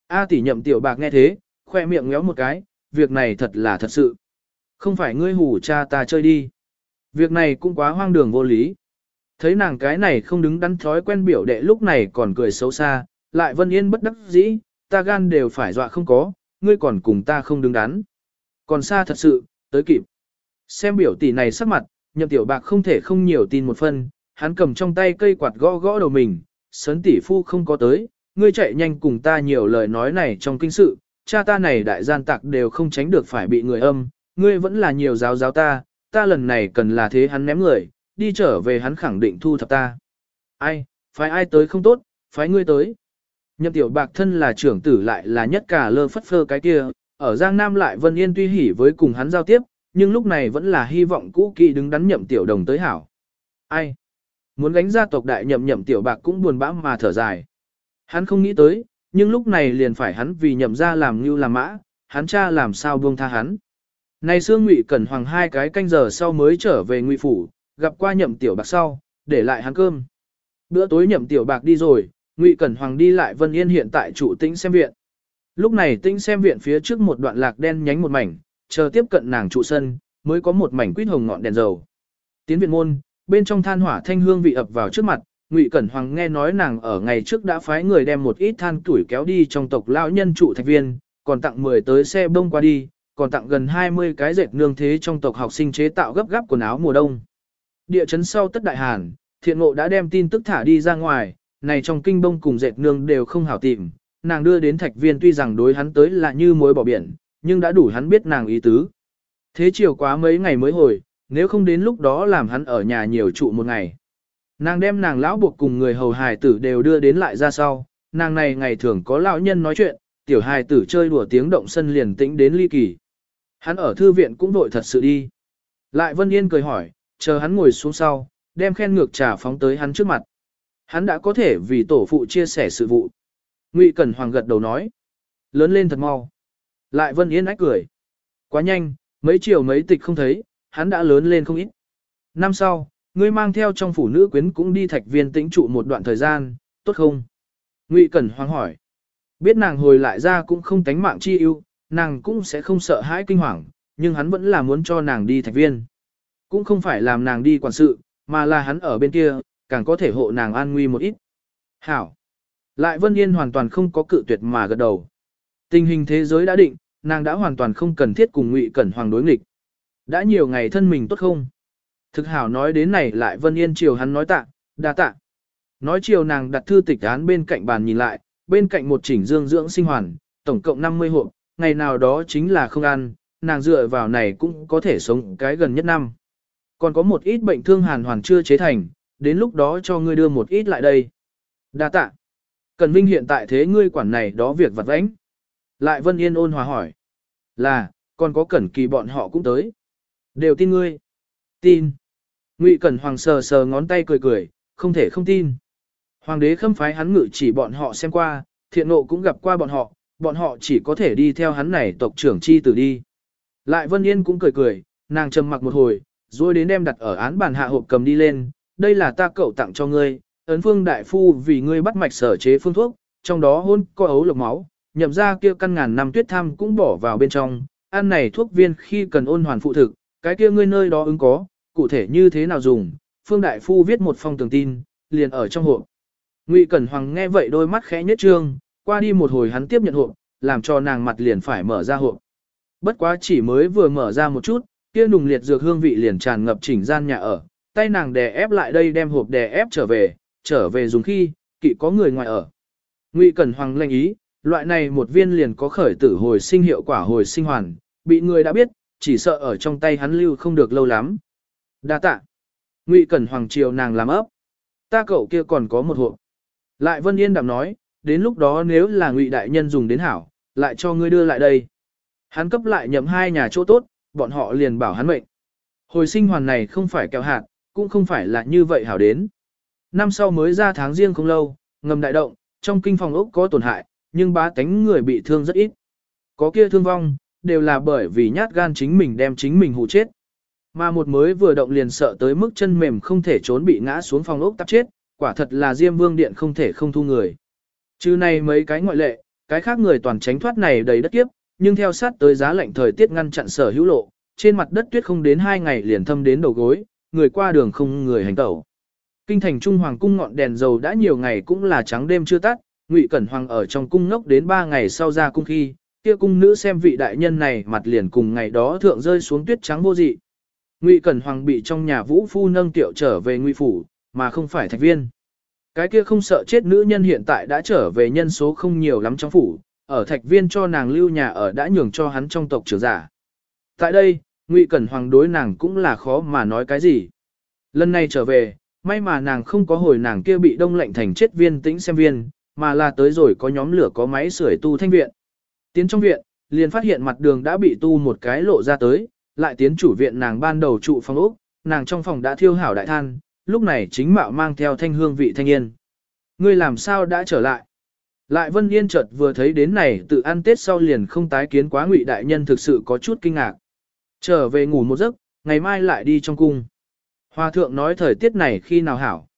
A tỷ nhậm tiểu bạc nghe thế, khoe miệng ngéo một cái, việc này thật là thật sự. Không phải ngươi hủ cha ta chơi đi. Việc này cũng quá hoang đường vô lý. Thấy nàng cái này không đứng đắn thói quen biểu đệ lúc này còn cười xấu xa, lại vân yên bất đắc dĩ, ta gan đều phải dọa không có, ngươi còn cùng ta không đứng đắn. Còn xa thật sự, tới kịp. Xem biểu tỷ này sắc mặt, nhậm tiểu bạc không thể không nhiều tin một phần, hắn cầm trong tay cây quạt gõ gõ đầu mình, sấn tỷ phu không có tới, ngươi chạy nhanh cùng ta nhiều lời nói này trong kinh sự, cha ta này đại gian tặc đều không tránh được phải bị người âm, ngươi vẫn là nhiều giáo giáo ta, ta lần này cần là thế hắn ném người, đi trở về hắn khẳng định thu thập ta. Ai, phải ai tới không tốt, phải ngươi tới. Nhậm tiểu bạc thân là trưởng tử lại là nhất cả lơ phất phơ cái kia, ở Giang Nam lại Vân Yên tuy hỉ với cùng hắn giao tiếp, nhưng lúc này vẫn là hy vọng cũ kỵ đứng đắn nhậm tiểu đồng tới hảo. Ai? Muốn gánh gia tộc đại nhậm nhậm tiểu bạc cũng buồn bã mà thở dài. Hắn không nghĩ tới, nhưng lúc này liền phải hắn vì nhậm ra làm như làm mã, hắn cha làm sao buông tha hắn. Này xương ngụy cẩn hoàng hai cái canh giờ sau mới trở về ngụy phủ, gặp qua nhậm tiểu bạc sau, để lại hắn cơm. Bữa tối nhậm tiểu bạc đi rồi, ngụy cẩn hoàng đi lại vân yên hiện tại chủ tĩnh xem viện. Lúc này tĩnh xem viện phía trước một đoạn lạc đen nhánh một mảnh, chờ tiếp cận nàng trụ sân, mới có một mảnh quýt hồng ngọn đèn dầu. Tiến viện môn, bên trong than hỏa thanh hương vị ập vào trước mặt, Ngụy Cẩn Hoàng nghe nói nàng ở ngày trước đã phái người đem một ít than tuổi kéo đi trong tộc lão nhân trụ thạch viên, còn tặng 10 tới xe bông qua đi, còn tặng gần 20 cái dệt nương thế trong tộc học sinh chế tạo gấp gáp quần áo mùa đông. Địa chấn sau tất đại hàn, thiện ngộ đã đem tin tức thả đi ra ngoài, này trong kinh bông cùng dệt nương đều không hảo tìm, nàng đưa đến thạch viên tuy rằng đối hắn tới là như mối bỏ biển, nhưng đã đủ hắn biết nàng ý tứ. Thế chiều quá mấy ngày mới hồi, nếu không đến lúc đó làm hắn ở nhà nhiều trụ một ngày. Nàng đem nàng lão buộc cùng người hầu hài tử đều đưa đến lại ra sau, nàng này ngày thường có lão nhân nói chuyện, tiểu hài tử chơi đùa tiếng động sân liền tĩnh đến ly kỳ. Hắn ở thư viện cũng vội thật sự đi. Lại Vân Yên cười hỏi, chờ hắn ngồi xuống sau, đem khen ngược trà phóng tới hắn trước mặt. Hắn đã có thể vì tổ phụ chia sẻ sự vụ. Ngụy Cẩn Hoàng gật đầu nói. Lớn lên thật mau. Lại Vân Yên ách cười. Quá nhanh, mấy chiều mấy tịch không thấy, hắn đã lớn lên không ít. Năm sau, ngươi mang theo trong phủ nữ quyến cũng đi thạch viên tĩnh trụ một đoạn thời gian, tốt không? Ngụy Cẩn Hoàng hỏi. Biết nàng hồi lại ra cũng không tánh mạng chi ưu, nàng cũng sẽ không sợ hãi kinh hoàng, nhưng hắn vẫn là muốn cho nàng đi thạch viên. Cũng không phải làm nàng đi quản sự, mà là hắn ở bên kia, càng có thể hộ nàng an nguy một ít. Hảo. Lại Vân Yên hoàn toàn không có cự tuyệt mà gật đầu. Tình hình thế giới đã định, nàng đã hoàn toàn không cần thiết cùng Ngụy Cẩn Hoàng đối nghịch. Đã nhiều ngày thân mình tốt không? Thực hảo nói đến này lại Vân Yên chiều hắn nói tạ, đa tạ. Nói chiều nàng đặt thư tịch án bên cạnh bàn nhìn lại, bên cạnh một chỉnh dương dưỡng sinh hoàn, tổng cộng 50 hộp, ngày nào đó chính là không ăn, nàng dựa vào này cũng có thể sống cái gần nhất năm. Còn có một ít bệnh thương hàn hoàn chưa chế thành, đến lúc đó cho ngươi đưa một ít lại đây. Đa tạ. Cần Vinh hiện tại thế ngươi quản này đó việc vặt vãnh. Lại Vân Yên ôn hòa hỏi. Là, còn có Cẩn Kỳ bọn họ cũng tới. Đều tin ngươi. Tin. Ngụy Cẩn Hoàng sờ sờ ngón tay cười cười, không thể không tin. Hoàng đế khâm phái hắn ngự chỉ bọn họ xem qua, thiện nộ cũng gặp qua bọn họ, bọn họ chỉ có thể đi theo hắn này tộc trưởng chi tử đi. Lại Vân Yên cũng cười cười, nàng trầm mặc một hồi, rồi đến đem đặt ở án bàn hạ hộp cầm đi lên, đây là ta cậu tặng cho ngươi, ấn phương đại phu vì ngươi bắt mạch sở chế phương thuốc, trong đó hôn có ấu lộc máu, nhậm ra kia căn ngàn năm tuyết tham cũng bỏ vào bên trong, ăn này thuốc viên khi cần ôn hoàn phụ thực, cái kia ngươi nơi đó ứng có, cụ thể như thế nào dùng, phương đại phu viết một phong tường tin, liền ở trong hộp. Ngụy Cẩn Hoàng nghe vậy đôi mắt khẽ nhất trương, qua đi một hồi hắn tiếp nhận hộp, làm cho nàng mặt liền phải mở ra hộp. Bất quá chỉ mới vừa mở ra một chút, kia nùng liệt dược hương vị liền tràn ngập chỉnh gian nhà ở, tay nàng đè ép lại đây đem hộp đè ép trở về, trở về dùng khi, kỵ có người ngoài ở. Ngụy Cẩn Hoàng lệnh ý, loại này một viên liền có khởi tử hồi sinh hiệu quả hồi sinh hoàn, bị người đã biết, chỉ sợ ở trong tay hắn lưu không được lâu lắm. Đa tạ. Ngụy Cẩn Hoàng chiều nàng làm ấp. Ta cậu kia còn có một hộp. Lại Vân Yên đạm nói, đến lúc đó nếu là Ngụy đại nhân dùng đến hảo, lại cho ngươi đưa lại đây. Hắn cấp lại nhậm hai nhà chỗ tốt, bọn họ liền bảo hắn mệnh. Hồi sinh hoàn này không phải kéo hạt, cũng không phải là như vậy hảo đến. Năm sau mới ra tháng riêng không lâu, ngầm đại động, trong kinh phòng ốc có tổn hại, nhưng bá tánh người bị thương rất ít. Có kia thương vong, đều là bởi vì nhát gan chính mình đem chính mình hù chết. Mà một mới vừa động liền sợ tới mức chân mềm không thể trốn bị ngã xuống phòng ốc tắp chết, quả thật là Diêm Vương Điện không thể không thu người. Chứ này mấy cái ngoại lệ, cái khác người toàn tránh thoát này đầy đất kiếp, nhưng theo sát tới giá lạnh thời tiết ngăn chặn sở hữu lộ, trên mặt đất tuyết không đến hai ngày liền thâm đến đầu gối, người qua đường không người hành tẩu. Kinh thành Trung Hoàng cung ngọn đèn dầu đã nhiều ngày cũng là trắng đêm chưa tắt, Ngụy Cẩn Hoàng ở trong cung ngốc đến ba ngày sau ra cung khi, kia cung nữ xem vị đại nhân này mặt liền cùng ngày đó thượng rơi xuống tuyết trắng vô dị. Ngụy Cẩn Hoàng bị trong nhà Vũ phu nâng tiệu trở về Ngụy phủ, mà không phải thạch viên. Cái kia không sợ chết nữ nhân hiện tại đã trở về nhân số không nhiều lắm trong phủ, ở thạch viên cho nàng lưu nhà ở đã nhường cho hắn trong tộc trưởng giả. Tại đây, Ngụy Cẩn Hoàng đối nàng cũng là khó mà nói cái gì. Lần này trở về, may mà nàng không có hồi nàng kia bị đông lạnh thành chết viên tĩnh xem viên, mà là tới rồi có nhóm lửa có máy sưởi tu thanh viện. Tiến trong viện, liền phát hiện mặt đường đã bị tu một cái lộ ra tới, lại tiến chủ viện nàng ban đầu trụ phòng ốc, nàng trong phòng đã thiêu hảo đại than, lúc này chính mạo mang theo thanh hương vị thanh yên. Ngươi làm sao đã trở lại? Lại Vân Yên chợt vừa thấy đến này tự ăn Tết sau liền không tái kiến quá ngụy đại nhân thực sự có chút kinh ngạc. Trở về ngủ một giấc, ngày mai lại đi trong cung. Hòa thượng nói thời tiết này khi nào hảo.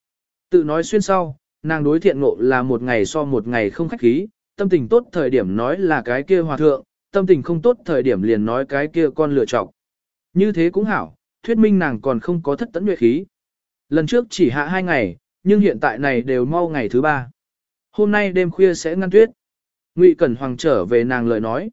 Tự nói xuyên sau, nàng đối thiện ngộ là một ngày so một ngày không khách khí, tâm tình tốt thời điểm nói là cái kia hòa thượng, tâm tình không tốt thời điểm liền nói cái kia con lựa chọc. Như thế cũng hảo, thuyết minh nàng còn không có thất tấn nhuệ khí. Lần trước chỉ hạ hai ngày, nhưng hiện tại này đều mau ngày thứ ba. Hôm nay đêm khuya sẽ ngăn tuyết. Ngụy Cẩn Hoàng trở về nàng lời nói.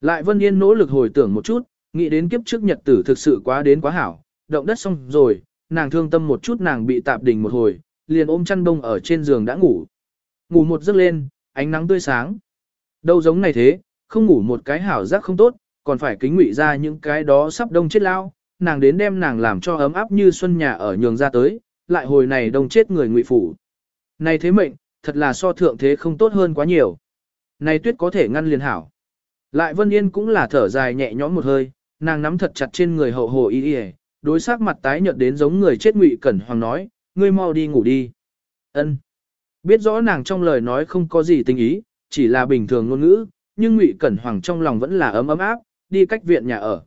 Lại Vân Yên nỗ lực hồi tưởng một chút, nghĩ đến kiếp trước nhật tử thực sự quá đến quá hảo, động đất xong rồi, nàng thương tâm một chút nàng bị tạp đình một hồi, liền ôm chăn đông ở trên giường đã ngủ. Ngủ một giấc lên, ánh nắng tươi sáng. Đâu giống này thế, không ngủ một cái hảo giác không tốt, còn phải kính ngụy ra những cái đó sắp đông chết lao, nàng đến đem nàng làm cho ấm áp như xuân nhà ở nhường ra tới, lại hồi này đông chết người ngụy phủ. Này thế mệnh, thật là so thượng thế không tốt hơn quá nhiều. Này tuyết có thể ngăn liền hảo. Lại Vân Yên cũng là thở dài nhẹ nhõm một hơi, nàng nắm thật chặt trên người hậu hồ y y, đối sắc mặt tái nhợt đến giống người chết ngụy cẩn hoàng nói, ngươi mau đi ngủ đi. Ân. Biết rõ nàng trong lời nói không có gì tình ý, chỉ là bình thường ngôn ngữ, nhưng ngụy cẩn hoàng trong lòng vẫn là ấm ấm áp, đi cách viện nhà ở.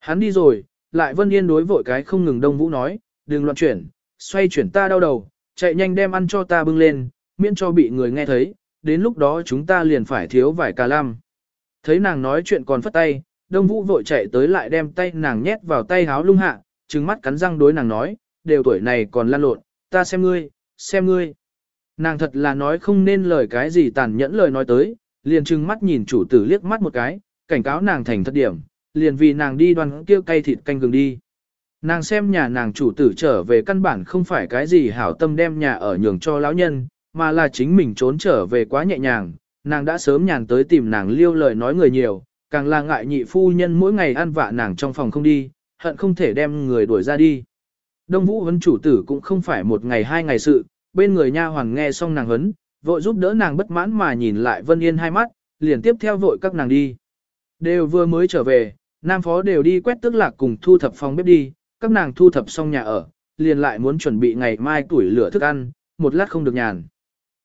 Hắn đi rồi, lại Vân Yên đối vội cái không ngừng Đông Vũ nói, đừng loạn chuyển, xoay chuyển ta đau đầu, chạy nhanh đem ăn cho ta bưng lên, miễn cho bị người nghe thấy, đến lúc đó chúng ta liền phải thiếu vài cà lam. Thấy nàng nói chuyện còn phất tay, Đông Vũ vội chạy tới lại đem tay nàng nhét vào tay háo lung hạ, trừng mắt cắn răng đối nàng nói, đều tuổi này còn lan lộn, ta xem ngươi, xem ngươi. Nàng thật là nói không nên lời cái gì tàn nhẫn lời nói tới, liền trừng mắt nhìn chủ tử liếc mắt một cái, cảnh cáo nàng thành thất điểm, liền vì nàng đi đoan kêu cay thịt canh gừng đi. Nàng xem nhà nàng chủ tử trở về căn bản không phải cái gì hảo tâm đem nhà ở nhường cho lão nhân, mà là chính mình trốn trở về quá nhẹ nhàng, nàng đã sớm nhàn tới tìm nàng liêu lời nói người nhiều, càng là ngại nhị phu nhân mỗi ngày ăn vạ nàng trong phòng không đi, hận không thể đem người đuổi ra đi. Đông Vũ Huấn chủ tử cũng không phải một ngày hai ngày sự, bên người nha hoàng nghe xong nàng huấn, vội giúp đỡ nàng bất mãn mà nhìn lại Vân Yên hai mắt, liền tiếp theo vội các nàng đi. Đều vừa mới trở về, nam phó đều đi quét tức lạc cùng thu thập phòng bếp đi, các nàng thu thập xong nhà ở, liền lại muốn chuẩn bị ngày mai tuổi lửa thức ăn, một lát không được nhàn.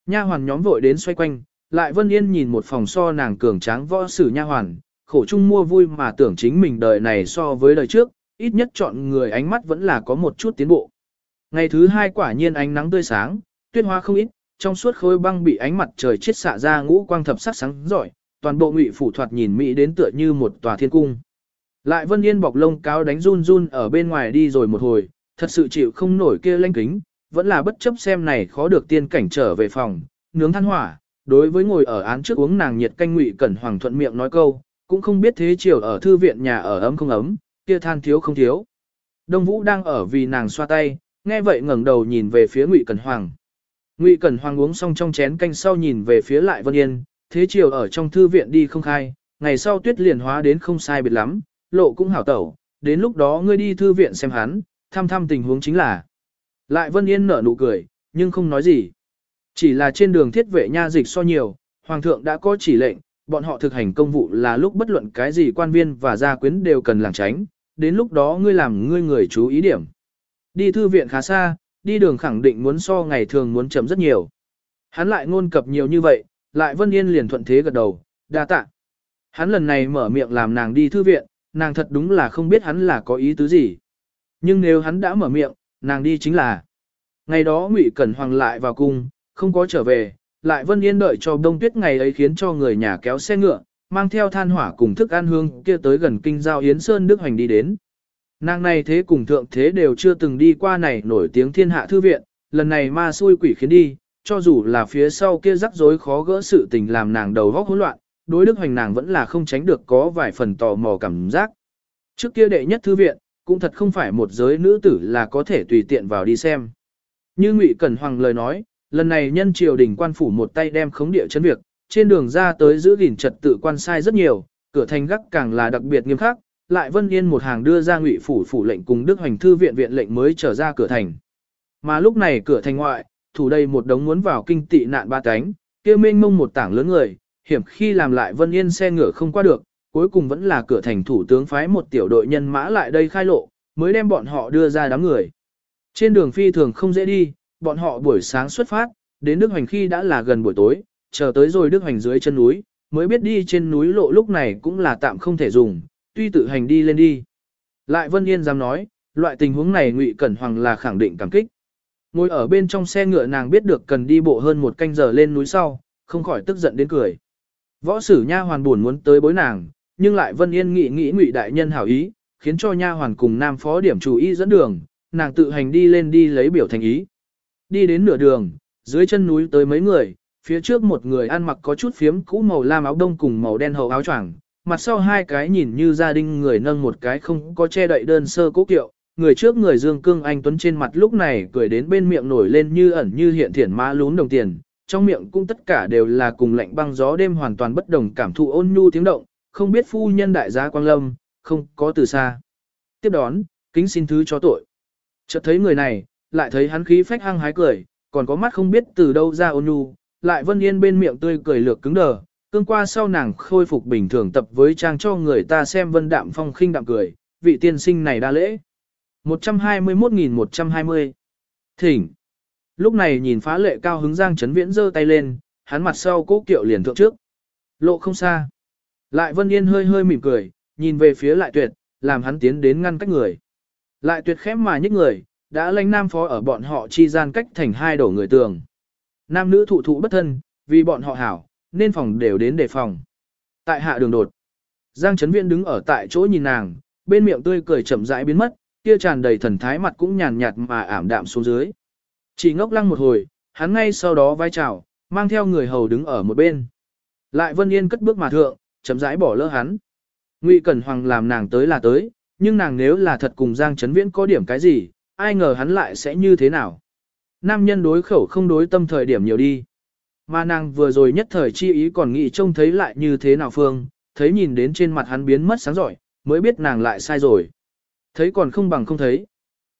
Nha hoàn nhóm vội đến xoay quanh, lại Vân Yên nhìn một phòng so nàng cường tráng võ sử nha hoàn, khổ chung mua vui mà tưởng chính mình đời này so với đời trước, ít nhất chọn người ánh mắt vẫn là có một chút tiến bộ. Ngày thứ hai quả nhiên ánh nắng tươi sáng, tuyết hoa không ít, trong suốt khối băng bị ánh mặt trời chiết xạ ra ngũ quang thập sắc sáng giỏi, toàn bộ ngụy phủ thoạt nhìn mỹ đến tựa như một tòa thiên cung. Lại Vân Yên bọc lông cáo đánh run run ở bên ngoài đi rồi một hồi, thật sự chịu không nổi kia lanh kính, vẫn là bất chấp xem này khó được tiên cảnh trở về phòng, nướng than hỏa, đối với ngồi ở án trước uống nàng nhiệt canh ngụy cẩn hoàng thuận miệng nói câu, cũng không biết thế chiều ở thư viện nhà ở ấm không ấm, kia than thiếu không thiếu. Đông Vũ đang ở vì nàng xoa tay, nghe vậy ngẩng đầu nhìn về phía ngụy cẩn hoàng. Ngụy cẩn hoàng uống xong trong chén canh sau nhìn về phía lại Vân Yên, thế chiều ở trong thư viện đi không khai, ngày sau tuyết liền hóa đến không sai biệt lắm, lộ cũng hảo tẩu, đến lúc đó ngươi đi thư viện xem hắn, thăm thăm tình huống chính là. Lại Vân Yên nở nụ cười, nhưng không nói gì. Chỉ là trên đường thiết vệ nha dịch so nhiều, Hoàng thượng đã có chỉ lệnh, bọn họ thực hành công vụ là lúc bất luận cái gì quan viên và gia quyến đều cần làng tránh, đến lúc đó ngươi làm ngươi người chú ý điểm. Đi thư viện khá xa, đi đường khẳng định muốn so ngày thường muốn chậm rất nhiều. Hắn lại ngôn cập nhiều như vậy, lại Vân Yên liền thuận thế gật đầu, đa tạ. Hắn lần này mở miệng làm nàng đi thư viện, nàng thật đúng là không biết hắn là có ý tứ gì. Nhưng nếu hắn đã mở miệng, nàng đi chính là. Ngày đó Ngụy Cẩn Hoàng lại vào cung, không có trở về, lại Vân Yên đợi cho đông tuyết ngày ấy khiến cho người nhà kéo xe ngựa, mang theo than hỏa cùng thức ăn hương kia tới gần kinh giao Yến Sơn Đức Hoành đi đến. Nàng này thế cùng thượng thế đều chưa từng đi qua này nổi tiếng thiên hạ thư viện, lần này ma xui quỷ khiến đi, cho dù là phía sau kia rắc rối khó gỡ sự tình làm nàng đầu góc hỗn loạn, đối Đức Hoành nàng vẫn là không tránh được có vài phần tò mò cảm giác. Trước kia đệ nhất thư viện, cũng thật không phải một giới nữ tử là có thể tùy tiện vào đi xem. Như Ngụy Cẩn Hoàng lời nói, lần này nhân triều đình quan phủ một tay đem khống địa chấn việc, trên đường ra tới giữ gìn trật tự quan sai rất nhiều, cửa thành gác càng là đặc biệt nghiêm khắc, lại Vân Yên một hàng đưa ra Ngụy phủ phủ lệnh cùng Đức Hoành thư viện viện lệnh mới trở ra cửa thành. Mà lúc này cửa thành ngoại, thủ đây một đống muốn vào kinh tị nạn ba cánh, kia mênh mông một tảng lớn người, hiểm khi làm lại Vân Yên xe ngựa không qua được, cuối cùng vẫn là cửa thành thủ tướng phái một tiểu đội nhân mã lại đây khai lộ, mới đem bọn họ đưa ra đám người. Trên đường phi thường không dễ đi, bọn họ buổi sáng xuất phát, đến Đức Hoành khi đã là gần buổi tối, chờ tới rồi Đức Hoành dưới chân núi, mới biết đi trên núi lộ lúc này cũng là tạm không thể dùng, tuy tự hành đi lên đi. Lại Vân Yên dám nói, loại tình huống này Ngụy Cẩn Hoàng là khẳng định cảm kích. Ngồi ở bên trong xe ngựa nàng biết được cần đi bộ hơn một canh giờ lên núi sau, không khỏi tức giận đến cười. Võ sử nha hoàn buồn muốn tới bối nàng, nhưng lại Vân Yên nghị nghĩ Ngụy đại nhân hảo ý, khiến cho nha hoàn cùng nam phó điểm chủ ý dẫn đường, nàng tự hành đi lên đi lấy biểu thành ý. Đi đến nửa đường, dưới chân núi tới mấy người, phía trước một người ăn mặc có chút phiếm cũ màu lam áo đông cùng màu đen hậu áo choàng, mặt sau hai cái nhìn như gia đình người nâng một cái không có che đậy đơn sơ cố kiệu, người trước người Dương Cương Anh Tuấn trên mặt lúc này cười đến bên miệng nổi lên như ẩn như hiện thiển má lún đồng tiền, trong miệng cũng tất cả đều là cùng lạnh băng gió đêm hoàn toàn bất đồng cảm thụ ôn nhu tiếng động, không biết phu nhân đại gia Quang Lâm, không có từ xa. Tiếp đón, kính xin thứ cho tội. Chợt thấy người này, lại thấy hắn khí phách hăng hái cười, còn có mắt không biết từ đâu ra ôn nhu, lại Vân Yên bên miệng tươi cười lược cứng đờ, cương qua sau nàng khôi phục bình thường tập với trang cho người ta xem vân đạm phong khinh đạm cười, vị tiên sinh này đa lễ. 121.120 Thỉnh Lúc này nhìn phá lệ cao hứng Giang Trấn Viễn giơ tay lên, hắn mặt sau cố kiệu liền thượng trước. Lộ không xa. Lại Vân Yên hơi hơi mỉm cười, nhìn về phía lại tuyệt, làm hắn tiến đến ngăn cách người. Lại tuyệt khép mà nhích người, đã lãnh nam phó ở bọn họ chi gian cách thành hai đổ người tường. Nam nữ thụ thụ bất thân, vì bọn họ hảo, nên phòng đều đến đề phòng. Tại hạ đường đột, Giang Trấn Viễn đứng ở tại chỗ nhìn nàng, bên miệng tươi cười chậm rãi biến mất, kia tràn đầy thần thái mặt cũng nhàn nhạt mà ảm đạm xuống dưới. Chỉ ngốc lăng một hồi, hắn ngay sau đó vai chào, mang theo người hầu đứng ở một bên. Lại Vân Yên cất bước mà thượng, chấm rãi bỏ lỡ hắn. Ngụy Cẩn Hoàng làm nàng tới là tới, nhưng nàng nếu là thật cùng Giang Trấn Viễn có điểm cái gì, ai ngờ hắn lại sẽ như thế nào. Nam nhân đối khẩu không đối tâm thời điểm nhiều đi. Mà nàng vừa rồi nhất thời chi ý còn nghĩ trông thấy lại như thế nào phương, thấy nhìn đến trên mặt hắn biến mất sáng giỏi, mới biết nàng lại sai rồi. Thấy còn không bằng không thấy.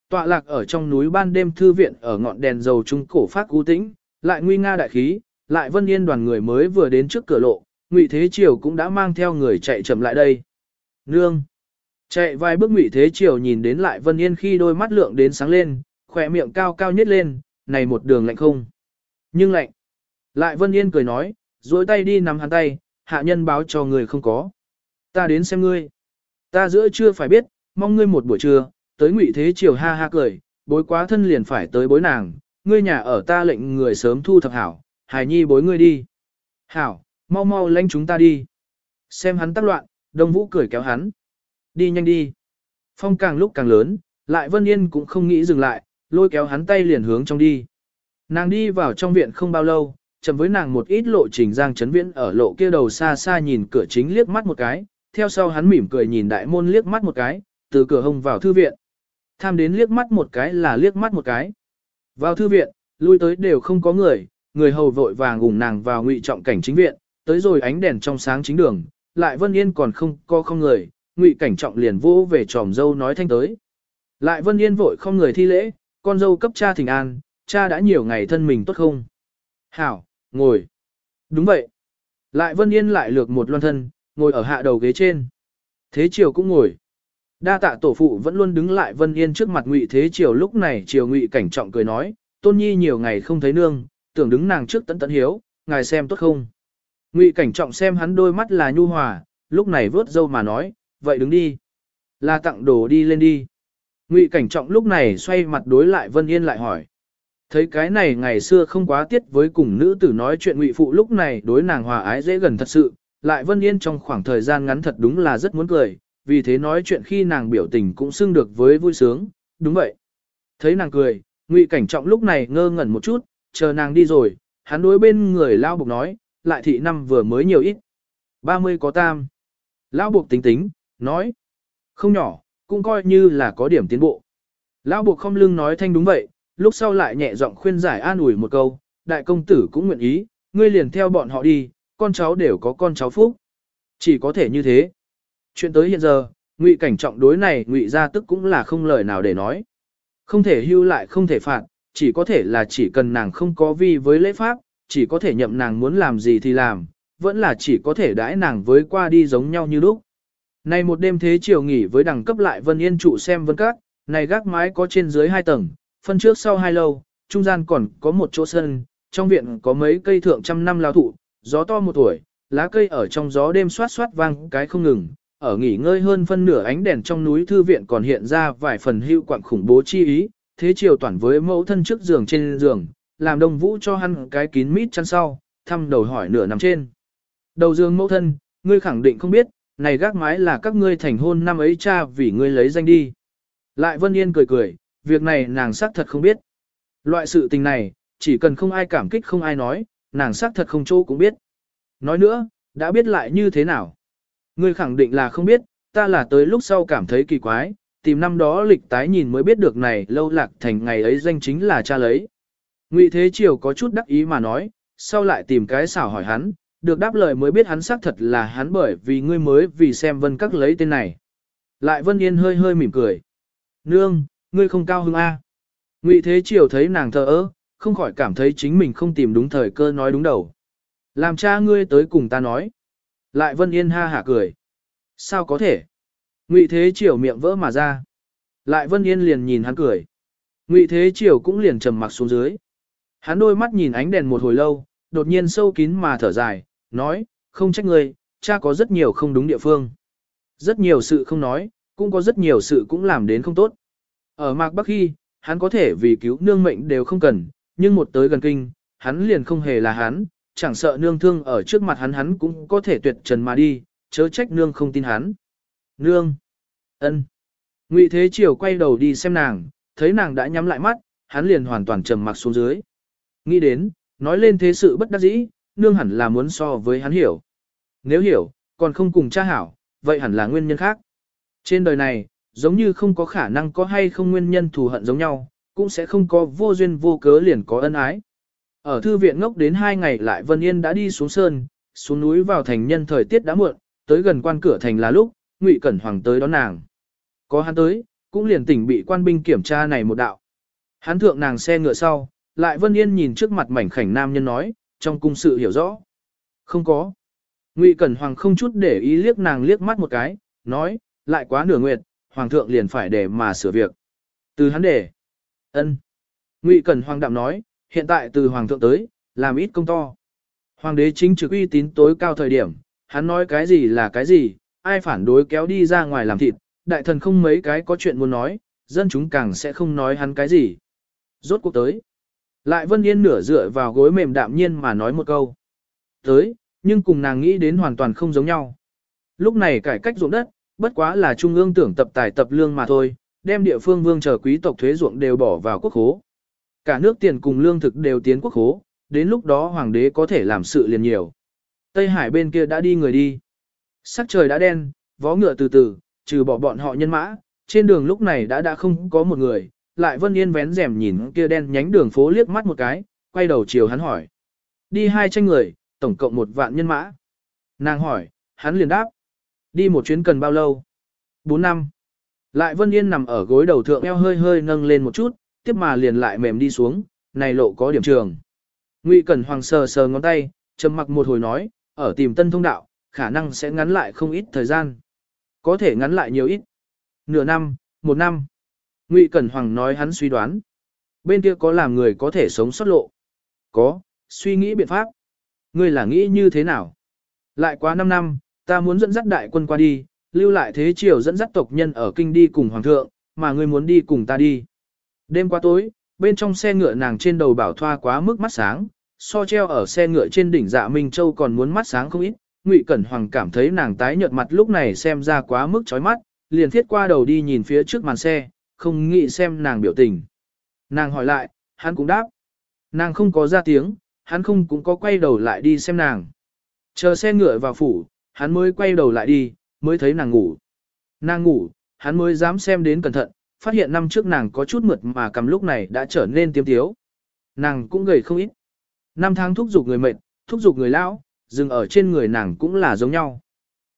Tọa lạc ở trong núi ban đêm thư viện ở ngọn đèn dầu trung cổ phát cú tĩnh, lại nguy nga đại khí, lại vân yên đoàn người mới vừa đến trước cửa lộ, Ngụy Thế Triều cũng đã mang theo người chạy chậm lại đây. Nương! Chạy vài bước Ngụy Thế Triều nhìn đến lại vân yên khi đôi mắt lượng đến sáng lên, khỏe miệng cao cao nhất lên, này một đường lạnh không. Nhưng lạnh. Lại Vân Yên cười nói, duỗi tay đi nắm hắn tay, hạ nhân báo cho người không có. Ta đến xem ngươi. Ta giữa chưa phải biết, mong ngươi một buổi trưa, tới ngụy thế Triều ha ha cười, bối quá thân liền phải tới bối nàng, ngươi nhà ở ta lệnh người sớm thu thập hảo, hài nhi bối ngươi đi. Hảo, mau mau lanh chúng ta đi. Xem hắn tác loạn, đông vũ cười kéo hắn. Đi nhanh đi. Phong càng lúc càng lớn, lại Vân Yên cũng không nghĩ dừng lại, lôi kéo hắn tay liền hướng trong đi. Nàng đi vào trong viện không bao lâu, chậm với nàng một ít lộ trình Giang Trấn Viễn ở lộ kia đầu xa xa nhìn cửa chính liếc mắt một cái, theo sau hắn mỉm cười nhìn đại môn liếc mắt một cái, từ cửa hông vào thư viện. Tham đến liếc mắt một cái là liếc mắt một cái. Vào thư viện, lui tới đều không có người, người hầu vội vàng gùng nàng vào ngụy trọng cảnh chính viện, tới rồi ánh đèn trong sáng chính đường, lại Vân Yên còn không co không người, ngụy cảnh trọng liền vô về tròm dâu nói thanh tới. Lại Vân Yên vội không người thi lễ, con dâu cấp cha thỉnh an, cha đã nhiều ngày thân mình tốt không? Hảo, ngồi. Đúng vậy. Lại Vân Yên lại lược một loan thân, ngồi ở hạ đầu ghế trên. Thế Triều cũng ngồi. Đa tạ tổ phụ vẫn luôn đứng lại Vân Yên trước mặt Ngụy Thế Triều lúc này Triều Ngụy cảnh trọng cười nói, Tôn Nhi nhiều ngày không thấy nương, tưởng đứng nàng trước tận tận hiếu, ngài xem tốt không? Ngụy cảnh trọng xem hắn đôi mắt là nhu hòa, lúc này vớt dâu mà nói, vậy đứng đi. Là tặng đồ đi lên đi. Ngụy cảnh trọng lúc này xoay mặt đối lại Vân Yên lại hỏi. Thấy cái này ngày xưa không quá tiết với cùng nữ tử nói chuyện ngụy phụ lúc này đối nàng hòa ái dễ gần thật sự, lại Vân Yên trong khoảng thời gian ngắn thật đúng là rất muốn cười, vì thế nói chuyện khi nàng biểu tình cũng xưng được với vui sướng, đúng vậy. Thấy nàng cười, ngụy cảnh trọng lúc này ngơ ngẩn một chút, chờ nàng đi rồi, hắn đối bên người lao buộc nói, lại thị năm vừa mới nhiều ít. 30 có tam. Lão buộc tính tính, nói, không nhỏ, cũng coi như là có điểm tiến bộ. Lão buộc không lưng nói thanh đúng vậy, lúc sau lại nhẹ giọng khuyên giải an ủi một câu, đại công tử cũng nguyện ý, ngươi liền theo bọn họ đi, con cháu đều có con cháu phúc. Chỉ có thể như thế. Chuyện tới hiện giờ, ngụy cảnh trọng đối này ngụy ra tức cũng là không lời nào để nói. Không thể hưu lại không thể phạt, chỉ có thể là chỉ cần nàng không có vi với lễ pháp, chỉ có thể nhậm nàng muốn làm gì thì làm, vẫn là chỉ có thể đãi nàng với qua đi giống nhau như lúc. Này một đêm thế chiều nghỉ với đẳng cấp lại Vân Yên trụ xem vân các, này gác mái có trên dưới hai tầng, phân trước sau hai lâu, trung gian còn có một chỗ sân, trong viện có mấy cây thượng trăm năm lao thụ, gió to một tuổi, lá cây ở trong gió đêm xoát xoát vang cái không ngừng, ở nghỉ ngơi hơn phân nửa ánh đèn trong núi thư viện còn hiện ra vài phần hưu quạng khủng bố chi ý, thế chiều toàn với mẫu thân trước giường trên giường, làm đồng vũ cho hắn cái kín mít chăn sau, thăm đầu hỏi nửa nằm trên. Đầu dương mẫu thân, ngươi khẳng định không biết, này gác mái là các ngươi thành hôn năm ấy cha vì ngươi lấy danh đi. Lại Vân Yên cười cười, việc này nàng xác thật không biết. Loại sự tình này, chỉ cần không ai cảm kích không ai nói, nàng xác thật không chỗ cũng biết. Nói nữa, đã biết lại như thế nào? Ngươi khẳng định là không biết, ta là tới lúc sau cảm thấy kỳ quái, tìm năm đó lịch tái nhìn mới biết được này lâu lạc thành ngày ấy danh chính là cha lấy. Ngụy Thế Triều có chút đắc ý mà nói, sau lại tìm cái xảo hỏi hắn, được đáp lời mới biết hắn xác thật là hắn bởi vì ngươi mới vì xem vân các lấy tên này. Lại Vân Yên hơi hơi mỉm cười. Nương, ngươi không cao hứng A. Ngụy Thế Triều thấy nàng thờ ơ, không khỏi cảm thấy chính mình không tìm đúng thời cơ nói đúng đầu. Làm cha ngươi tới cùng ta nói. Lại Vân Yên ha hả cười. Sao có thể? Ngụy Thế Triều miệng vỡ mà ra. Lại Vân Yên liền nhìn hắn cười. Ngụy Thế Triều cũng liền trầm mặc xuống dưới. Hắn đôi mắt nhìn ánh đèn một hồi lâu, đột nhiên sâu kín mà thở dài, nói, không trách ngươi, cha có rất nhiều không đúng địa phương. Rất nhiều sự không nói, cũng có rất nhiều sự cũng làm đến không tốt. Ở Mạc Bắc Khi, hắn có thể vì cứu nương mệnh đều không cần, nhưng một tới gần kinh, hắn liền không hề là hắn, chẳng sợ nương thương ở trước mặt hắn hắn cũng có thể tuyệt trần mà đi, chớ trách nương không tin hắn. Nương! ân. Ngụy Thế Triều quay đầu đi xem nàng, thấy nàng đã nhắm lại mắt, hắn liền hoàn toàn trầm mặc xuống dưới. Nghĩ đến, nói lên thế sự bất đắc dĩ, nương hẳn là muốn so với hắn hiểu. Nếu hiểu, còn không cùng cha hảo, vậy hẳn là nguyên nhân khác. Trên đời này, giống như không có khả năng có hay không nguyên nhân thù hận giống nhau, cũng sẽ không có vô duyên vô cớ liền có ân ái. Ở thư viện ngốc đến hai ngày lại Vân Yên đã đi xuống sơn, xuống núi vào thành nhân thời tiết đã muộn, tới gần quan cửa thành là lúc, Ngụy Cẩn Hoàng tới đón nàng. Có hắn tới, cũng liền tỉnh bị quan binh kiểm tra này một đạo. Hắn thượng nàng xe ngựa sau, lại Vân Yên nhìn trước mặt mảnh khảnh nam nhân nói, trong cung sự hiểu rõ. Không có. Ngụy Cẩn Hoàng không chút để ý liếc nàng liếc mắt một cái, nói, lại quá nửa nguyệt, Hoàng thượng liền phải để mà sửa việc. Từ hắn để. ân. Ngụy Cẩn Hoàng đạm nói, hiện tại từ Hoàng thượng tới, làm ít công to. Hoàng đế chính trực uy tín tối cao thời điểm, hắn nói cái gì là cái gì, ai phản đối kéo đi ra ngoài làm thịt, đại thần không mấy cái có chuyện muốn nói, dân chúng càng sẽ không nói hắn cái gì. Rốt cuộc tới. Lại Vân Yên nửa dựa vào gối mềm đạm nhiên mà nói một câu. Tới, nhưng cùng nàng nghĩ đến hoàn toàn không giống nhau. Lúc này cải cách ruộng đất, bất quá là trung ương tưởng tập tài tập lương mà thôi, đem địa phương vương chờ quý tộc thuế ruộng đều bỏ vào quốc khố. Cả nước tiền cùng lương thực đều tiến quốc khố, đến lúc đó hoàng đế có thể làm sự liền nhiều. Tây Hải bên kia đã đi người đi. Sắc trời đã đen, vó ngựa từ từ, trừ bỏ bọn họ nhân mã, trên đường lúc này đã đã không có một người, lại Vân Yên vén rèm nhìn kia đen nhánh đường phố liếc mắt một cái, quay đầu chiều hắn hỏi. Đi hai tranh người, tổng cộng một vạn nhân mã. Nàng hỏi, hắn liền đáp. Đi một chuyến cần bao lâu? Bốn năm. Lại Vân Yên nằm ở gối đầu thượng eo hơi hơi nâng lên một chút, tiếp mà liền lại mềm đi xuống, này lộ có điểm trường. Ngụy Cẩn Hoàng sờ sờ ngón tay, trầm mặc một hồi nói, ở tìm tân thông đạo, khả năng sẽ ngắn lại không ít thời gian. Có thể ngắn lại nhiều ít. Nửa năm, một năm. Ngụy Cẩn Hoàng nói hắn suy đoán. Bên kia có làm người có thể sống sót lộ. Có, suy nghĩ biện pháp. Ngươi là nghĩ như thế nào? Lại quá 5 năm, ta muốn dẫn dắt đại quân qua đi, lưu lại thế triều dẫn dắt tộc nhân ở kinh đi cùng hoàng thượng, mà ngươi muốn đi cùng ta đi. Đêm qua tối, bên trong xe ngựa nàng trên đầu bảo thoa quá mức mắt sáng, so treo ở xe ngựa trên đỉnh dạ Minh Châu còn muốn mắt sáng không ít. Ngụy Cẩn Hoàng cảm thấy nàng tái nhợt mặt lúc này xem ra quá mức chói mắt, liền thiết qua đầu đi nhìn phía trước màn xe, không nghĩ xem nàng biểu tình. Nàng hỏi lại, hắn cũng đáp. Nàng không có ra tiếng, hắn không cũng có quay đầu lại đi xem nàng. Chờ xe ngựa vào phủ, hắn mới quay đầu lại đi, mới thấy nàng ngủ. Nàng ngủ, hắn mới dám xem đến cẩn thận, phát hiện năm trước nàng có chút mượt mà cầm lúc này đã trở nên tiêm tiếu. Nàng cũng gầy không ít. Năm tháng thúc giục người mệt, thúc giục người lão, dừng ở trên người nàng cũng là giống nhau.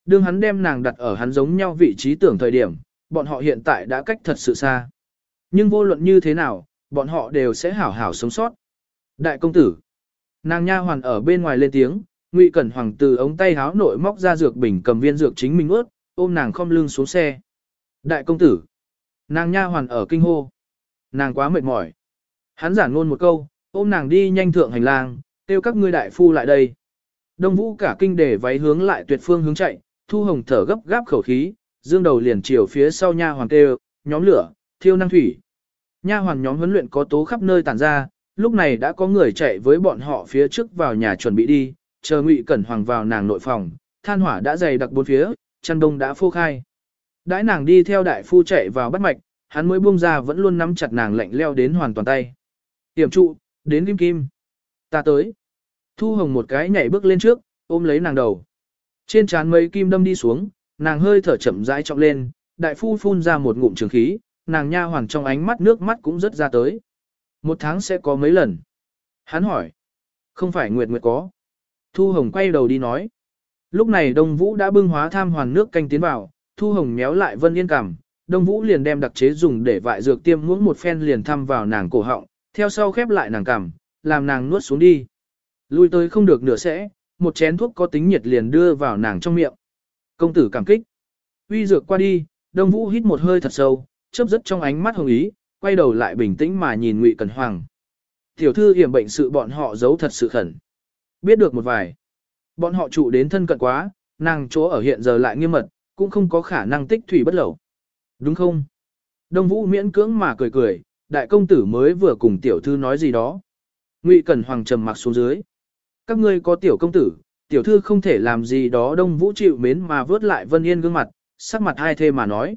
Đương hắn đem nàng đặt ở hắn giống nhau vị trí tưởng thời điểm, bọn họ hiện tại đã cách thật sự xa. Nhưng vô luận như thế nào, bọn họ đều sẽ hảo hảo sống sót. Đại công tử, nàng nha hoàn ở bên ngoài lên tiếng, Ngụy Cẩn Hoàng từ ống tay háo nội móc ra dược bình cầm viên dược chính mình ướt, ôm nàng khom lưng xuống xe. Đại công tử, nàng nha hoàn ở kinh hô. Nàng quá mệt mỏi. Hắn giản ngôn một câu, ôm nàng đi nhanh thượng hành lang, kêu các ngươi đại phu lại đây. Đông vũ cả kinh để váy hướng lại tuyệt phương hướng chạy, thu hồng thở gấp gáp khẩu khí, dương đầu liền chiều phía sau nha hoàng kêu, nhóm lửa, thiêu năng thủy. Nha hoàng nhóm huấn luyện có tố khắp nơi tản ra, lúc này đã có người chạy với bọn họ phía trước vào nhà chuẩn bị đi, chờ Ngụy Cẩn Hoàng vào nàng nội phòng, than hỏa đã dày đặc bốn phía, chăn đông đã phô khai. Đãi nàng đi theo đại phu chạy vào bắt mạch, hắn mới buông ra vẫn luôn nắm chặt nàng lạnh leo đến hoàn toàn tay. Tiểm trụ, đến kim kim. Ta tới. Thu hồng một cái nhảy bước lên trước, ôm lấy nàng đầu. Trên trán mấy kim đâm đi xuống, nàng hơi thở chậm rãi trọng lên, đại phu phun ra một ngụm trường khí, nàng nha hoàn trong ánh mắt nước mắt cũng rất ra tới. Một tháng sẽ có mấy lần. Hắn hỏi. Không phải Nguyệt Nguyệt có. Thu Hồng quay đầu đi nói. Lúc này Đông Vũ đã bưng hóa tham hoàn nước canh tiến vào, Thu Hồng méo lại Vân Yên cảm, Đông Vũ liền đem đặc chế dùng để vại dược tiêm muỗng một phen liền thăm vào nàng cổ họng, theo sau khép lại nàng cằm, làm nàng nuốt xuống đi. Lui tới không được nửa sẽ, một chén thuốc có tính nhiệt liền đưa vào nàng trong miệng. Công tử cảm kích. Uy dược qua đi, Đông Vũ hít một hơi thật sâu, chớp rất trong ánh mắt hồng ý, quay đầu lại bình tĩnh mà nhìn Ngụy Cẩn Hoàng. Tiểu thư hiểm bệnh sự bọn họ giấu thật sự khẩn. Biết được một vài. Bọn họ trụ đến thân cận quá, nàng chỗ ở hiện giờ lại nghiêm mật, cũng không có khả năng tích thủy bất lẩu. Đúng không? Đông Vũ miễn cưỡng mà cười cười, đại công tử mới vừa cùng tiểu thư nói gì đó. Ngụy Cẩn Hoàng trầm mặc xuống dưới. Các ngươi có tiểu công tử, tiểu thư không thể làm gì đó Đông Vũ chịu mến mà vớt lại Vân Yên gương mặt, sắc mặt hai thê mà nói.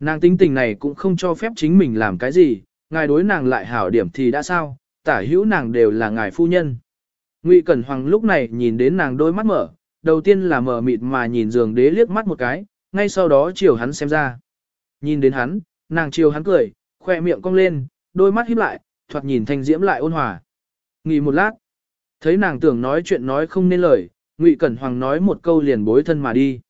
Nàng tính tình này cũng không cho phép chính mình làm cái gì, ngài đối nàng lại hảo điểm thì đã sao, tả hữu nàng đều là ngài phu nhân. Ngụy Cẩn Hoàng lúc này nhìn đến nàng đôi mắt mở, đầu tiên là mở mịt mà nhìn giường đế liếc mắt một cái, ngay sau đó chiều hắn xem ra. Nhìn đến hắn, nàng chiều hắn cười, khoe miệng cong lên, đôi mắt híp lại, thoạt nhìn thanh diễm lại ôn hòa. Nghỉ một lát, thấy nàng tưởng nói chuyện nói không nên lời, Ngụy Cẩn Hoàng nói một câu liền bối thân mà đi.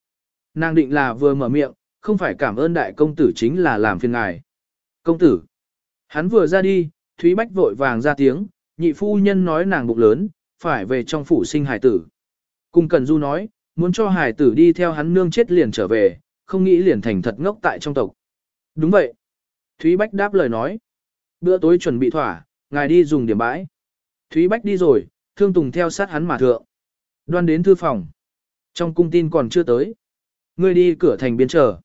Nàng định là vừa mở miệng, không phải cảm ơn đại công tử chính là làm phiền ngài. Công tử, hắn vừa ra đi, Thúy Bách vội vàng ra tiếng, nhị phu nhân nói nàng bụng lớn, phải về trong phủ sinh hải tử. Cùng Cần Du nói, muốn cho hải tử đi theo hắn nương chết liền trở về, không nghĩ liền thành thật ngốc tại trong tộc. Đúng vậy. Thúy Bách đáp lời nói. Bữa tối chuẩn bị thỏa, ngài đi dùng điểm bãi. Thúy Bách đi rồi, thương tùng theo sát hắn mà thượng. Đoan đến thư phòng. Trong cung tin còn chưa tới. Ngươi đi cửa thành biên chờ.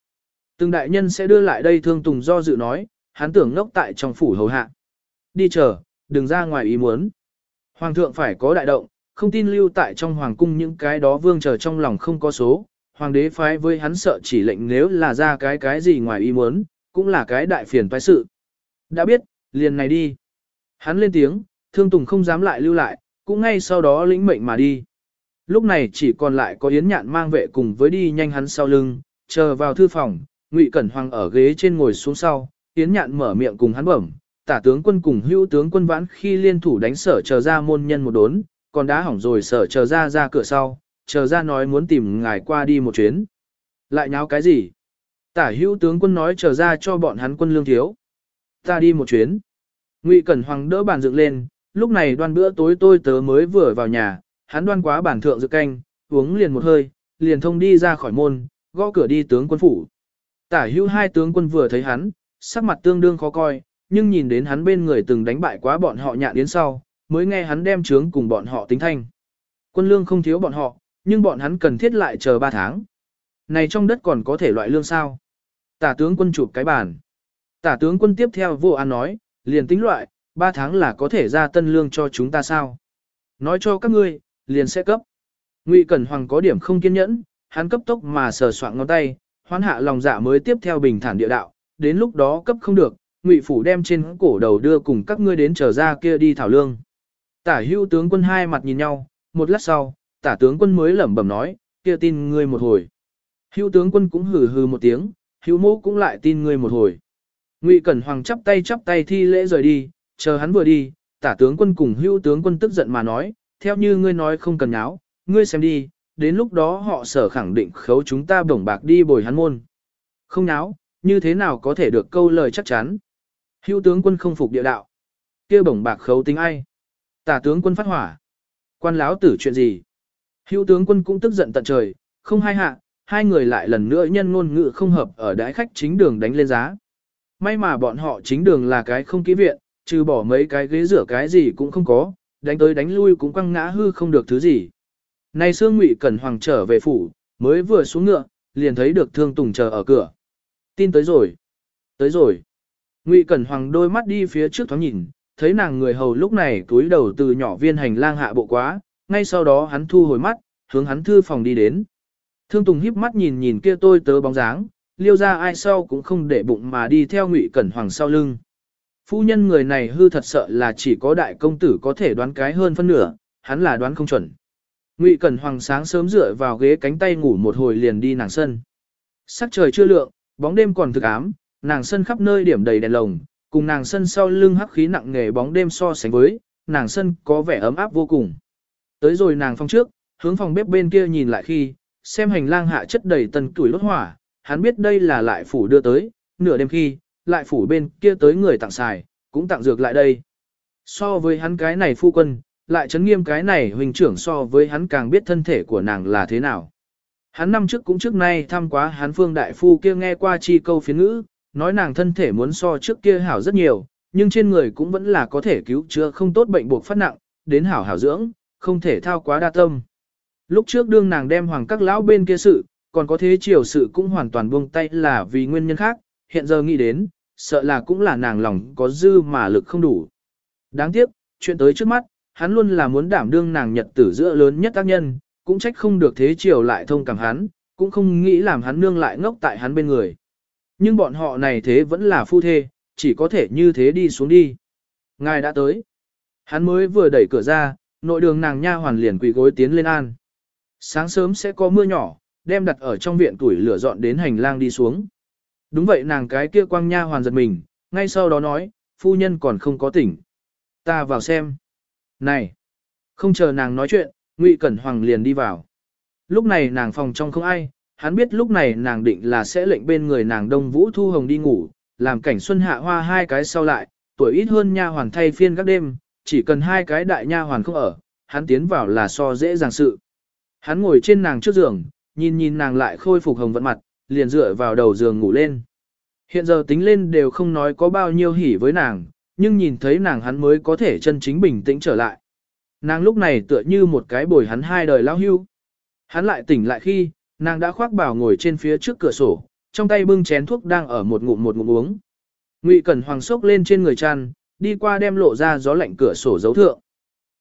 Từng đại nhân sẽ đưa lại đây thương tùng do dự nói, hắn tưởng ngốc tại trong phủ hầu hạ. Đi chờ, đừng ra ngoài ý muốn. Hoàng thượng phải có đại động, không tin lưu tại trong hoàng cung những cái đó vương chờ trong lòng không có số. Hoàng đế phái với hắn sợ chỉ lệnh nếu là ra cái cái gì ngoài ý muốn, cũng là cái đại phiền phái sự. Đã biết, liền này đi. Hắn lên tiếng, thương tùng không dám lại lưu lại, cũng ngay sau đó lĩnh mệnh mà đi. Lúc này chỉ còn lại có Yến Nhạn mang vệ cùng với đi nhanh hắn sau lưng, chờ vào thư phòng, Ngụy Cẩn Hoàng ở ghế trên ngồi xuống sau, Yến Nhạn mở miệng cùng hắn bẩm, tả tướng quân cùng hữu tướng quân vãn khi liên thủ đánh sở chờ ra môn nhân một đốn, còn đã hỏng rồi sở chờ ra ra cửa sau, chờ ra nói muốn tìm ngài qua đi một chuyến. Lại nháo cái gì? Tả hữu tướng quân nói chờ ra cho bọn hắn quân lương thiếu. Ta đi một chuyến. Ngụy Cẩn Hoàng đỡ bàn dựng lên, lúc này đoan bữa tối tôi tớ mới vừa vào nhà, hắn đoan quá bản thượng dự canh, uống liền một hơi, liền thông đi ra khỏi môn, gõ cửa đi tướng quân phủ. Tả hữu hai tướng quân vừa thấy hắn, sắc mặt tương đương khó coi, nhưng nhìn đến hắn bên người từng đánh bại quá bọn họ nhạn đến sau, mới nghe hắn đem trướng cùng bọn họ tính thanh. Quân lương không thiếu bọn họ, nhưng bọn hắn cần thiết lại chờ 3 tháng. Này trong đất còn có thể loại lương sao? Tả tướng quân chụp cái bàn. Tả tướng quân tiếp theo vô an nói, liền tính loại, 3 tháng là có thể ra tân lương cho chúng ta sao? Nói cho các ngươi, liền sẽ cấp. Ngụy Cẩn Hoàng có điểm không kiên nhẫn, hắn cấp tốc mà sờ soạn ngón tay, hoán hạ lòng dạ mới tiếp theo bình thản địa đạo, đến lúc đó cấp không được, Ngụy phủ đem trên cổ đầu đưa cùng các ngươi đến trở ra kia đi thảo lương. Tả hưu tướng quân hai mặt nhìn nhau, một lát sau, tả tướng quân mới lẩm bẩm nói, kia tin ngươi một hồi. Hưu tướng quân cũng hừ hừ một tiếng, hưu Mộ cũng lại tin ngươi một hồi. Ngụy Cẩn Hoàng chắp tay chắp tay thi lễ rời đi, chờ hắn vừa đi, tả tướng quân cùng hưu tướng quân tức giận mà nói, theo như ngươi nói không cần áo, ngươi xem đi, đến lúc đó họ sở khẳng định khấu chúng ta bổng bạc đi bồi hắn môn. Không áo, như thế nào có thể được câu lời chắc chắn. Hữu tướng quân không phục địa đạo. kia bổng bạc khấu tính ai? Tả tướng quân phát hỏa. Quan láo tử chuyện gì? Hữu tướng quân cũng tức giận tận trời, không hai hạ, hai người lại lần nữa nhân ngôn ngữ không hợp ở đái khách chính đường đánh lên giá. May mà bọn họ chính đường là cái không kỹ viện, trừ bỏ mấy cái ghế rửa cái gì cũng không có, đánh tới đánh lui cũng quăng ngã hư không được thứ gì. Này Sương Ngụy Cẩn Hoàng trở về phủ, mới vừa xuống ngựa, liền thấy được Thương Tùng chờ ở cửa. Tin tới rồi. Tới rồi. Ngụy Cẩn Hoàng đôi mắt đi phía trước thoáng nhìn, thấy nàng người hầu lúc này túi đầu từ nhỏ viên hành lang hạ bộ quá, ngay sau đó hắn thu hồi mắt, hướng hắn thư phòng đi đến. Thương Tùng híp mắt nhìn nhìn kia tôi tớ bóng dáng, liêu ra ai sau cũng không để bụng mà đi theo Ngụy Cẩn Hoàng sau lưng. Phu nhân người này hư thật sợ là chỉ có đại công tử có thể đoán cái hơn phân nửa, hắn là đoán không chuẩn. Ngụy Cẩn Hoàng sáng sớm dựa vào ghế cánh tay ngủ một hồi liền đi nàng sân. Sắc trời chưa lượng, bóng đêm còn thực ám, nàng sân khắp nơi điểm đầy đèn lồng, cùng nàng sân sau lưng hắc khí nặng nghề bóng đêm so sánh với, nàng sân có vẻ ấm áp vô cùng. Tới rồi nàng phòng trước, hướng phòng bếp bên kia nhìn lại khi, xem hành lang hạ chất đầy tần tuổi lốt hỏa, hắn biết đây là lại phủ đưa tới, nửa đêm khi, lại phủ bên kia tới người tặng xài, cũng tặng dược lại đây. So với hắn cái này phu quân, lại chấn nghiêm cái này huynh trưởng so với hắn càng biết thân thể của nàng là thế nào. Hắn năm trước cũng trước nay thăm quá hắn phương đại phu kia nghe qua chi câu phiến ngữ, nói nàng thân thể muốn so trước kia hảo rất nhiều, nhưng trên người cũng vẫn là có thể cứu chữa không tốt bệnh buộc phát nặng, đến hảo hảo dưỡng, không thể thao quá đa tâm. Lúc trước đương nàng đem hoàng các lão bên kia sự, còn có thế chiều sự cũng hoàn toàn buông tay là vì nguyên nhân khác, hiện giờ nghĩ đến, sợ là cũng là nàng lòng có dư mà lực không đủ. Đáng tiếc, chuyện tới trước mắt, hắn luôn là muốn đảm đương nàng nhật tử giữa lớn nhất tác nhân, cũng trách không được thế chiều lại thông cảm hắn, cũng không nghĩ làm hắn nương lại ngốc tại hắn bên người. Nhưng bọn họ này thế vẫn là phu thê, chỉ có thể như thế đi xuống đi. Ngài đã tới. Hắn mới vừa đẩy cửa ra, nội đường nàng nha hoàn liền quỳ gối tiến lên an. Sáng sớm sẽ có mưa nhỏ, đem đặt ở trong viện tuổi lửa dọn đến hành lang đi xuống. Đúng vậy nàng cái kia quang nha hoàn giật mình, ngay sau đó nói, phu nhân còn không có tỉnh. Ta vào xem. Này! Không chờ nàng nói chuyện, Ngụy Cẩn Hoàng liền đi vào. Lúc này nàng phòng trong không ai, hắn biết lúc này nàng định là sẽ lệnh bên người nàng Đông Vũ Thu Hồng đi ngủ, làm cảnh xuân hạ hoa hai cái sau lại, tuổi ít hơn nha hoàn thay phiên các đêm, chỉ cần hai cái đại nha hoàn không ở, hắn tiến vào là so dễ dàng sự. Hắn ngồi trên nàng trước giường, nhìn nhìn nàng lại khôi phục hồng vận mặt, liền dựa vào đầu giường ngủ lên. Hiện giờ tính lên đều không nói có bao nhiêu hỉ với nàng, nhưng nhìn thấy nàng hắn mới có thể chân chính bình tĩnh trở lại. Nàng lúc này tựa như một cái bồi hắn hai đời lao hưu. Hắn lại tỉnh lại khi, nàng đã khoác bảo ngồi trên phía trước cửa sổ, trong tay bưng chén thuốc đang ở một ngụm một ngụm uống. Ngụy Cẩn Hoàng sốc lên trên người chăn, đi qua đem lộ ra gió lạnh cửa sổ dấu thượng.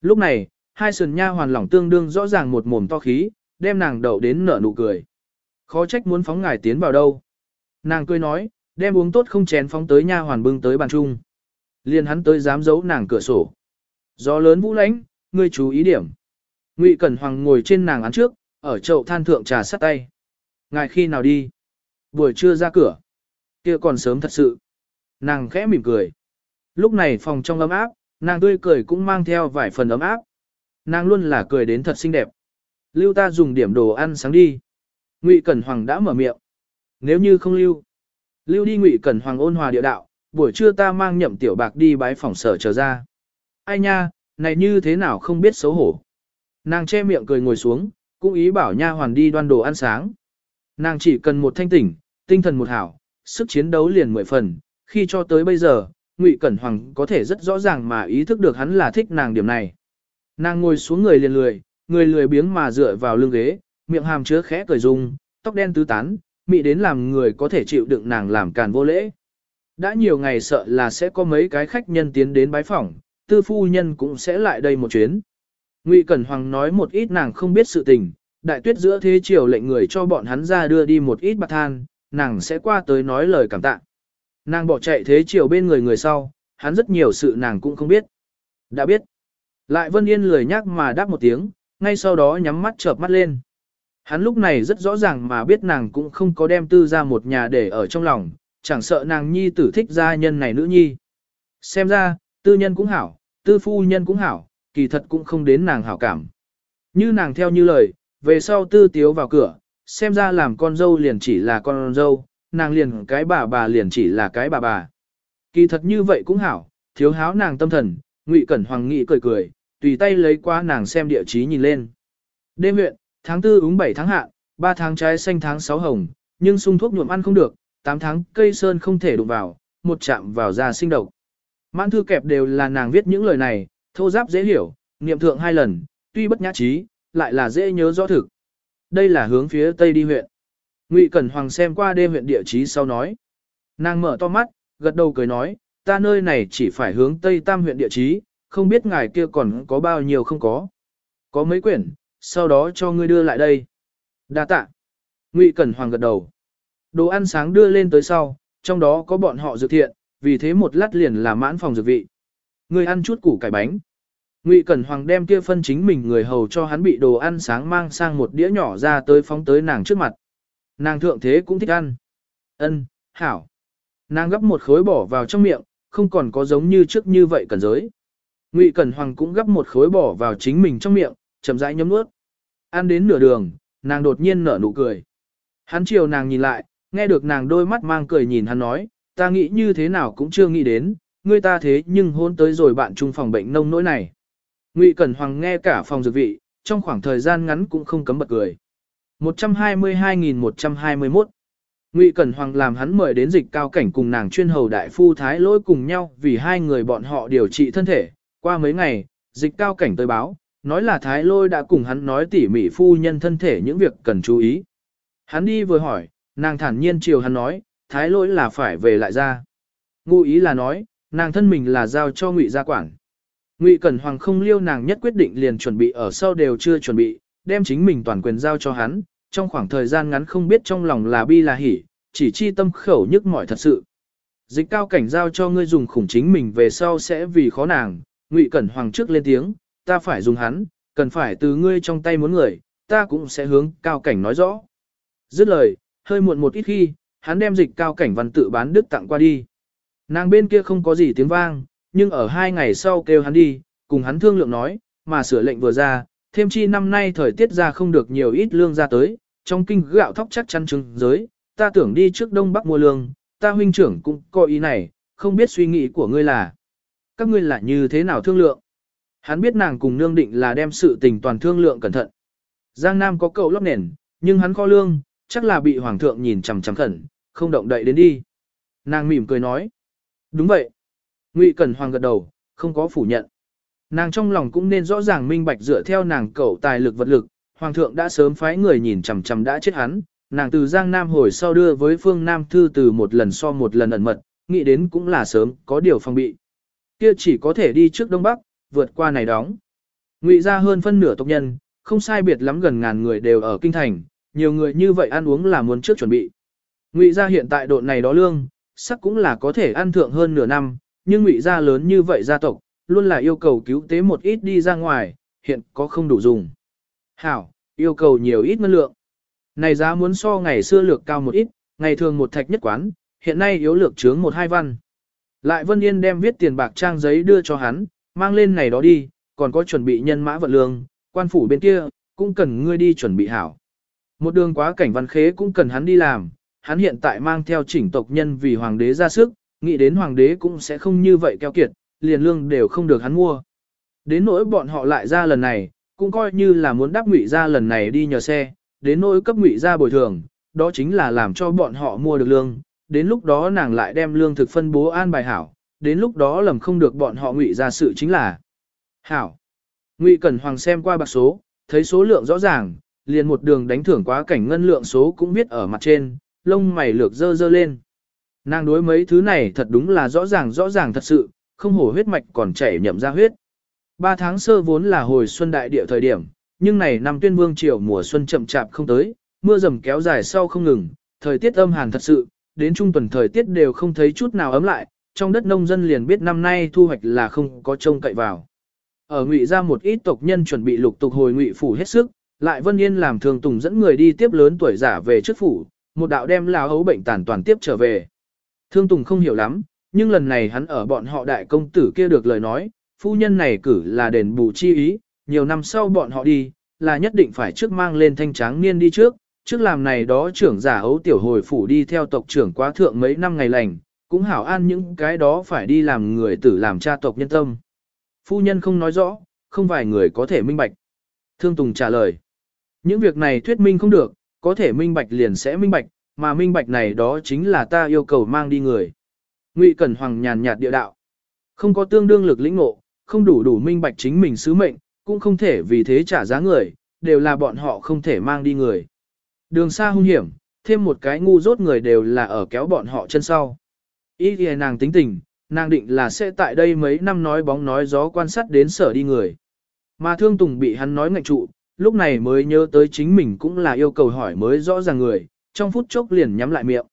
Lúc này, hai sườn nha hoàn lỏng tương đương rõ ràng một mồm to khí, đem nàng đậu đến nở nụ cười. Khó trách muốn phóng ngài tiến vào đâu. Nàng cười nói, đem uống tốt không chén phóng tới nha hoàn bưng tới bàn chung. Liên hắn tới dám giấu nàng cửa sổ. Gió lớn vũ lãnh, ngươi chú ý điểm. Ngụy Cẩn Hoàng ngồi trên nàng án trước, ở chậu than thượng trà sắt tay. Ngài khi nào đi? Buổi trưa ra cửa. Kia còn sớm thật sự. Nàng khẽ mỉm cười. Lúc này phòng trong ấm áp, nàng tươi cười cũng mang theo vài phần ấm áp. Nàng luôn là cười đến thật xinh đẹp. Lưu ta dùng điểm đồ ăn sáng đi. Ngụy Cẩn Hoàng đã mở miệng. Nếu như không lưu. Lưu đi Ngụy Cẩn Hoàng ôn hòa địa đạo, buổi trưa ta mang nhậm tiểu bạc đi bái phòng sở trở ra. Ai nha, này như thế nào không biết xấu hổ. Nàng che miệng cười ngồi xuống, cũng ý bảo nha hoàn đi đoan đồ ăn sáng. Nàng chỉ cần một thanh tỉnh, tinh thần một hảo, sức chiến đấu liền mười phần, khi cho tới bây giờ, Ngụy Cẩn Hoàng có thể rất rõ ràng mà ý thức được hắn là thích nàng điểm này. Nàng ngồi xuống người liền lười, người lười biếng mà dựa vào lưng ghế, miệng hàm chứa khẽ cười rung, tóc đen tứ tán, mị đến làm người có thể chịu đựng nàng làm càn vô lễ. Đã nhiều ngày sợ là sẽ có mấy cái khách nhân tiến đến bái phỏng, tư phu nhân cũng sẽ lại đây một chuyến. Ngụy Cẩn Hoàng nói một ít nàng không biết sự tình, đại tuyết giữa thế triều lệnh người cho bọn hắn ra đưa đi một ít bạc than, nàng sẽ qua tới nói lời cảm tạ. Nàng bỏ chạy thế triều bên người người sau, hắn rất nhiều sự nàng cũng không biết. Đã biết. Lại Vân Yên lười nhắc mà đáp một tiếng, ngay sau đó nhắm mắt chợp mắt lên. Hắn lúc này rất rõ ràng mà biết nàng cũng không có đem tư ra một nhà để ở trong lòng, chẳng sợ nàng nhi tử thích gia nhân này nữ nhi. Xem ra, tư nhân cũng hảo, tư phu nhân cũng hảo, kỳ thật cũng không đến nàng hảo cảm. Như nàng theo như lời, về sau tư tiếu vào cửa, xem ra làm con dâu liền chỉ là con dâu, nàng liền cái bà bà liền chỉ là cái bà bà. Kỳ thật như vậy cũng hảo, thiếu háo nàng tâm thần, ngụy cẩn hoàng nghị cười cười, tùy tay lấy qua nàng xem địa chí nhìn lên. Đêm huyện, tháng tư úng 7 tháng hạ, 3 tháng trái xanh tháng 6 hồng, nhưng sung thuốc nhuộm ăn không được, 8 tháng cây sơn không thể đụng vào, một chạm vào da sinh độc. Mãn thư kẹp đều là nàng viết những lời này, thô giáp dễ hiểu, niệm thượng hai lần, tuy bất nhã trí, lại là dễ nhớ rõ thực. Đây là hướng phía tây đi huyện. Ngụy Cẩn Hoàng xem qua đêm huyện địa chí sau nói. Nàng mở to mắt, gật đầu cười nói, ta nơi này chỉ phải hướng tây tam huyện địa chí, không biết ngài kia còn có bao nhiêu không có. Có mấy quyển, sau đó cho ngươi đưa lại đây. Đa tạ. Ngụy Cẩn Hoàng gật đầu. Đồ ăn sáng đưa lên tới sau, trong đó có bọn họ dược thiện, vì thế một lát liền là mãn phòng dược vị. ngươi ăn chút củ cải bánh. Ngụy Cẩn Hoàng đem kia phân chính mình người hầu cho hắn bị đồ ăn sáng mang sang một đĩa nhỏ ra tới phóng tới nàng trước mặt. Nàng thượng thế cũng thích ăn. Ân, hảo. Nàng gấp một khối bỏ vào trong miệng, không còn có giống như trước như vậy cần giới. Ngụy Cẩn Hoàng cũng gấp một khối bỏ vào chính mình trong miệng, chậm rãi nhấm nuốt. Ăn đến nửa đường, nàng đột nhiên nở nụ cười. Hắn chiều nàng nhìn lại, nghe được nàng đôi mắt mang cười nhìn hắn nói, ta nghĩ như thế nào cũng chưa nghĩ đến, ngươi ta thế nhưng hôn tới rồi bạn chung phòng bệnh nông nỗi này. Ngụy Cẩn Hoàng nghe cả phòng dược vị, trong khoảng thời gian ngắn cũng không cấm bật cười. 122.121 Ngụy Cẩn Hoàng làm hắn mời đến dịch cao cảnh cùng nàng chuyên hầu đại phu thái lỗi cùng nhau vì hai người bọn họ điều trị thân thể. Qua mấy ngày, dịch cao cảnh tới báo, nói là thái lôi đã cùng hắn nói tỉ mỉ phu nhân thân thể những việc cần chú ý. Hắn đi vừa hỏi, nàng thản nhiên chiều hắn nói, thái Lôi là phải về lại ra. Ngụ ý là nói, nàng thân mình là giao cho ngụy gia quản. Ngụy Cẩn Hoàng không liêu nàng nhất quyết định liền chuẩn bị ở sau đều chưa chuẩn bị, đem chính mình toàn quyền giao cho hắn, trong khoảng thời gian ngắn không biết trong lòng là bi là hỉ, chỉ chi tâm khẩu nhức mỏi thật sự. Dịch cao cảnh giao cho ngươi dùng khủng chính mình về sau sẽ vì khó nàng, Ngụy Cẩn Hoàng trước lên tiếng, ta phải dùng hắn, cần phải từ ngươi trong tay muốn người, ta cũng sẽ hướng cao cảnh nói rõ. Dứt lời, hơi muộn một ít khi, hắn đem dịch cao cảnh văn tự bán đức tặng qua đi. Nàng bên kia không có gì tiếng vang, nhưng ở hai ngày sau kêu hắn đi, cùng hắn thương lượng nói, mà sửa lệnh vừa ra, thêm chi năm nay thời tiết ra không được nhiều ít lương ra tới, trong kinh gạo thóc chắc chắn chứng giới, ta tưởng đi trước Đông Bắc mua lương, ta huynh trưởng cũng có ý này, không biết suy nghĩ của ngươi là. Các ngươi là như thế nào thương lượng? Hắn biết nàng cùng nương định là đem sự tình toàn thương lượng cẩn thận. Giang Nam có cậu lót nền, nhưng hắn kho lương, chắc là bị hoàng thượng nhìn chằm chằm khẩn, không động đậy đến đi. Nàng mỉm cười nói. Đúng vậy. Ngụy Cẩn Hoàng gật đầu, không có phủ nhận. Nàng trong lòng cũng nên rõ ràng minh bạch dựa theo nàng cậu tài lực vật lực, Hoàng thượng đã sớm phái người nhìn chằm chằm đã chết hắn, nàng từ Giang Nam hồi sau đưa với Phương Nam Thư từ một lần so một lần ẩn mật, nghĩ đến cũng là sớm, có điều phòng bị. Kia chỉ có thể đi trước Đông Bắc, vượt qua này đóng. Ngụy ra hơn phân nửa tộc nhân, không sai biệt lắm gần ngàn người đều ở kinh thành, nhiều người như vậy ăn uống là muốn trước chuẩn bị. Ngụy ra hiện tại độ này đó lương, sắc cũng là có thể ăn thượng hơn nửa năm, nhưng ngụy gia lớn như vậy gia tộc, luôn là yêu cầu cứu tế một ít đi ra ngoài, hiện có không đủ dùng. Hảo, yêu cầu nhiều ít ngân lượng. Này giá muốn so ngày xưa lược cao một ít, ngày thường một thạch nhất quán, hiện nay yếu lược chướng một hai văn. Lại Vân Yên đem viết tiền bạc trang giấy đưa cho hắn, mang lên này đó đi, còn có chuẩn bị nhân mã vận lương, quan phủ bên kia, cũng cần ngươi đi chuẩn bị hảo. Một đường quá cảnh văn khế cũng cần hắn đi làm, hắn hiện tại mang theo chỉnh tộc nhân vì hoàng đế ra sức, nghĩ đến hoàng đế cũng sẽ không như vậy keo kiệt, liền lương đều không được hắn mua. Đến nỗi bọn họ lại ra lần này, cũng coi như là muốn đáp ngụy ra lần này đi nhờ xe, đến nỗi cấp ngụy ra bồi thường, đó chính là làm cho bọn họ mua được lương, đến lúc đó nàng lại đem lương thực phân bố an bài hảo, đến lúc đó lầm không được bọn họ ngụy ra sự chính là hảo. Ngụy Cẩn Hoàng xem qua bạc số, thấy số lượng rõ ràng, liền một đường đánh thưởng quá cảnh ngân lượng số cũng viết ở mặt trên, lông mày lược dơ dơ lên. Nàng đối mấy thứ này thật đúng là rõ ràng rõ ràng thật sự, không hổ huyết mạch còn chảy nhậm ra huyết. Ba tháng sơ vốn là hồi xuân đại địa thời điểm, nhưng này năm tuyên vương triều mùa xuân chậm chạp không tới, mưa rầm kéo dài sau không ngừng, thời tiết âm hàn thật sự, đến trung tuần thời tiết đều không thấy chút nào ấm lại, trong đất nông dân liền biết năm nay thu hoạch là không có trông cậy vào. Ở ngụy ra một ít tộc nhân chuẩn bị lục tục hồi ngụy phủ hết sức, lại Vân Yên làm thường tùng dẫn người đi tiếp lớn tuổi giả về trước phủ, một đạo đem lão hấu bệnh tàn toàn tiếp trở về. Thương Tùng không hiểu lắm, nhưng lần này hắn ở bọn họ đại công tử kia được lời nói, phu nhân này cử là đền bù chi ý, nhiều năm sau bọn họ đi, là nhất định phải trước mang lên thanh tráng niên đi trước, trước làm này đó trưởng giả hấu tiểu hồi phủ đi theo tộc trưởng quá thượng mấy năm ngày lành, cũng hảo an những cái đó phải đi làm người tử làm cha tộc nhân tâm. Phu nhân không nói rõ, không vài người có thể minh bạch. Thương Tùng trả lời, những việc này thuyết minh không được, có thể minh bạch liền sẽ minh bạch, mà minh bạch này đó chính là ta yêu cầu mang đi người. Ngụy Cẩn Hoàng nhàn nhạt địa đạo. Không có tương đương lực lĩnh ngộ, không đủ đủ minh bạch chính mình sứ mệnh, cũng không thể vì thế trả giá người, đều là bọn họ không thể mang đi người. Đường xa hung hiểm, thêm một cái ngu dốt người đều là ở kéo bọn họ chân sau. Ý thì nàng tính tình, nàng định là sẽ tại đây mấy năm nói bóng nói gió quan sát đến sở đi người. Mà thương tùng bị hắn nói ngạch trụ, lúc này mới nhớ tới chính mình cũng là yêu cầu hỏi mới rõ ràng người, trong phút chốc liền nhắm lại miệng.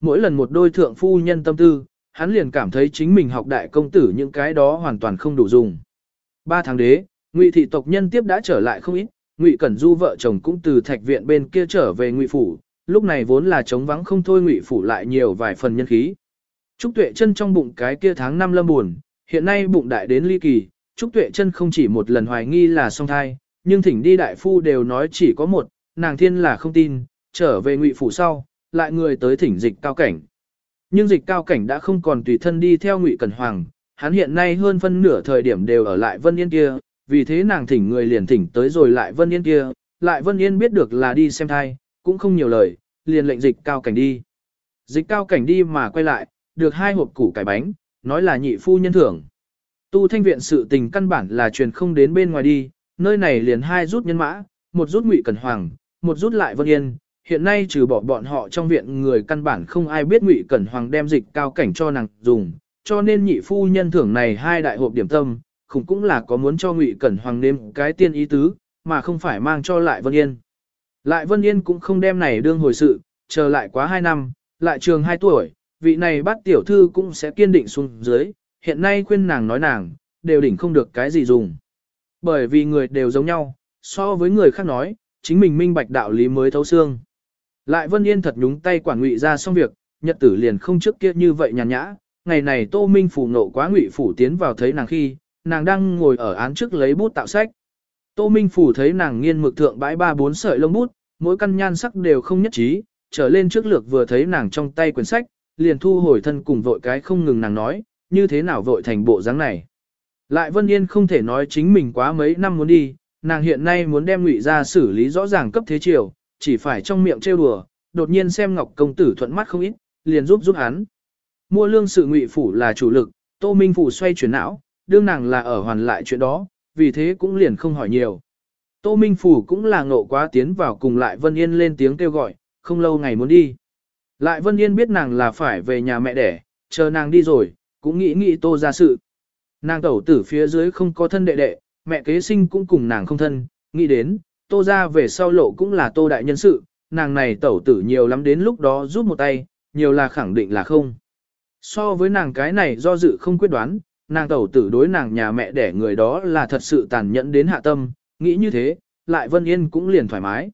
Mỗi lần một đôi thượng phu nhân tâm tư, hắn liền cảm thấy chính mình học đại công tử những cái đó hoàn toàn không đủ dùng. Ba tháng đế, Ngụy thị tộc nhân tiếp đã trở lại không ít, Ngụy Cẩn Du vợ chồng cũng từ thạch viện bên kia trở về Ngụy phủ, lúc này vốn là trống vắng không thôi Ngụy phủ lại nhiều vài phần nhân khí. Trúc Tuệ chân trong bụng cái kia tháng năm lâm buồn, hiện nay bụng đại đến ly kỳ, Trúc Tuệ chân không chỉ một lần hoài nghi là song thai, nhưng thỉnh đi đại phu đều nói chỉ có một, nàng thiên là không tin, trở về Ngụy phủ sau, lại người tới thỉnh dịch cao cảnh. Nhưng dịch cao cảnh đã không còn tùy thân đi theo Ngụy Cẩn Hoàng, hắn hiện nay hơn phân nửa thời điểm đều ở lại Vân Yên kia, vì thế nàng thỉnh người liền thỉnh tới rồi lại Vân Yên kia, lại Vân Yên biết được là đi xem thai, cũng không nhiều lời, liền lệnh dịch cao cảnh đi. Dịch cao cảnh đi mà quay lại, được hai hộp củ cải bánh, nói là nhị phu nhân thưởng. Tu thanh viện sự tình căn bản là truyền không đến bên ngoài đi, nơi này liền hai rút nhân mã, một rút ngụy cẩn hoàng, một rút lại Vân Yên. Hiện nay trừ bỏ bọn họ trong viện người căn bản không ai biết ngụy cẩn hoàng đem dịch cao cảnh cho nàng dùng, cho nên nhị phu nhân thưởng này hai đại hộp điểm tâm, cũng cũng là có muốn cho Ngụy Cẩn Hoàng nếm cái tiên ý tứ, mà không phải mang cho lại Vân Yên. Lại Vân Yên cũng không đem này đương hồi sự, chờ lại quá hai năm, lại trường hai tuổi, vị này bắt tiểu thư cũng sẽ kiên định xuống dưới, hiện nay khuyên nàng nói nàng, đều đỉnh không được cái gì dùng. Bởi vì người đều giống nhau, so với người khác nói, chính mình minh bạch đạo lý mới thấu xương. Lại Vân Yên thật nhúng tay quản ngụy ra xong việc, nhật tử liền không trước kia như vậy nhàn nhã, ngày này Tô Minh phủ nộ quá ngụy phủ tiến vào thấy nàng khi, nàng đang ngồi ở án trước lấy bút tạo sách. Tô Minh phủ thấy nàng nghiên mực thượng bãi ba bốn sợi lông bút, mỗi căn nhan sắc đều không nhất trí, trở lên trước lược vừa thấy nàng trong tay quyển sách, liền thu hồi thân cùng vội cái không ngừng nàng nói, như thế nào vội thành bộ dáng này. Lại Vân Yên không thể nói chính mình quá mấy năm muốn đi, nàng hiện nay muốn đem ngụy ra xử lý rõ ràng cấp thế triều, chỉ phải trong miệng trêu đùa, đột nhiên xem Ngọc công tử thuận mắt không ít, liền giúp giúp hắn. Mua lương sự ngụy phủ là chủ lực, Tô Minh phủ xoay chuyển não, đương nàng là ở hoàn lại chuyện đó, vì thế cũng liền không hỏi nhiều. Tô Minh phủ cũng là ngộ quá tiến vào cùng lại Vân Yên lên tiếng kêu gọi, không lâu ngày muốn đi. Lại Vân Yên biết nàng là phải về nhà mẹ đẻ, chờ nàng đi rồi, cũng nghĩ nghĩ tô ra sự. Nàng tẩu tử phía dưới không có thân đệ đệ, mẹ kế sinh cũng cùng nàng không thân, nghĩ đến, tô ra về sau lộ cũng là tô đại nhân sự, nàng này tẩu tử nhiều lắm đến lúc đó giúp một tay, nhiều là khẳng định là không. So với nàng cái này do dự không quyết đoán, nàng tẩu tử đối nàng nhà mẹ đẻ người đó là thật sự tàn nhẫn đến hạ tâm, nghĩ như thế, lại Vân Yên cũng liền thoải mái.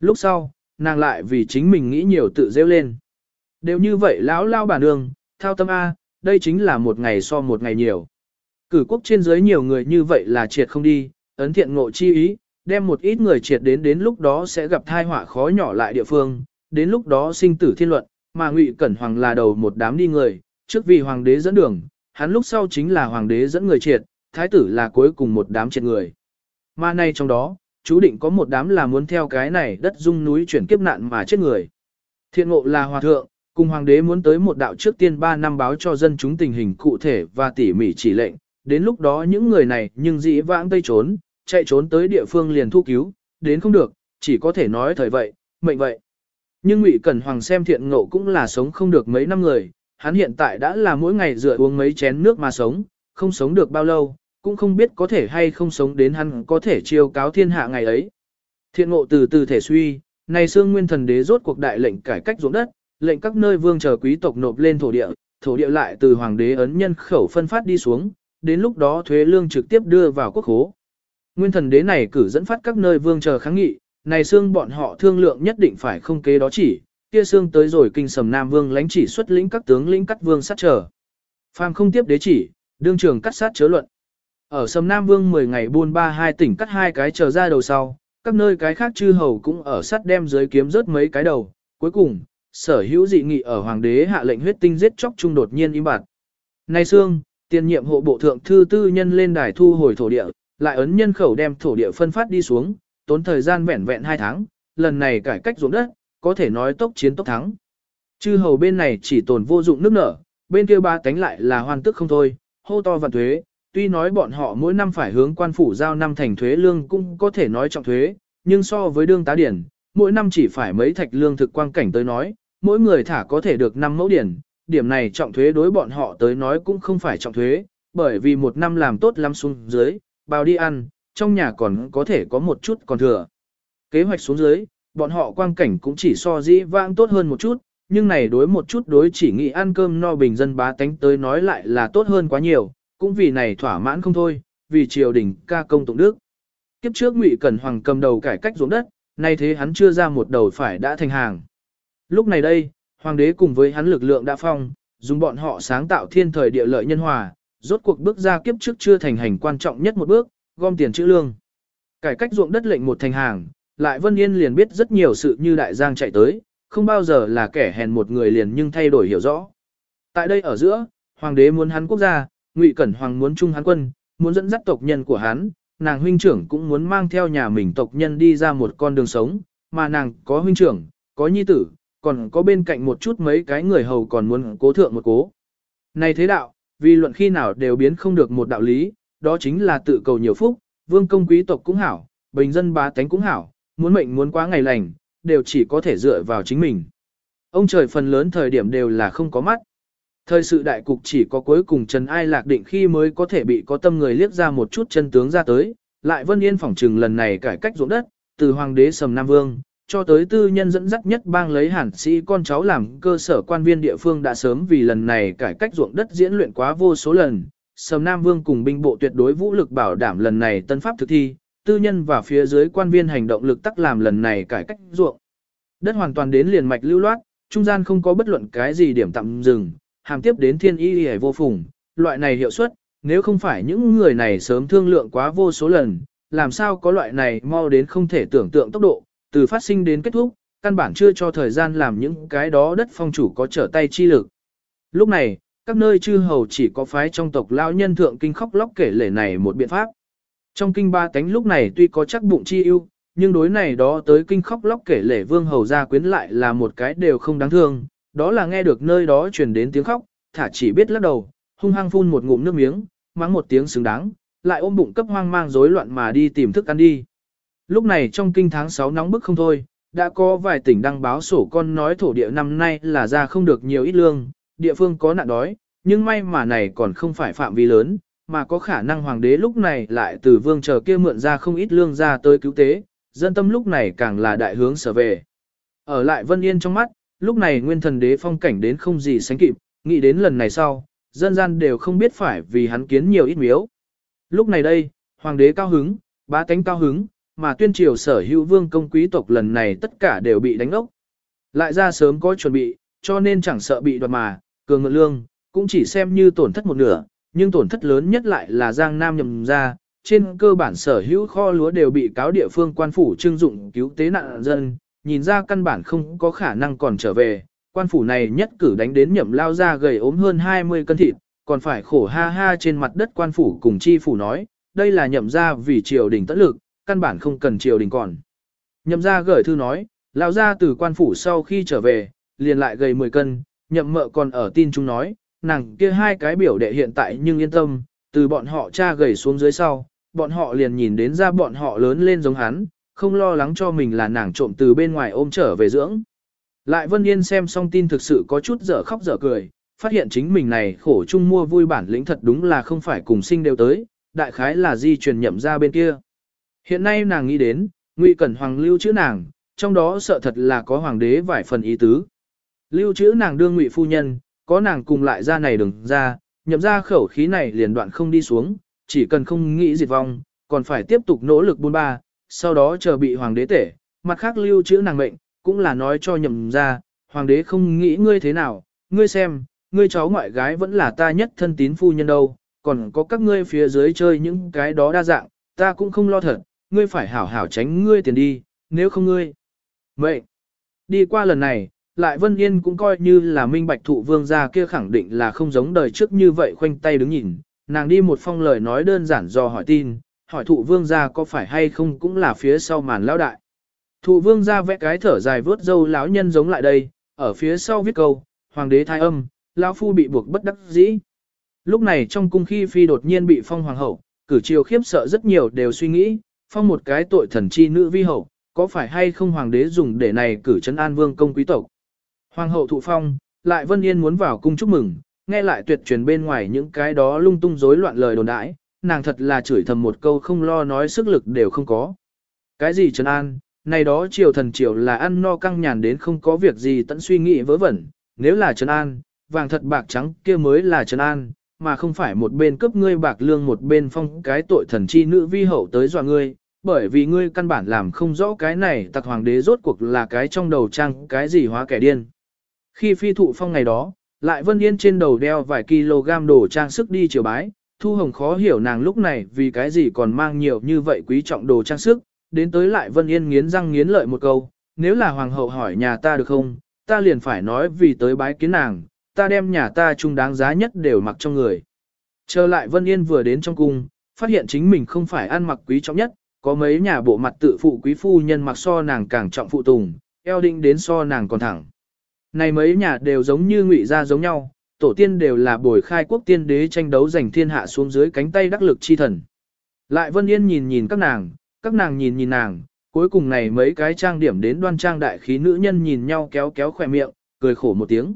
Lúc sau, nàng lại vì chính mình nghĩ nhiều tự rêu lên. Đều như vậy lão lao bà nương, thao tâm A, đây chính là một ngày so một ngày nhiều. Cử quốc trên dưới nhiều người như vậy là triệt không đi, ấn thiện ngộ chi ý, đem một ít người triệt đến đến lúc đó sẽ gặp thai họa khó nhỏ lại địa phương, đến lúc đó sinh tử thiên luận, mà Ngụy Cẩn Hoàng là đầu một đám đi người, trước vì hoàng đế dẫn đường, hắn lúc sau chính là hoàng đế dẫn người triệt, thái tử là cuối cùng một đám triệt người. Mà nay trong đó, chú định có một đám là muốn theo cái này đất dung núi chuyển kiếp nạn mà chết người. Thiện ngộ là hòa thượng, cùng hoàng đế muốn tới một đạo trước tiên 3 năm báo cho dân chúng tình hình cụ thể và tỉ mỉ chỉ lệnh, đến lúc đó những người này nhưng dĩ vãng tây trốn, chạy trốn tới địa phương liền thu cứu, đến không được, chỉ có thể nói thời vậy, mệnh vậy. Nhưng Ngụy Cẩn Hoàng xem thiện ngộ cũng là sống không được mấy năm người, hắn hiện tại đã là mỗi ngày rửa uống mấy chén nước mà sống, không sống được bao lâu, cũng không biết có thể hay không sống đến hắn có thể chiêu cáo thiên hạ ngày ấy. Thiện ngộ từ từ thể suy, này xương nguyên thần đế rốt cuộc đại lệnh cải cách ruộng đất, lệnh các nơi vương chờ quý tộc nộp lên thổ địa, thổ địa lại từ hoàng đế ấn nhân khẩu phân phát đi xuống, đến lúc đó thuế lương trực tiếp đưa vào quốc khố. Nguyên thần đế này cử dẫn phát các nơi vương chờ kháng nghị, này xương bọn họ thương lượng nhất định phải không kế đó chỉ, kia xương tới rồi kinh sầm Nam Vương lãnh chỉ xuất lĩnh các tướng lĩnh cắt vương sát trở. Phàm không tiếp đế chỉ, đương trường cắt sát chớ luận. Ở sầm Nam Vương 10 ngày buôn ba hai tỉnh cắt hai cái chờ ra đầu sau, các nơi cái khác chư hầu cũng ở sắt đem dưới kiếm rớt mấy cái đầu. Cuối cùng, sở hữu dị nghị ở hoàng đế hạ lệnh huyết tinh giết chóc trung đột nhiên im bặt. Nay xương, tiền nhiệm hộ bộ thượng thư tư nhân lên đài thu hồi thổ địa, lại ấn nhân khẩu đem thổ địa phân phát đi xuống, tốn thời gian vẹn vẹn 2 tháng, lần này cải cách ruộng đất, có thể nói tốc chiến tốc thắng. Chư hầu bên này chỉ tồn vô dụng nước nở, bên kia ba tánh lại là hoàn tức không thôi, hô to vạn thuế, tuy nói bọn họ mỗi năm phải hướng quan phủ giao năm thành thuế lương cũng có thể nói trọng thuế, nhưng so với đương tá điển, mỗi năm chỉ phải mấy thạch lương thực quang cảnh tới nói, mỗi người thả có thể được 5 mẫu điển, điểm này trọng thuế đối bọn họ tới nói cũng không phải trọng thuế, bởi vì một năm làm tốt lắm xuống dưới, bao đi ăn, trong nhà còn có thể có một chút còn thừa. Kế hoạch xuống dưới, bọn họ quang cảnh cũng chỉ so dĩ vãng tốt hơn một chút, nhưng này đối một chút đối chỉ nghĩ ăn cơm no bình dân bá tánh tới nói lại là tốt hơn quá nhiều, cũng vì này thỏa mãn không thôi, vì triều đình ca công tụng đức. Kiếp trước Ngụy Cẩn Hoàng cầm đầu cải cách ruộng đất, nay thế hắn chưa ra một đầu phải đã thành hàng. Lúc này đây, hoàng đế cùng với hắn lực lượng đã phong, dùng bọn họ sáng tạo thiên thời địa lợi nhân hòa, rốt cuộc bước ra kiếp trước chưa thành hành quan trọng nhất một bước, gom tiền chữ lương. Cải cách ruộng đất lệnh một thành hàng, lại Vân Yên liền biết rất nhiều sự như đại giang chạy tới, không bao giờ là kẻ hèn một người liền nhưng thay đổi hiểu rõ. Tại đây ở giữa, hoàng đế muốn hắn quốc gia, Ngụy Cẩn Hoàng muốn chung hắn quân, muốn dẫn dắt tộc nhân của hắn, nàng huynh trưởng cũng muốn mang theo nhà mình tộc nhân đi ra một con đường sống, mà nàng có huynh trưởng, có nhi tử, còn có bên cạnh một chút mấy cái người hầu còn muốn cố thượng một cố. Này thế đạo, vì luận khi nào đều biến không được một đạo lý, đó chính là tự cầu nhiều phúc, vương công quý tộc cũng hảo, bình dân bá tánh cũng hảo, muốn mệnh muốn quá ngày lành, đều chỉ có thể dựa vào chính mình. Ông trời phần lớn thời điểm đều là không có mắt. Thời sự đại cục chỉ có cuối cùng Trần Ai lạc định khi mới có thể bị có tâm người liếc ra một chút chân tướng ra tới, lại Vân Yên phỏng trừng lần này cải cách ruộng đất, từ hoàng đế Sầm Nam Vương, cho tới tư nhân dẫn dắt nhất bang lấy hẳn sĩ con cháu làm cơ sở quan viên địa phương đã sớm vì lần này cải cách ruộng đất diễn luyện quá vô số lần. Sầm Nam Vương cùng binh bộ tuyệt đối vũ lực bảo đảm lần này tân pháp thực thi, tư nhân và phía dưới quan viên hành động lực tắc làm lần này cải cách ruộng. Đất hoàn toàn đến liền mạch lưu loát, trung gian không có bất luận cái gì điểm tạm dừng, hàm tiếp đến thiên y hề vô phùng, loại này hiệu suất, nếu không phải những người này sớm thương lượng quá vô số lần, làm sao có loại này mau đến không thể tưởng tượng tốc độ, từ phát sinh đến kết thúc, căn bản chưa cho thời gian làm những cái đó đất phong chủ có trở tay chi lực. Lúc này, các nơi chư hầu chỉ có phái trong tộc lao nhân thượng kinh khóc lóc kể lể này một biện pháp. Trong kinh ba tánh lúc này tuy có chắc bụng chi ưu, nhưng đối này đó tới kinh khóc lóc kể lể vương hầu gia quyến lại là một cái đều không đáng thương, đó là nghe được nơi đó truyền đến tiếng khóc, thả chỉ biết lắc đầu, hung hăng phun một ngụm nước miếng, mắng một tiếng xứng đáng, lại ôm bụng cấp hoang mang rối loạn mà đi tìm thức ăn đi. Lúc này trong kinh tháng 6 nóng bức không thôi, đã có vài tỉnh đăng báo sổ con nói thổ địa năm nay là ra không được nhiều ít lương, địa phương có nạn đói, nhưng may mà này còn không phải phạm vi lớn, mà có khả năng hoàng đế lúc này lại từ vương chờ kia mượn ra không ít lương ra tới cứu tế, dân tâm lúc này càng là đại hướng sở về. Ở lại Vân Yên trong mắt, lúc này nguyên thần đế phong cảnh đến không gì sánh kịp, nghĩ đến lần này sau, dân gian đều không biết phải vì hắn kiến nhiều ít miếu. Lúc này đây, hoàng đế cao hứng, bá tánh cao hứng, mà tuyên triều sở hữu vương công quý tộc lần này tất cả đều bị đánh ốc. Lại ra sớm có chuẩn bị, cho nên chẳng sợ bị đoạt mà, cường ngựa lương, cũng chỉ xem như tổn thất một nửa, nhưng tổn thất lớn nhất lại là Giang Nam nhầm ra, trên cơ bản sở hữu kho lúa đều bị cáo địa phương quan phủ trưng dụng cứu tế nạn dân, nhìn ra căn bản không có khả năng còn trở về, quan phủ này nhất cử đánh đến nhậm lao ra gầy ốm hơn 20 cân thịt, còn phải khổ ha ha trên mặt đất quan phủ cùng chi phủ nói, đây là nhậm ra vì triều đình tất lực, căn bản không cần triều đình còn. Nhậm ra gửi thư nói, lao ra từ quan phủ sau khi trở về, liền lại gầy 10 cân, nhậm mợ còn ở tin chúng nói, nàng kia hai cái biểu đệ hiện tại nhưng yên tâm, từ bọn họ cha gầy xuống dưới sau, bọn họ liền nhìn đến ra bọn họ lớn lên giống hắn, không lo lắng cho mình là nàng trộm từ bên ngoài ôm trở về dưỡng. Lại Vân Yên xem xong tin thực sự có chút dở khóc dở cười, phát hiện chính mình này khổ chung mua vui bản lĩnh thật đúng là không phải cùng sinh đều tới, đại khái là di truyền nhậm ra bên kia. Hiện nay nàng nghĩ đến, Ngụy Cẩn Hoàng lưu chữ nàng, trong đó sợ thật là có hoàng đế vài phần ý tứ. Lưu chữ nàng đương Ngụy phu nhân, có nàng cùng lại ra này đừng ra, nhậm ra khẩu khí này liền đoạn không đi xuống, chỉ cần không nghĩ diệt vong, còn phải tiếp tục nỗ lực buôn ba, sau đó chờ bị hoàng đế tể, mặt khác lưu chữ nàng mệnh, cũng là nói cho nhầm ra, hoàng đế không nghĩ ngươi thế nào, ngươi xem, ngươi cháu ngoại gái vẫn là ta nhất thân tín phu nhân đâu, còn có các ngươi phía dưới chơi những cái đó đa dạng, ta cũng không lo thật, ngươi phải hảo hảo tránh ngươi tiền đi, nếu không ngươi. Vậy, đi qua lần này, lại Vân Yên cũng coi như là minh bạch thụ vương gia kia khẳng định là không giống đời trước như vậy khoanh tay đứng nhìn, nàng đi một phong lời nói đơn giản do hỏi tin, hỏi thụ vương gia có phải hay không cũng là phía sau màn lão đại. Thụ vương gia vẽ cái thở dài vớt dâu lão nhân giống lại đây, ở phía sau viết câu, hoàng đế thái âm, lão phu bị buộc bất đắc dĩ. Lúc này trong cung khi phi đột nhiên bị phong hoàng hậu, cử triều khiếp sợ rất nhiều đều suy nghĩ, phong một cái tội thần chi nữ vi hậu, có phải hay không hoàng đế dùng để này cử trấn an vương công quý tộc. Hoàng hậu thụ phong, lại Vân Yên muốn vào cung chúc mừng, nghe lại tuyệt truyền bên ngoài những cái đó lung tung rối loạn lời đồn đãi, nàng thật là chửi thầm một câu không lo nói sức lực đều không có. Cái gì Trần An, này đó triều thần triều là ăn no căng nhàn đến không có việc gì tận suy nghĩ vớ vẩn, nếu là Trần An, vàng thật bạc trắng kia mới là Trần An, mà không phải một bên cướp ngươi bạc lương một bên phong cái tội thần chi nữ vi hậu tới dọa ngươi, bởi vì ngươi căn bản làm không rõ cái này tặc hoàng đế rốt cuộc là cái trong đầu trang cái gì hóa kẻ điên. Khi phi thụ phong ngày đó, lại Vân Yên trên đầu đeo vài kg đồ trang sức đi chiều bái, Thu Hồng khó hiểu nàng lúc này vì cái gì còn mang nhiều như vậy quý trọng đồ trang sức, đến tới lại Vân Yên nghiến răng nghiến lợi một câu, nếu là hoàng hậu hỏi nhà ta được không, ta liền phải nói vì tới bái kiến nàng, ta đem nhà ta chung đáng giá nhất đều mặc trong người. Trở lại Vân Yên vừa đến trong cung, phát hiện chính mình không phải ăn mặc quý trọng nhất, có mấy nhà bộ mặt tự phụ quý phu nhân mặc so nàng càng trọng phụ tùng, eo định đến so nàng còn thẳng. Này mấy nhà đều giống như ngụy gia giống nhau, tổ tiên đều là bồi khai quốc tiên đế tranh đấu giành thiên hạ xuống dưới cánh tay đắc lực chi thần. Lại Vân Yên nhìn nhìn các nàng, các nàng nhìn nhìn nàng, cuối cùng này mấy cái trang điểm đến đoan trang đại khí nữ nhân nhìn nhau kéo kéo khỏe miệng, cười khổ một tiếng.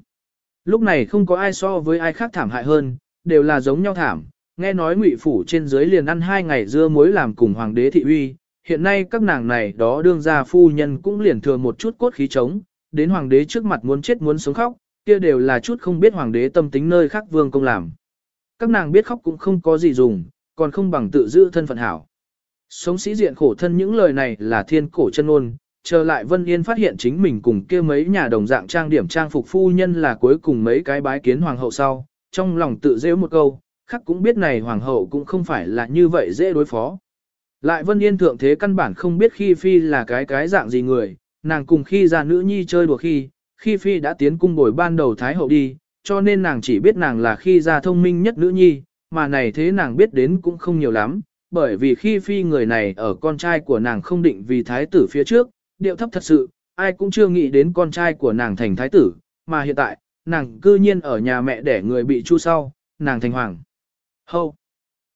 Lúc này không có ai so với ai khác thảm hại hơn, đều là giống nhau thảm, nghe nói ngụy phủ trên dưới liền ăn hai ngày dưa muối làm cùng hoàng đế thị uy, hiện nay các nàng này đó đương gia phu nhân cũng liền thừa một chút cốt khí trống, đến hoàng đế trước mặt muốn chết muốn sống khóc, kia đều là chút không biết hoàng đế tâm tính nơi khác vương công làm. Các nàng biết khóc cũng không có gì dùng, còn không bằng tự giữ thân phận hảo. Sống sĩ diện khổ thân những lời này là thiên cổ chân ôn, trở lại Vân Yên phát hiện chính mình cùng kia mấy nhà đồng dạng trang điểm trang phục phu nhân là cuối cùng mấy cái bái kiến hoàng hậu sau, trong lòng tự rêu một câu, khắc cũng biết này hoàng hậu cũng không phải là như vậy dễ đối phó. Lại Vân Yên thượng thế căn bản không biết khi phi là cái cái dạng gì người, nàng cùng khi ra nữ nhi chơi đùa khi, khi phi đã tiến cung bồi ban đầu thái hậu đi, cho nên nàng chỉ biết nàng là khi ra thông minh nhất nữ nhi, mà này thế nàng biết đến cũng không nhiều lắm, bởi vì khi phi người này ở con trai của nàng không định vì thái tử phía trước, điệu thấp thật sự, ai cũng chưa nghĩ đến con trai của nàng thành thái tử, mà hiện tại, nàng cư nhiên ở nhà mẹ để người bị chu sau, nàng thành hoàng. Hâu!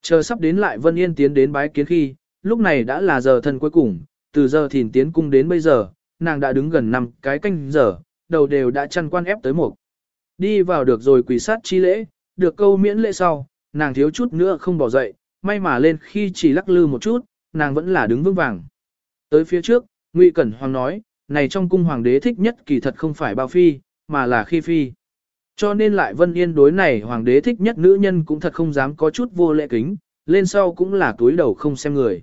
Chờ sắp đến lại Vân Yên tiến đến bái kiến khi, lúc này đã là giờ thân cuối cùng, từ giờ thìn tiến cung đến bây giờ, nàng đã đứng gần năm cái canh giờ, đầu đều đã chăn quan ép tới mục. Đi vào được rồi quỳ sát chi lễ, được câu miễn lễ sau, nàng thiếu chút nữa không bỏ dậy, may mà lên khi chỉ lắc lư một chút, nàng vẫn là đứng vững vàng. Tới phía trước, Ngụy Cẩn Hoàng nói, này trong cung hoàng đế thích nhất kỳ thật không phải bao phi, mà là khi phi. Cho nên lại Vân Yên đối này hoàng đế thích nhất nữ nhân cũng thật không dám có chút vô lễ kính, lên sau cũng là túi đầu không xem người.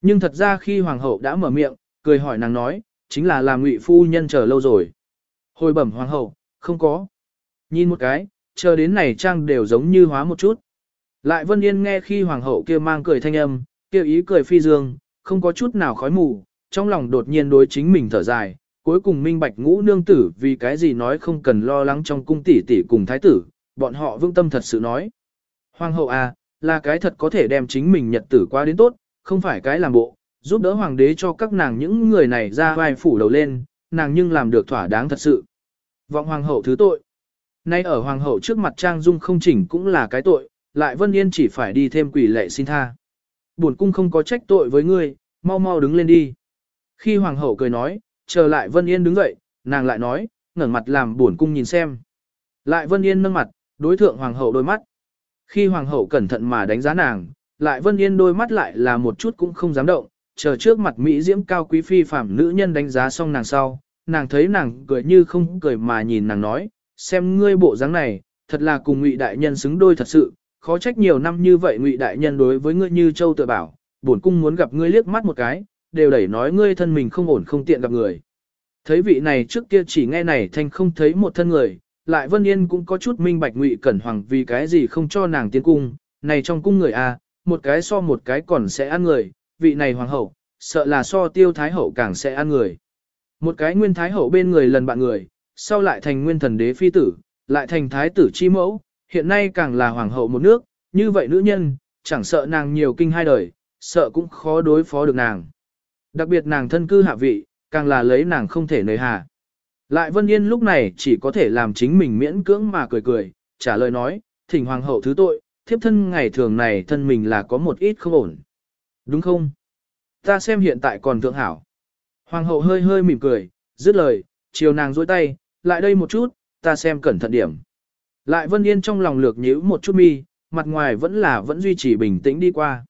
Nhưng thật ra khi hoàng hậu đã mở miệng, cười hỏi nàng nói, chính là làm ngụy phu nhân chờ lâu rồi. Hồi bẩm hoàng hậu, không có. Nhìn một cái, chờ đến này trang đều giống như hóa một chút. Lại Vân Yên nghe khi hoàng hậu kia mang cười thanh âm, kia ý cười phi dương, không có chút nào khói mù, trong lòng đột nhiên đối chính mình thở dài, cuối cùng minh bạch ngũ nương tử vì cái gì nói không cần lo lắng trong cung tỷ tỷ cùng thái tử, bọn họ vương tâm thật sự nói. Hoàng hậu à, là cái thật có thể đem chính mình nhật tử qua đến tốt, không phải cái làm bộ, giúp đỡ hoàng đế cho các nàng những người này ra vai phủ đầu lên, nàng nhưng làm được thỏa đáng thật sự. Vọng hoàng hậu thứ tội. Nay ở hoàng hậu trước mặt trang dung không chỉnh cũng là cái tội, lại Vân Yên chỉ phải đi thêm quỷ lệ xin tha. Buồn cung không có trách tội với ngươi, mau mau đứng lên đi. Khi hoàng hậu cười nói, chờ lại Vân Yên đứng dậy, nàng lại nói, ngẩng mặt làm buồn cung nhìn xem. Lại Vân Yên nâng mặt, đối thượng hoàng hậu đôi mắt. Khi hoàng hậu cẩn thận mà đánh giá nàng, lại Vân Yên đôi mắt lại là một chút cũng không dám động, chờ trước mặt Mỹ diễm cao quý phi phạm nữ nhân đánh giá xong nàng sau, nàng thấy nàng cười như không cười mà nhìn nàng nói, xem ngươi bộ dáng này, thật là cùng ngụy đại nhân xứng đôi thật sự, khó trách nhiều năm như vậy ngụy đại nhân đối với ngươi như châu tự bảo, bổn cung muốn gặp ngươi liếc mắt một cái, đều đẩy nói ngươi thân mình không ổn không tiện gặp người. Thấy vị này trước kia chỉ nghe này thanh không thấy một thân người, lại Vân Yên cũng có chút minh bạch ngụy cẩn hoàng vì cái gì không cho nàng tiến cung, này trong cung người a, à, một cái so một cái còn sẽ ăn người, vị này hoàng hậu, sợ là so tiêu thái hậu càng sẽ ăn người. Một cái nguyên thái hậu bên người lần bạn người, sau lại thành nguyên thần đế phi tử, lại thành thái tử chi mẫu, hiện nay càng là hoàng hậu một nước, như vậy nữ nhân, chẳng sợ nàng nhiều kinh hai đời, sợ cũng khó đối phó được nàng. Đặc biệt nàng thân cư hạ vị, càng là lấy nàng không thể nơi hà. Lại Vân Yên lúc này chỉ có thể làm chính mình miễn cưỡng mà cười cười, trả lời nói, thỉnh hoàng hậu thứ tội, thiếp thân ngày thường này thân mình là có một ít không ổn. Đúng không? Ta xem hiện tại còn thượng hảo. Hoàng hậu hơi hơi mỉm cười, dứt lời, chiều nàng dôi tay, lại đây một chút, ta xem cẩn thận điểm. Lại Vân Yên trong lòng lược nhíu một chút mi, mặt ngoài vẫn là vẫn duy trì bình tĩnh đi qua.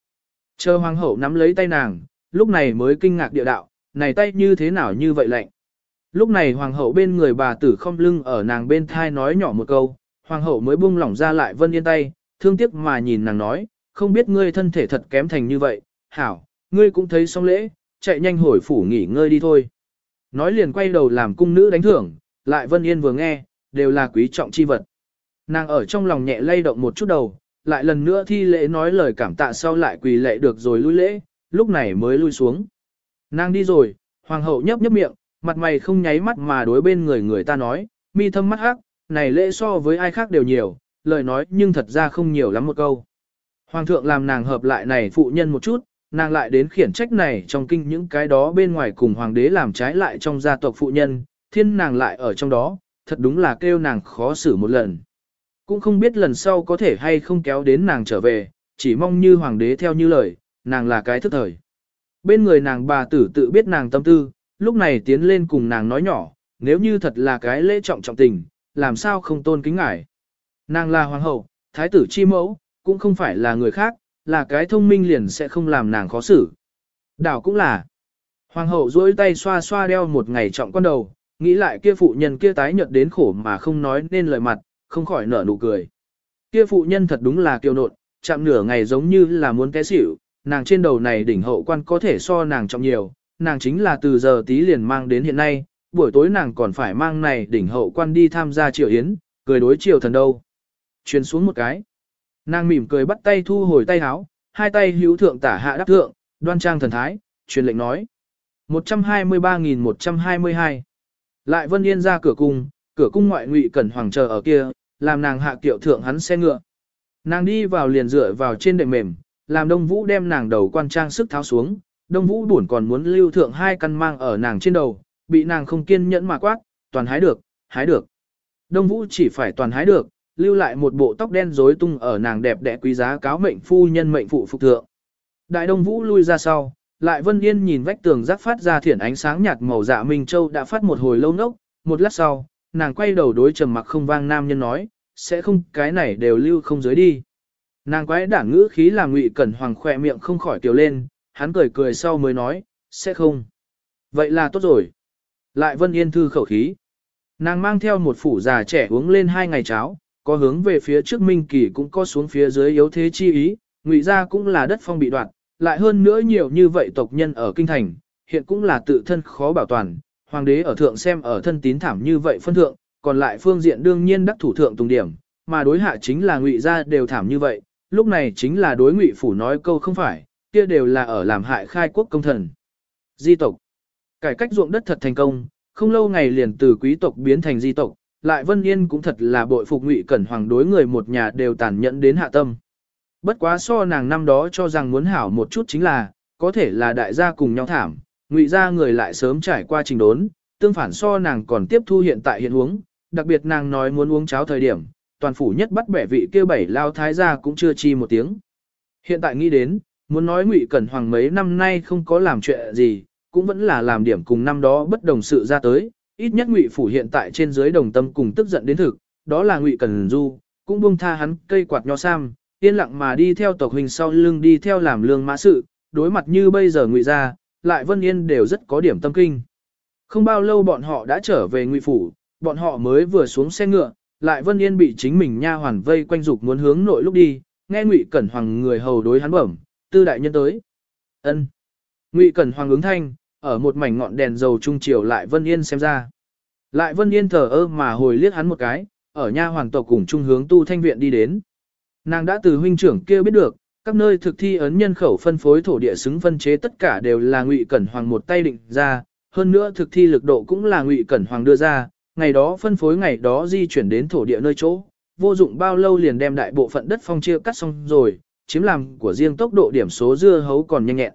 Chờ hoàng hậu nắm lấy tay nàng, lúc này mới kinh ngạc địa đạo, này tay như thế nào như vậy lạnh. Lúc này hoàng hậu bên người bà tử không lưng ở nàng bên thai nói nhỏ một câu, hoàng hậu mới buông lỏng ra lại vân yên tay, thương tiếc mà nhìn nàng nói, không biết ngươi thân thể thật kém thành như vậy, hảo, ngươi cũng thấy xong lễ, chạy nhanh hồi phủ nghỉ ngơi đi thôi. Nói liền quay đầu làm cung nữ đánh thưởng, lại vân yên vừa nghe, đều là quý trọng chi vật. Nàng ở trong lòng nhẹ lay động một chút đầu, lại lần nữa thi lễ nói lời cảm tạ sau lại quỳ lệ được rồi lui lễ, lúc này mới lui xuống. Nàng đi rồi, hoàng hậu nhấp nhấp miệng, mặt mày không nháy mắt mà đối bên người người ta nói, mi thâm mắt hắc, này lễ so với ai khác đều nhiều, lời nói nhưng thật ra không nhiều lắm một câu. Hoàng thượng làm nàng hợp lại này phụ nhân một chút, nàng lại đến khiển trách này trong kinh những cái đó bên ngoài cùng hoàng đế làm trái lại trong gia tộc phụ nhân, thiên nàng lại ở trong đó, thật đúng là kêu nàng khó xử một lần. Cũng không biết lần sau có thể hay không kéo đến nàng trở về, chỉ mong như hoàng đế theo như lời, nàng là cái thức thời. Bên người nàng bà tử tự biết nàng tâm tư, lúc này tiến lên cùng nàng nói nhỏ, nếu như thật là cái lễ trọng trọng tình, làm sao không tôn kính ngài. Nàng là hoàng hậu, thái tử chi mẫu, cũng không phải là người khác, là cái thông minh liền sẽ không làm nàng khó xử. Đảo cũng là. Hoàng hậu duỗi tay xoa xoa đeo một ngày trọng con đầu, nghĩ lại kia phụ nhân kia tái nhợt đến khổ mà không nói nên lời mặt, không khỏi nở nụ cười. Kia phụ nhân thật đúng là kiêu nộn, chạm nửa ngày giống như là muốn té xỉu, nàng trên đầu này đỉnh hậu quan có thể so nàng trọng nhiều, nàng chính là từ giờ tí liền mang đến hiện nay, buổi tối nàng còn phải mang này đỉnh hậu quan đi tham gia triều yến, cười đối triều thần đâu. Truyền xuống một cái. Nàng mỉm cười bắt tay thu hồi tay háo, hai tay hữu thượng tả hạ đắc thượng, đoan trang thần thái, truyền lệnh nói. 123.122 Lại Vân Yên ra cửa cung, cửa cung ngoại ngụy cẩn hoàng chờ ở kia, làm nàng hạ kiệu thượng hắn xe ngựa. Nàng đi vào liền dựa vào trên đệm mềm, làm Đông Vũ đem nàng đầu quan trang sức tháo xuống, Đông Vũ buồn còn muốn lưu thượng hai căn mang ở nàng trên đầu, bị nàng không kiên nhẫn mà quát, toàn hái được, hái được. Đông Vũ chỉ phải toàn hái được, lưu lại một bộ tóc đen rối tung ở nàng đẹp đẽ quý giá cáo mệnh phu nhân mệnh phụ phục thượng. Đại Đông Vũ lui ra sau, lại Vân Yên nhìn vách tường rắc phát ra thiển ánh sáng nhạt màu dạ Minh Châu đã phát một hồi lâu nốc, một lát sau, nàng quay đầu đối trầm mặc không vang nam nhân nói, sẽ không cái này đều lưu không dưới đi. Nàng quái đảng ngữ khí làm ngụy cẩn hoàng khỏe miệng không khỏi tiểu lên, hắn cười cười sau mới nói, sẽ không. Vậy là tốt rồi. Lại Vân Yên thư khẩu khí. Nàng mang theo một phủ già trẻ uống lên hai ngày cháo, có hướng về phía trước Minh Kỳ cũng có xuống phía dưới yếu thế chi ý, ngụy ra cũng là đất phong bị đoạn lại hơn nữa nhiều như vậy tộc nhân ở kinh thành, hiện cũng là tự thân khó bảo toàn, hoàng đế ở thượng xem ở thân tín thảm như vậy phân thượng, còn lại phương diện đương nhiên đắc thủ thượng tùng điểm, mà đối hạ chính là ngụy ra đều thảm như vậy, lúc này chính là đối ngụy phủ nói câu không phải, kia đều là ở làm hại khai quốc công thần. Di tộc Cải cách ruộng đất thật thành công, không lâu ngày liền từ quý tộc biến thành di tộc, lại Vân Yên cũng thật là bội phục ngụy cẩn hoàng đối người một nhà đều tàn nhẫn đến hạ tâm. Bất quá so nàng năm đó cho rằng muốn hảo một chút chính là, có thể là đại gia cùng nhau thảm, ngụy gia người lại sớm trải qua trình đốn, tương phản so nàng còn tiếp thu hiện tại hiện huống, đặc biệt nàng nói muốn uống cháo thời điểm, toàn phủ nhất bắt bẻ vị kia bảy lao thái gia cũng chưa chi một tiếng. Hiện tại nghĩ đến, muốn nói ngụy cẩn hoàng mấy năm nay không có làm chuyện gì, cũng vẫn là làm điểm cùng năm đó bất đồng sự ra tới, ít nhất ngụy phủ hiện tại trên dưới đồng tâm cùng tức giận đến thực, đó là ngụy cẩn du, cũng buông tha hắn cây quạt nho sam, yên lặng mà đi theo tộc huynh sau lưng đi theo làm lương mã sự, đối mặt như bây giờ ngụy gia, lại Vân Yên đều rất có điểm tâm kinh. Không bao lâu bọn họ đã trở về ngụy phủ, bọn họ mới vừa xuống xe ngựa, lại Vân Yên bị chính mình nha hoàn vây quanh dục muốn hướng nội lúc đi, nghe Ngụy Cẩn Hoàng người hầu đối hắn bẩm, tư đại nhân tới. Ân. Ngụy Cẩn Hoàng ứng thanh, ở một mảnh ngọn đèn dầu trung chiều lại Vân Yên xem ra. Lại Vân Yên thở ơ mà hồi liếc hắn một cái, ở nha hoàng tộc cùng trung hướng tu thanh viện đi đến. Nàng đã từ huynh trưởng kia biết được, các nơi thực thi ấn nhân khẩu phân phối thổ địa xứng phân chế tất cả đều là Ngụy Cẩn Hoàng một tay định ra, hơn nữa thực thi lực độ cũng là Ngụy Cẩn Hoàng đưa ra, ngày đó phân phối ngày đó di chuyển đến thổ địa nơi chỗ, vô dụng bao lâu liền đem đại bộ phận đất phong chia cắt xong rồi, chiếm làm của riêng tốc độ điểm số dưa hấu còn nhanh nhẹn.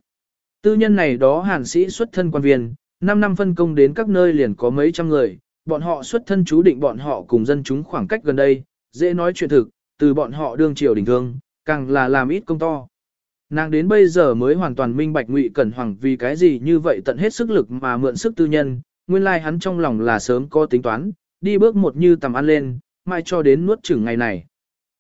Tư nhân này đó hàn sĩ xuất thân quan viên, 5 năm phân công đến các nơi liền có mấy trăm người, bọn họ xuất thân chú định bọn họ cùng dân chúng khoảng cách gần đây, dễ nói chuyện thực, từ bọn họ đương triều đình thương, càng là làm ít công to. Nàng đến bây giờ mới hoàn toàn minh bạch ngụy cẩn hoàng vì cái gì như vậy tận hết sức lực mà mượn sức tư nhân, nguyên lai like hắn trong lòng là sớm có tính toán, đi bước một như tầm ăn lên, mai cho đến nuốt chửng ngày này.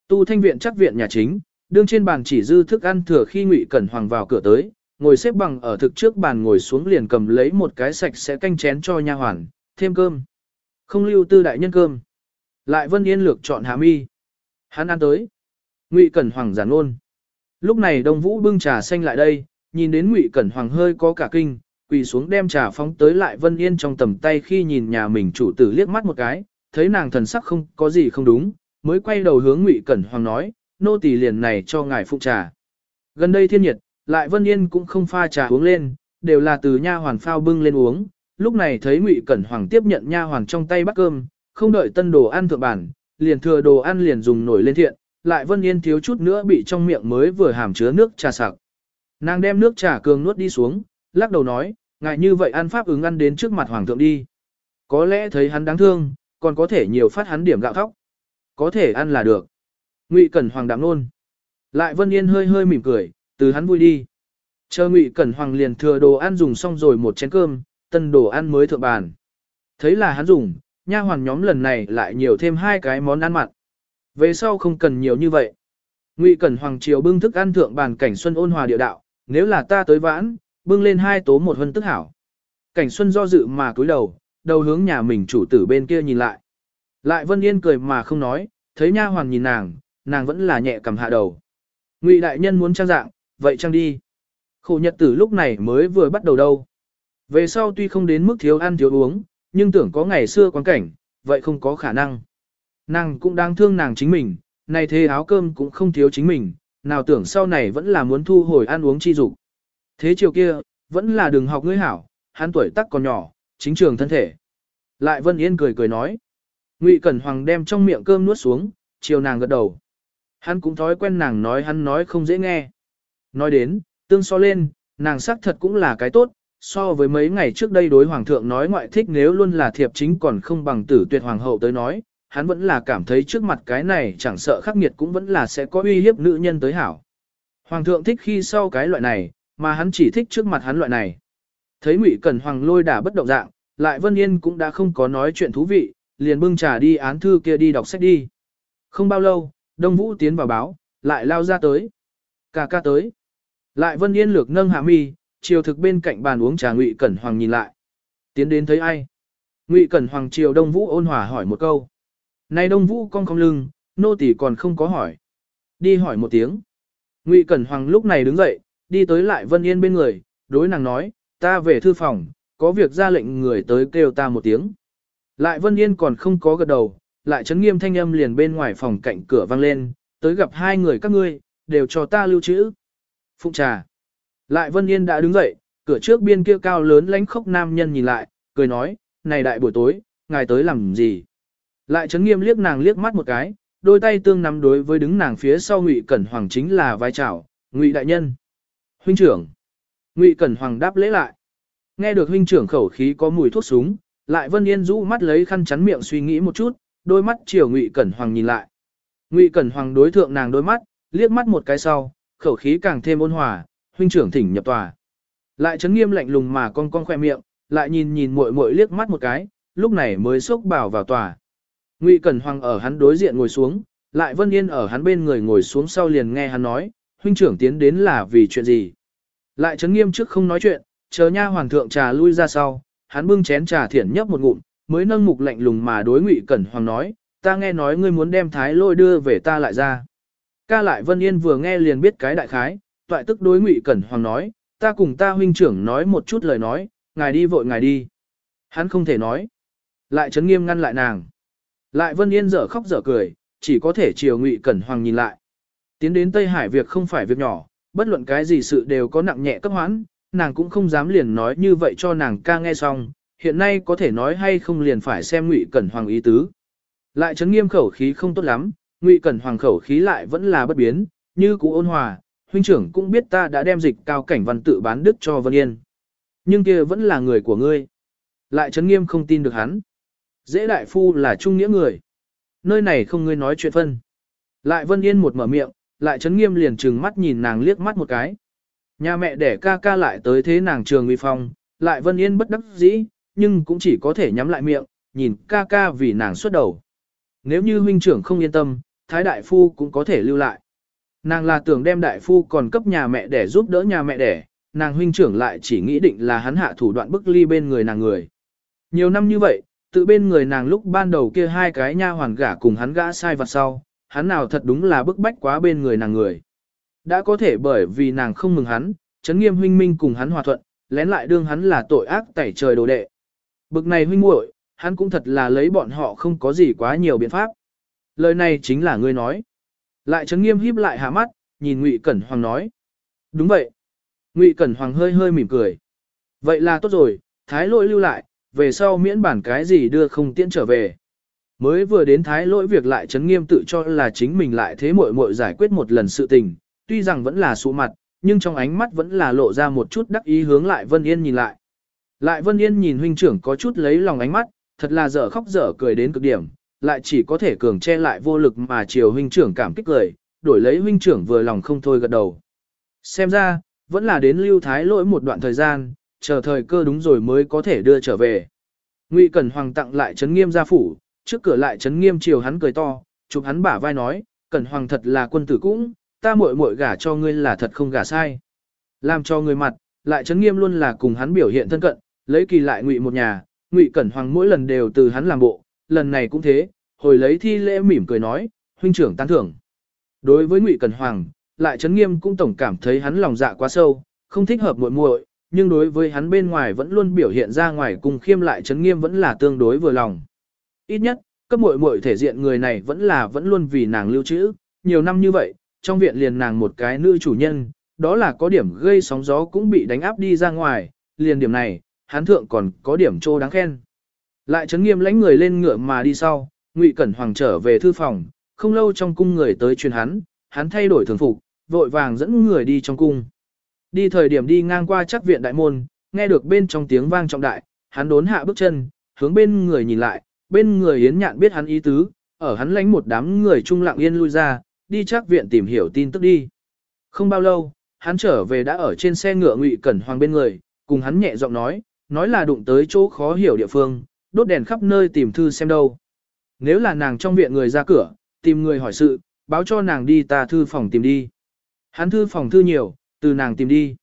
Tu thanh viện chắc viện nhà chính, đương trên bàn chỉ dư thức ăn thừa khi Ngụy Cẩn Hoàng vào cửa tới, ngồi xếp bằng ở thực trước bàn ngồi xuống liền cầm lấy một cái sạch sẽ canh chén cho nha hoàn, thêm cơm. Không lưu tư đại nhân cơm. Lại Vân Yên lược chọn hạ mi. Hắn ăn tới. Ngụy Cẩn Hoàng giản luôn. Lúc này Đông Vũ bưng trà xanh lại đây, nhìn đến Ngụy Cẩn Hoàng hơi có cả kinh, quỳ xuống đem trà phóng tới lại Vân Yên trong tầm tay khi nhìn nhà mình chủ tử liếc mắt một cái, thấy nàng thần sắc không có gì không đúng, mới quay đầu hướng Ngụy Cẩn Hoàng nói, nô tỳ liền này cho ngài phụ trà. Gần đây thiên nhiệt, lại Vân Yên cũng không pha trà uống lên, đều là từ nha hoàn phao bưng lên uống. Lúc này thấy Ngụy Cẩn Hoàng tiếp nhận nha hoàn trong tay bát cơm, không đợi tân đồ ăn thượng bản, liền thừa đồ ăn liền dùng nổi lên thiện, lại Vân Yên thiếu chút nữa bị trong miệng mới vừa hàm chứa nước trà sặc. Nàng đem nước trà cường nuốt đi xuống, lắc đầu nói, ngại như vậy ăn pháp ứng ăn đến trước mặt hoàng thượng đi. Có lẽ thấy hắn đáng thương, còn có thể nhiều phát hắn điểm gạo thóc. Có thể ăn là được. Ngụy Cẩn Hoàng đạm nôn. Lại Vân Yên hơi hơi mỉm cười, từ hắn vui đi. Chờ Ngụy Cẩn Hoàng liền thừa đồ ăn dùng xong rồi một chén cơm, tân đồ ăn mới thượng bàn. Thấy là hắn dùng, nha hoàn nhóm lần này lại nhiều thêm hai cái món ăn mặn. Về sau không cần nhiều như vậy. Ngụy Cẩn Hoàng triều bưng thức ăn thượng bàn cảnh xuân ôn hòa địa đạo, nếu là ta tới vãn, bưng lên hai tố một hân tức hảo. Cảnh xuân do dự mà cúi đầu, đầu hướng nhà mình chủ tử bên kia nhìn lại. Lại Vân Yên cười mà không nói, thấy nha hoàn nhìn nàng, nàng vẫn là nhẹ cầm hạ đầu. Ngụy đại nhân muốn trang dạng, vậy trang đi. Khổ nhật tử lúc này mới vừa bắt đầu đâu. Về sau tuy không đến mức thiếu ăn thiếu uống, nhưng tưởng có ngày xưa quán cảnh, vậy không có khả năng. Nàng cũng đang thương nàng chính mình, này thế áo cơm cũng không thiếu chính mình, nào tưởng sau này vẫn là muốn thu hồi ăn uống chi dục. Thế chiều kia, vẫn là đừng học ngươi hảo, hắn tuổi tác còn nhỏ, chính trường thân thể. Lại Vân Yên cười cười nói. Ngụy Cẩn Hoàng đem trong miệng cơm nuốt xuống, chiều nàng gật đầu. Hắn cũng thói quen nàng nói hắn nói không dễ nghe. Nói đến, tương so lên, nàng xác thật cũng là cái tốt, so với mấy ngày trước đây đối hoàng thượng nói ngoại thích nếu luôn là thiệp chính còn không bằng tử tuyệt hoàng hậu tới nói, hắn vẫn là cảm thấy trước mặt cái này chẳng sợ khắc nghiệt cũng vẫn là sẽ có uy hiếp nữ nhân tới hảo. Hoàng thượng thích khi sau cái loại này, mà hắn chỉ thích trước mặt hắn loại này. Thấy Ngụy Cẩn Hoàng lôi đả bất động dạng, lại Vân Yên cũng đã không có nói chuyện thú vị, liền bưng trà đi án thư kia đi đọc sách đi. Không bao lâu, Đông Vũ tiến vào báo, lại lao ra tới. Cà ca tới. Lại Vân Yên lược nâng hạ mi, chiều thực bên cạnh bàn uống trà Ngụy Cẩn Hoàng nhìn lại. Tiến đến thấy ai? Ngụy Cẩn Hoàng chiều Đông Vũ ôn hòa hỏi một câu. Này Đông Vũ cong cong lưng, nô tỳ còn không có hỏi. Đi hỏi một tiếng. Ngụy Cẩn Hoàng lúc này đứng dậy, đi tới lại Vân Yên bên người, đối nàng nói, ta về thư phòng, có việc ra lệnh người tới kêu ta một tiếng. Lại Vân Yên còn không có gật đầu, lại chấn nghiêm thanh âm liền bên ngoài phòng cạnh cửa vang lên, tới gặp hai người các ngươi, đều cho ta lưu trữ. Phụng trà. Lại Vân Yên đã đứng dậy, cửa trước biên kia cao lớn lánh khốc nam nhân nhìn lại, cười nói, này đại buổi tối, ngài tới làm gì? Lại chấn nghiêm liếc nàng liếc mắt một cái, đôi tay tương nắm đối với đứng nàng phía sau Ngụy Cẩn Hoàng chính là vai chào, Ngụy đại nhân. Huynh trưởng. Ngụy Cẩn Hoàng đáp lễ lại. Nghe được huynh trưởng khẩu khí có mùi thuốc súng, lại Vân Yên rũ mắt lấy khăn chắn miệng suy nghĩ một chút, đôi mắt chiều Ngụy Cẩn Hoàng nhìn lại. Ngụy Cẩn Hoàng đối thượng nàng đôi mắt, liếc mắt một cái sau, khẩu khí càng thêm ôn hòa, huynh trưởng thỉnh nhập tòa. Lại chấn nghiêm lạnh lùng mà con con khoe miệng, lại nhìn nhìn muội muội liếc mắt một cái, lúc này mới xốc bảo vào tòa. Ngụy Cẩn Hoàng ở hắn đối diện ngồi xuống, lại Vân Yên ở hắn bên người ngồi xuống sau liền nghe hắn nói, huynh trưởng tiến đến là vì chuyện gì. Lại chấn nghiêm trước không nói chuyện, chờ nha hoàng thượng trà lui ra sau, hắn bưng chén trà thiển nhấp một ngụm, mới nâng mục lạnh lùng mà đối Ngụy Cẩn Hoàng nói, ta nghe nói ngươi muốn đem thái lôi đưa về ta lại ra. Ca lại Vân Yên vừa nghe liền biết cái đại khái, toại tức đối Ngụy Cẩn Hoàng nói, ta cùng ta huynh trưởng nói một chút lời nói, ngài đi vội ngài đi. Hắn không thể nói. Lại chấn nghiêm ngăn lại nàng. Lại Vân Yên dở khóc dở cười, chỉ có thể chiều Ngụy Cẩn Hoàng nhìn lại. Tiến đến Tây Hải việc không phải việc nhỏ, bất luận cái gì sự đều có nặng nhẹ cấp hoãn, nàng cũng không dám liền nói như vậy cho nàng ca nghe xong, hiện nay có thể nói hay không liền phải xem Ngụy Cẩn Hoàng ý tứ. Lại chấn nghiêm khẩu khí không tốt lắm, Ngụy Cẩn Hoàng khẩu khí lại vẫn là bất biến, như cũ ôn hòa, huynh trưởng cũng biết ta đã đem dịch cao cảnh văn tự bán đức cho Vân Yên. Nhưng kia vẫn là người của ngươi. Lại chấn nghiêm không tin được hắn. Dễ đại phu là trung nghĩa người. Nơi này không ngươi nói chuyện phân. Lại Vân Yên một mở miệng, lại chấn nghiêm liền trừng mắt nhìn nàng liếc mắt một cái. Nhà mẹ đẻ ca ca lại tới thế nàng trường uy phong, lại Vân Yên bất đắc dĩ, nhưng cũng chỉ có thể nhắm lại miệng, nhìn ca ca vì nàng xuất đầu. Nếu như huynh trưởng không yên tâm, Thái Đại Phu cũng có thể lưu lại. Nàng là tưởng đem Đại Phu còn cấp nhà mẹ để giúp đỡ nhà mẹ đẻ, nàng huynh trưởng lại chỉ nghĩ định là hắn hạ thủ đoạn bức ly bên người nàng người. Nhiều năm như vậy, tự bên người nàng lúc ban đầu kia hai cái nha hoàn gả cùng hắn gã sai vặt sau, hắn nào thật đúng là bức bách quá bên người nàng người. Đã có thể bởi vì nàng không mừng hắn, chấn nghiêm huynh minh cùng hắn hòa thuận, lén lại đương hắn là tội ác tẩy trời đồ đệ. Bực này huynh muội, hắn cũng thật là lấy bọn họ không có gì quá nhiều biện pháp. Lời này chính là ngươi nói. Lại chấn nghiêm híp lại hạ mắt, nhìn Ngụy Cẩn Hoàng nói. Đúng vậy. Ngụy Cẩn Hoàng hơi hơi mỉm cười. Vậy là tốt rồi, thái lỗi lưu lại, về sau miễn bản cái gì đưa không tiễn trở về. Mới vừa đến thái lỗi việc lại chấn nghiêm tự cho là chính mình lại thế muội muội giải quyết một lần sự tình, tuy rằng vẫn là sụ mặt, nhưng trong ánh mắt vẫn là lộ ra một chút đắc ý hướng lại Vân Yên nhìn lại. Lại Vân Yên nhìn huynh trưởng có chút lấy lòng ánh mắt, thật là dở khóc dở cười đến cực điểm, lại chỉ có thể cường che lại vô lực mà chiều huynh trưởng cảm kích cười, đổi lấy huynh trưởng vừa lòng không thôi gật đầu. Xem ra, vẫn là đến lưu thái lỗi một đoạn thời gian, chờ thời cơ đúng rồi mới có thể đưa trở về. Ngụy Cẩn Hoàng tặng lại chấn nghiêm gia phủ, trước cửa lại chấn nghiêm chiều hắn cười to, chụp hắn bả vai nói, Cẩn Hoàng thật là quân tử cũng, ta muội muội gả cho ngươi là thật không gả sai. Làm cho người mặt, lại chấn nghiêm luôn là cùng hắn biểu hiện thân cận, lấy kỳ lại ngụy một nhà, ngụy Cẩn Hoàng mỗi lần đều từ hắn làm bộ, lần này cũng thế, hồi lấy thi lễ mỉm cười nói, huynh trưởng tán thưởng. Đối với ngụy Cẩn Hoàng, lại chấn nghiêm cũng tổng cảm thấy hắn lòng dạ quá sâu, không thích hợp muội muội, nhưng đối với hắn bên ngoài vẫn luôn biểu hiện ra ngoài cùng khiêm lại chấn nghiêm vẫn là tương đối vừa lòng. Ít nhất, cấp muội muội thể diện người này vẫn là vẫn luôn vì nàng lưu trữ, nhiều năm như vậy, trong viện liền nàng một cái nữ chủ nhân, đó là có điểm gây sóng gió cũng bị đánh áp đi ra ngoài, liền điểm này, hắn thượng còn có điểm trô đáng khen. Lại chấn nghiêm lãnh người lên ngựa mà đi sau, Ngụy Cẩn Hoàng trở về thư phòng, không lâu trong cung người tới truyền hắn, hắn thay đổi thường phục, vội vàng dẫn người đi trong cung. Đi thời điểm đi ngang qua chắc viện đại môn, nghe được bên trong tiếng vang trọng đại, hắn đốn hạ bước chân, hướng bên người nhìn lại, bên người Yến Nhạn biết hắn ý tứ, ở hắn lánh một đám người trung lặng yên lui ra, đi chắc viện tìm hiểu tin tức đi. Không bao lâu, hắn trở về đã ở trên xe ngựa Ngụy Cẩn Hoàng bên người, cùng hắn nhẹ giọng nói, nói là đụng tới chỗ khó hiểu địa phương, đốt đèn khắp nơi tìm thư xem đâu. Nếu là nàng trong viện người ra cửa, tìm người hỏi sự, báo cho nàng đi ta thư phòng tìm đi. Hắn thư phòng thư nhiều, từ nàng tìm đi.